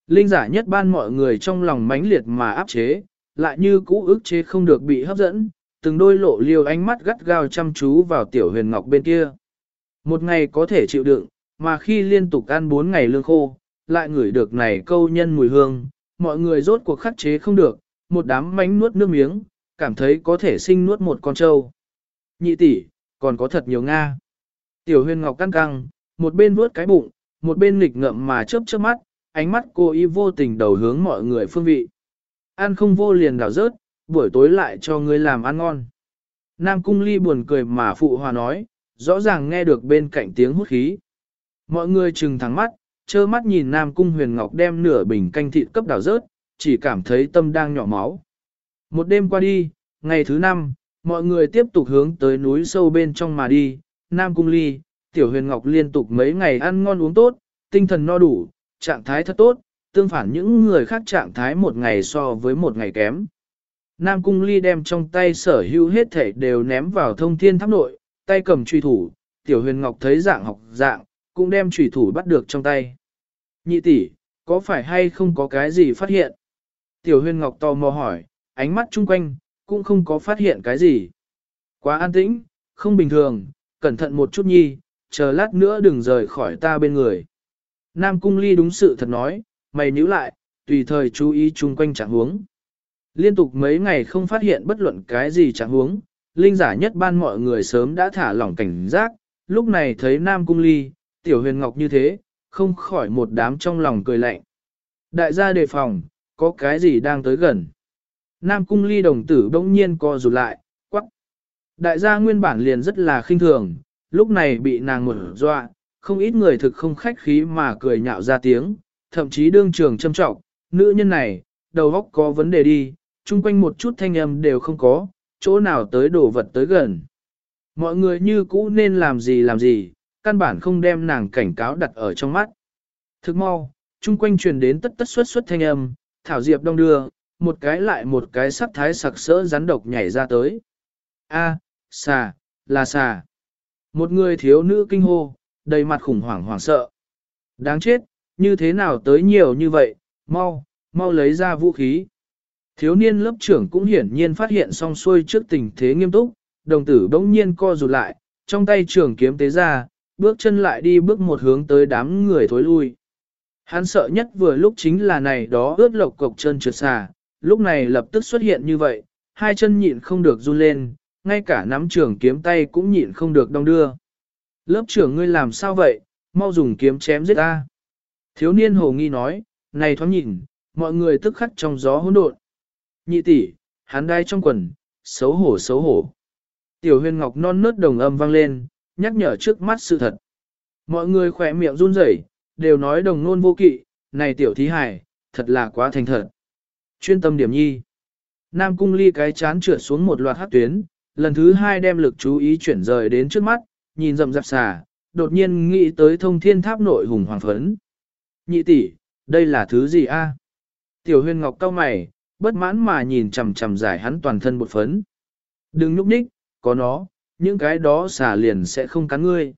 Linh giả nhất ban mọi người trong lòng mãnh liệt mà áp chế, lại như cũ ức chế không được bị hấp dẫn, từng đôi lộ liều ánh mắt gắt gao chăm chú vào tiểu huyền ngọc bên kia. Một ngày có thể chịu đựng, mà khi liên tục ăn bốn ngày lương khô, lại ngửi được này câu nhân mùi hương, mọi người rốt cuộc khắc chế không được, một đám mánh nuốt nước miếng, cảm thấy có thể sinh nuốt một con trâu. Nhị tỷ, còn có thật nhiều Nga. Tiểu huyền ngọc căng căng, một bên vuốt cái bụng, một bên nghịch ngậm mà chớp chớp mắt, ánh mắt cô y vô tình đầu hướng mọi người phương vị. Ăn không vô liền đảo rớt, buổi tối lại cho ngươi làm ăn ngon. Nam cung ly buồn cười mà phụ hòa nói, rõ ràng nghe được bên cạnh tiếng hút khí. Mọi người trừng thẳng mắt, trơ mắt nhìn Nam cung huyền ngọc đem nửa bình canh thịt cấp đảo rớt, chỉ cảm thấy tâm đang nhỏ máu. Một đêm qua đi, ngày thứ năm, mọi người tiếp tục hướng tới núi sâu bên trong mà đi, Nam Cung Ly, Tiểu Huyền Ngọc liên tục mấy ngày ăn ngon uống tốt, tinh thần no đủ, trạng thái thật tốt, tương phản những người khác trạng thái một ngày so với một ngày kém. Nam Cung Ly đem trong tay sở hữu hết thể đều ném vào thông thiên tháp nội, tay cầm truy thủ, Tiểu Huyền Ngọc thấy dạng học dạng, cũng đem truy thủ bắt được trong tay. Nhị tỷ, có phải hay không có cái gì phát hiện? Tiểu Huyền Ngọc tò mò hỏi, ánh mắt chung quanh, cũng không có phát hiện cái gì. Quá an tĩnh, không bình thường, cẩn thận một chút nhi, chờ lát nữa đừng rời khỏi ta bên người. Nam Cung Ly đúng sự thật nói, mày nhíu lại, tùy thời chú ý chung quanh trạng huống. Liên tục mấy ngày không phát hiện bất luận cái gì trạng huống, linh giả nhất ban mọi người sớm đã thả lỏng cảnh giác, lúc này thấy Nam Cung Ly, Tiểu Huyền Ngọc như thế, không khỏi một đám trong lòng cười lạnh. Đại gia đề phòng, có cái gì đang tới gần. Nam cung ly đồng tử bỗng nhiên co rụt lại, quắc. Đại gia nguyên bản liền rất là khinh thường, lúc này bị nàng mở dọa, không ít người thực không khách khí mà cười nhạo ra tiếng, thậm chí đương trường châm trọng, nữ nhân này, đầu óc có vấn đề đi, chung quanh một chút thanh âm đều không có, chỗ nào tới đổ vật tới gần. Mọi người như cũ nên làm gì làm gì, căn bản không đem nàng cảnh cáo đặt ở trong mắt. Thức mau, chung quanh truyền đến tất tất suất suất thanh âm, thảo diệp đông đưa, một cái lại một cái sắc thái sặc sỡ rắn độc nhảy ra tới. A, xà, là xà. Một người thiếu nữ kinh hô, đầy mặt khủng hoảng hoảng sợ. Đáng chết, như thế nào tới nhiều như vậy, mau, mau lấy ra vũ khí. Thiếu niên lớp trưởng cũng hiển nhiên phát hiện song xuôi trước tình thế nghiêm túc, đồng tử bỗng nhiên co rụt lại, trong tay trường kiếm tế ra, bước chân lại đi bước một hướng tới đám người thối lui. Hắn sợ nhất vừa lúc chính là này đó ướt lộc cộc chân trượt xà, lúc này lập tức xuất hiện như vậy, hai chân nhịn không được run lên, ngay cả nắm trường kiếm tay cũng nhịn không được đong đưa. Lớp trưởng ngươi làm sao vậy, mau dùng kiếm chém giết ta. Thiếu niên hồ nghi nói, này thoáng nhìn, mọi người tức khắc trong gió hỗn độn. Nhị tỷ, hắn đai trong quần, xấu hổ xấu hổ. Tiểu huyền ngọc non nớt đồng âm vang lên, nhắc nhở trước mắt sự thật. Mọi người khỏe miệng run rẩy, đều nói đồng nôn vô kỵ, này tiểu thí hải thật là quá thành thật. Chuyên tâm điểm nhi. Nam cung ly cái chán trượt xuống một loạt hát tuyến, lần thứ hai đem lực chú ý chuyển rời đến trước mắt, nhìn rậm rạp xà, đột nhiên nghĩ tới thông thiên tháp nội hùng hoàng phấn. Nhị tỷ, đây là thứ gì a? Tiểu huyền ngọc cao mày, bất mãn mà nhìn chầm chầm giải hắn toàn thân bột phấn. Đừng nhúc nhích, có nó, những cái đó xà liền sẽ không cắn ngươi.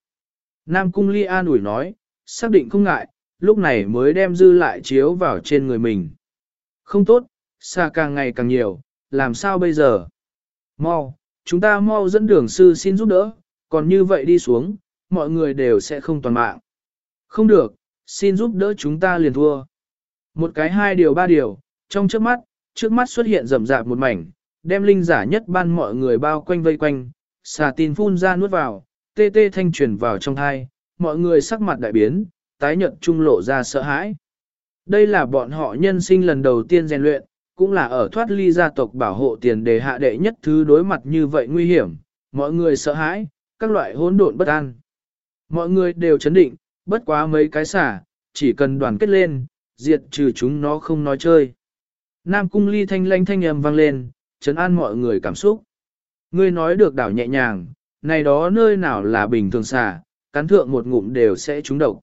Nam cung ly an ủi nói, xác định không ngại, lúc này mới đem dư lại chiếu vào trên người mình. Không tốt, xa càng ngày càng nhiều, làm sao bây giờ? Mau, chúng ta mau dẫn đường sư xin giúp đỡ, còn như vậy đi xuống, mọi người đều sẽ không toàn mạng. Không được, xin giúp đỡ chúng ta liền thua. Một cái hai điều ba điều, trong trước mắt, trước mắt xuất hiện rầm rạp một mảnh, đem linh giả nhất ban mọi người bao quanh vây quanh, xà tin phun ra nuốt vào, tê tê thanh truyền vào trong thai, mọi người sắc mặt đại biến, tái nhợt trung lộ ra sợ hãi. Đây là bọn họ nhân sinh lần đầu tiên rèn luyện, cũng là ở thoát ly gia tộc bảo hộ tiền đề hạ đệ nhất thứ đối mặt như vậy nguy hiểm, mọi người sợ hãi, các loại hỗn độn bất an. Mọi người đều chấn định, bất quá mấy cái xả, chỉ cần đoàn kết lên, diệt trừ chúng nó không nói chơi. Nam cung ly thanh lanh thanh âm vang lên, chấn an mọi người cảm xúc. Ngươi nói được đảo nhẹ nhàng, này đó nơi nào là bình thường xả, cắn thượng một ngụm đều sẽ trúng độc.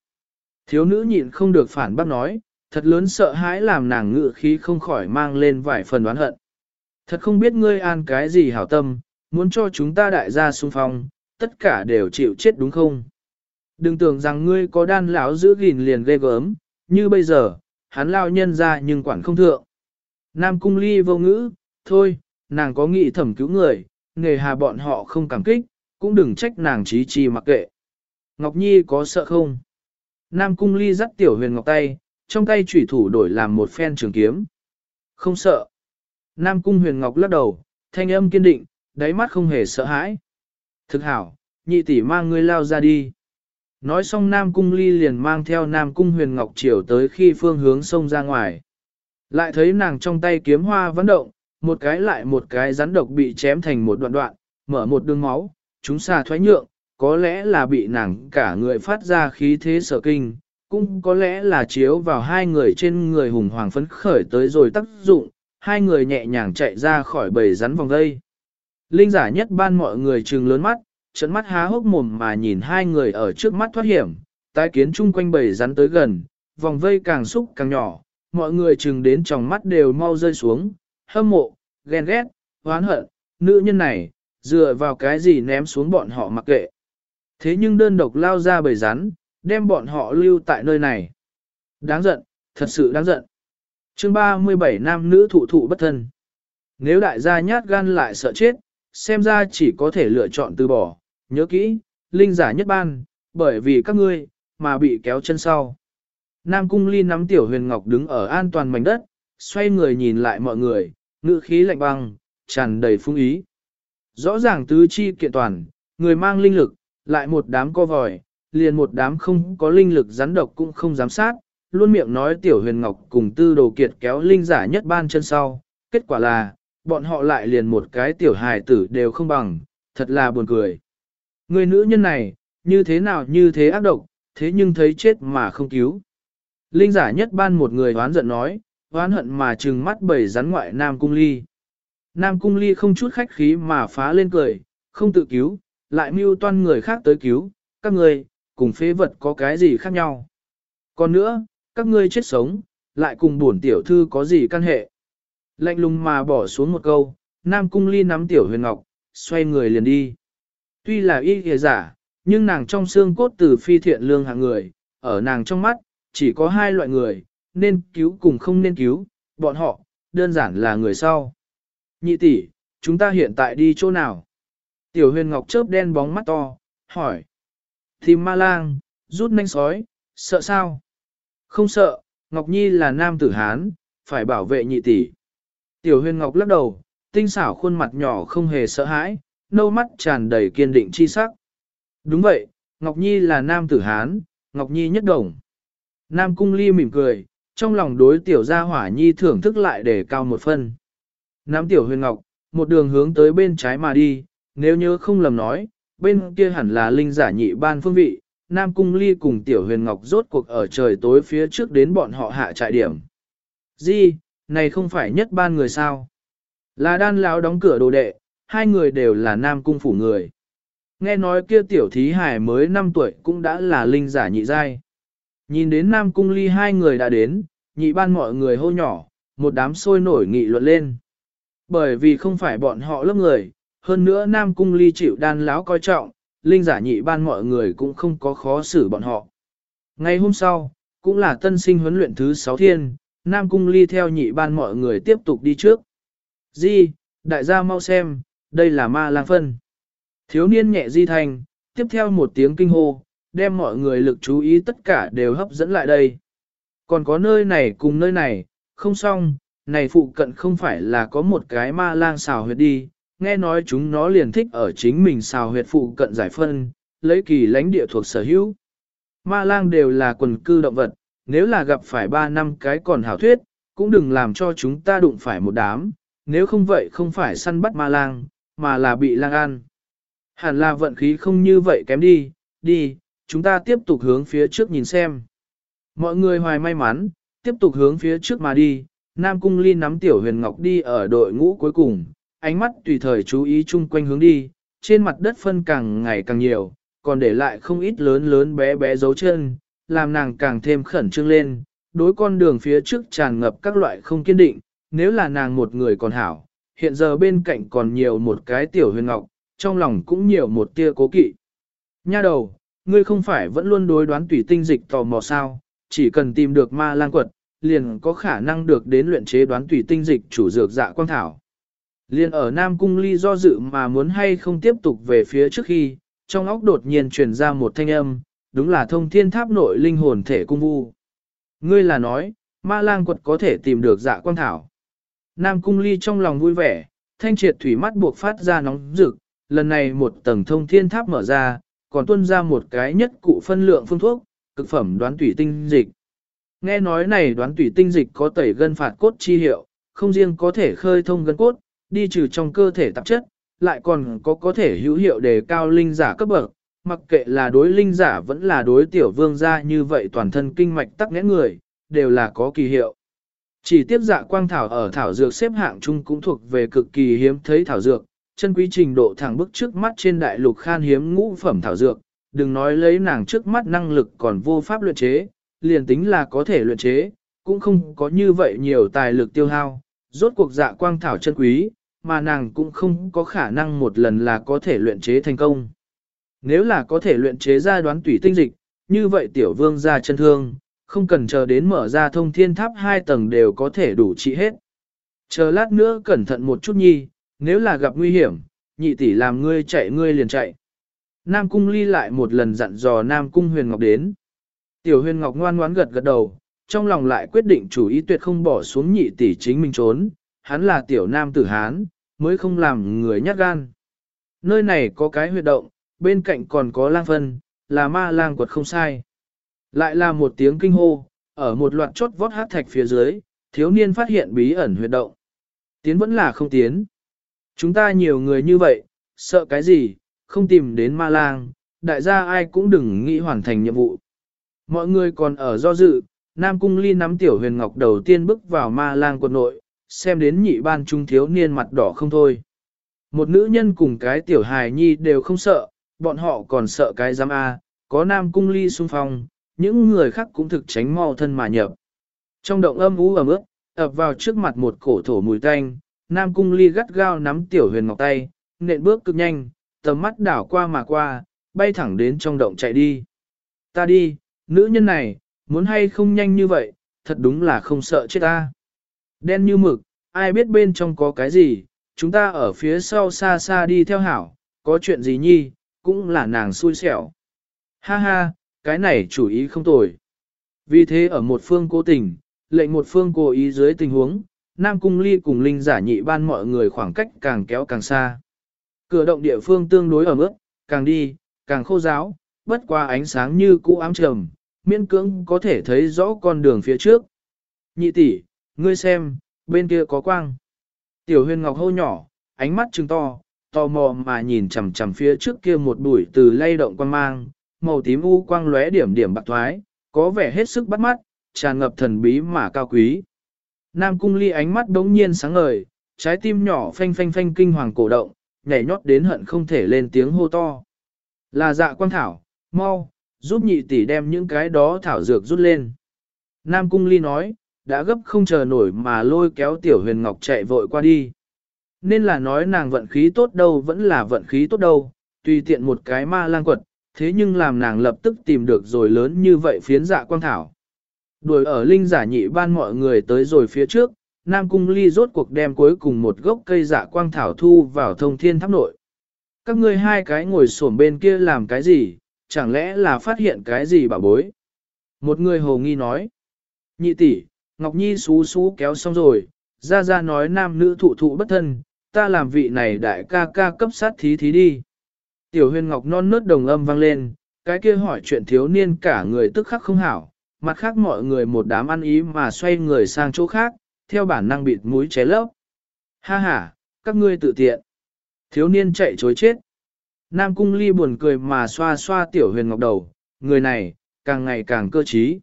Thiếu nữ nhịn không được phản bác nói, thật lớn sợ hãi làm nàng ngự khí không khỏi mang lên vài phần đoán hận. Thật không biết ngươi an cái gì hảo tâm, muốn cho chúng ta đại gia xung phong, tất cả đều chịu chết đúng không? Đừng tưởng rằng ngươi có đan lão giữ gìn liền ghê gớm, như bây giờ, hắn lao nhân ra nhưng quản không thượng. Nam cung ly vô ngữ, thôi, nàng có nghị thẩm cứu người, nghề hà bọn họ không cảm kích, cũng đừng trách nàng trí chi mặc kệ. Ngọc Nhi có sợ không? Nam cung ly dắt tiểu huyền ngọc tay, trong tay chủy thủ đổi làm một phen trường kiếm. Không sợ. Nam cung huyền ngọc lắc đầu, thanh âm kiên định, đáy mắt không hề sợ hãi. Thực hảo, nhị tỷ mang ngươi lao ra đi. Nói xong Nam cung ly liền mang theo Nam cung huyền ngọc chiều tới khi phương hướng sông ra ngoài. Lại thấy nàng trong tay kiếm hoa vẫn động, một cái lại một cái rắn độc bị chém thành một đoạn đoạn, mở một đường máu, chúng xà thoái nhượng, có lẽ là bị nàng cả người phát ra khí thế sở kinh, cũng có lẽ là chiếu vào hai người trên người hùng hoàng phấn khởi tới rồi tác dụng, hai người nhẹ nhàng chạy ra khỏi bầy rắn vòng dây. Linh giả nhất ban mọi người trừng lớn mắt, trận mắt há hốc mồm mà nhìn hai người ở trước mắt thoát hiểm, tái kiến chung quanh bầy rắn tới gần, vòng vây càng xúc càng nhỏ, mọi người trừng đến trong mắt đều mau rơi xuống, hâm mộ, ghen ghét, hoán hận, nữ nhân này, dựa vào cái gì ném xuống bọn họ mặc kệ. Thế nhưng đơn độc lao ra bầy rắn, đem bọn họ lưu tại nơi này. Đáng giận, thật sự đáng giận. chương 37 nam nữ thụ thụ bất thân. Nếu đại gia nhát gan lại sợ chết, xem ra chỉ có thể lựa chọn từ bỏ. Nhớ kỹ, linh giả nhất ban, bởi vì các ngươi, mà bị kéo chân sau. Nam Cung Ly nắm Tiểu Huyền Ngọc đứng ở an toàn mảnh đất, xoay người nhìn lại mọi người, ngữ khí lạnh băng, tràn đầy phung ý. Rõ ràng tứ chi kiện toàn, người mang linh lực, lại một đám co vòi, liền một đám không có linh lực rắn độc cũng không dám sát, luôn miệng nói Tiểu Huyền Ngọc cùng tư đồ kiệt kéo linh giả nhất ban chân sau. Kết quả là, bọn họ lại liền một cái tiểu hài tử đều không bằng, thật là buồn cười. Người nữ nhân này, như thế nào như thế ác độc, thế nhưng thấy chết mà không cứu. Linh giả nhất ban một người hoán giận nói, hoán hận mà trừng mắt bảy rắn ngoại Nam Cung Ly. Nam Cung Ly không chút khách khí mà phá lên cười, không tự cứu, lại mưu toan người khác tới cứu, các người, cùng phế vật có cái gì khác nhau. Còn nữa, các ngươi chết sống, lại cùng bổn tiểu thư có gì căn hệ. Lạnh lùng mà bỏ xuống một câu, Nam Cung Ly nắm tiểu huyền ngọc, xoay người liền đi. Tuy là y kìa giả, nhưng nàng trong xương cốt từ phi thiện lương hạng người, ở nàng trong mắt, chỉ có hai loại người, nên cứu cùng không nên cứu, bọn họ, đơn giản là người sau. Nhị tỷ, chúng ta hiện tại đi chỗ nào? Tiểu huyền ngọc chớp đen bóng mắt to, hỏi. Tìm ma lang, rút nanh sói, sợ sao? Không sợ, Ngọc Nhi là nam tử Hán, phải bảo vệ nhị tỷ. Tiểu huyền Ngọc lắc đầu, tinh xảo khuôn mặt nhỏ không hề sợ hãi, nâu mắt tràn đầy kiên định chi sắc. Đúng vậy, Ngọc Nhi là nam tử Hán, Ngọc Nhi nhất đồng. Nam cung ly mỉm cười, trong lòng đối tiểu gia hỏa nhi thưởng thức lại để cao một phân. Nam tiểu huyền ngọc, một đường hướng tới bên trái mà đi, nếu nhớ không lầm nói, bên kia hẳn là linh giả nhị ban phương vị, Nam cung ly cùng tiểu huyền ngọc rốt cuộc ở trời tối phía trước đến bọn họ hạ trại điểm. Di, này không phải nhất ban người sao? Là đan lão đóng cửa đồ đệ, hai người đều là Nam cung phủ người. Nghe nói kia tiểu thí hải mới 5 tuổi cũng đã là linh giả nhị giai. Nhìn đến Nam Cung Ly hai người đã đến, nhị ban mọi người hô nhỏ, một đám sôi nổi nghị luận lên. Bởi vì không phải bọn họ lớp người, hơn nữa Nam Cung Ly chịu đan láo coi trọng, linh giả nhị ban mọi người cũng không có khó xử bọn họ. Ngày hôm sau, cũng là tân sinh huấn luyện thứ 6 thiên, Nam Cung Ly theo nhị ban mọi người tiếp tục đi trước. Di, đại gia mau xem, đây là ma lang phân. Thiếu niên nhẹ di thành, tiếp theo một tiếng kinh hô, đem mọi người lực chú ý tất cả đều hấp dẫn lại đây. Còn có nơi này cùng nơi này, không xong, này phụ cận không phải là có một cái ma lang xào huyệt đi, nghe nói chúng nó liền thích ở chính mình xào huyệt phụ cận giải phân, lấy kỳ lãnh địa thuộc sở hữu. Ma lang đều là quần cư động vật, nếu là gặp phải ba năm cái còn hảo thuyết, cũng đừng làm cho chúng ta đụng phải một đám, nếu không vậy không phải săn bắt ma lang, mà là bị lang ăn. Hẳn là vận khí không như vậy kém đi, đi, chúng ta tiếp tục hướng phía trước nhìn xem. Mọi người hoài may mắn, tiếp tục hướng phía trước mà đi, Nam Cung Ly nắm Tiểu Huyền Ngọc đi ở đội ngũ cuối cùng, ánh mắt tùy thời chú ý chung quanh hướng đi, trên mặt đất phân càng ngày càng nhiều, còn để lại không ít lớn lớn bé bé dấu chân, làm nàng càng thêm khẩn trương lên, đối con đường phía trước tràn ngập các loại không kiên định, nếu là nàng một người còn hảo, hiện giờ bên cạnh còn nhiều một cái Tiểu Huyền Ngọc, trong lòng cũng nhiều một tia cố kỵ. Nha đầu, ngươi không phải vẫn luôn đối đoán tùy tinh dịch tò mò sao, chỉ cần tìm được ma lang quật, liền có khả năng được đến luyện chế đoán tùy tinh dịch chủ dược dạ quang thảo liên ở Nam Cung Ly do dự mà muốn hay không tiếp tục về phía trước khi, trong óc đột nhiên truyền ra một thanh âm, đúng là thông thiên tháp nội linh hồn thể cung vu. Ngươi là nói, ma lang quật có thể tìm được dạ quang thảo. Nam Cung Ly trong lòng vui vẻ, thanh triệt thủy mắt buộc phát ra nóng rực, lần này một tầng thông thiên tháp mở ra, còn tuân ra một cái nhất cụ phân lượng phương thuốc, cực phẩm đoán tủy tinh dịch. Nghe nói này đoán tủy tinh dịch có tẩy gân phạt cốt chi hiệu, không riêng có thể khơi thông gân cốt, đi trừ trong cơ thể tạp chất, lại còn có có thể hữu hiệu đề cao linh giả cấp bậc, mặc kệ là đối linh giả vẫn là đối tiểu vương gia như vậy toàn thân kinh mạch tắc nghẽn người, đều là có kỳ hiệu. Chỉ tiếp dạ quang thảo ở thảo dược xếp hạng chung cũng thuộc về cực kỳ hiếm thấy thảo dược, chân quý trình độ thẳng bức trước mắt trên đại lục khan hiếm ngũ phẩm thảo dược, đừng nói lấy nàng trước mắt năng lực còn vô pháp luyện chế, liền tính là có thể luyện chế, cũng không có như vậy nhiều tài lực tiêu hao, rốt cuộc dạ quang thảo chân quý, mà nàng cũng không có khả năng một lần là có thể luyện chế thành công. Nếu là có thể luyện chế ra đoán tủy tinh dịch, như vậy tiểu vương ra chân thương, không cần chờ đến mở ra thông thiên tháp hai tầng đều có thể đủ trị hết. Chờ lát nữa cẩn thận một chút nhi, nếu là gặp nguy hiểm, nhị tỷ làm ngươi chạy ngươi liền chạy. Nam Cung ly lại một lần dặn dò Nam Cung huyền ngọc đến. Tiểu huyền ngọc ngoan ngoãn gật gật đầu, trong lòng lại quyết định chủ ý tuyệt không bỏ xuống nhị tỷ chính mình trốn, hắn là tiểu nam tử Hán, mới không làm người nhát gan. Nơi này có cái huyệt động, bên cạnh còn có lang phân, là ma lang quật không sai. Lại là một tiếng kinh hô, ở một loạt chốt vót hát thạch phía dưới, thiếu niên phát hiện bí ẩn huyệt động. Tiến vẫn là không tiến. Chúng ta nhiều người như vậy, sợ cái gì, không tìm đến ma lang, đại gia ai cũng đừng nghĩ hoàn thành nhiệm vụ. Mọi người còn ở do dự, Nam Cung Ly nắm tiểu huyền ngọc đầu tiên bước vào ma lang quận nội, xem đến nhị ban trung thiếu niên mặt đỏ không thôi. Một nữ nhân cùng cái tiểu hài nhi đều không sợ, bọn họ còn sợ cái giám A, có Nam Cung Ly xung phong, những người khác cũng thực tránh mau thân mà nhập. Trong động âm ú ẩm ướt, ập vào trước mặt một cổ thổ mùi tanh, Nam Cung Ly gắt gao nắm tiểu huyền ngọc tay, nện bước cực nhanh, tầm mắt đảo qua mà qua, bay thẳng đến trong động chạy đi. Ta đi, nữ nhân này, muốn hay không nhanh như vậy, thật đúng là không sợ chết ta. Đen như mực, ai biết bên trong có cái gì, chúng ta ở phía sau xa xa đi theo hảo, có chuyện gì nhi, cũng là nàng xui xẻo. Ha ha, cái này chủ ý không tồi. Vì thế ở một phương cố tình, lệnh một phương cố ý dưới tình huống, Nam Cung Ly cùng Linh giả nhị ban mọi người khoảng cách càng kéo càng xa. Cửa động địa phương tương đối ở mức, càng đi, càng khô giáo, bất qua ánh sáng như cũ ám trầm, miễn cưỡng có thể thấy rõ con đường phía trước. Nhị tỷ, ngươi xem, bên kia có quang. Tiểu huyền ngọc hô nhỏ, ánh mắt trừng to, tò mò mà nhìn chằm chằm phía trước kia một bụi từ lay động quan mang, màu tím u quang lóe điểm điểm bạc thoái, có vẻ hết sức bắt mắt, tràn ngập thần bí mà cao quý. Nam cung ly ánh mắt đống nhiên sáng ngời, trái tim nhỏ phanh phanh phanh kinh hoàng cổ động, nhảy nhót đến hận không thể lên tiếng hô to. Là dạ quang thảo, mau, giúp nhị tỷ đem những cái đó thảo dược rút lên. Nam cung ly nói, đã gấp không chờ nổi mà lôi kéo tiểu huyền ngọc chạy vội qua đi. Nên là nói nàng vận khí tốt đâu vẫn là vận khí tốt đâu, tùy tiện một cái ma lang quật, thế nhưng làm nàng lập tức tìm được rồi lớn như vậy phiến dạ quang thảo. Đuổi ở linh giả nhị ban mọi người tới rồi phía trước, Nam Cung Ly rốt cuộc đem cuối cùng một gốc cây dạ quang thảo thu vào thông thiên tháp nội. Các ngươi hai cái ngồi xổm bên kia làm cái gì, chẳng lẽ là phát hiện cái gì bảo bối? Một người hồ nghi nói. Nhị tỷ, Ngọc Nhi xú xú kéo xong rồi, ra ra nói nam nữ thụ thụ bất thân, ta làm vị này đại ca ca cấp sát thí thí đi. Tiểu huyền Ngọc non nớt đồng âm vang lên, cái kia hỏi chuyện thiếu niên cả người tức khắc không hảo, mặt khác mọi người một đám ăn ý mà xoay người sang chỗ khác, theo bản năng bịt mũi ché lấp. Ha ha, các ngươi tự tiện. Thiếu niên chạy chối chết. Nam cung ly buồn cười mà xoa xoa tiểu huyền ngọc đầu, người này, càng ngày càng cơ trí.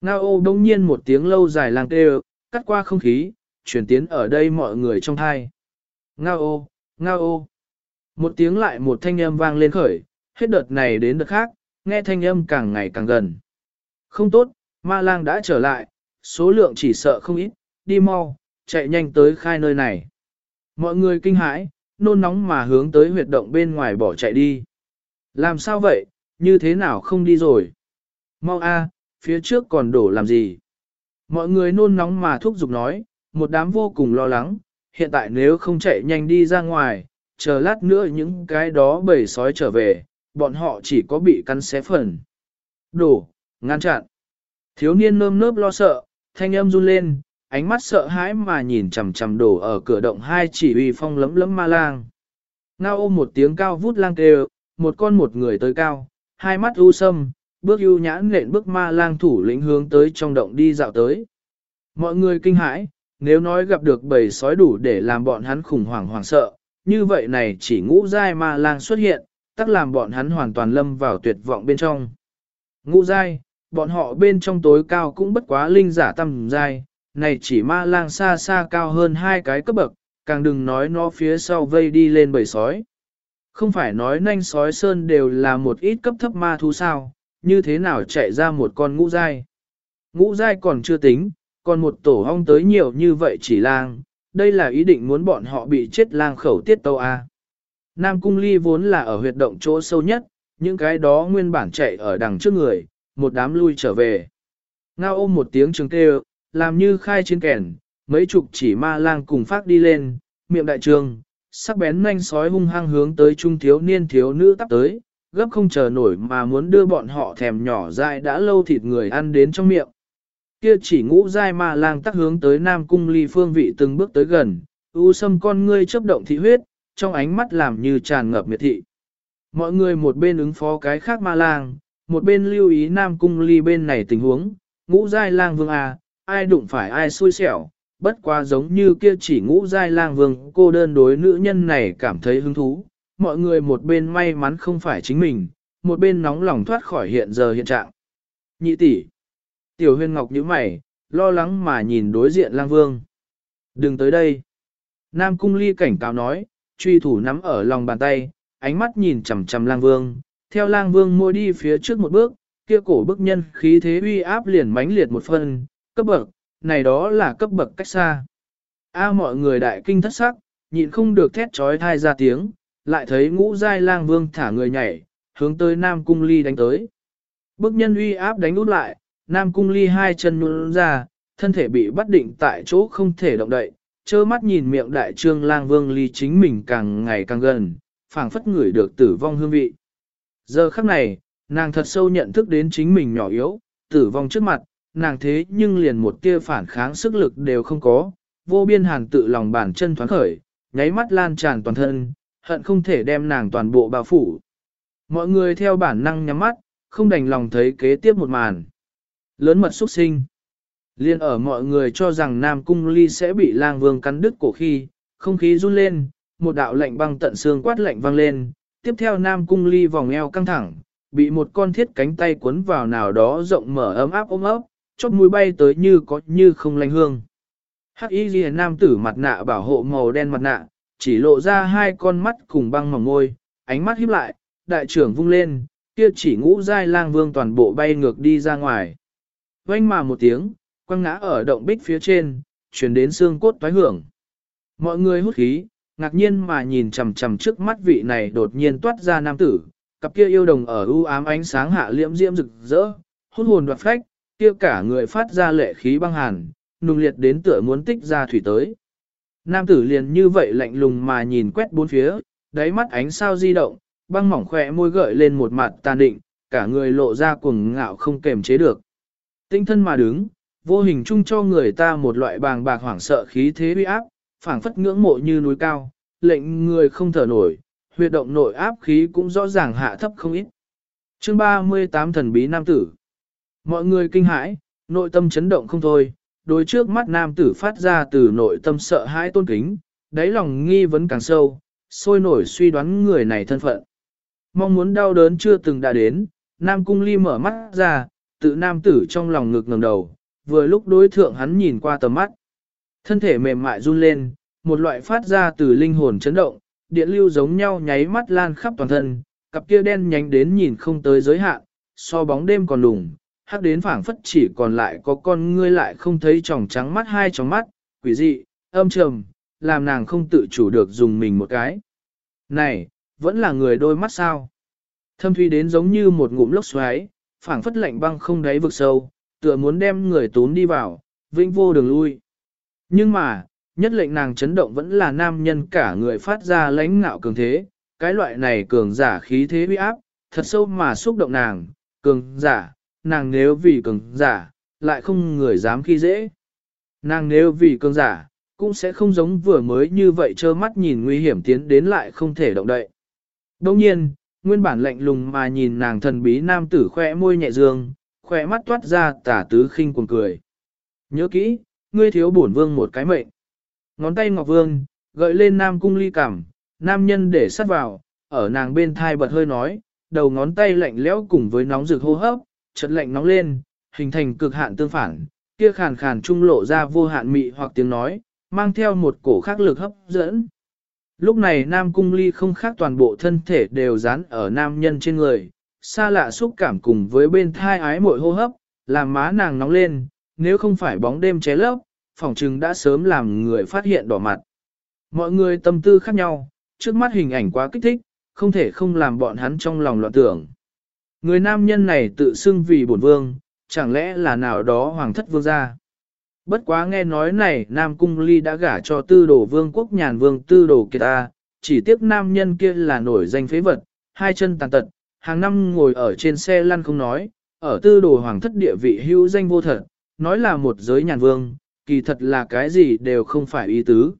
Ngao ô đông nhiên một tiếng lâu dài lang kêu, cắt qua không khí, chuyển tiến ở đây mọi người trong thai. Ngao ô, ngao ô. Một tiếng lại một thanh âm vang lên khởi, hết đợt này đến đợt khác, nghe thanh âm càng ngày càng gần. Không tốt, ma lang đã trở lại, số lượng chỉ sợ không ít, đi mau, chạy nhanh tới khai nơi này. Mọi người kinh hãi, nôn nóng mà hướng tới huyệt động bên ngoài bỏ chạy đi. Làm sao vậy, như thế nào không đi rồi? Mau a, phía trước còn đổ làm gì? Mọi người nôn nóng mà thúc giục nói, một đám vô cùng lo lắng, hiện tại nếu không chạy nhanh đi ra ngoài, chờ lát nữa những cái đó bầy sói trở về, bọn họ chỉ có bị cắn xé phần. Đổ, ngăn chặn. Thiếu niên nơm nớp lo sợ, thanh âm run lên, ánh mắt sợ hãi mà nhìn chằm chằm đổ ở cửa động hai chỉ uy phong lấm lấm ma lang. Ngao ôm một tiếng cao vút lang kêu, một con một người tới cao, hai mắt u sâm, bước ưu nhãn lện bước ma lang thủ lĩnh hướng tới trong động đi dạo tới. Mọi người kinh hãi, nếu nói gặp được bầy sói đủ để làm bọn hắn khủng hoảng hoảng sợ, như vậy này chỉ ngũ giai ma lang xuất hiện, tắc làm bọn hắn hoàn toàn lâm vào tuyệt vọng bên trong. Ngũ giai, bọn họ bên trong tối cao cũng bất quá linh giả tầm giai, này chỉ ma lang xa xa cao hơn hai cái cấp bậc, càng đừng nói nó phía sau vây đi lên bầy sói. Không phải nói nanh sói sơn đều là một ít cấp thấp ma thú sao, như thế nào chạy ra một con ngũ giai. Ngũ giai còn chưa tính, còn một tổ hong tới nhiều như vậy chỉ lang, đây là ý định muốn bọn họ bị chết lang khẩu tiết tâu A. Nam Cung Ly vốn là ở huyệt động chỗ sâu nhất, những cái đó nguyên bản chạy ở đằng trước người, một đám lui trở về. Ngao ôm một tiếng trường kêu, làm như khai chiến kèn, mấy chục chỉ ma lang cùng phát đi lên, miệng đại trường, sắc bén nhanh sói hung hăng hướng tới trung thiếu niên thiếu nữ tắp tới, gấp không chờ nổi mà muốn đưa bọn họ thèm nhỏ dại đã lâu thịt người ăn đến trong miệng. Kia chỉ ngũ dai ma lang tắc hướng tới Nam Cung ly phương vị từng bước tới gần, u sâm con ngươi chấp động thị huyết, trong ánh mắt làm như tràn ngập miệt thị. Mọi người một bên ứng phó cái khác ma lang, một bên lưu ý Nam Cung ly bên này tình huống, ngũ dai lang vương à, ai đụng phải ai xui xẻo, bất quá giống như kia chỉ ngũ giai lang vương cô đơn đối nữ nhân này cảm thấy hứng thú, mọi người một bên may mắn không phải chính mình, một bên nóng lòng thoát khỏi hiện giờ hiện trạng. Nhị tỷ, tiểu huyên ngọc như mày, lo lắng mà nhìn đối diện lang vương. Đừng tới đây. Nam cung ly cảnh cáo nói, truy thủ nắm ở lòng bàn tay, ánh mắt nhìn chằm chằm lang vương, theo lang vương mua đi phía trước một bước, kia cổ bức nhân khí thế uy áp liền mãnh liệt một phần cấp bậc, này đó là cấp bậc cách xa. A mọi người đại kinh thất sắc, nhịn không được thét trói thai ra tiếng, lại thấy ngũ giai lang vương thả người nhảy, hướng tới Nam Cung Ly đánh tới. Bức nhân uy áp đánh út lại, Nam Cung Ly hai chân nhún ra, thân thể bị bắt định tại chỗ không thể động đậy, trơ mắt nhìn miệng đại trương lang vương ly chính mình càng ngày càng gần, phảng phất ngửi được tử vong hương vị. Giờ khắc này, nàng thật sâu nhận thức đến chính mình nhỏ yếu, tử vong trước mặt, nàng thế nhưng liền một tia phản kháng sức lực đều không có, vô biên hàn tự lòng bàn chân thoáng khởi, nháy mắt lan tràn toàn thân, hận không thể đem nàng toàn bộ bao phủ. Mọi người theo bản năng nhắm mắt, không đành lòng thấy kế tiếp một màn. Lớn mật xuất sinh. Liên ở mọi người cho rằng Nam Cung Ly sẽ bị lang vương cắn đứt cổ khi, không khí run lên, một đạo lệnh băng tận xương quát lạnh vang lên, tiếp theo Nam Cung Ly vòng eo căng thẳng, bị một con thiết cánh tay cuốn vào nào đó rộng mở ấm áp ôm ấp, chót mũi bay tới như có như không lanh hương. Hắc y ghi nam tử mặt nạ bảo hộ màu đen mặt nạ, chỉ lộ ra hai con mắt cùng băng mỏng môi, ánh mắt híp lại, đại trưởng vung lên, kia chỉ ngũ giai lang vương toàn bộ bay ngược đi ra ngoài. Oanh mà một tiếng, quăng ngã ở động bích phía trên, chuyển đến xương cốt toái hưởng. Mọi người hút khí, ngạc nhiên mà nhìn chằm chằm trước mắt vị này đột nhiên toát ra nam tử, cặp kia yêu đồng ở u ám ánh sáng hạ liễm diễm rực rỡ, hút hồn đoạt phách, kia cả người phát ra lệ khí băng hàn, nung liệt đến tựa muốn tích ra thủy tới. Nam tử liền như vậy lạnh lùng mà nhìn quét bốn phía, đáy mắt ánh sao di động, băng mỏng khỏe môi gợi lên một mặt tàn định, cả người lộ ra cuồng ngạo không kềm chế được. Tinh thân mà đứng, vô hình chung cho người ta một loại bàng bạc hoảng sợ khí thế uy áp, phảng phất ngưỡng mộ như núi cao, lệnh người không thở nổi, huyệt động nội áp khí cũng rõ ràng hạ thấp không ít. Chương 38 thần bí nam tử. Mọi người kinh hãi, nội tâm chấn động không thôi, đối trước mắt nam tử phát ra từ nội tâm sợ hãi tôn kính, đáy lòng nghi vấn càng sâu, sôi nổi suy đoán người này thân phận. Mong muốn đau đớn chưa từng đã đến, Nam Cung Ly mở mắt ra, tự nam tử trong lòng ngực ngẩng đầu, vừa lúc đối thượng hắn nhìn qua tầm mắt. Thân thể mềm mại run lên, một loại phát ra từ linh hồn chấn động, điện lưu giống nhau nháy mắt lan khắp toàn thân, cặp kia đen nhánh đến nhìn không tới giới hạn, so bóng đêm còn lùng, hắc đến phảng phất chỉ còn lại có con ngươi lại không thấy tròng trắng mắt hai tròng mắt, quỷ dị, âm trầm, làm nàng không tự chủ được dùng mình một cái. Này, vẫn là người đôi mắt sao? Thâm thuy đến giống như một ngụm lốc xoáy, phảng phất lạnh băng không đáy vực sâu, tựa muốn đem người tốn đi vào, vĩnh vô đường lui. Nhưng mà, nhất lệnh nàng chấn động vẫn là nam nhân cả người phát ra lãnh ngạo cường thế, cái loại này cường giả khí thế uy áp, thật sâu mà xúc động nàng, cường giả, nàng nếu vì cường giả, lại không người dám khi dễ. Nàng nếu vì cường giả, cũng sẽ không giống vừa mới như vậy trơ mắt nhìn nguy hiểm tiến đến lại không thể động đậy. Đồng nhiên, nguyên bản lạnh lùng mà nhìn nàng thần bí nam tử khỏe môi nhẹ dương, khỏe mắt toát ra tả tứ khinh cuồng cười. Nhớ kỹ, ngươi thiếu bổn vương một cái mệnh. Ngón tay ngọc vương, gợi lên nam cung ly cảm, nam nhân để sát vào, ở nàng bên thai bật hơi nói, đầu ngón tay lạnh lẽo cùng với nóng rực hô hấp, chợt lạnh nóng lên, hình thành cực hạn tương phản, kia khàn khàn trung lộ ra vô hạn mị hoặc tiếng nói, mang theo một cổ khắc lực hấp dẫn. Lúc này Nam Cung Ly không khác toàn bộ thân thể đều dán ở nam nhân trên người, xa lạ xúc cảm cùng với bên thai ái mội hô hấp, làm má nàng nóng lên, nếu không phải bóng đêm ché lấp, phỏng trừng đã sớm làm người phát hiện đỏ mặt. Mọi người tâm tư khác nhau, trước mắt hình ảnh quá kích thích, không thể không làm bọn hắn trong lòng loạn tưởng. Người nam nhân này tự xưng vì bổn vương, chẳng lẽ là nào đó hoàng thất vương gia. Bất quá nghe nói này Nam Cung Ly đã gả cho tư đồ vương quốc nhàn vương tư đồ kiệt ta, chỉ tiếc nam nhân kia là nổi danh phế vật, hai chân tàn tật, hàng năm ngồi ở trên xe lăn không nói, ở tư đồ hoàng thất địa vị hữu danh vô thật, nói là một giới nhàn vương, kỳ thật là cái gì đều không phải ý tứ.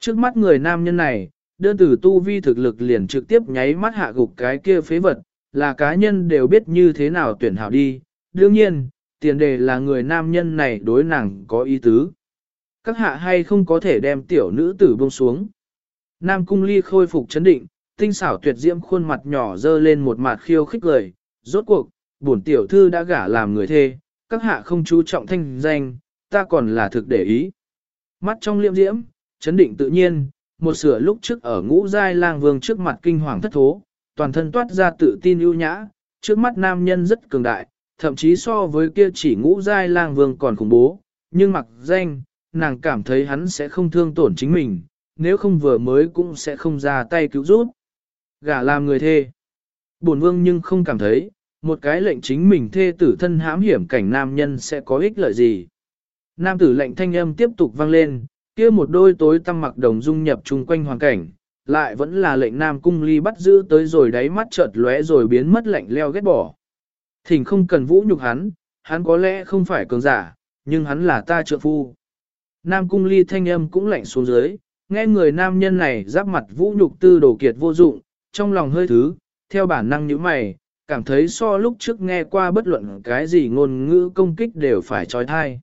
Trước mắt người nam nhân này, đơn tử tu vi thực lực liền trực tiếp nháy mắt hạ gục cái kia phế vật, là cá nhân đều biết như thế nào tuyển hảo đi. Đương nhiên, tiền đề là người nam nhân này đối nàng có ý tứ. Các hạ hay không có thể đem tiểu nữ tử buông xuống. Nam cung ly khôi phục chấn định, tinh xảo tuyệt diễm khuôn mặt nhỏ dơ lên một mặt khiêu khích lời. Rốt cuộc, bổn tiểu thư đã gả làm người thê, các hạ không chú trọng thanh danh, ta còn là thực để ý. Mắt trong liệm diễm, chấn định tự nhiên, một sửa lúc trước ở ngũ giai lang vương trước mặt kinh hoàng thất thố, toàn thân toát ra tự tin ưu nhã, trước mắt nam nhân rất cường đại, thậm chí so với kia chỉ ngũ giai lang vương còn khủng bố, nhưng mặc danh, nàng cảm thấy hắn sẽ không thương tổn chính mình, nếu không vừa mới cũng sẽ không ra tay cứu giúp. Gả làm người thê. Bổn vương nhưng không cảm thấy, một cái lệnh chính mình thê tử thân hãm hiểm cảnh nam nhân sẽ có ích lợi gì. Nam tử lệnh thanh âm tiếp tục vang lên, kia một đôi tối tăm mặc đồng dung nhập chung quanh hoàn cảnh, lại vẫn là lệnh Nam Cung Ly bắt giữ tới rồi đáy mắt chợt lóe rồi biến mất lạnh leo ghét bỏ. Thỉnh không cần vũ nhục hắn, hắn có lẽ không phải cường giả, nhưng hắn là ta trượng phu. Nam Cung Ly thanh âm cũng lạnh xuống dưới, nghe người nam nhân này giáp mặt vũ nhục tư đồ kiệt vô dụng, trong lòng hơi thứ, theo bản năng như mày, cảm thấy so lúc trước nghe qua bất luận cái gì ngôn ngữ công kích đều phải trói thai.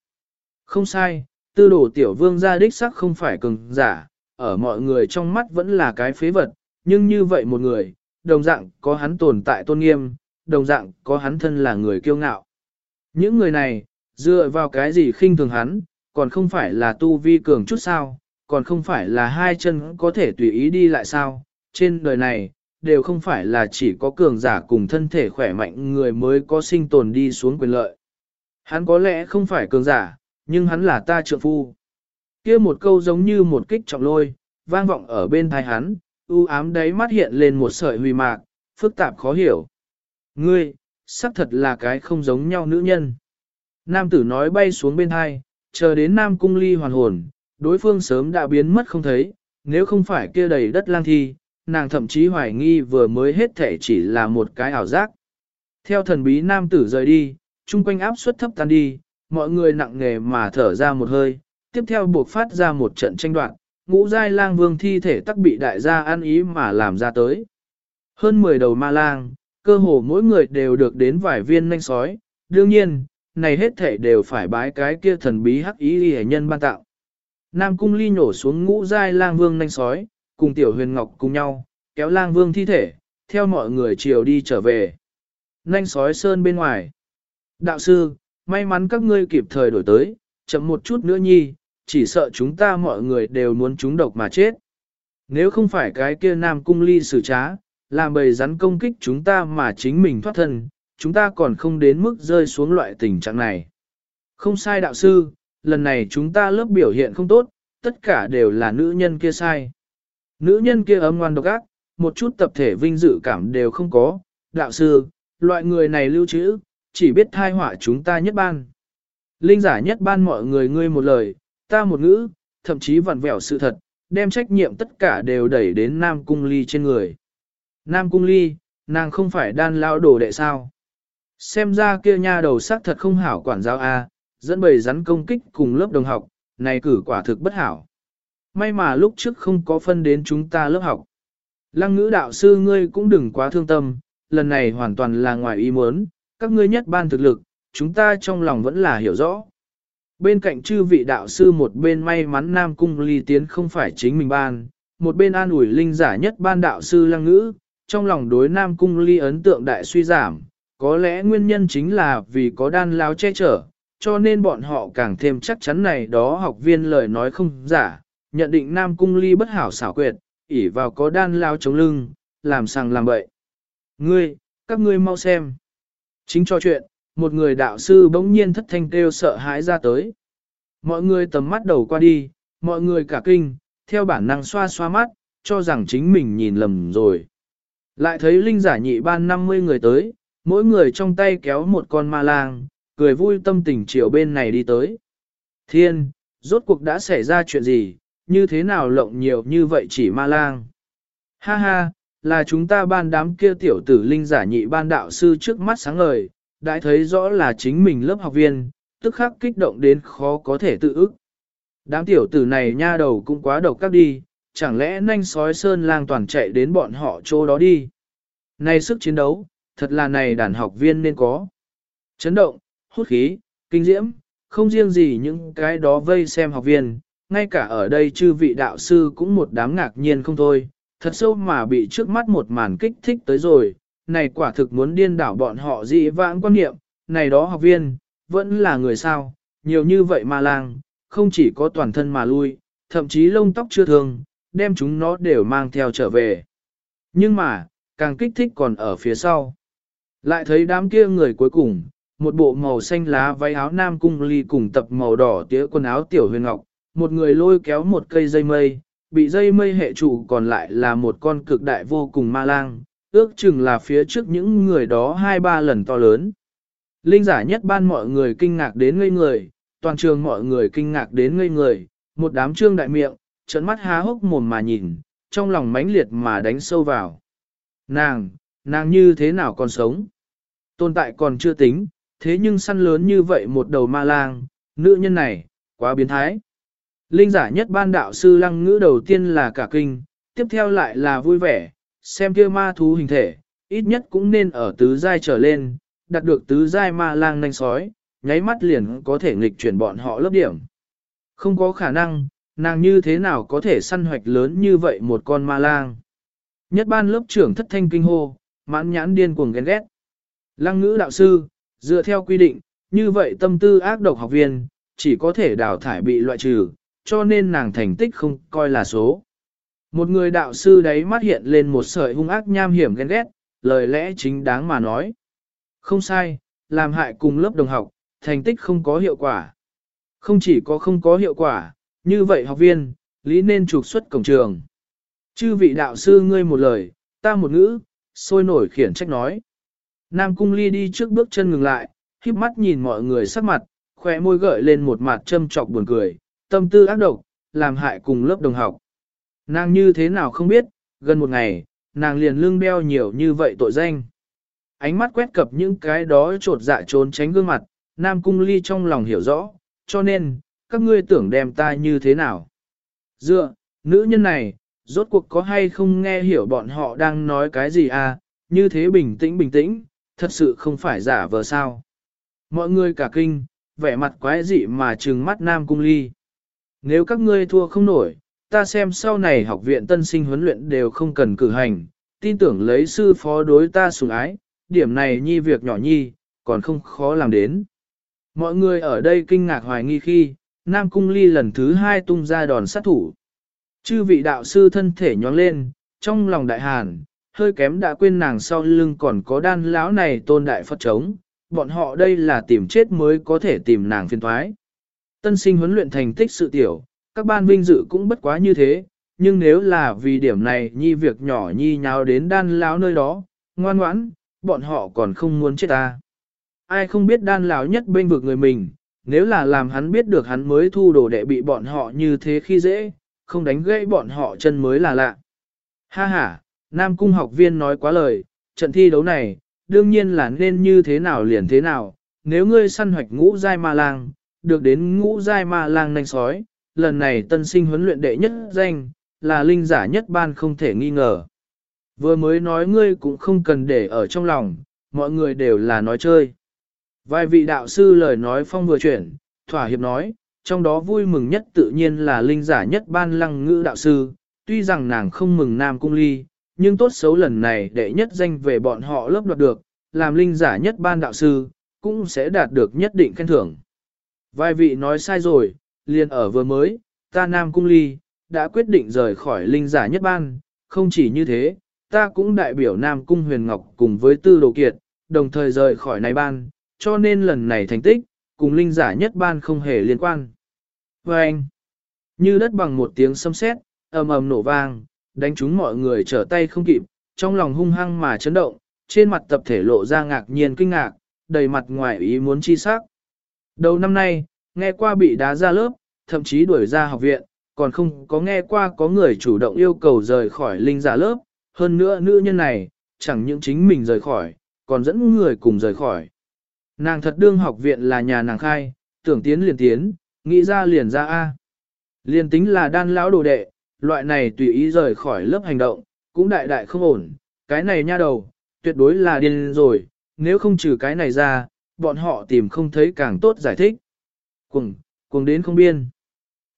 Không sai, tư đồ tiểu vương gia đích sắc không phải cường giả, ở mọi người trong mắt vẫn là cái phế vật, nhưng như vậy một người, đồng dạng có hắn tồn tại tôn nghiêm, đồng dạng có hắn thân là người kiêu ngạo. Những người này, dựa vào cái gì khinh thường hắn, còn không phải là tu vi cường chút sao, còn không phải là hai chân có thể tùy ý đi lại sao, trên đời này, đều không phải là chỉ có cường giả cùng thân thể khỏe mạnh người mới có sinh tồn đi xuống quyền lợi. Hắn có lẽ không phải cường giả, nhưng hắn là ta trượng phu kia một câu giống như một kích trọng lôi, vang vọng ở bên thai hắn, u ám đáy mắt hiện lên một sợi huy mạc, phức tạp khó hiểu. Ngươi, xác thật là cái không giống nhau nữ nhân. Nam tử nói bay xuống bên hai, chờ đến Nam cung ly hoàn hồn, đối phương sớm đã biến mất không thấy, nếu không phải kia đầy đất lang thi, nàng thậm chí hoài nghi vừa mới hết thể chỉ là một cái ảo giác. Theo thần bí nam tử rời đi, chung quanh áp suất thấp tan đi, mọi người nặng nề mà thở ra một hơi, tiếp theo buộc phát ra một trận tranh đoạn, ngũ giai lang vương thi thể tắc bị đại gia ăn ý mà làm ra tới. Hơn 10 đầu ma lang, cơ hồ mỗi người đều được đến vài viên nanh sói, đương nhiên, này hết thể đều phải bái cái kia thần bí hắc ý hề nhân ban tạo. Nam cung ly nhổ xuống ngũ giai lang vương nanh sói, cùng tiểu huyền ngọc cùng nhau, kéo lang vương thi thể, theo mọi người chiều đi trở về. Nanh sói sơn bên ngoài. Đạo sư, may mắn các ngươi kịp thời đổi tới, chậm một chút nữa nhi, chỉ sợ chúng ta mọi người đều muốn chúng độc mà chết. Nếu không phải cái kia nam cung ly xử trá, làm bầy rắn công kích chúng ta mà chính mình thoát thân, chúng ta còn không đến mức rơi xuống loại tình trạng này. Không sai đạo sư, lần này chúng ta lớp biểu hiện không tốt, tất cả đều là nữ nhân kia sai. Nữ nhân kia ấm ngoan độc ác, một chút tập thể vinh dự cảm đều không có, đạo sư, loại người này lưu trữ, chỉ biết thai họa chúng ta nhất ban. Linh giả nhất ban mọi người ngươi một lời, ta một ngữ, thậm chí vặn vẹo sự thật, đem trách nhiệm tất cả đều đẩy đến Nam Cung Ly trên người. Nam Cung Ly, nàng không phải đan lao đồ đệ sao. Xem ra kia nha đầu sắc thật không hảo quản giáo A, dẫn bầy rắn công kích cùng lớp đồng học, này cử quả thực bất hảo. May mà lúc trước không có phân đến chúng ta lớp học. Lăng ngữ đạo sư ngươi cũng đừng quá thương tâm, lần này hoàn toàn là ngoài ý muốn, các ngươi nhất ban thực lực, chúng ta trong lòng vẫn là hiểu rõ. Bên cạnh chư vị đạo sư một bên may mắn Nam Cung ly tiến không phải chính mình ban, một bên an ủi linh giả nhất ban đạo sư lăng ngữ, trong lòng đối Nam Cung ly ấn tượng đại suy giảm, có lẽ nguyên nhân chính là vì có đan lao che chở, cho nên bọn họ càng thêm chắc chắn này đó học viên lời nói không giả, nhận định Nam Cung ly bất hảo xảo quyệt, ỉ vào có đan lao chống lưng, làm sàng làm bậy. Ngươi, các ngươi mau xem. Chính cho chuyện, một người đạo sư bỗng nhiên thất thanh kêu sợ hãi ra tới. Mọi người tầm mắt đầu qua đi, mọi người cả kinh, theo bản năng xoa xoa mắt, cho rằng chính mình nhìn lầm rồi. Lại thấy linh giả nhị ban 50 người tới, mỗi người trong tay kéo một con ma lang, cười vui tâm tình chiều bên này đi tới. Thiên, rốt cuộc đã xảy ra chuyện gì, như thế nào lộng nhiều như vậy chỉ ma lang. Ha ha, là chúng ta ban đám kia tiểu tử linh giả nhị ban đạo sư trước mắt sáng ngời, đã thấy rõ là chính mình lớp học viên, tức khắc kích động đến khó có thể tự ức. Đám tiểu tử này nha đầu cũng quá độc các đi, chẳng lẽ nanh sói sơn lang toàn chạy đến bọn họ chỗ đó đi. Này sức chiến đấu, thật là này đàn học viên nên có. Chấn động, hút khí, kinh diễm, không riêng gì những cái đó vây xem học viên, ngay cả ở đây chư vị đạo sư cũng một đám ngạc nhiên không thôi, thật sâu mà bị trước mắt một màn kích thích tới rồi, này quả thực muốn điên đảo bọn họ dị vãng quan niệm, này đó học viên, vẫn là người sao, nhiều như vậy mà lang, không chỉ có toàn thân mà lui, thậm chí lông tóc chưa thường, đem chúng nó đều mang theo trở về. Nhưng mà, càng kích thích còn ở phía sau. Lại thấy đám kia người cuối cùng, một bộ màu xanh lá váy áo nam cung ly cùng tập màu đỏ tía quần áo tiểu huyền ngọc, một người lôi kéo một cây dây mây, bị dây mây hệ trụ còn lại là một con cực đại vô cùng ma lang, ước chừng là phía trước những người đó hai ba lần to lớn. Linh giả nhất ban mọi người kinh ngạc đến ngây người, toàn trường mọi người kinh ngạc đến ngây người, một đám trương đại miệng, trận mắt há hốc mồm mà nhìn, trong lòng mãnh liệt mà đánh sâu vào. Nàng, nàng như thế nào còn sống? Tồn tại còn chưa tính, thế nhưng săn lớn như vậy một đầu ma lang, nữ nhân này, quá biến thái. Linh giả nhất ban đạo sư lăng ngữ đầu tiên là cả kinh, tiếp theo lại là vui vẻ, xem kia ma thú hình thể, ít nhất cũng nên ở tứ giai trở lên, đạt được tứ giai ma lang nanh sói, nháy mắt liền có thể nghịch chuyển bọn họ lớp điểm. Không có khả năng, nàng như thế nào có thể săn hoạch lớn như vậy một con ma lang. Nhất ban lớp trưởng thất thanh kinh hô, mãn nhãn điên cuồng ghen ghét. Lăng ngữ đạo sư, dựa theo quy định, như vậy tâm tư ác độc học viên, chỉ có thể đào thải bị loại trừ, cho nên nàng thành tích không coi là số. Một người đạo sư đấy mắt hiện lên một sợi hung ác nham hiểm ghen ghét, lời lẽ chính đáng mà nói. Không sai, làm hại cùng lớp đồng học, thành tích không có hiệu quả. Không chỉ có không có hiệu quả, như vậy học viên, lý nên trục xuất cổng trường. Chư vị đạo sư ngươi một lời, ta một ngữ, sôi nổi khiển trách nói. Nam cung ly đi trước bước chân ngừng lại, híp mắt nhìn mọi người sắc mặt, khỏe môi gợi lên một mặt châm trọc buồn cười, tâm tư ác độc, làm hại cùng lớp đồng học. Nàng như thế nào không biết, gần một ngày, nàng liền lương beo nhiều như vậy tội danh. Ánh mắt quét cập những cái đó trột dạ trốn tránh gương mặt, Nam Cung Ly trong lòng hiểu rõ, cho nên, các ngươi tưởng đem ta như thế nào. Dựa, nữ nhân này, rốt cuộc có hay không nghe hiểu bọn họ đang nói cái gì à, như thế bình tĩnh bình tĩnh, thật sự không phải giả vờ sao. Mọi người cả kinh, vẻ mặt quái dị mà trừng mắt Nam Cung Ly. Nếu các ngươi thua không nổi, ta xem sau này học viện tân sinh huấn luyện đều không cần cử hành, tin tưởng lấy sư phó đối ta sủng ái, điểm này nhi việc nhỏ nhi, còn không khó làm đến. Mọi người ở đây kinh ngạc hoài nghi khi, Nam Cung Ly lần thứ hai tung ra đòn sát thủ. Chư vị đạo sư thân thể nhóng lên, trong lòng đại hàn, hơi kém đã quên nàng sau lưng còn có đan lão này tôn đại Phật trống, bọn họ đây là tìm chết mới có thể tìm nàng phiên thoái. Tân sinh huấn luyện thành tích sự tiểu, các ban vinh dự cũng bất quá như thế, nhưng nếu là vì điểm này nhi việc nhỏ nhi nhào đến đan lão nơi đó, ngoan ngoãn, bọn họ còn không muốn chết ta. Ai không biết đan lão nhất bên vực người mình, nếu là làm hắn biết được hắn mới thu đồ đệ bị bọn họ như thế khi dễ, không đánh gãy bọn họ chân mới là lạ. Ha ha, Nam Cung học viên nói quá lời, trận thi đấu này, đương nhiên là nên như thế nào liền thế nào, nếu ngươi săn hoạch ngũ giai ma lang, được đến ngũ giai ma lang nanh sói, lần này tân sinh huấn luyện đệ nhất danh, là linh giả nhất ban không thể nghi ngờ. Vừa mới nói ngươi cũng không cần để ở trong lòng, mọi người đều là nói chơi. Vài vị đạo sư lời nói phong vừa chuyển, thỏa hiệp nói, trong đó vui mừng nhất tự nhiên là linh giả nhất ban lăng ngữ đạo sư, tuy rằng nàng không mừng nam cung ly, nhưng tốt xấu lần này đệ nhất danh về bọn họ lớp đoạt được, làm linh giả nhất ban đạo sư, cũng sẽ đạt được nhất định khen thưởng. Vài vị nói sai rồi, liền ở vừa mới, ta nam cung ly, đã quyết định rời khỏi linh giả nhất ban, không chỉ như thế, ta cũng đại biểu nam cung huyền ngọc cùng với tư đồ kiệt, đồng thời rời khỏi này ban, cho nên lần này thành tích, cùng linh giả nhất ban không hề liên quan. Và anh, như đất bằng một tiếng sấm sét, ầm ầm nổ vang, đánh chúng mọi người trở tay không kịp, trong lòng hung hăng mà chấn động, trên mặt tập thể lộ ra ngạc nhiên kinh ngạc, đầy mặt ngoài ý muốn chi sắc. Đầu năm nay, nghe qua bị đá ra lớp, thậm chí đuổi ra học viện, còn không có nghe qua có người chủ động yêu cầu rời khỏi linh giả lớp, hơn nữa nữ nhân này, chẳng những chính mình rời khỏi, còn dẫn người cùng rời khỏi. Nàng thật đương học viện là nhà nàng khai, tưởng tiến liền tiến, nghĩ ra liền ra A. Liền tính là đan lão đồ đệ, loại này tùy ý rời khỏi lớp hành động, cũng đại đại không ổn, cái này nha đầu, tuyệt đối là điên rồi, nếu không trừ cái này ra, bọn họ tìm không thấy càng tốt giải thích. Cuồng, cuồng đến không biên.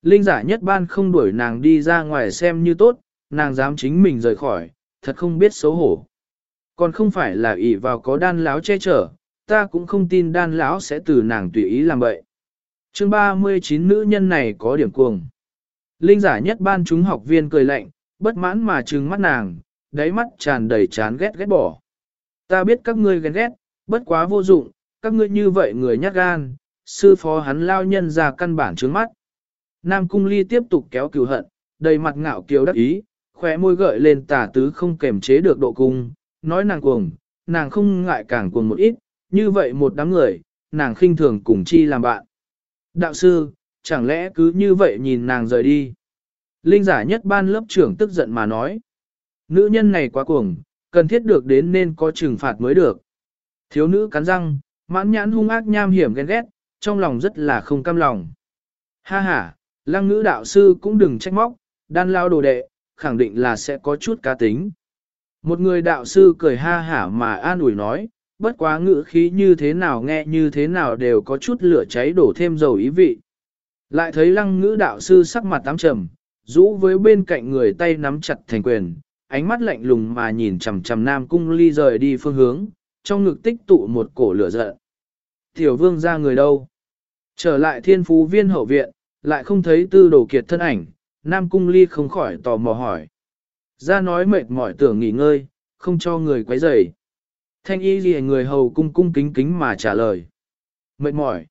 Linh giả nhất ban không đuổi nàng đi ra ngoài xem như tốt, nàng dám chính mình rời khỏi, thật không biết xấu hổ. Còn không phải là ỷ vào có đan lão che chở, ta cũng không tin đan lão sẽ từ nàng tùy ý làm vậy. Chương 39 nữ nhân này có điểm cuồng. Linh giả nhất ban chúng học viên cười lạnh, bất mãn mà trừng mắt nàng, đáy mắt tràn đầy chán ghét ghét bỏ. Ta biết các ngươi ghen ghét, bất quá vô dụng, các ngươi như vậy người nhát gan, sư phó hắn lao nhân ra căn bản trướng mắt. Nam cung ly tiếp tục kéo cửu hận, đầy mặt ngạo kiều đắc ý, khóe môi gợi lên tả tứ không kềm chế được độ cung, nói nàng cuồng, nàng không ngại càng cuồng một ít, như vậy một đám người, nàng khinh thường cùng chi làm bạn. Đạo sư, chẳng lẽ cứ như vậy nhìn nàng rời đi? Linh giả nhất ban lớp trưởng tức giận mà nói. Nữ nhân này quá cuồng, cần thiết được đến nên có trừng phạt mới được. Thiếu nữ cắn răng, mãn nhãn hung ác nham hiểm ghen ghét, trong lòng rất là không cam lòng. Ha ha, lăng ngữ đạo sư cũng đừng trách móc, đan lao đồ đệ, khẳng định là sẽ có chút cá tính. Một người đạo sư cười ha hả mà an ủi nói, bất quá ngữ khí như thế nào nghe như thế nào đều có chút lửa cháy đổ thêm dầu ý vị. Lại thấy lăng ngữ đạo sư sắc mặt tám trầm, rũ với bên cạnh người tay nắm chặt thành quyền, ánh mắt lạnh lùng mà nhìn chằm chằm nam cung ly rời đi phương hướng, trong ngực tích tụ một cổ lửa giận. Tiểu vương ra người đâu? Trở lại thiên phú viên hậu viện, lại không thấy tư đồ kiệt thân ảnh, nam cung ly không khỏi tò mò hỏi. Ra nói mệt mỏi tưởng nghỉ ngơi, không cho người quấy rầy. Thanh y gì người hầu cung cung kính kính mà trả lời. Mệt mỏi.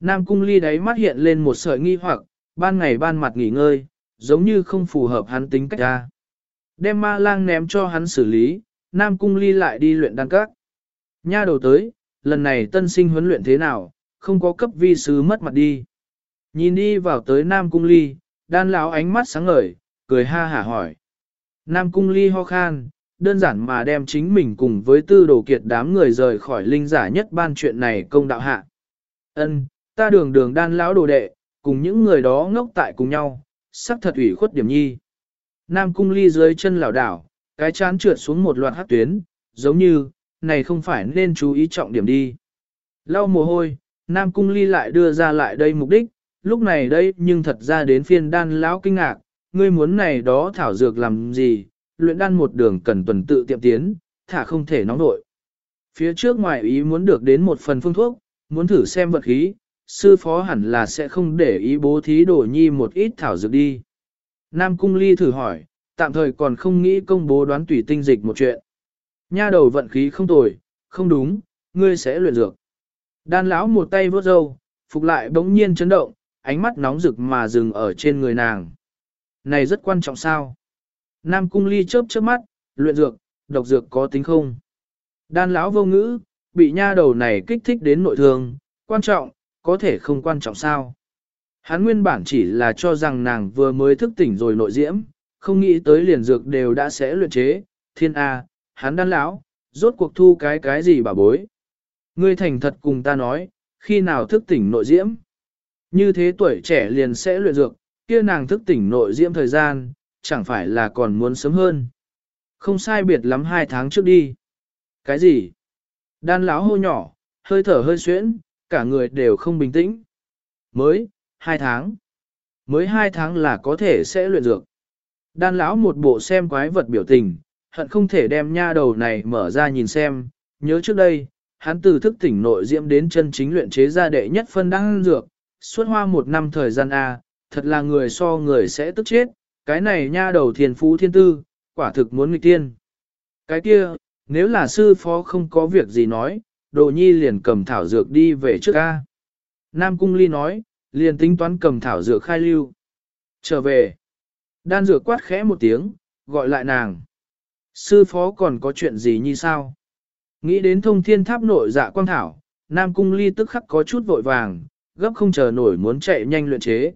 Nam cung ly đáy mắt hiện lên một sợi nghi hoặc, ban ngày ban mặt nghỉ ngơi, giống như không phù hợp hắn tính cách ra. Đem ma lang ném cho hắn xử lý, Nam cung ly lại đi luyện đăng các. Nha đầu tới, lần này tân sinh huấn luyện thế nào, không có cấp vi sứ mất mặt đi. Nhìn đi vào tới Nam cung ly, đan lão ánh mắt sáng ngời, cười ha hả hỏi. Nam cung ly ho khan, đơn giản mà đem chính mình cùng với tư đồ kiệt đám người rời khỏi linh giả nhất ban chuyện này công đạo hạ. Ân, ta đường đường đan lão đồ đệ, cùng những người đó ngốc tại cùng nhau, sắc thật ủy khuất điểm nhi. Nam cung ly dưới chân lảo đảo, cái chán trượt xuống một loạt hát tuyến, giống như, này không phải nên chú ý trọng điểm đi. Lau mồ hôi, Nam cung ly lại đưa ra lại đây mục đích, lúc này đây nhưng thật ra đến phiên đan lão kinh ngạc, ngươi muốn này đó thảo dược làm gì, luyện đan một đường cần tuần tự tiệm tiến, thả không thể nóng nội. Phía trước ngoài ý muốn được đến một phần phương thuốc, muốn thử xem vật khí, sư phó hẳn là sẽ không để ý bố thí đổ nhi một ít thảo dược đi. Nam Cung Ly thử hỏi, tạm thời còn không nghĩ công bố đoán tùy tinh dịch một chuyện. Nha đầu vận khí không tồi, không đúng, ngươi sẽ luyện dược. Đan lão một tay vớt râu, phục lại bỗng nhiên chấn động, ánh mắt nóng rực mà dừng ở trên người nàng. Này rất quan trọng sao? Nam cung ly chớp chớp mắt, luyện dược, độc dược có tính không? Đan lão vô ngữ, bị nha đầu này kích thích đến nội thương, quan trọng, có thể không quan trọng sao? Hắn nguyên bản chỉ là cho rằng nàng vừa mới thức tỉnh rồi nội diễm, không nghĩ tới liền dược đều đã sẽ luyện chế, thiên A, hắn đan lão, rốt cuộc thu cái cái gì bà bối. Ngươi thành thật cùng ta nói, khi nào thức tỉnh nội diễm. Như thế tuổi trẻ liền sẽ luyện dược, kia nàng thức tỉnh nội diễm thời gian, chẳng phải là còn muốn sớm hơn. Không sai biệt lắm hai tháng trước đi. Cái gì? Đan lão hô nhỏ, hơi thở hơi xuyễn, cả người đều không bình tĩnh. Mới, hai tháng. Mới hai tháng là có thể sẽ luyện dược. Đan lão một bộ xem quái vật biểu tình, hận không thể đem nha đầu này mở ra nhìn xem. Nhớ trước đây, hắn từ thức tỉnh nội diễm đến chân chính luyện chế ra đệ nhất phân đăng dược, suốt hoa một năm thời gian A, thật là người so người sẽ tức chết, cái này nha đầu thiền phú thiên tư, quả thực muốn nghịch tiên. Cái kia, nếu là sư phó không có việc gì nói, đồ nhi liền cầm thảo dược đi về trước A. Nam Cung Ly nói, liền tính toán cầm thảo dược khai lưu. Trở về. Đan dược quát khẽ một tiếng, gọi lại nàng. Sư phó còn có chuyện gì như sao? Nghĩ đến thông thiên tháp nội dạ quang thảo, Nam Cung Ly tức khắc có chút vội vàng, gấp không chờ nổi muốn chạy nhanh luyện chế.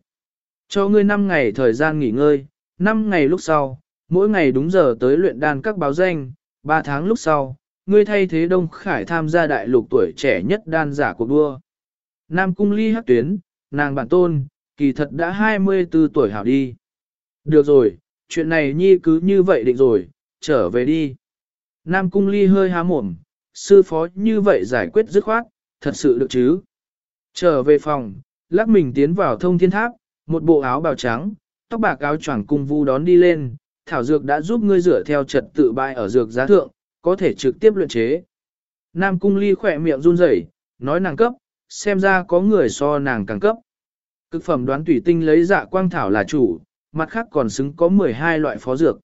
Cho ngươi 5 ngày thời gian nghỉ ngơi, 5 ngày lúc sau, mỗi ngày đúng giờ tới luyện đan các báo danh, 3 tháng lúc sau, ngươi thay thế Đông Khải tham gia đại lục tuổi trẻ nhất đan giả cuộc đua. Nam Cung Ly hắc tuyến, nàng bản tôn, kỳ thật đã 24 tuổi hảo đi. Được rồi, chuyện này nhi cứ như vậy định rồi, trở về đi. Nam Cung Ly hơi há mồm, sư phó như vậy giải quyết dứt khoát, thật sự được chứ. Trở về phòng, lắc mình tiến vào thông thiên tháp, một bộ áo bào trắng, tóc bạc áo choàng cung vu đón đi lên, thảo dược đã giúp ngươi rửa theo trật tự bài ở dược giá thượng, có thể trực tiếp luyện chế. Nam cung ly khỏe miệng run rẩy, nói nàng cấp, xem ra có người so nàng càng cấp. Cực phẩm đoán tủy tinh lấy dạ quang thảo là chủ, mặt khác còn xứng có 12 loại phó dược.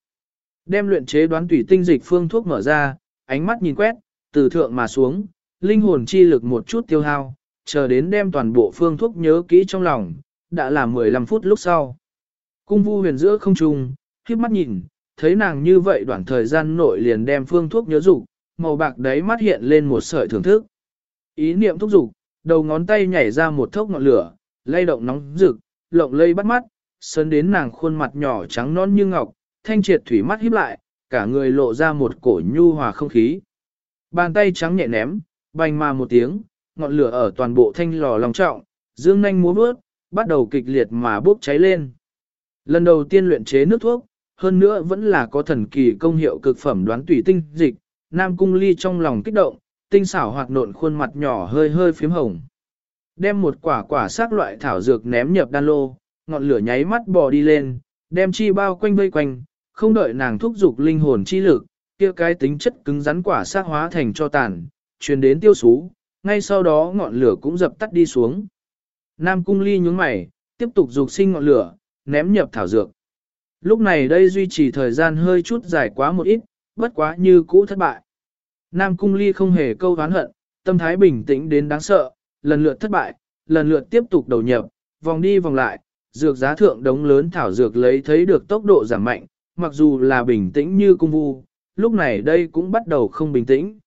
Đem luyện chế đoán tủy tinh dịch phương thuốc mở ra, ánh mắt nhìn quét, từ thượng mà xuống, linh hồn chi lực một chút tiêu hao, chờ đến đem toàn bộ phương thuốc nhớ kỹ trong lòng, đã là 15 phút lúc sau. Cung vu huyền giữa không trung, khiếp mắt nhìn, thấy nàng như vậy đoạn thời gian nội liền đem phương thuốc nhớ dục màu bạc đấy mắt hiện lên một sợi thưởng thức. Ý niệm thúc dục đầu ngón tay nhảy ra một thốc ngọn lửa, lay động nóng rực, lộng lây bắt mắt, sơn đến nàng khuôn mặt nhỏ trắng non như ngọc, thanh triệt thủy mắt híp lại, cả người lộ ra một cổ nhu hòa không khí. Bàn tay trắng nhẹ ném, bành mà một tiếng, ngọn lửa ở toàn bộ thanh lò lòng trọng, dương nhanh múa bước, bắt đầu kịch liệt mà bốc cháy lên. Lần đầu tiên luyện chế nước thuốc, hơn nữa vẫn là có thần kỳ công hiệu cực phẩm đoán tùy tinh dịch, Nam Cung Ly trong lòng kích động, tinh xảo hoạt nộn khuôn mặt nhỏ hơi hơi phím hồng. Đem một quả quả sắc loại thảo dược ném nhập đan lô, ngọn lửa nháy mắt bò đi lên, đem chi bao quanh vây quanh, không đợi nàng thúc dục linh hồn chi lực, kia cái tính chất cứng rắn quả xác hóa thành cho tàn, truyền đến tiêu sú, ngay sau đó ngọn lửa cũng dập tắt đi xuống. Nam cung ly nhướng mày, tiếp tục dục sinh ngọn lửa, ném nhập thảo dược. Lúc này đây duy trì thời gian hơi chút dài quá một ít, bất quá như cũ thất bại. Nam cung ly không hề câu oán hận, tâm thái bình tĩnh đến đáng sợ, lần lượt thất bại, lần lượt tiếp tục đầu nhập, vòng đi vòng lại, dược giá thượng đống lớn thảo dược lấy thấy được tốc độ giảm mạnh, mặc dù là bình tĩnh như cung vu, lúc này đây cũng bắt đầu không bình tĩnh.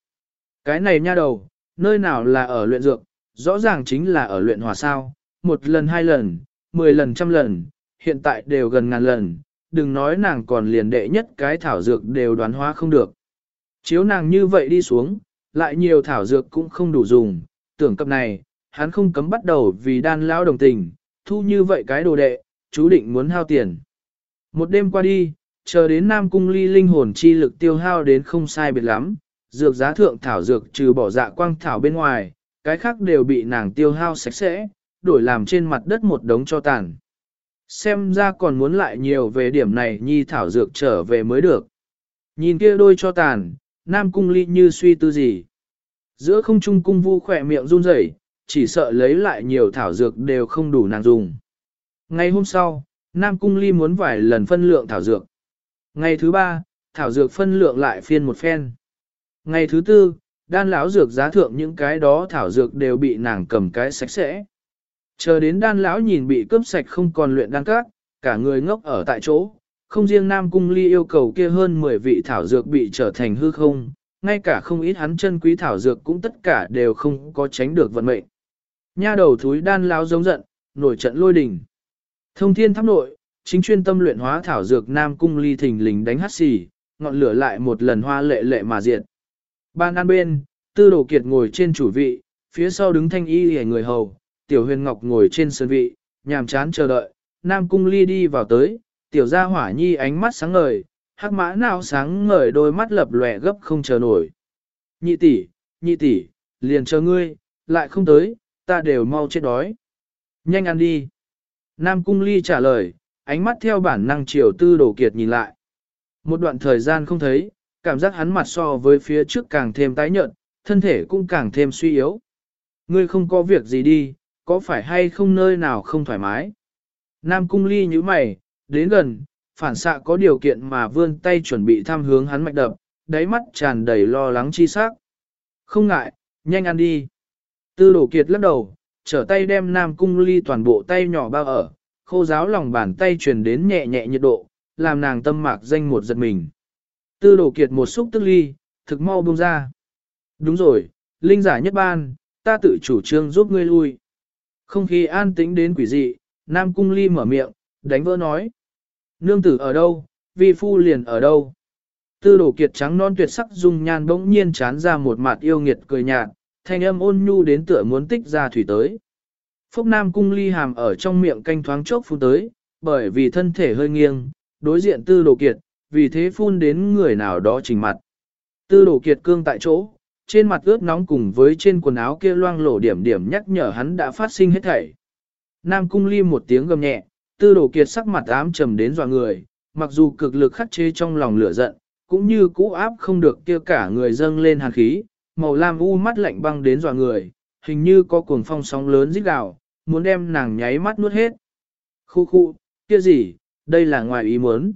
Cái này nha đầu, nơi nào là ở luyện dược, rõ ràng chính là ở luyện hòa sao, một lần hai lần, mười lần trăm lần, hiện tại đều gần ngàn lần, đừng nói nàng còn liền đệ nhất cái thảo dược đều đoán hóa không được. Chiếu nàng như vậy đi xuống, lại nhiều thảo dược cũng không đủ dùng, tưởng cập này, hắn không cấm bắt đầu vì đan lão đồng tình, thu như vậy cái đồ đệ, chú định muốn hao tiền. Một đêm qua đi, chờ đến Nam Cung ly linh hồn chi lực tiêu hao đến không sai biệt lắm, dược giá thượng thảo dược trừ bỏ dạ quang thảo bên ngoài, cái khác đều bị nàng tiêu hao sạch sẽ, đổi làm trên mặt đất một đống cho tàn. Xem ra còn muốn lại nhiều về điểm này nhi thảo dược trở về mới được. Nhìn kia đôi cho tàn, Nam Cung Ly như suy tư gì. Giữa không trung cung vu khỏe miệng run rẩy, chỉ sợ lấy lại nhiều thảo dược đều không đủ nàng dùng. Ngày hôm sau, Nam Cung Ly muốn vài lần phân lượng thảo dược. Ngày thứ ba, thảo dược phân lượng lại phiên một phen. Ngày thứ tư, đan lão dược giá thượng những cái đó thảo dược đều bị nàng cầm cái sạch sẽ. Chờ đến đan lão nhìn bị cướp sạch không còn luyện đan cát, cả người ngốc ở tại chỗ, không riêng Nam Cung Ly yêu cầu kia hơn 10 vị thảo dược bị trở thành hư không, ngay cả không ít hắn chân quý thảo dược cũng tất cả đều không có tránh được vận mệnh. Nha đầu thúi đan lão giống giận, nổi trận lôi đình. Thông thiên tháp nội, chính chuyên tâm luyện hóa thảo dược Nam Cung Ly thình lình đánh hắt xì, ngọn lửa lại một lần hoa lệ lệ mà diệt. Ban an bên, tư đồ kiệt ngồi trên chủ vị, phía sau đứng thanh y hề người hầu, tiểu huyền ngọc ngồi trên sơn vị, nhàm chán chờ đợi, Nam Cung Ly đi vào tới, tiểu gia hỏa nhi ánh mắt sáng ngời, hắc mã nào sáng ngời đôi mắt lập lòe gấp không chờ nổi. Nhị tỷ, nhị tỷ, liền chờ ngươi, lại không tới, ta đều mau chết đói. Nhanh ăn đi. Nam Cung Ly trả lời, ánh mắt theo bản năng chiều tư đồ kiệt nhìn lại. Một đoạn thời gian không thấy, cảm giác hắn mặt so với phía trước càng thêm tái nhợt, thân thể cũng càng thêm suy yếu. Ngươi không có việc gì đi, có phải hay không nơi nào không thoải mái? Nam Cung Ly như mày, đến gần, phản xạ có điều kiện mà vươn tay chuẩn bị tham hướng hắn mạch đập, đáy mắt tràn đầy lo lắng chi sắc. Không ngại, nhanh ăn đi. Tư đổ kiệt lắc đầu, trở tay đem Nam Cung Ly toàn bộ tay nhỏ bao ở, khô giáo lòng bàn tay truyền đến nhẹ nhẹ nhiệt độ, làm nàng tâm mạc danh một giật mình. Tư đổ kiệt một xúc tức ly, thực mau buông ra. Đúng rồi, linh giả nhất ban, ta tự chủ trương giúp ngươi lui. Không khí an tĩnh đến quỷ dị, Nam Cung Ly mở miệng, đánh vỡ nói. Nương tử ở đâu, vi phu liền ở đâu. Tư đổ kiệt trắng non tuyệt sắc dung nhan bỗng nhiên chán ra một mặt yêu nghiệt cười nhạt, thanh âm ôn nhu đến tựa muốn tích ra thủy tới. Phúc Nam cung ly hàm ở trong miệng canh thoáng chốc phun tới, bởi vì thân thể hơi nghiêng, đối diện tư đồ kiệt, vì thế phun đến người nào đó trình mặt. Tư đồ kiệt cương tại chỗ, trên mặt ướt nóng cùng với trên quần áo kia loang lổ điểm điểm nhắc nhở hắn đã phát sinh hết thảy. Nam cung ly một tiếng gầm nhẹ, tư đồ kiệt sắc mặt ám trầm đến dọa người, mặc dù cực lực khắc chế trong lòng lửa giận, cũng như cũ áp không được kia cả người dâng lên hàn khí, màu lam u mắt lạnh băng đến dọa người, hình như có cuồng phong sóng lớn rít gào, muốn đem nàng nháy mắt nuốt hết. Khu khu, kia gì, đây là ngoài ý muốn.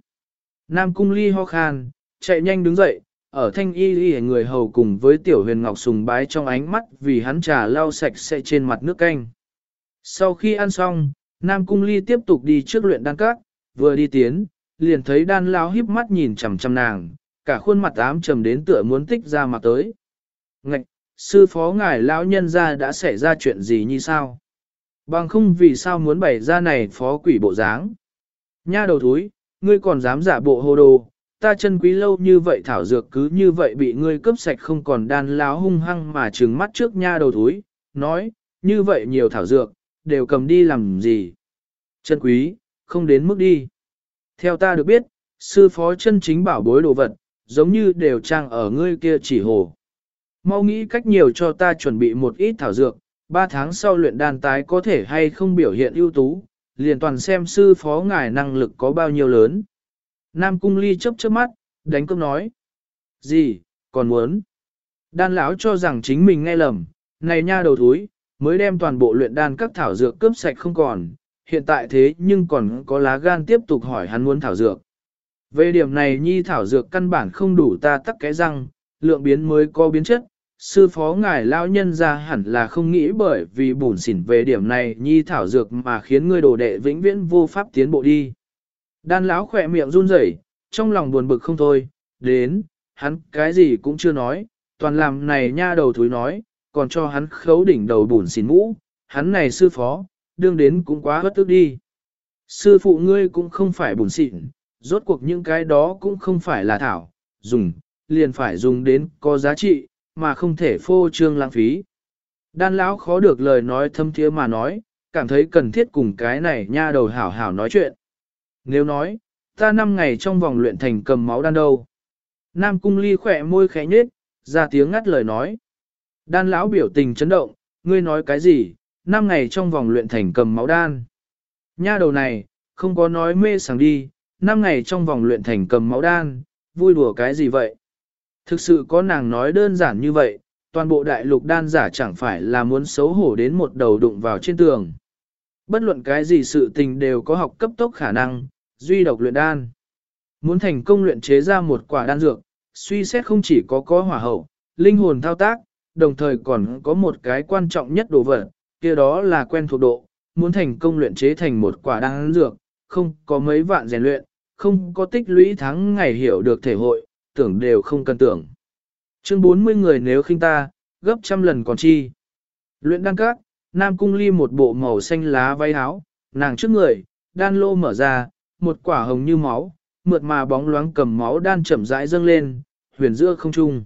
Nam cung ly ho khan, chạy nhanh đứng dậy, ở thanh y ly người hầu cùng với tiểu huyền ngọc sùng bái trong ánh mắt vì hắn trà lau sạch sẽ trên mặt nước canh. Sau khi ăn xong, Nam cung ly tiếp tục đi trước luyện đan các, vừa đi tiến, liền thấy đan lao híp mắt nhìn chằm chằm nàng, cả khuôn mặt ám trầm đến tựa muốn tích ra mặt tới. Ngạch, sư phó ngài lão nhân ra đã xảy ra chuyện gì như sao? Bằng không vì sao muốn bày ra này phó quỷ bộ dáng. Nha đầu thúi, ngươi còn dám giả bộ hồ đồ, ta chân quý lâu như vậy thảo dược cứ như vậy bị ngươi cướp sạch không còn đan láo hung hăng mà trừng mắt trước nha đầu thúi, nói, như vậy nhiều thảo dược, đều cầm đi làm gì. Chân quý, không đến mức đi. Theo ta được biết, sư phó chân chính bảo bối đồ vật, giống như đều trang ở ngươi kia chỉ hồ. Mau nghĩ cách nhiều cho ta chuẩn bị một ít thảo dược, ba tháng sau luyện đan tái có thể hay không biểu hiện ưu tú, liền toàn xem sư phó ngài năng lực có bao nhiêu lớn. Nam cung ly chớp chớp mắt, đánh cơm nói. Gì, còn muốn? Đan lão cho rằng chính mình nghe lầm, này nha đầu thúi, mới đem toàn bộ luyện đan các thảo dược cướp sạch không còn, hiện tại thế nhưng còn có lá gan tiếp tục hỏi hắn muốn thảo dược. Về điểm này nhi thảo dược căn bản không đủ ta tắc cái răng, lượng biến mới có biến chất, sư phó ngài lão nhân ra hẳn là không nghĩ bởi vì bùn xỉn về điểm này nhi thảo dược mà khiến ngươi đồ đệ vĩnh viễn vô pháp tiến bộ đi. Đan lão khỏe miệng run rẩy, trong lòng buồn bực không thôi, đến, hắn cái gì cũng chưa nói, toàn làm này nha đầu thúi nói, còn cho hắn khấu đỉnh đầu bùn xỉn mũ, hắn này sư phó, đương đến cũng quá bất tức đi. Sư phụ ngươi cũng không phải bùn xỉn, rốt cuộc những cái đó cũng không phải là thảo, dùng, liền phải dùng đến có giá trị, mà không thể phô trương lãng phí. Đan lão khó được lời nói thâm thiế mà nói, cảm thấy cần thiết cùng cái này nha đầu hảo hảo nói chuyện. Nếu nói, ta năm ngày trong vòng luyện thành cầm máu đan đâu. Nam cung ly khỏe môi khẽ nhết, ra tiếng ngắt lời nói. Đan lão biểu tình chấn động, ngươi nói cái gì, năm ngày trong vòng luyện thành cầm máu đan. Nha đầu này, không có nói mê sảng đi, năm ngày trong vòng luyện thành cầm máu đan, vui đùa cái gì vậy? Thực sự có nàng nói đơn giản như vậy, toàn bộ đại lục đan giả chẳng phải là muốn xấu hổ đến một đầu đụng vào trên tường. Bất luận cái gì sự tình đều có học cấp tốc khả năng, duy độc luyện đan. Muốn thành công luyện chế ra một quả đan dược, suy xét không chỉ có có hỏa hậu, linh hồn thao tác, đồng thời còn có một cái quan trọng nhất đồ vật, kia đó là quen thuộc độ, muốn thành công luyện chế thành một quả đan dược, không có mấy vạn rèn luyện, không có tích lũy tháng ngày hiểu được thể hội, tưởng đều không cần tưởng. Chương 40 người nếu khinh ta, gấp trăm lần còn chi. Luyện đan các, Nam Cung Ly một bộ màu xanh lá váy áo, nàng trước người, đan lô mở ra, một quả hồng như máu, mượt mà bóng loáng cầm máu đan chậm rãi dâng lên, huyền giữa không trung.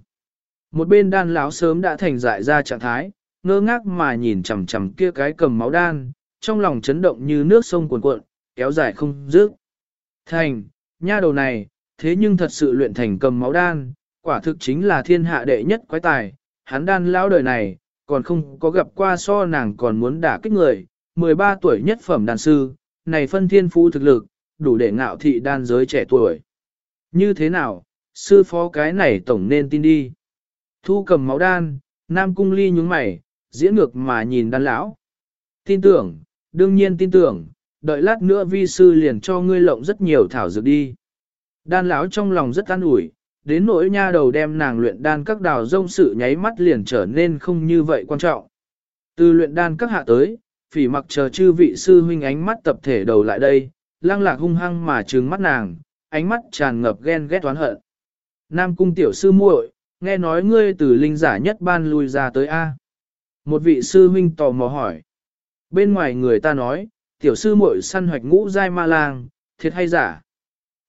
Một bên đan lão sớm đã thành dại ra trạng thái, ngơ ngác mà nhìn chằm chằm kia cái cầm máu đan, trong lòng chấn động như nước sông cuồn cuộn, kéo dài không dứt. Thành, nha đầu này, thế nhưng thật sự luyện thành cầm máu đan, quả thực chính là thiên hạ đệ nhất quái tài, hắn đan lão đời này, còn không có gặp qua so nàng còn muốn đả kích người, 13 tuổi nhất phẩm đan sư, này phân thiên phú thực lực, đủ để ngạo thị đan giới trẻ tuổi. Như thế nào, sư phó cái này tổng nên tin đi. Thu cầm máu đan, Nam Cung Ly nhúng mày, diễn ngược mà nhìn đan lão. Tin tưởng, đương nhiên tin tưởng, đợi lát nữa vi sư liền cho ngươi lộng rất nhiều thảo dược đi. Đan lão trong lòng rất an ủi, đến nỗi nha đầu đem nàng luyện đan các đào rông sự nháy mắt liền trở nên không như vậy quan trọng. Từ luyện đan các hạ tới, phỉ mặc chờ chư vị sư huynh ánh mắt tập thể đầu lại đây, lăng lạc hung hăng mà trừng mắt nàng, ánh mắt tràn ngập ghen ghét toán hận. Nam cung tiểu sư muội, nghe nói ngươi từ linh giả nhất ban lui ra tới A. Một vị sư huynh tò mò hỏi. Bên ngoài người ta nói, tiểu sư muội săn hoạch ngũ giai ma lang, thiệt hay giả?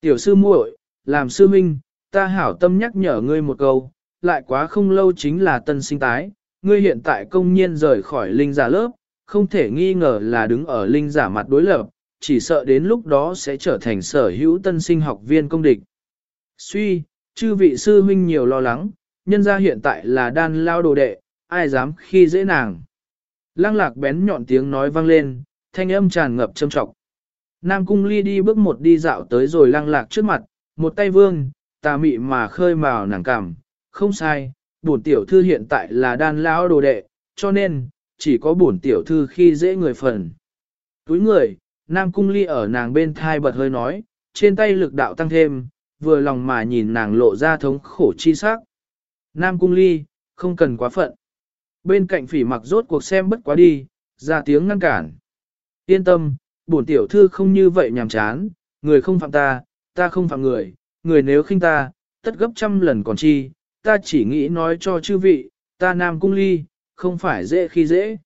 Tiểu sư muội, làm sư huynh, ta hảo tâm nhắc nhở ngươi một câu, lại quá không lâu chính là tân sinh tái, ngươi hiện tại công nhiên rời khỏi linh giả lớp, không thể nghi ngờ là đứng ở linh giả mặt đối lập, chỉ sợ đến lúc đó sẽ trở thành sở hữu tân sinh học viên công địch. Suy, chư vị sư huynh nhiều lo lắng, nhân ra hiện tại là đan lao đồ đệ, ai dám khi dễ nàng. Lăng lạc bén nhọn tiếng nói vang lên, thanh âm tràn ngập châm trọng. Nam cung ly đi bước một đi dạo tới rồi lăng lạc trước mặt, một tay vương, tà mị mà khơi màu nàng cảm, không sai, bổn tiểu thư hiện tại là đan lão đồ đệ, cho nên, chỉ có bổn tiểu thư khi dễ người phần. Túi người, Nam Cung Ly ở nàng bên thai bật hơi nói, trên tay lực đạo tăng thêm, vừa lòng mà nhìn nàng lộ ra thống khổ chi sắc. Nam Cung Ly, không cần quá phận. Bên cạnh phỉ mặc rốt cuộc xem bất quá đi, ra tiếng ngăn cản. Yên tâm, bổn tiểu thư không như vậy nhàm chán, người không phạm ta, ta không phạm người, người nếu khinh ta, tất gấp trăm lần còn chi, ta chỉ nghĩ nói cho chư vị, ta Nam Cung Ly, không phải dễ khi dễ.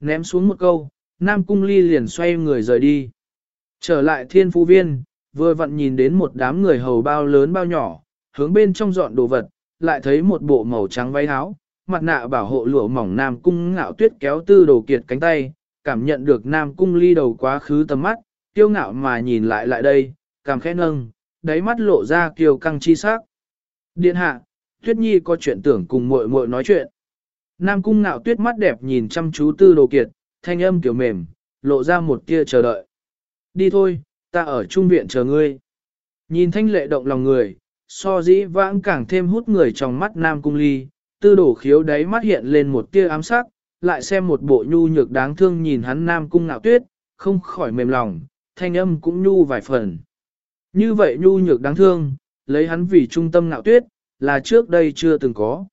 Ném xuống một câu, Nam Cung Ly liền xoay người rời đi. Trở lại thiên phú viên, vừa vặn nhìn đến một đám người hầu bao lớn bao nhỏ, hướng bên trong dọn đồ vật, lại thấy một bộ màu trắng váy áo, mặt nạ bảo hộ lụa mỏng Nam Cung ngạo tuyết kéo tư đồ kiệt cánh tay, cảm nhận được Nam Cung Ly đầu quá khứ tầm mắt, tiêu ngạo mà nhìn lại lại đây, cảm khẽ nâng, đáy mắt lộ ra kiều căng chi sắc. Điện hạ, Tuyết Nhi có chuyện tưởng cùng muội muội nói chuyện. Nam Cung ngạo tuyết mắt đẹp nhìn chăm chú tư đồ kiệt, thanh âm kiểu mềm, lộ ra một tia chờ đợi. Đi thôi, ta ở trung viện chờ ngươi. Nhìn thanh lệ động lòng người, so dĩ vãng càng thêm hút người trong mắt nam cung ly, tư đồ khiếu đáy mắt hiện lên một tia ám sắc, lại xem một bộ nhu nhược đáng thương nhìn hắn nam cung ngạo tuyết, không khỏi mềm lòng, thanh âm cũng nhu vài phần. Như vậy nhu nhược đáng thương, lấy hắn vì trung tâm ngạo tuyết, là trước đây chưa từng có.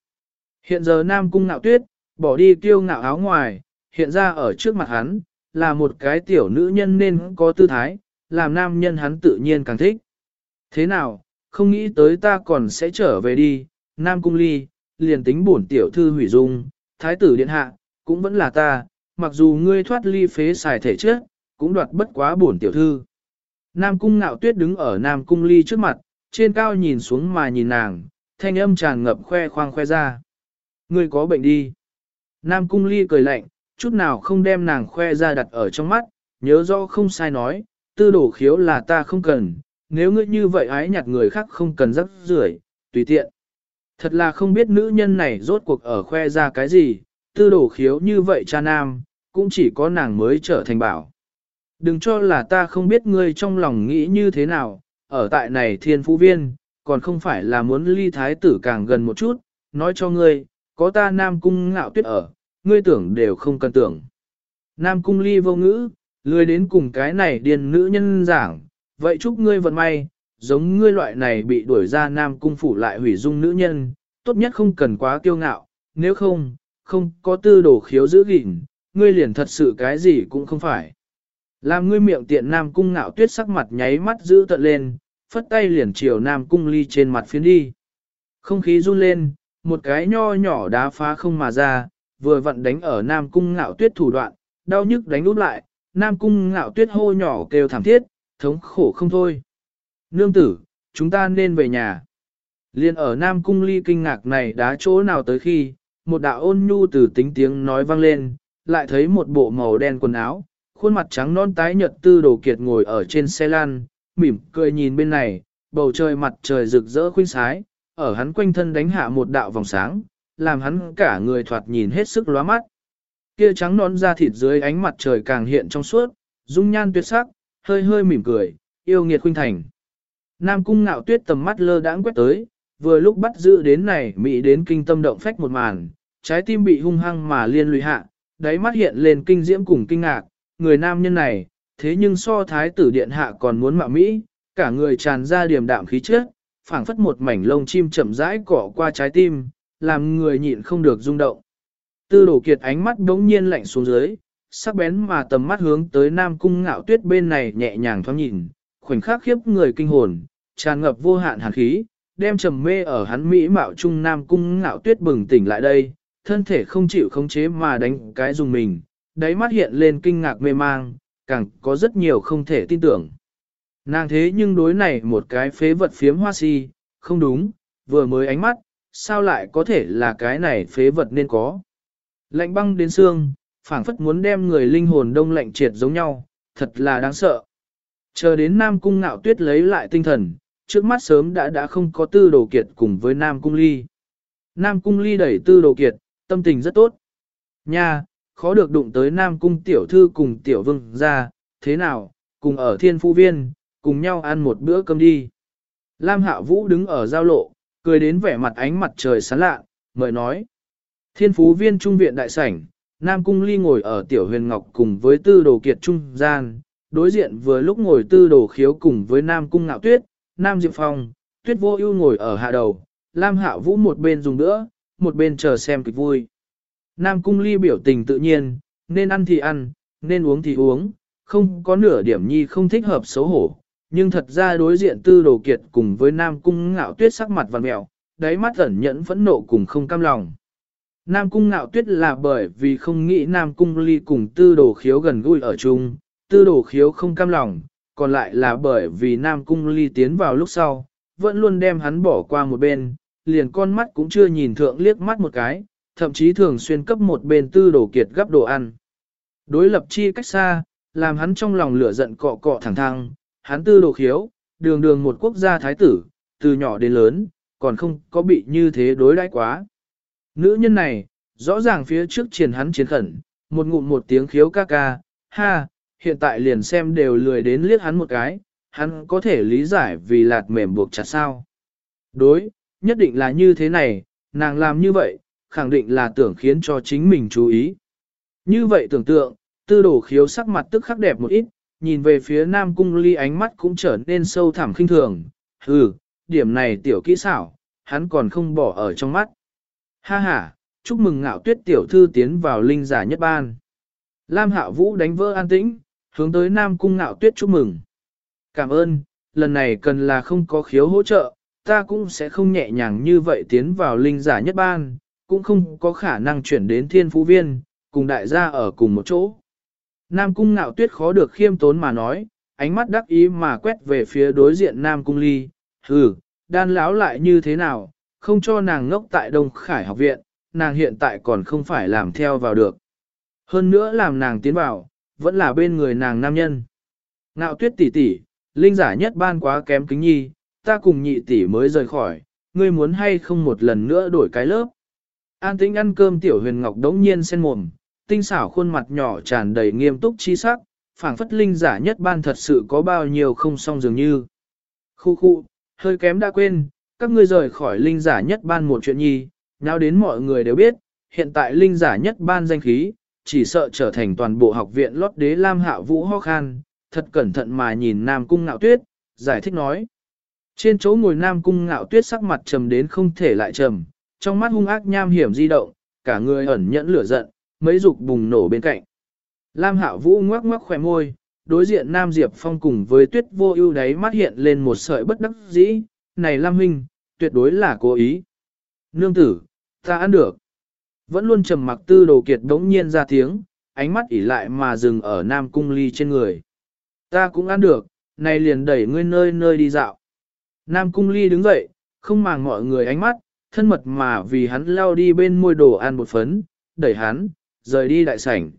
Hiện giờ nam cung ngạo tuyết, bỏ đi kiêu ngạo áo ngoài, hiện ra ở trước mặt hắn, là một cái tiểu nữ nhân nên có tư thái, làm nam nhân hắn tự nhiên càng thích. Thế nào, không nghĩ tới ta còn sẽ trở về đi, nam cung ly, liền tính bổn tiểu thư hủy dung, thái tử điện hạ, cũng vẫn là ta, mặc dù ngươi thoát ly phế xài thể trước, cũng đoạt bất quá bổn tiểu thư. Nam cung ngạo tuyết đứng ở nam cung ly trước mặt, trên cao nhìn xuống mà nhìn nàng, thanh âm tràn ngập khoe khoang khoe ra. Ngươi có bệnh đi. Nam cung ly cười lạnh, chút nào không đem nàng khoe ra đặt ở trong mắt, nhớ rõ không sai nói, tư đổ khiếu là ta không cần, nếu ngươi như vậy ái nhặt người khác không cần rắc rưởi, tùy tiện. Thật là không biết nữ nhân này rốt cuộc ở khoe ra cái gì, tư đổ khiếu như vậy cha nam, cũng chỉ có nàng mới trở thành bảo. Đừng cho là ta không biết ngươi trong lòng nghĩ như thế nào, ở tại này thiên phú viên, còn không phải là muốn ly thái tử càng gần một chút, nói cho ngươi, có ta Nam Cung ngạo tuyết ở, ngươi tưởng đều không cần tưởng. Nam Cung ly vô ngữ, lười đến cùng cái này điền nữ nhân giảng, vậy chúc ngươi vận may, giống ngươi loại này bị đuổi ra Nam Cung phủ lại hủy dung nữ nhân, tốt nhất không cần quá kiêu ngạo, nếu không, không có tư đồ khiếu giữ gìn, ngươi liền thật sự cái gì cũng không phải. Làm ngươi miệng tiện Nam Cung ngạo tuyết sắc mặt nháy mắt giữ tận lên, phất tay liền chiều Nam Cung ly trên mặt phiến đi. Không khí run lên, một cái nho nhỏ đá phá không mà ra, vừa vặn đánh ở Nam Cung ngạo tuyết thủ đoạn, đau nhức đánh út lại, Nam Cung ngạo tuyết hô nhỏ kêu thảm thiết, thống khổ không thôi. Nương tử, chúng ta nên về nhà. Liên ở Nam Cung ly kinh ngạc này đá chỗ nào tới khi, một đạo ôn nhu từ tính tiếng nói vang lên, lại thấy một bộ màu đen quần áo, khuôn mặt trắng non tái nhợt tư đồ kiệt ngồi ở trên xe lan, mỉm cười nhìn bên này, bầu trời mặt trời rực rỡ khuynh sái, ở hắn quanh thân đánh hạ một đạo vòng sáng, làm hắn cả người thoạt nhìn hết sức lóa mắt. Kia trắng non da thịt dưới ánh mặt trời càng hiện trong suốt, dung nhan tuyệt sắc, hơi hơi mỉm cười, yêu nghiệt khuynh thành. Nam cung ngạo tuyết tầm mắt lơ đãng quét tới, vừa lúc bắt giữ đến này mỹ đến kinh tâm động phách một màn, trái tim bị hung hăng mà liên lụy hạ, đáy mắt hiện lên kinh diễm cùng kinh ngạc, người nam nhân này, thế nhưng so thái tử điện hạ còn muốn mạo mỹ, cả người tràn ra điềm đạm khí chất, phảng phất một mảnh lông chim chậm rãi cỏ qua trái tim, làm người nhịn không được rung động. Tư đổ kiệt ánh mắt đống nhiên lạnh xuống dưới, sắc bén mà tầm mắt hướng tới nam cung ngạo tuyết bên này nhẹ nhàng thoáng nhìn, khoảnh khắc khiếp người kinh hồn, tràn ngập vô hạn hàn khí, đem trầm mê ở hắn mỹ mạo trung nam cung ngạo tuyết bừng tỉnh lại đây, thân thể không chịu khống chế mà đánh cái dùng mình, đáy mắt hiện lên kinh ngạc mê mang, càng có rất nhiều không thể tin tưởng. Nàng thế nhưng đối này một cái phế vật phiếm hoa si, không đúng, vừa mới ánh mắt, sao lại có thể là cái này phế vật nên có. Lạnh băng đến xương, phảng phất muốn đem người linh hồn đông lạnh triệt giống nhau, thật là đáng sợ. Chờ đến Nam Cung Ngạo Tuyết lấy lại tinh thần, trước mắt sớm đã đã không có tư đồ kiệt cùng với Nam Cung Ly. Nam Cung Ly đẩy tư đồ kiệt, tâm tình rất tốt. Nha, khó được đụng tới Nam Cung tiểu thư cùng tiểu vương ra, thế nào, cùng ở thiên phu viên, cùng nhau ăn một bữa cơm đi. Lam Hạ Vũ đứng ở giao lộ, cười đến vẻ mặt ánh mặt trời sáng lạ, mời nói. Thiên phú viên trung viện đại sảnh, Nam Cung Ly ngồi ở tiểu huyền ngọc cùng với tư đồ kiệt trung gian, đối diện vừa lúc ngồi tư đồ khiếu cùng với Nam Cung ngạo tuyết, Nam Diệp Phong, tuyết vô ưu ngồi ở hạ đầu, Lam Hạ Vũ một bên dùng nữa, một bên chờ xem kịch vui. Nam Cung Ly biểu tình tự nhiên, nên ăn thì ăn, nên uống thì uống, không có nửa điểm nhi không thích hợp xấu hổ. Nhưng thật ra đối diện tư đồ kiệt cùng với Nam Cung ngạo tuyết sắc mặt vằn mẹo, đáy mắt ẩn nhẫn phẫn nộ cùng không cam lòng. Nam Cung ngạo tuyết là bởi vì không nghĩ Nam Cung ly cùng tư đồ khiếu gần gũi ở chung, tư đồ khiếu không cam lòng, còn lại là bởi vì Nam Cung ly tiến vào lúc sau, vẫn luôn đem hắn bỏ qua một bên, liền con mắt cũng chưa nhìn thượng liếc mắt một cái, thậm chí thường xuyên cấp một bên tư đồ kiệt gấp đồ ăn. Đối lập chi cách xa, làm hắn trong lòng lửa giận cọ cọ thẳng thăng, hắn tư đồ khiếu, đường đường một quốc gia thái tử, từ nhỏ đến lớn, còn không có bị như thế đối đãi quá. Nữ nhân này, rõ ràng phía trước triển hắn chiến khẩn, một ngụm một tiếng khiếu ca ca, ha, hiện tại liền xem đều lười đến liếc hắn một cái, hắn có thể lý giải vì lạt mềm buộc chặt sao. Đối, nhất định là như thế này, nàng làm như vậy, khẳng định là tưởng khiến cho chính mình chú ý. Như vậy tưởng tượng, tư đồ khiếu sắc mặt tức khắc đẹp một ít, nhìn về phía Nam Cung Ly ánh mắt cũng trở nên sâu thẳm khinh thường. Hừ, điểm này tiểu kỹ xảo, hắn còn không bỏ ở trong mắt. Ha ha, chúc mừng ngạo tuyết tiểu thư tiến vào linh giả nhất ban. Lam Hạo Vũ đánh vỡ an tĩnh, hướng tới Nam Cung ngạo tuyết chúc mừng. Cảm ơn, lần này cần là không có khiếu hỗ trợ, ta cũng sẽ không nhẹ nhàng như vậy tiến vào linh giả nhất ban, cũng không có khả năng chuyển đến thiên phú viên, cùng đại gia ở cùng một chỗ. Nam cung ngạo tuyết khó được khiêm tốn mà nói, ánh mắt đắc ý mà quét về phía đối diện Nam cung ly, hừ, đan lão lại như thế nào, không cho nàng ngốc tại Đông Khải học viện, nàng hiện tại còn không phải làm theo vào được. Hơn nữa làm nàng tiến vào, vẫn là bên người nàng nam nhân. Ngạo tuyết tỷ tỷ, linh giả nhất ban quá kém kính nhi, ta cùng nhị tỷ mới rời khỏi, ngươi muốn hay không một lần nữa đổi cái lớp. An tĩnh ăn cơm tiểu huyền ngọc đống nhiên sen mồm, tinh xảo khuôn mặt nhỏ tràn đầy nghiêm túc chi sắc, phảng phất linh giả nhất ban thật sự có bao nhiêu không song dường như. Khu khu, hơi kém đã quên, các ngươi rời khỏi linh giả nhất ban một chuyện nhi, nào đến mọi người đều biết, hiện tại linh giả nhất ban danh khí, chỉ sợ trở thành toàn bộ học viện lót đế lam hạ vũ ho khan, thật cẩn thận mà nhìn Nam Cung Ngạo Tuyết, giải thích nói. Trên chỗ ngồi Nam Cung Ngạo Tuyết sắc mặt trầm đến không thể lại trầm, trong mắt hung ác nham hiểm di động, cả người ẩn nhẫn lửa giận, mấy dục bùng nổ bên cạnh. Lam Hạ Vũ ngoắc ngoắc khỏe môi, đối diện Nam Diệp Phong cùng với Tuyết Vô Ưu đáy mắt hiện lên một sợi bất đắc dĩ, "Này Lam huynh, tuyệt đối là cố ý." "Nương tử, ta ăn được." Vẫn luôn trầm mặc Tư Đồ Kiệt đống nhiên ra tiếng, ánh mắt ỉ lại mà dừng ở Nam Cung Ly trên người. "Ta cũng ăn được, này liền đẩy ngươi nơi nơi đi dạo." Nam Cung Ly đứng dậy, không màng mọi người ánh mắt, thân mật mà vì hắn lao đi bên môi đồ ăn một phấn, đẩy hắn, rời đi đại sảnh.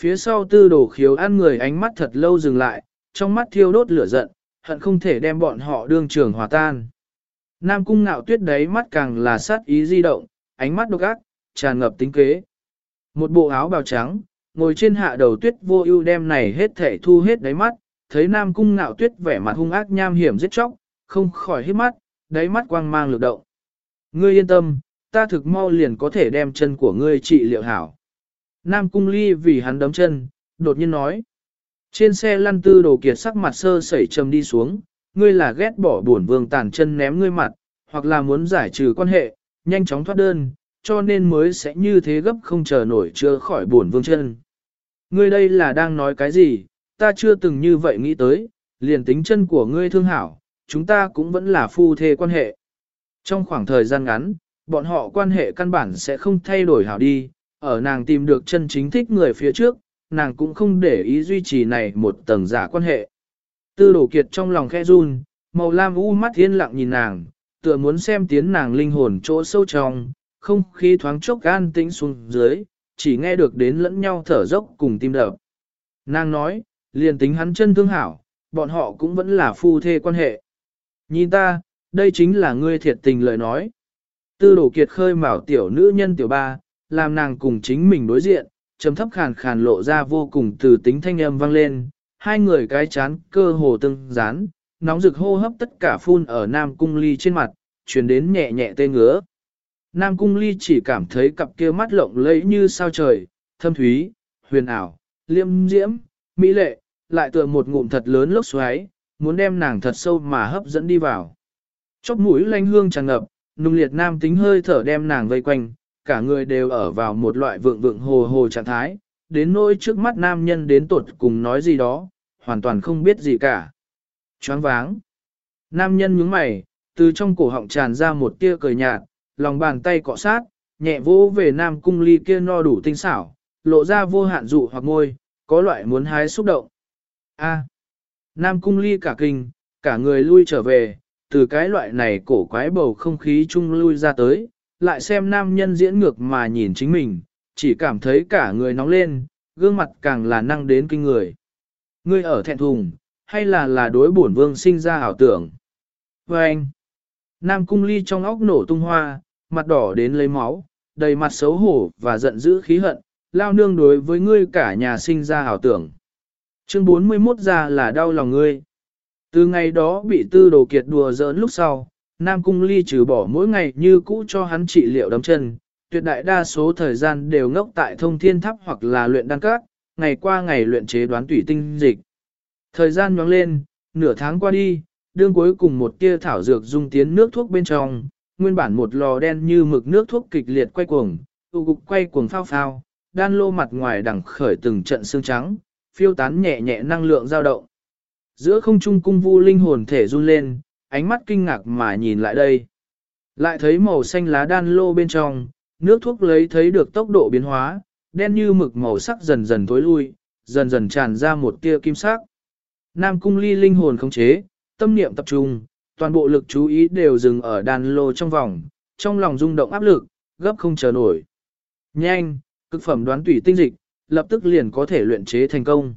Phía sau tư đồ khiếu ăn người ánh mắt thật lâu dừng lại, trong mắt thiêu đốt lửa giận, hận không thể đem bọn họ đương trường hòa tan. Nam cung ngạo tuyết đấy mắt càng là sát ý di động, ánh mắt độc ác, tràn ngập tính kế. Một bộ áo bào trắng, ngồi trên hạ đầu tuyết vô ưu đem này hết thể thu hết đáy mắt, thấy Nam cung ngạo tuyết vẻ mặt hung ác nham hiểm giết chóc, không khỏi hít mắt, đáy mắt quang mang lực động. Ngươi yên tâm, ta thực mau liền có thể đem chân của ngươi trị liệu hảo. Nam cung ly vì hắn đấm chân, đột nhiên nói. Trên xe lăn tư đồ kiệt sắc mặt sơ sẩy trầm đi xuống, ngươi là ghét bỏ buồn vương tàn chân ném ngươi mặt, hoặc là muốn giải trừ quan hệ, nhanh chóng thoát đơn, cho nên mới sẽ như thế gấp không chờ nổi chưa khỏi buồn vương chân. Ngươi đây là đang nói cái gì, ta chưa từng như vậy nghĩ tới, liền tính chân của ngươi thương hảo, chúng ta cũng vẫn là phu thê quan hệ. Trong khoảng thời gian ngắn, bọn họ quan hệ căn bản sẽ không thay đổi hảo đi, ở nàng tìm được chân chính thích người phía trước, nàng cũng không để ý duy trì này một tầng giả quan hệ. Tư đổ kiệt trong lòng khe run, màu lam u mắt thiên lặng nhìn nàng, tựa muốn xem tiến nàng linh hồn chỗ sâu trong, không khí thoáng chốc gan tĩnh xuống dưới, chỉ nghe được đến lẫn nhau thở dốc cùng tim đập. Nàng nói, liền tính hắn chân thương hảo, bọn họ cũng vẫn là phu thê quan hệ. Nhìn ta, đây chính là ngươi thiệt tình lời nói. Tư đổ kiệt khơi mào tiểu nữ nhân tiểu ba, làm nàng cùng chính mình đối diện, trầm thấp khàn khàn lộ ra vô cùng từ tính thanh âm vang lên, hai người cái chán cơ hồ tương dán, nóng rực hô hấp tất cả phun ở Nam Cung Ly trên mặt, truyền đến nhẹ nhẹ tê ngứa. Nam Cung Ly chỉ cảm thấy cặp kia mắt lộng lẫy như sao trời, thâm thúy, huyền ảo, liêm diễm, mỹ lệ, lại tựa một ngụm thật lớn lốc xoáy, muốn đem nàng thật sâu mà hấp dẫn đi vào. Chóp mũi lanh hương tràn ngập, nung liệt nam tính hơi thở đem nàng vây quanh, cả người đều ở vào một loại vượng vượng hồ hồ trạng thái, đến nỗi trước mắt nam nhân đến tột cùng nói gì đó, hoàn toàn không biết gì cả. Choáng váng. Nam nhân nhướng mày, từ trong cổ họng tràn ra một tia cười nhạt, lòng bàn tay cọ sát, nhẹ vỗ về nam cung ly kia no đủ tinh xảo, lộ ra vô hạn dụ hoặc môi, có loại muốn hái xúc động. A. Nam cung ly cả kinh, cả người lui trở về, từ cái loại này cổ quái bầu không khí chung lui ra tới, lại xem nam nhân diễn ngược mà nhìn chính mình, chỉ cảm thấy cả người nóng lên, gương mặt càng là năng đến kinh người. Ngươi ở thẹn thùng, hay là là đối bổn vương sinh ra ảo tưởng? Và anh, nam cung ly trong óc nổ tung hoa, mặt đỏ đến lấy máu, đầy mặt xấu hổ và giận dữ khí hận, lao nương đối với ngươi cả nhà sinh ra hảo tưởng. Chương 41 ra là đau lòng ngươi. Từ ngày đó bị tư đồ kiệt đùa giỡn lúc sau, Nam Cung Ly trừ bỏ mỗi ngày như cũ cho hắn trị liệu đấm chân, tuyệt đại đa số thời gian đều ngốc tại thông thiên tháp hoặc là luyện đan cát, ngày qua ngày luyện chế đoán tủy tinh dịch. Thời gian nhoáng lên, nửa tháng qua đi, đương cuối cùng một tia thảo dược dung tiến nước thuốc bên trong, nguyên bản một lò đen như mực nước thuốc kịch liệt quay cuồng, tụ cục quay cuồng phao phao, đan lô mặt ngoài đằng khởi từng trận xương trắng, phiêu tán nhẹ nhẹ năng lượng dao động. Giữa không trung cung vu linh hồn thể run lên, ánh mắt kinh ngạc mà nhìn lại đây. Lại thấy màu xanh lá đan lô bên trong, nước thuốc lấy thấy được tốc độ biến hóa, đen như mực màu sắc dần dần tối lui, dần dần tràn ra một tia kim sắc. Nam cung ly linh hồn khống chế, tâm niệm tập trung, toàn bộ lực chú ý đều dừng ở đan lô trong vòng, trong lòng rung động áp lực, gấp không chờ nổi. Nhanh, cực phẩm đoán tủy tinh dịch, lập tức liền có thể luyện chế thành công.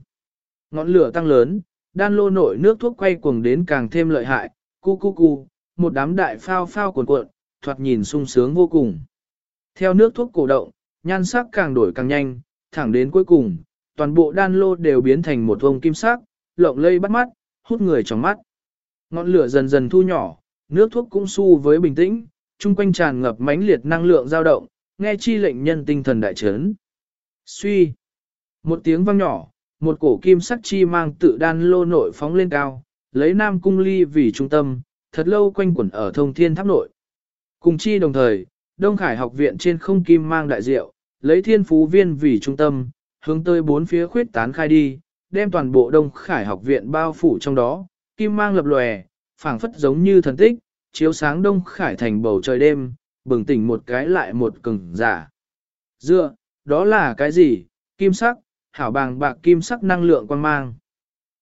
Ngọn lửa tăng lớn, đan lô nội nước thuốc quay cuồng đến càng thêm lợi hại, cu cu cu, một đám đại phao phao cuộn cuộn, thoạt nhìn sung sướng vô cùng. Theo nước thuốc cổ động, nhan sắc càng đổi càng nhanh, thẳng đến cuối cùng, toàn bộ đan lô đều biến thành một vông kim sắc, lộng lây bắt mắt, hút người trong mắt. Ngọn lửa dần dần thu nhỏ, nước thuốc cũng su với bình tĩnh, chung quanh tràn ngập mãnh liệt năng lượng dao động, nghe chi lệnh nhân tinh thần đại chấn. Suy. Một tiếng vang nhỏ, một cổ kim sắc chi mang tự đan lô nội phóng lên cao, lấy Nam Cung Ly vì trung tâm, thật lâu quanh quẩn ở thông thiên tháp nội. Cùng chi đồng thời, Đông Khải học viện trên không kim mang đại diệu, lấy thiên phú viên vì trung tâm, hướng tới bốn phía khuyết tán khai đi, đem toàn bộ Đông Khải học viện bao phủ trong đó, kim mang lập lòe, phảng phất giống như thần tích, chiếu sáng Đông Khải thành bầu trời đêm, bừng tỉnh một cái lại một cường giả. Dựa, đó là cái gì? Kim sắc, hảo bàng bạc kim sắc năng lượng quan mang.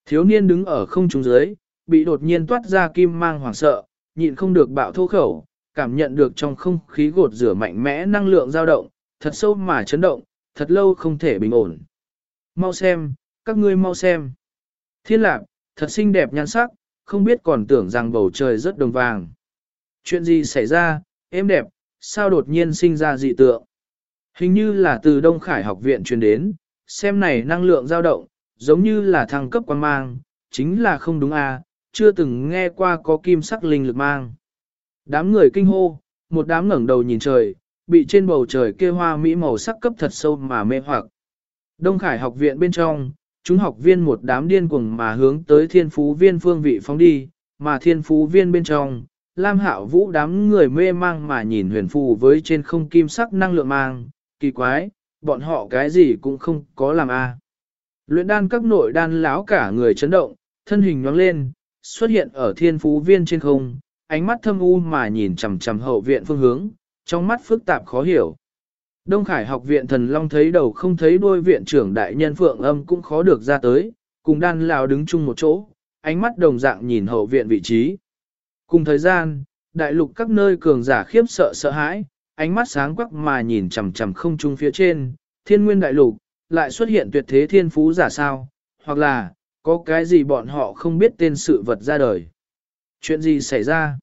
Thiếu niên đứng ở không trung dưới, bị đột nhiên toát ra kim mang hoảng sợ, nhịn không được bạo thô khẩu, cảm nhận được trong không khí gột rửa mạnh mẽ năng lượng dao động, thật sâu mà chấn động, thật lâu không thể bình ổn. Mau xem, các ngươi mau xem. Thiên lạc, thật xinh đẹp nhan sắc, không biết còn tưởng rằng bầu trời rất đồng vàng. Chuyện gì xảy ra, em đẹp, sao đột nhiên sinh ra dị tượng? Hình như là từ Đông Khải học viện truyền đến, xem này năng lượng dao động, giống như là thăng cấp quan mang, chính là không đúng à, chưa từng nghe qua có kim sắc linh lực mang. Đám người kinh hô, một đám ngẩng đầu nhìn trời, bị trên bầu trời kia hoa mỹ màu sắc cấp thật sâu mà mê hoặc. Đông Khải học viện bên trong, chúng học viên một đám điên cuồng mà hướng tới thiên phú viên phương vị phóng đi, mà thiên phú viên bên trong, Lam Hạo Vũ đám người mê mang mà nhìn huyền phù với trên không kim sắc năng lượng mang, kỳ quái, bọn họ cái gì cũng không có làm a. Luyện đan các nội đan lão cả người chấn động, thân hình nhoáng lên, xuất hiện ở thiên phú viên trên không, ánh mắt thâm u mà nhìn chằm chằm hậu viện phương hướng, trong mắt phức tạp khó hiểu. Đông Khải học viện thần long thấy đầu không thấy đuôi viện trưởng đại nhân phượng âm cũng khó được ra tới, cùng đan Lào đứng chung một chỗ, ánh mắt đồng dạng nhìn hậu viện vị trí. Cùng thời gian, đại lục các nơi cường giả khiếp sợ sợ hãi, ánh mắt sáng quắc mà nhìn chằm chằm không trung phía trên, thiên nguyên đại lục, lại xuất hiện tuyệt thế thiên phú giả sao, hoặc là, có cái gì bọn họ không biết tên sự vật ra đời. Chuyện gì xảy ra?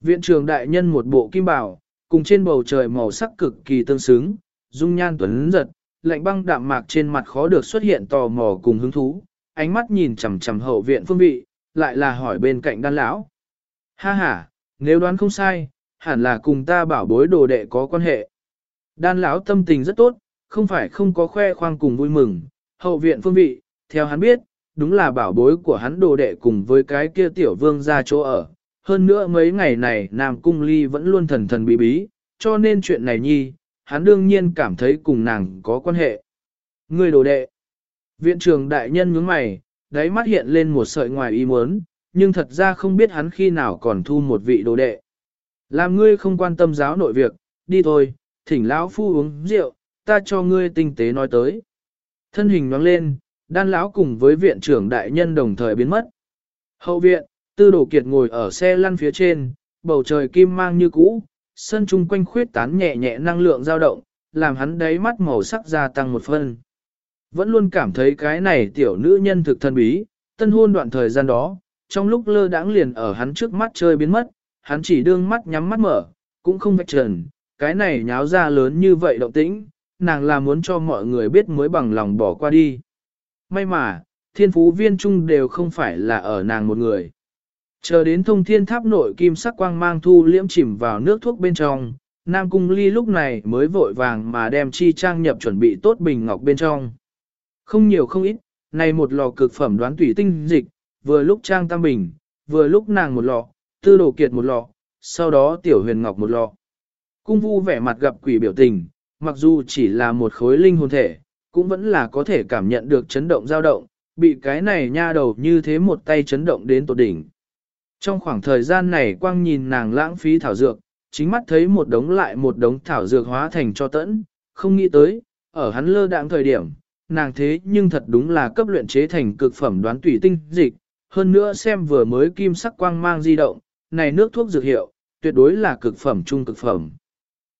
Viện trưởng đại nhân một bộ kim bảo, cùng trên bầu trời màu sắc cực kỳ tương xứng, dung nhan tuấn giật, lạnh băng đạm mạc trên mặt khó được xuất hiện tò mò cùng hứng thú, ánh mắt nhìn chằm chằm hậu viện phương vị, lại là hỏi bên cạnh đan lão. Ha ha, nếu đoán không sai, hẳn là cùng ta bảo bối đồ đệ có quan hệ. Đan lão tâm tình rất tốt, không phải không có khoe khoang cùng vui mừng, hậu viện phương vị, theo hắn biết, đúng là bảo bối của hắn đồ đệ cùng với cái kia tiểu vương ra chỗ ở. Hơn nữa mấy ngày này Nam Cung Ly vẫn luôn thần thần bí bí, cho nên chuyện này nhi, hắn đương nhiên cảm thấy cùng nàng có quan hệ. Người đồ đệ. Viện trưởng đại nhân nhướng mày, đáy mắt hiện lên một sợi ngoài ý muốn, nhưng thật ra không biết hắn khi nào còn thu một vị đồ đệ. Làm ngươi không quan tâm giáo nội việc, đi thôi, thỉnh lão phu uống rượu, ta cho ngươi tinh tế nói tới. Thân hình nhoáng lên, đan lão cùng với viện trưởng đại nhân đồng thời biến mất. Hậu viện, tư đồ kiệt ngồi ở xe lăn phía trên, bầu trời kim mang như cũ, sân chung quanh khuyết tán nhẹ nhẹ năng lượng dao động, làm hắn đáy mắt màu sắc gia tăng một phân. Vẫn luôn cảm thấy cái này tiểu nữ nhân thực thân bí, tân hôn đoạn thời gian đó, trong lúc lơ đãng liền ở hắn trước mắt chơi biến mất, hắn chỉ đương mắt nhắm mắt mở, cũng không vạch trần, cái này nháo ra lớn như vậy động tĩnh, nàng là muốn cho mọi người biết mới bằng lòng bỏ qua đi. May mà, thiên phú viên trung đều không phải là ở nàng một người. Chờ đến thông thiên tháp nội kim sắc quang mang thu liễm chìm vào nước thuốc bên trong, Nam Cung Ly lúc này mới vội vàng mà đem chi trang nhập chuẩn bị tốt bình ngọc bên trong. Không nhiều không ít, này một lò cực phẩm đoán tủy tinh dịch, vừa lúc trang tam bình, vừa lúc nàng một lọ, tư đồ kiệt một lọ, sau đó tiểu huyền ngọc một lọ. Cung vu vẻ mặt gặp quỷ biểu tình, mặc dù chỉ là một khối linh hồn thể, cũng vẫn là có thể cảm nhận được chấn động dao động, bị cái này nha đầu như thế một tay chấn động đến tột đỉnh. Trong khoảng thời gian này quang nhìn nàng lãng phí thảo dược, chính mắt thấy một đống lại một đống thảo dược hóa thành cho tẫn, không nghĩ tới, ở hắn lơ đạng thời điểm, nàng thế nhưng thật đúng là cấp luyện chế thành cực phẩm đoán tủy tinh dịch, hơn nữa xem vừa mới kim sắc quang mang di động, này nước thuốc dược hiệu, tuyệt đối là cực phẩm trung cực phẩm.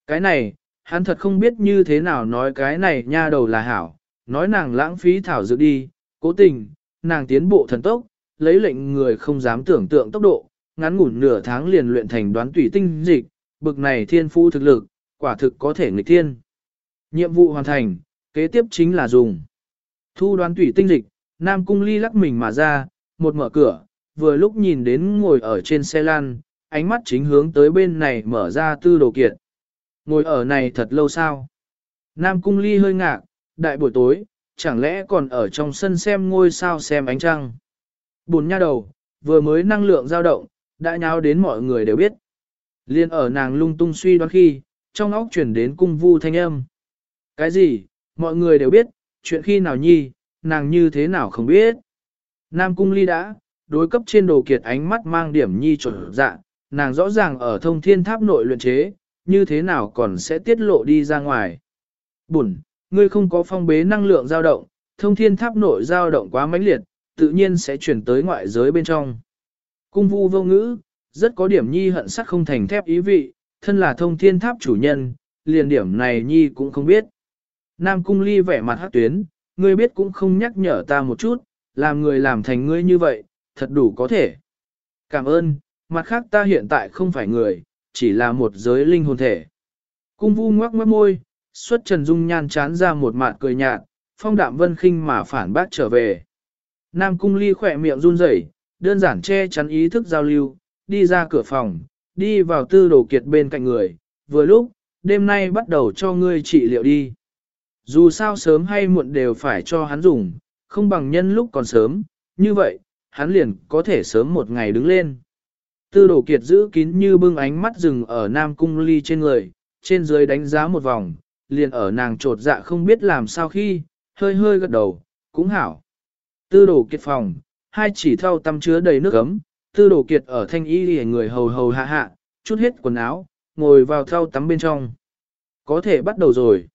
Cái này, hắn thật không biết như thế nào nói cái này nha đầu là hảo, nói nàng lãng phí thảo dược đi, cố tình, nàng tiến bộ thần tốc, lấy lệnh người không dám tưởng tượng tốc độ, ngắn ngủn nửa tháng liền luyện thành đoán tủy tinh dịch, bực này thiên phu thực lực, quả thực có thể nghịch thiên. Nhiệm vụ hoàn thành, kế tiếp chính là dùng. Thu đoán tủy tinh dịch, Nam Cung Ly lắc mình mà ra, một mở cửa, vừa lúc nhìn đến ngồi ở trên xe lan, ánh mắt chính hướng tới bên này mở ra tư đồ kiệt. Ngồi ở này thật lâu sao? Nam cung ly hơi ngạc, đại buổi tối, chẳng lẽ còn ở trong sân xem ngôi sao xem ánh trăng? Bùn nha đầu, vừa mới năng lượng dao động, đã nháo đến mọi người đều biết. Liên ở nàng lung tung suy đoán khi, trong óc chuyển đến cung vu thanh âm. Cái gì, mọi người đều biết, chuyện khi nào nhi, nàng như thế nào không biết. Nam cung ly đã, đối cấp trên đồ kiệt ánh mắt mang điểm nhi trộn dạ, nàng rõ ràng ở thông thiên tháp nội luyện chế, như thế nào còn sẽ tiết lộ đi ra ngoài. Bùn, ngươi không có phong bế năng lượng dao động, thông thiên tháp nội dao động quá mãnh liệt, tự nhiên sẽ chuyển tới ngoại giới bên trong. Cung vu vô ngữ, rất có điểm nhi hận sắc không thành thép ý vị, thân là thông thiên tháp chủ nhân, liền điểm này nhi cũng không biết. Nam cung ly vẻ mặt hát tuyến, ngươi biết cũng không nhắc nhở ta một chút, làm người làm thành ngươi như vậy, thật đủ có thể. Cảm ơn, mặt khác ta hiện tại không phải người, chỉ là một giới linh hồn thể. Cung vu ngoắc mất môi, xuất trần dung nhan chán ra một mạt cười nhạt, phong đạm vân khinh mà phản bác trở về. Nam cung ly khỏe miệng run rẩy, đơn giản che chắn ý thức giao lưu, đi ra cửa phòng, đi vào tư đồ kiệt bên cạnh người, vừa lúc, đêm nay bắt đầu cho ngươi trị liệu đi. Dù sao sớm hay muộn đều phải cho hắn dùng, không bằng nhân lúc còn sớm, như vậy, hắn liền có thể sớm một ngày đứng lên. Tư đồ kiệt giữ kín như bưng ánh mắt rừng ở Nam Cung Ly trên người, trên dưới đánh giá một vòng, liền ở nàng trột dạ không biết làm sao khi, hơi hơi gật đầu, cũng hảo. Tư đồ kiệt phòng, hai chỉ thau tắm chứa đầy nước ấm, tư đồ kiệt ở thanh y lìa người hầu hầu hạ hạ, chút hết quần áo, ngồi vào thau tắm bên trong. Có thể bắt đầu rồi.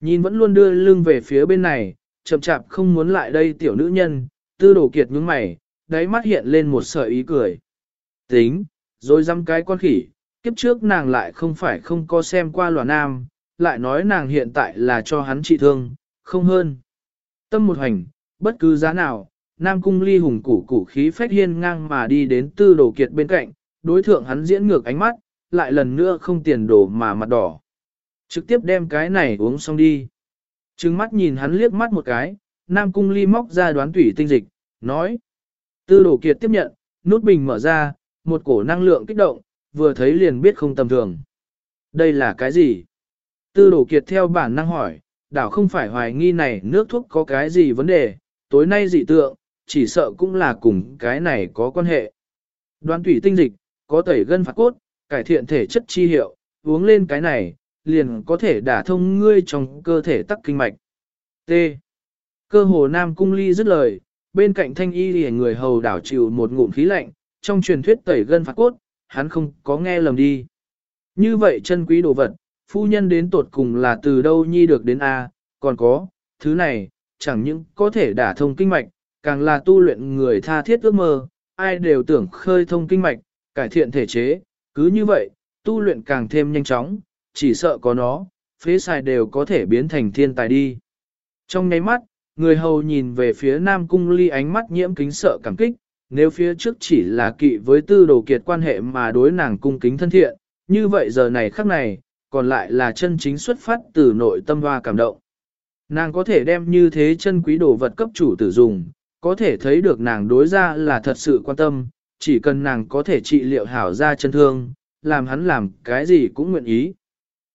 Nhìn vẫn luôn đưa lưng về phía bên này, chậm chạp không muốn lại đây tiểu nữ nhân, tư đồ kiệt nhướng mày, đáy mắt hiện lên một sợi ý cười. Tính, rồi dăm cái con khỉ, kiếp trước nàng lại không phải không có xem qua lòa nam, lại nói nàng hiện tại là cho hắn trị thương, không hơn. Tâm một hành, bất cứ giá nào, Nam Cung ly hùng củ củ khí phách hiên ngang mà đi đến tư đồ kiệt bên cạnh, đối thượng hắn diễn ngược ánh mắt, lại lần nữa không tiền đổ mà mặt đỏ. Trực tiếp đem cái này uống xong đi. Trừng mắt nhìn hắn liếc mắt một cái, Nam Cung ly móc ra đoán tủy tinh dịch, nói. Tư đồ kiệt tiếp nhận, nút bình mở ra, một cổ năng lượng kích động, vừa thấy liền biết không tầm thường. Đây là cái gì? Tư đồ kiệt theo bản năng hỏi, đảo không phải hoài nghi này nước thuốc có cái gì vấn đề, tối nay dị tượng, chỉ sợ cũng là cùng cái này có quan hệ. Đoán thủy tinh dịch, có tẩy gân phạt cốt, cải thiện thể chất chi hiệu, uống lên cái này, liền có thể đả thông ngươi trong cơ thể tắc kinh mạch. T. Cơ hồ Nam Cung Ly dứt lời, bên cạnh thanh y lìa người hầu đảo chịu một ngụm khí lạnh, trong truyền thuyết tẩy gân phạt cốt, hắn không có nghe lầm đi. Như vậy chân quý đồ vật, phu nhân đến tột cùng là từ đâu nhi được đến A, còn có, thứ này, chẳng những có thể đả thông kinh mạch, càng là tu luyện người tha thiết ước mơ, ai đều tưởng khơi thông kinh mạch, cải thiện thể chế, cứ như vậy, tu luyện càng thêm nhanh chóng, chỉ sợ có nó, phế xài đều có thể biến thành thiên tài đi. Trong nháy mắt, người hầu nhìn về phía Nam Cung Ly ánh mắt nhiễm kính sợ cảm kích, nếu phía trước chỉ là kỵ với tư đồ kiệt quan hệ mà đối nàng cung kính thân thiện, như vậy giờ này khắc này, còn lại là chân chính xuất phát từ nội tâm hoa cảm động. Nàng có thể đem như thế chân quý đồ vật cấp chủ tử dùng, có thể thấy được nàng đối ra là thật sự quan tâm, chỉ cần nàng có thể trị liệu hảo ra chân thương, làm hắn làm cái gì cũng nguyện ý.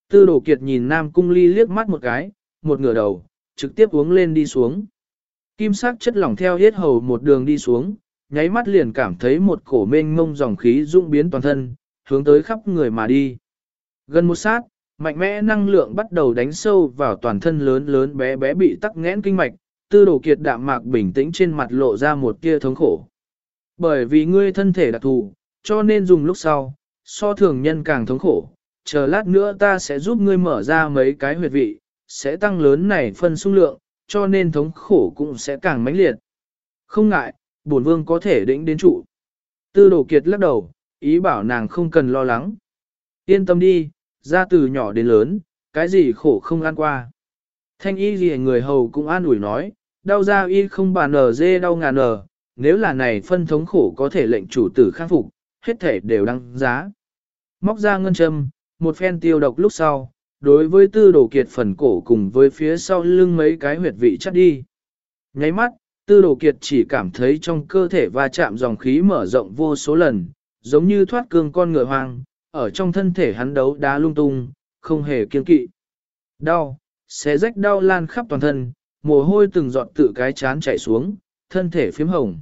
Tư đồ kiệt nhìn Nam Cung Ly liếc mắt một cái, một ngửa đầu, trực tiếp uống lên đi xuống. Kim sắc chất lỏng theo hết hầu một đường đi xuống, nháy mắt liền cảm thấy một cổ mênh mông dòng khí dũng biến toàn thân, hướng tới khắp người mà đi. Gần một sát, mạnh mẽ năng lượng bắt đầu đánh sâu vào toàn thân lớn lớn bé bé bị tắc nghẽn kinh mạch, tư đồ kiệt đạm mạc bình tĩnh trên mặt lộ ra một tia thống khổ. Bởi vì ngươi thân thể đặc thù, cho nên dùng lúc sau, so thường nhân càng thống khổ, chờ lát nữa ta sẽ giúp ngươi mở ra mấy cái huyệt vị, sẽ tăng lớn này phân xung lượng, cho nên thống khổ cũng sẽ càng mãnh liệt. Không ngại, bổn vương có thể đĩnh đến trụ. Tư đồ kiệt lắc đầu, ý bảo nàng không cần lo lắng. Yên tâm đi, ra từ nhỏ đến lớn, cái gì khổ không ăn qua. Thanh y gì người hầu cũng an ủi nói, đau da y không bàn nở dê đau ngàn nở, nếu là này phân thống khổ có thể lệnh chủ tử khắc phục, hết thể đều đăng giá. Móc ra ngân châm, một phen tiêu độc lúc sau, đối với tư đồ kiệt phần cổ cùng với phía sau lưng mấy cái huyệt vị chắt đi. Nháy mắt, tư đồ kiệt chỉ cảm thấy trong cơ thể va chạm dòng khí mở rộng vô số lần, giống như thoát cương con ngựa hoang, ở trong thân thể hắn đấu đá lung tung, không hề kiên kỵ. Đau, xé rách đau lan khắp toàn thân, mồ hôi từng giọt tự cái chán chảy xuống, thân thể phím hồng.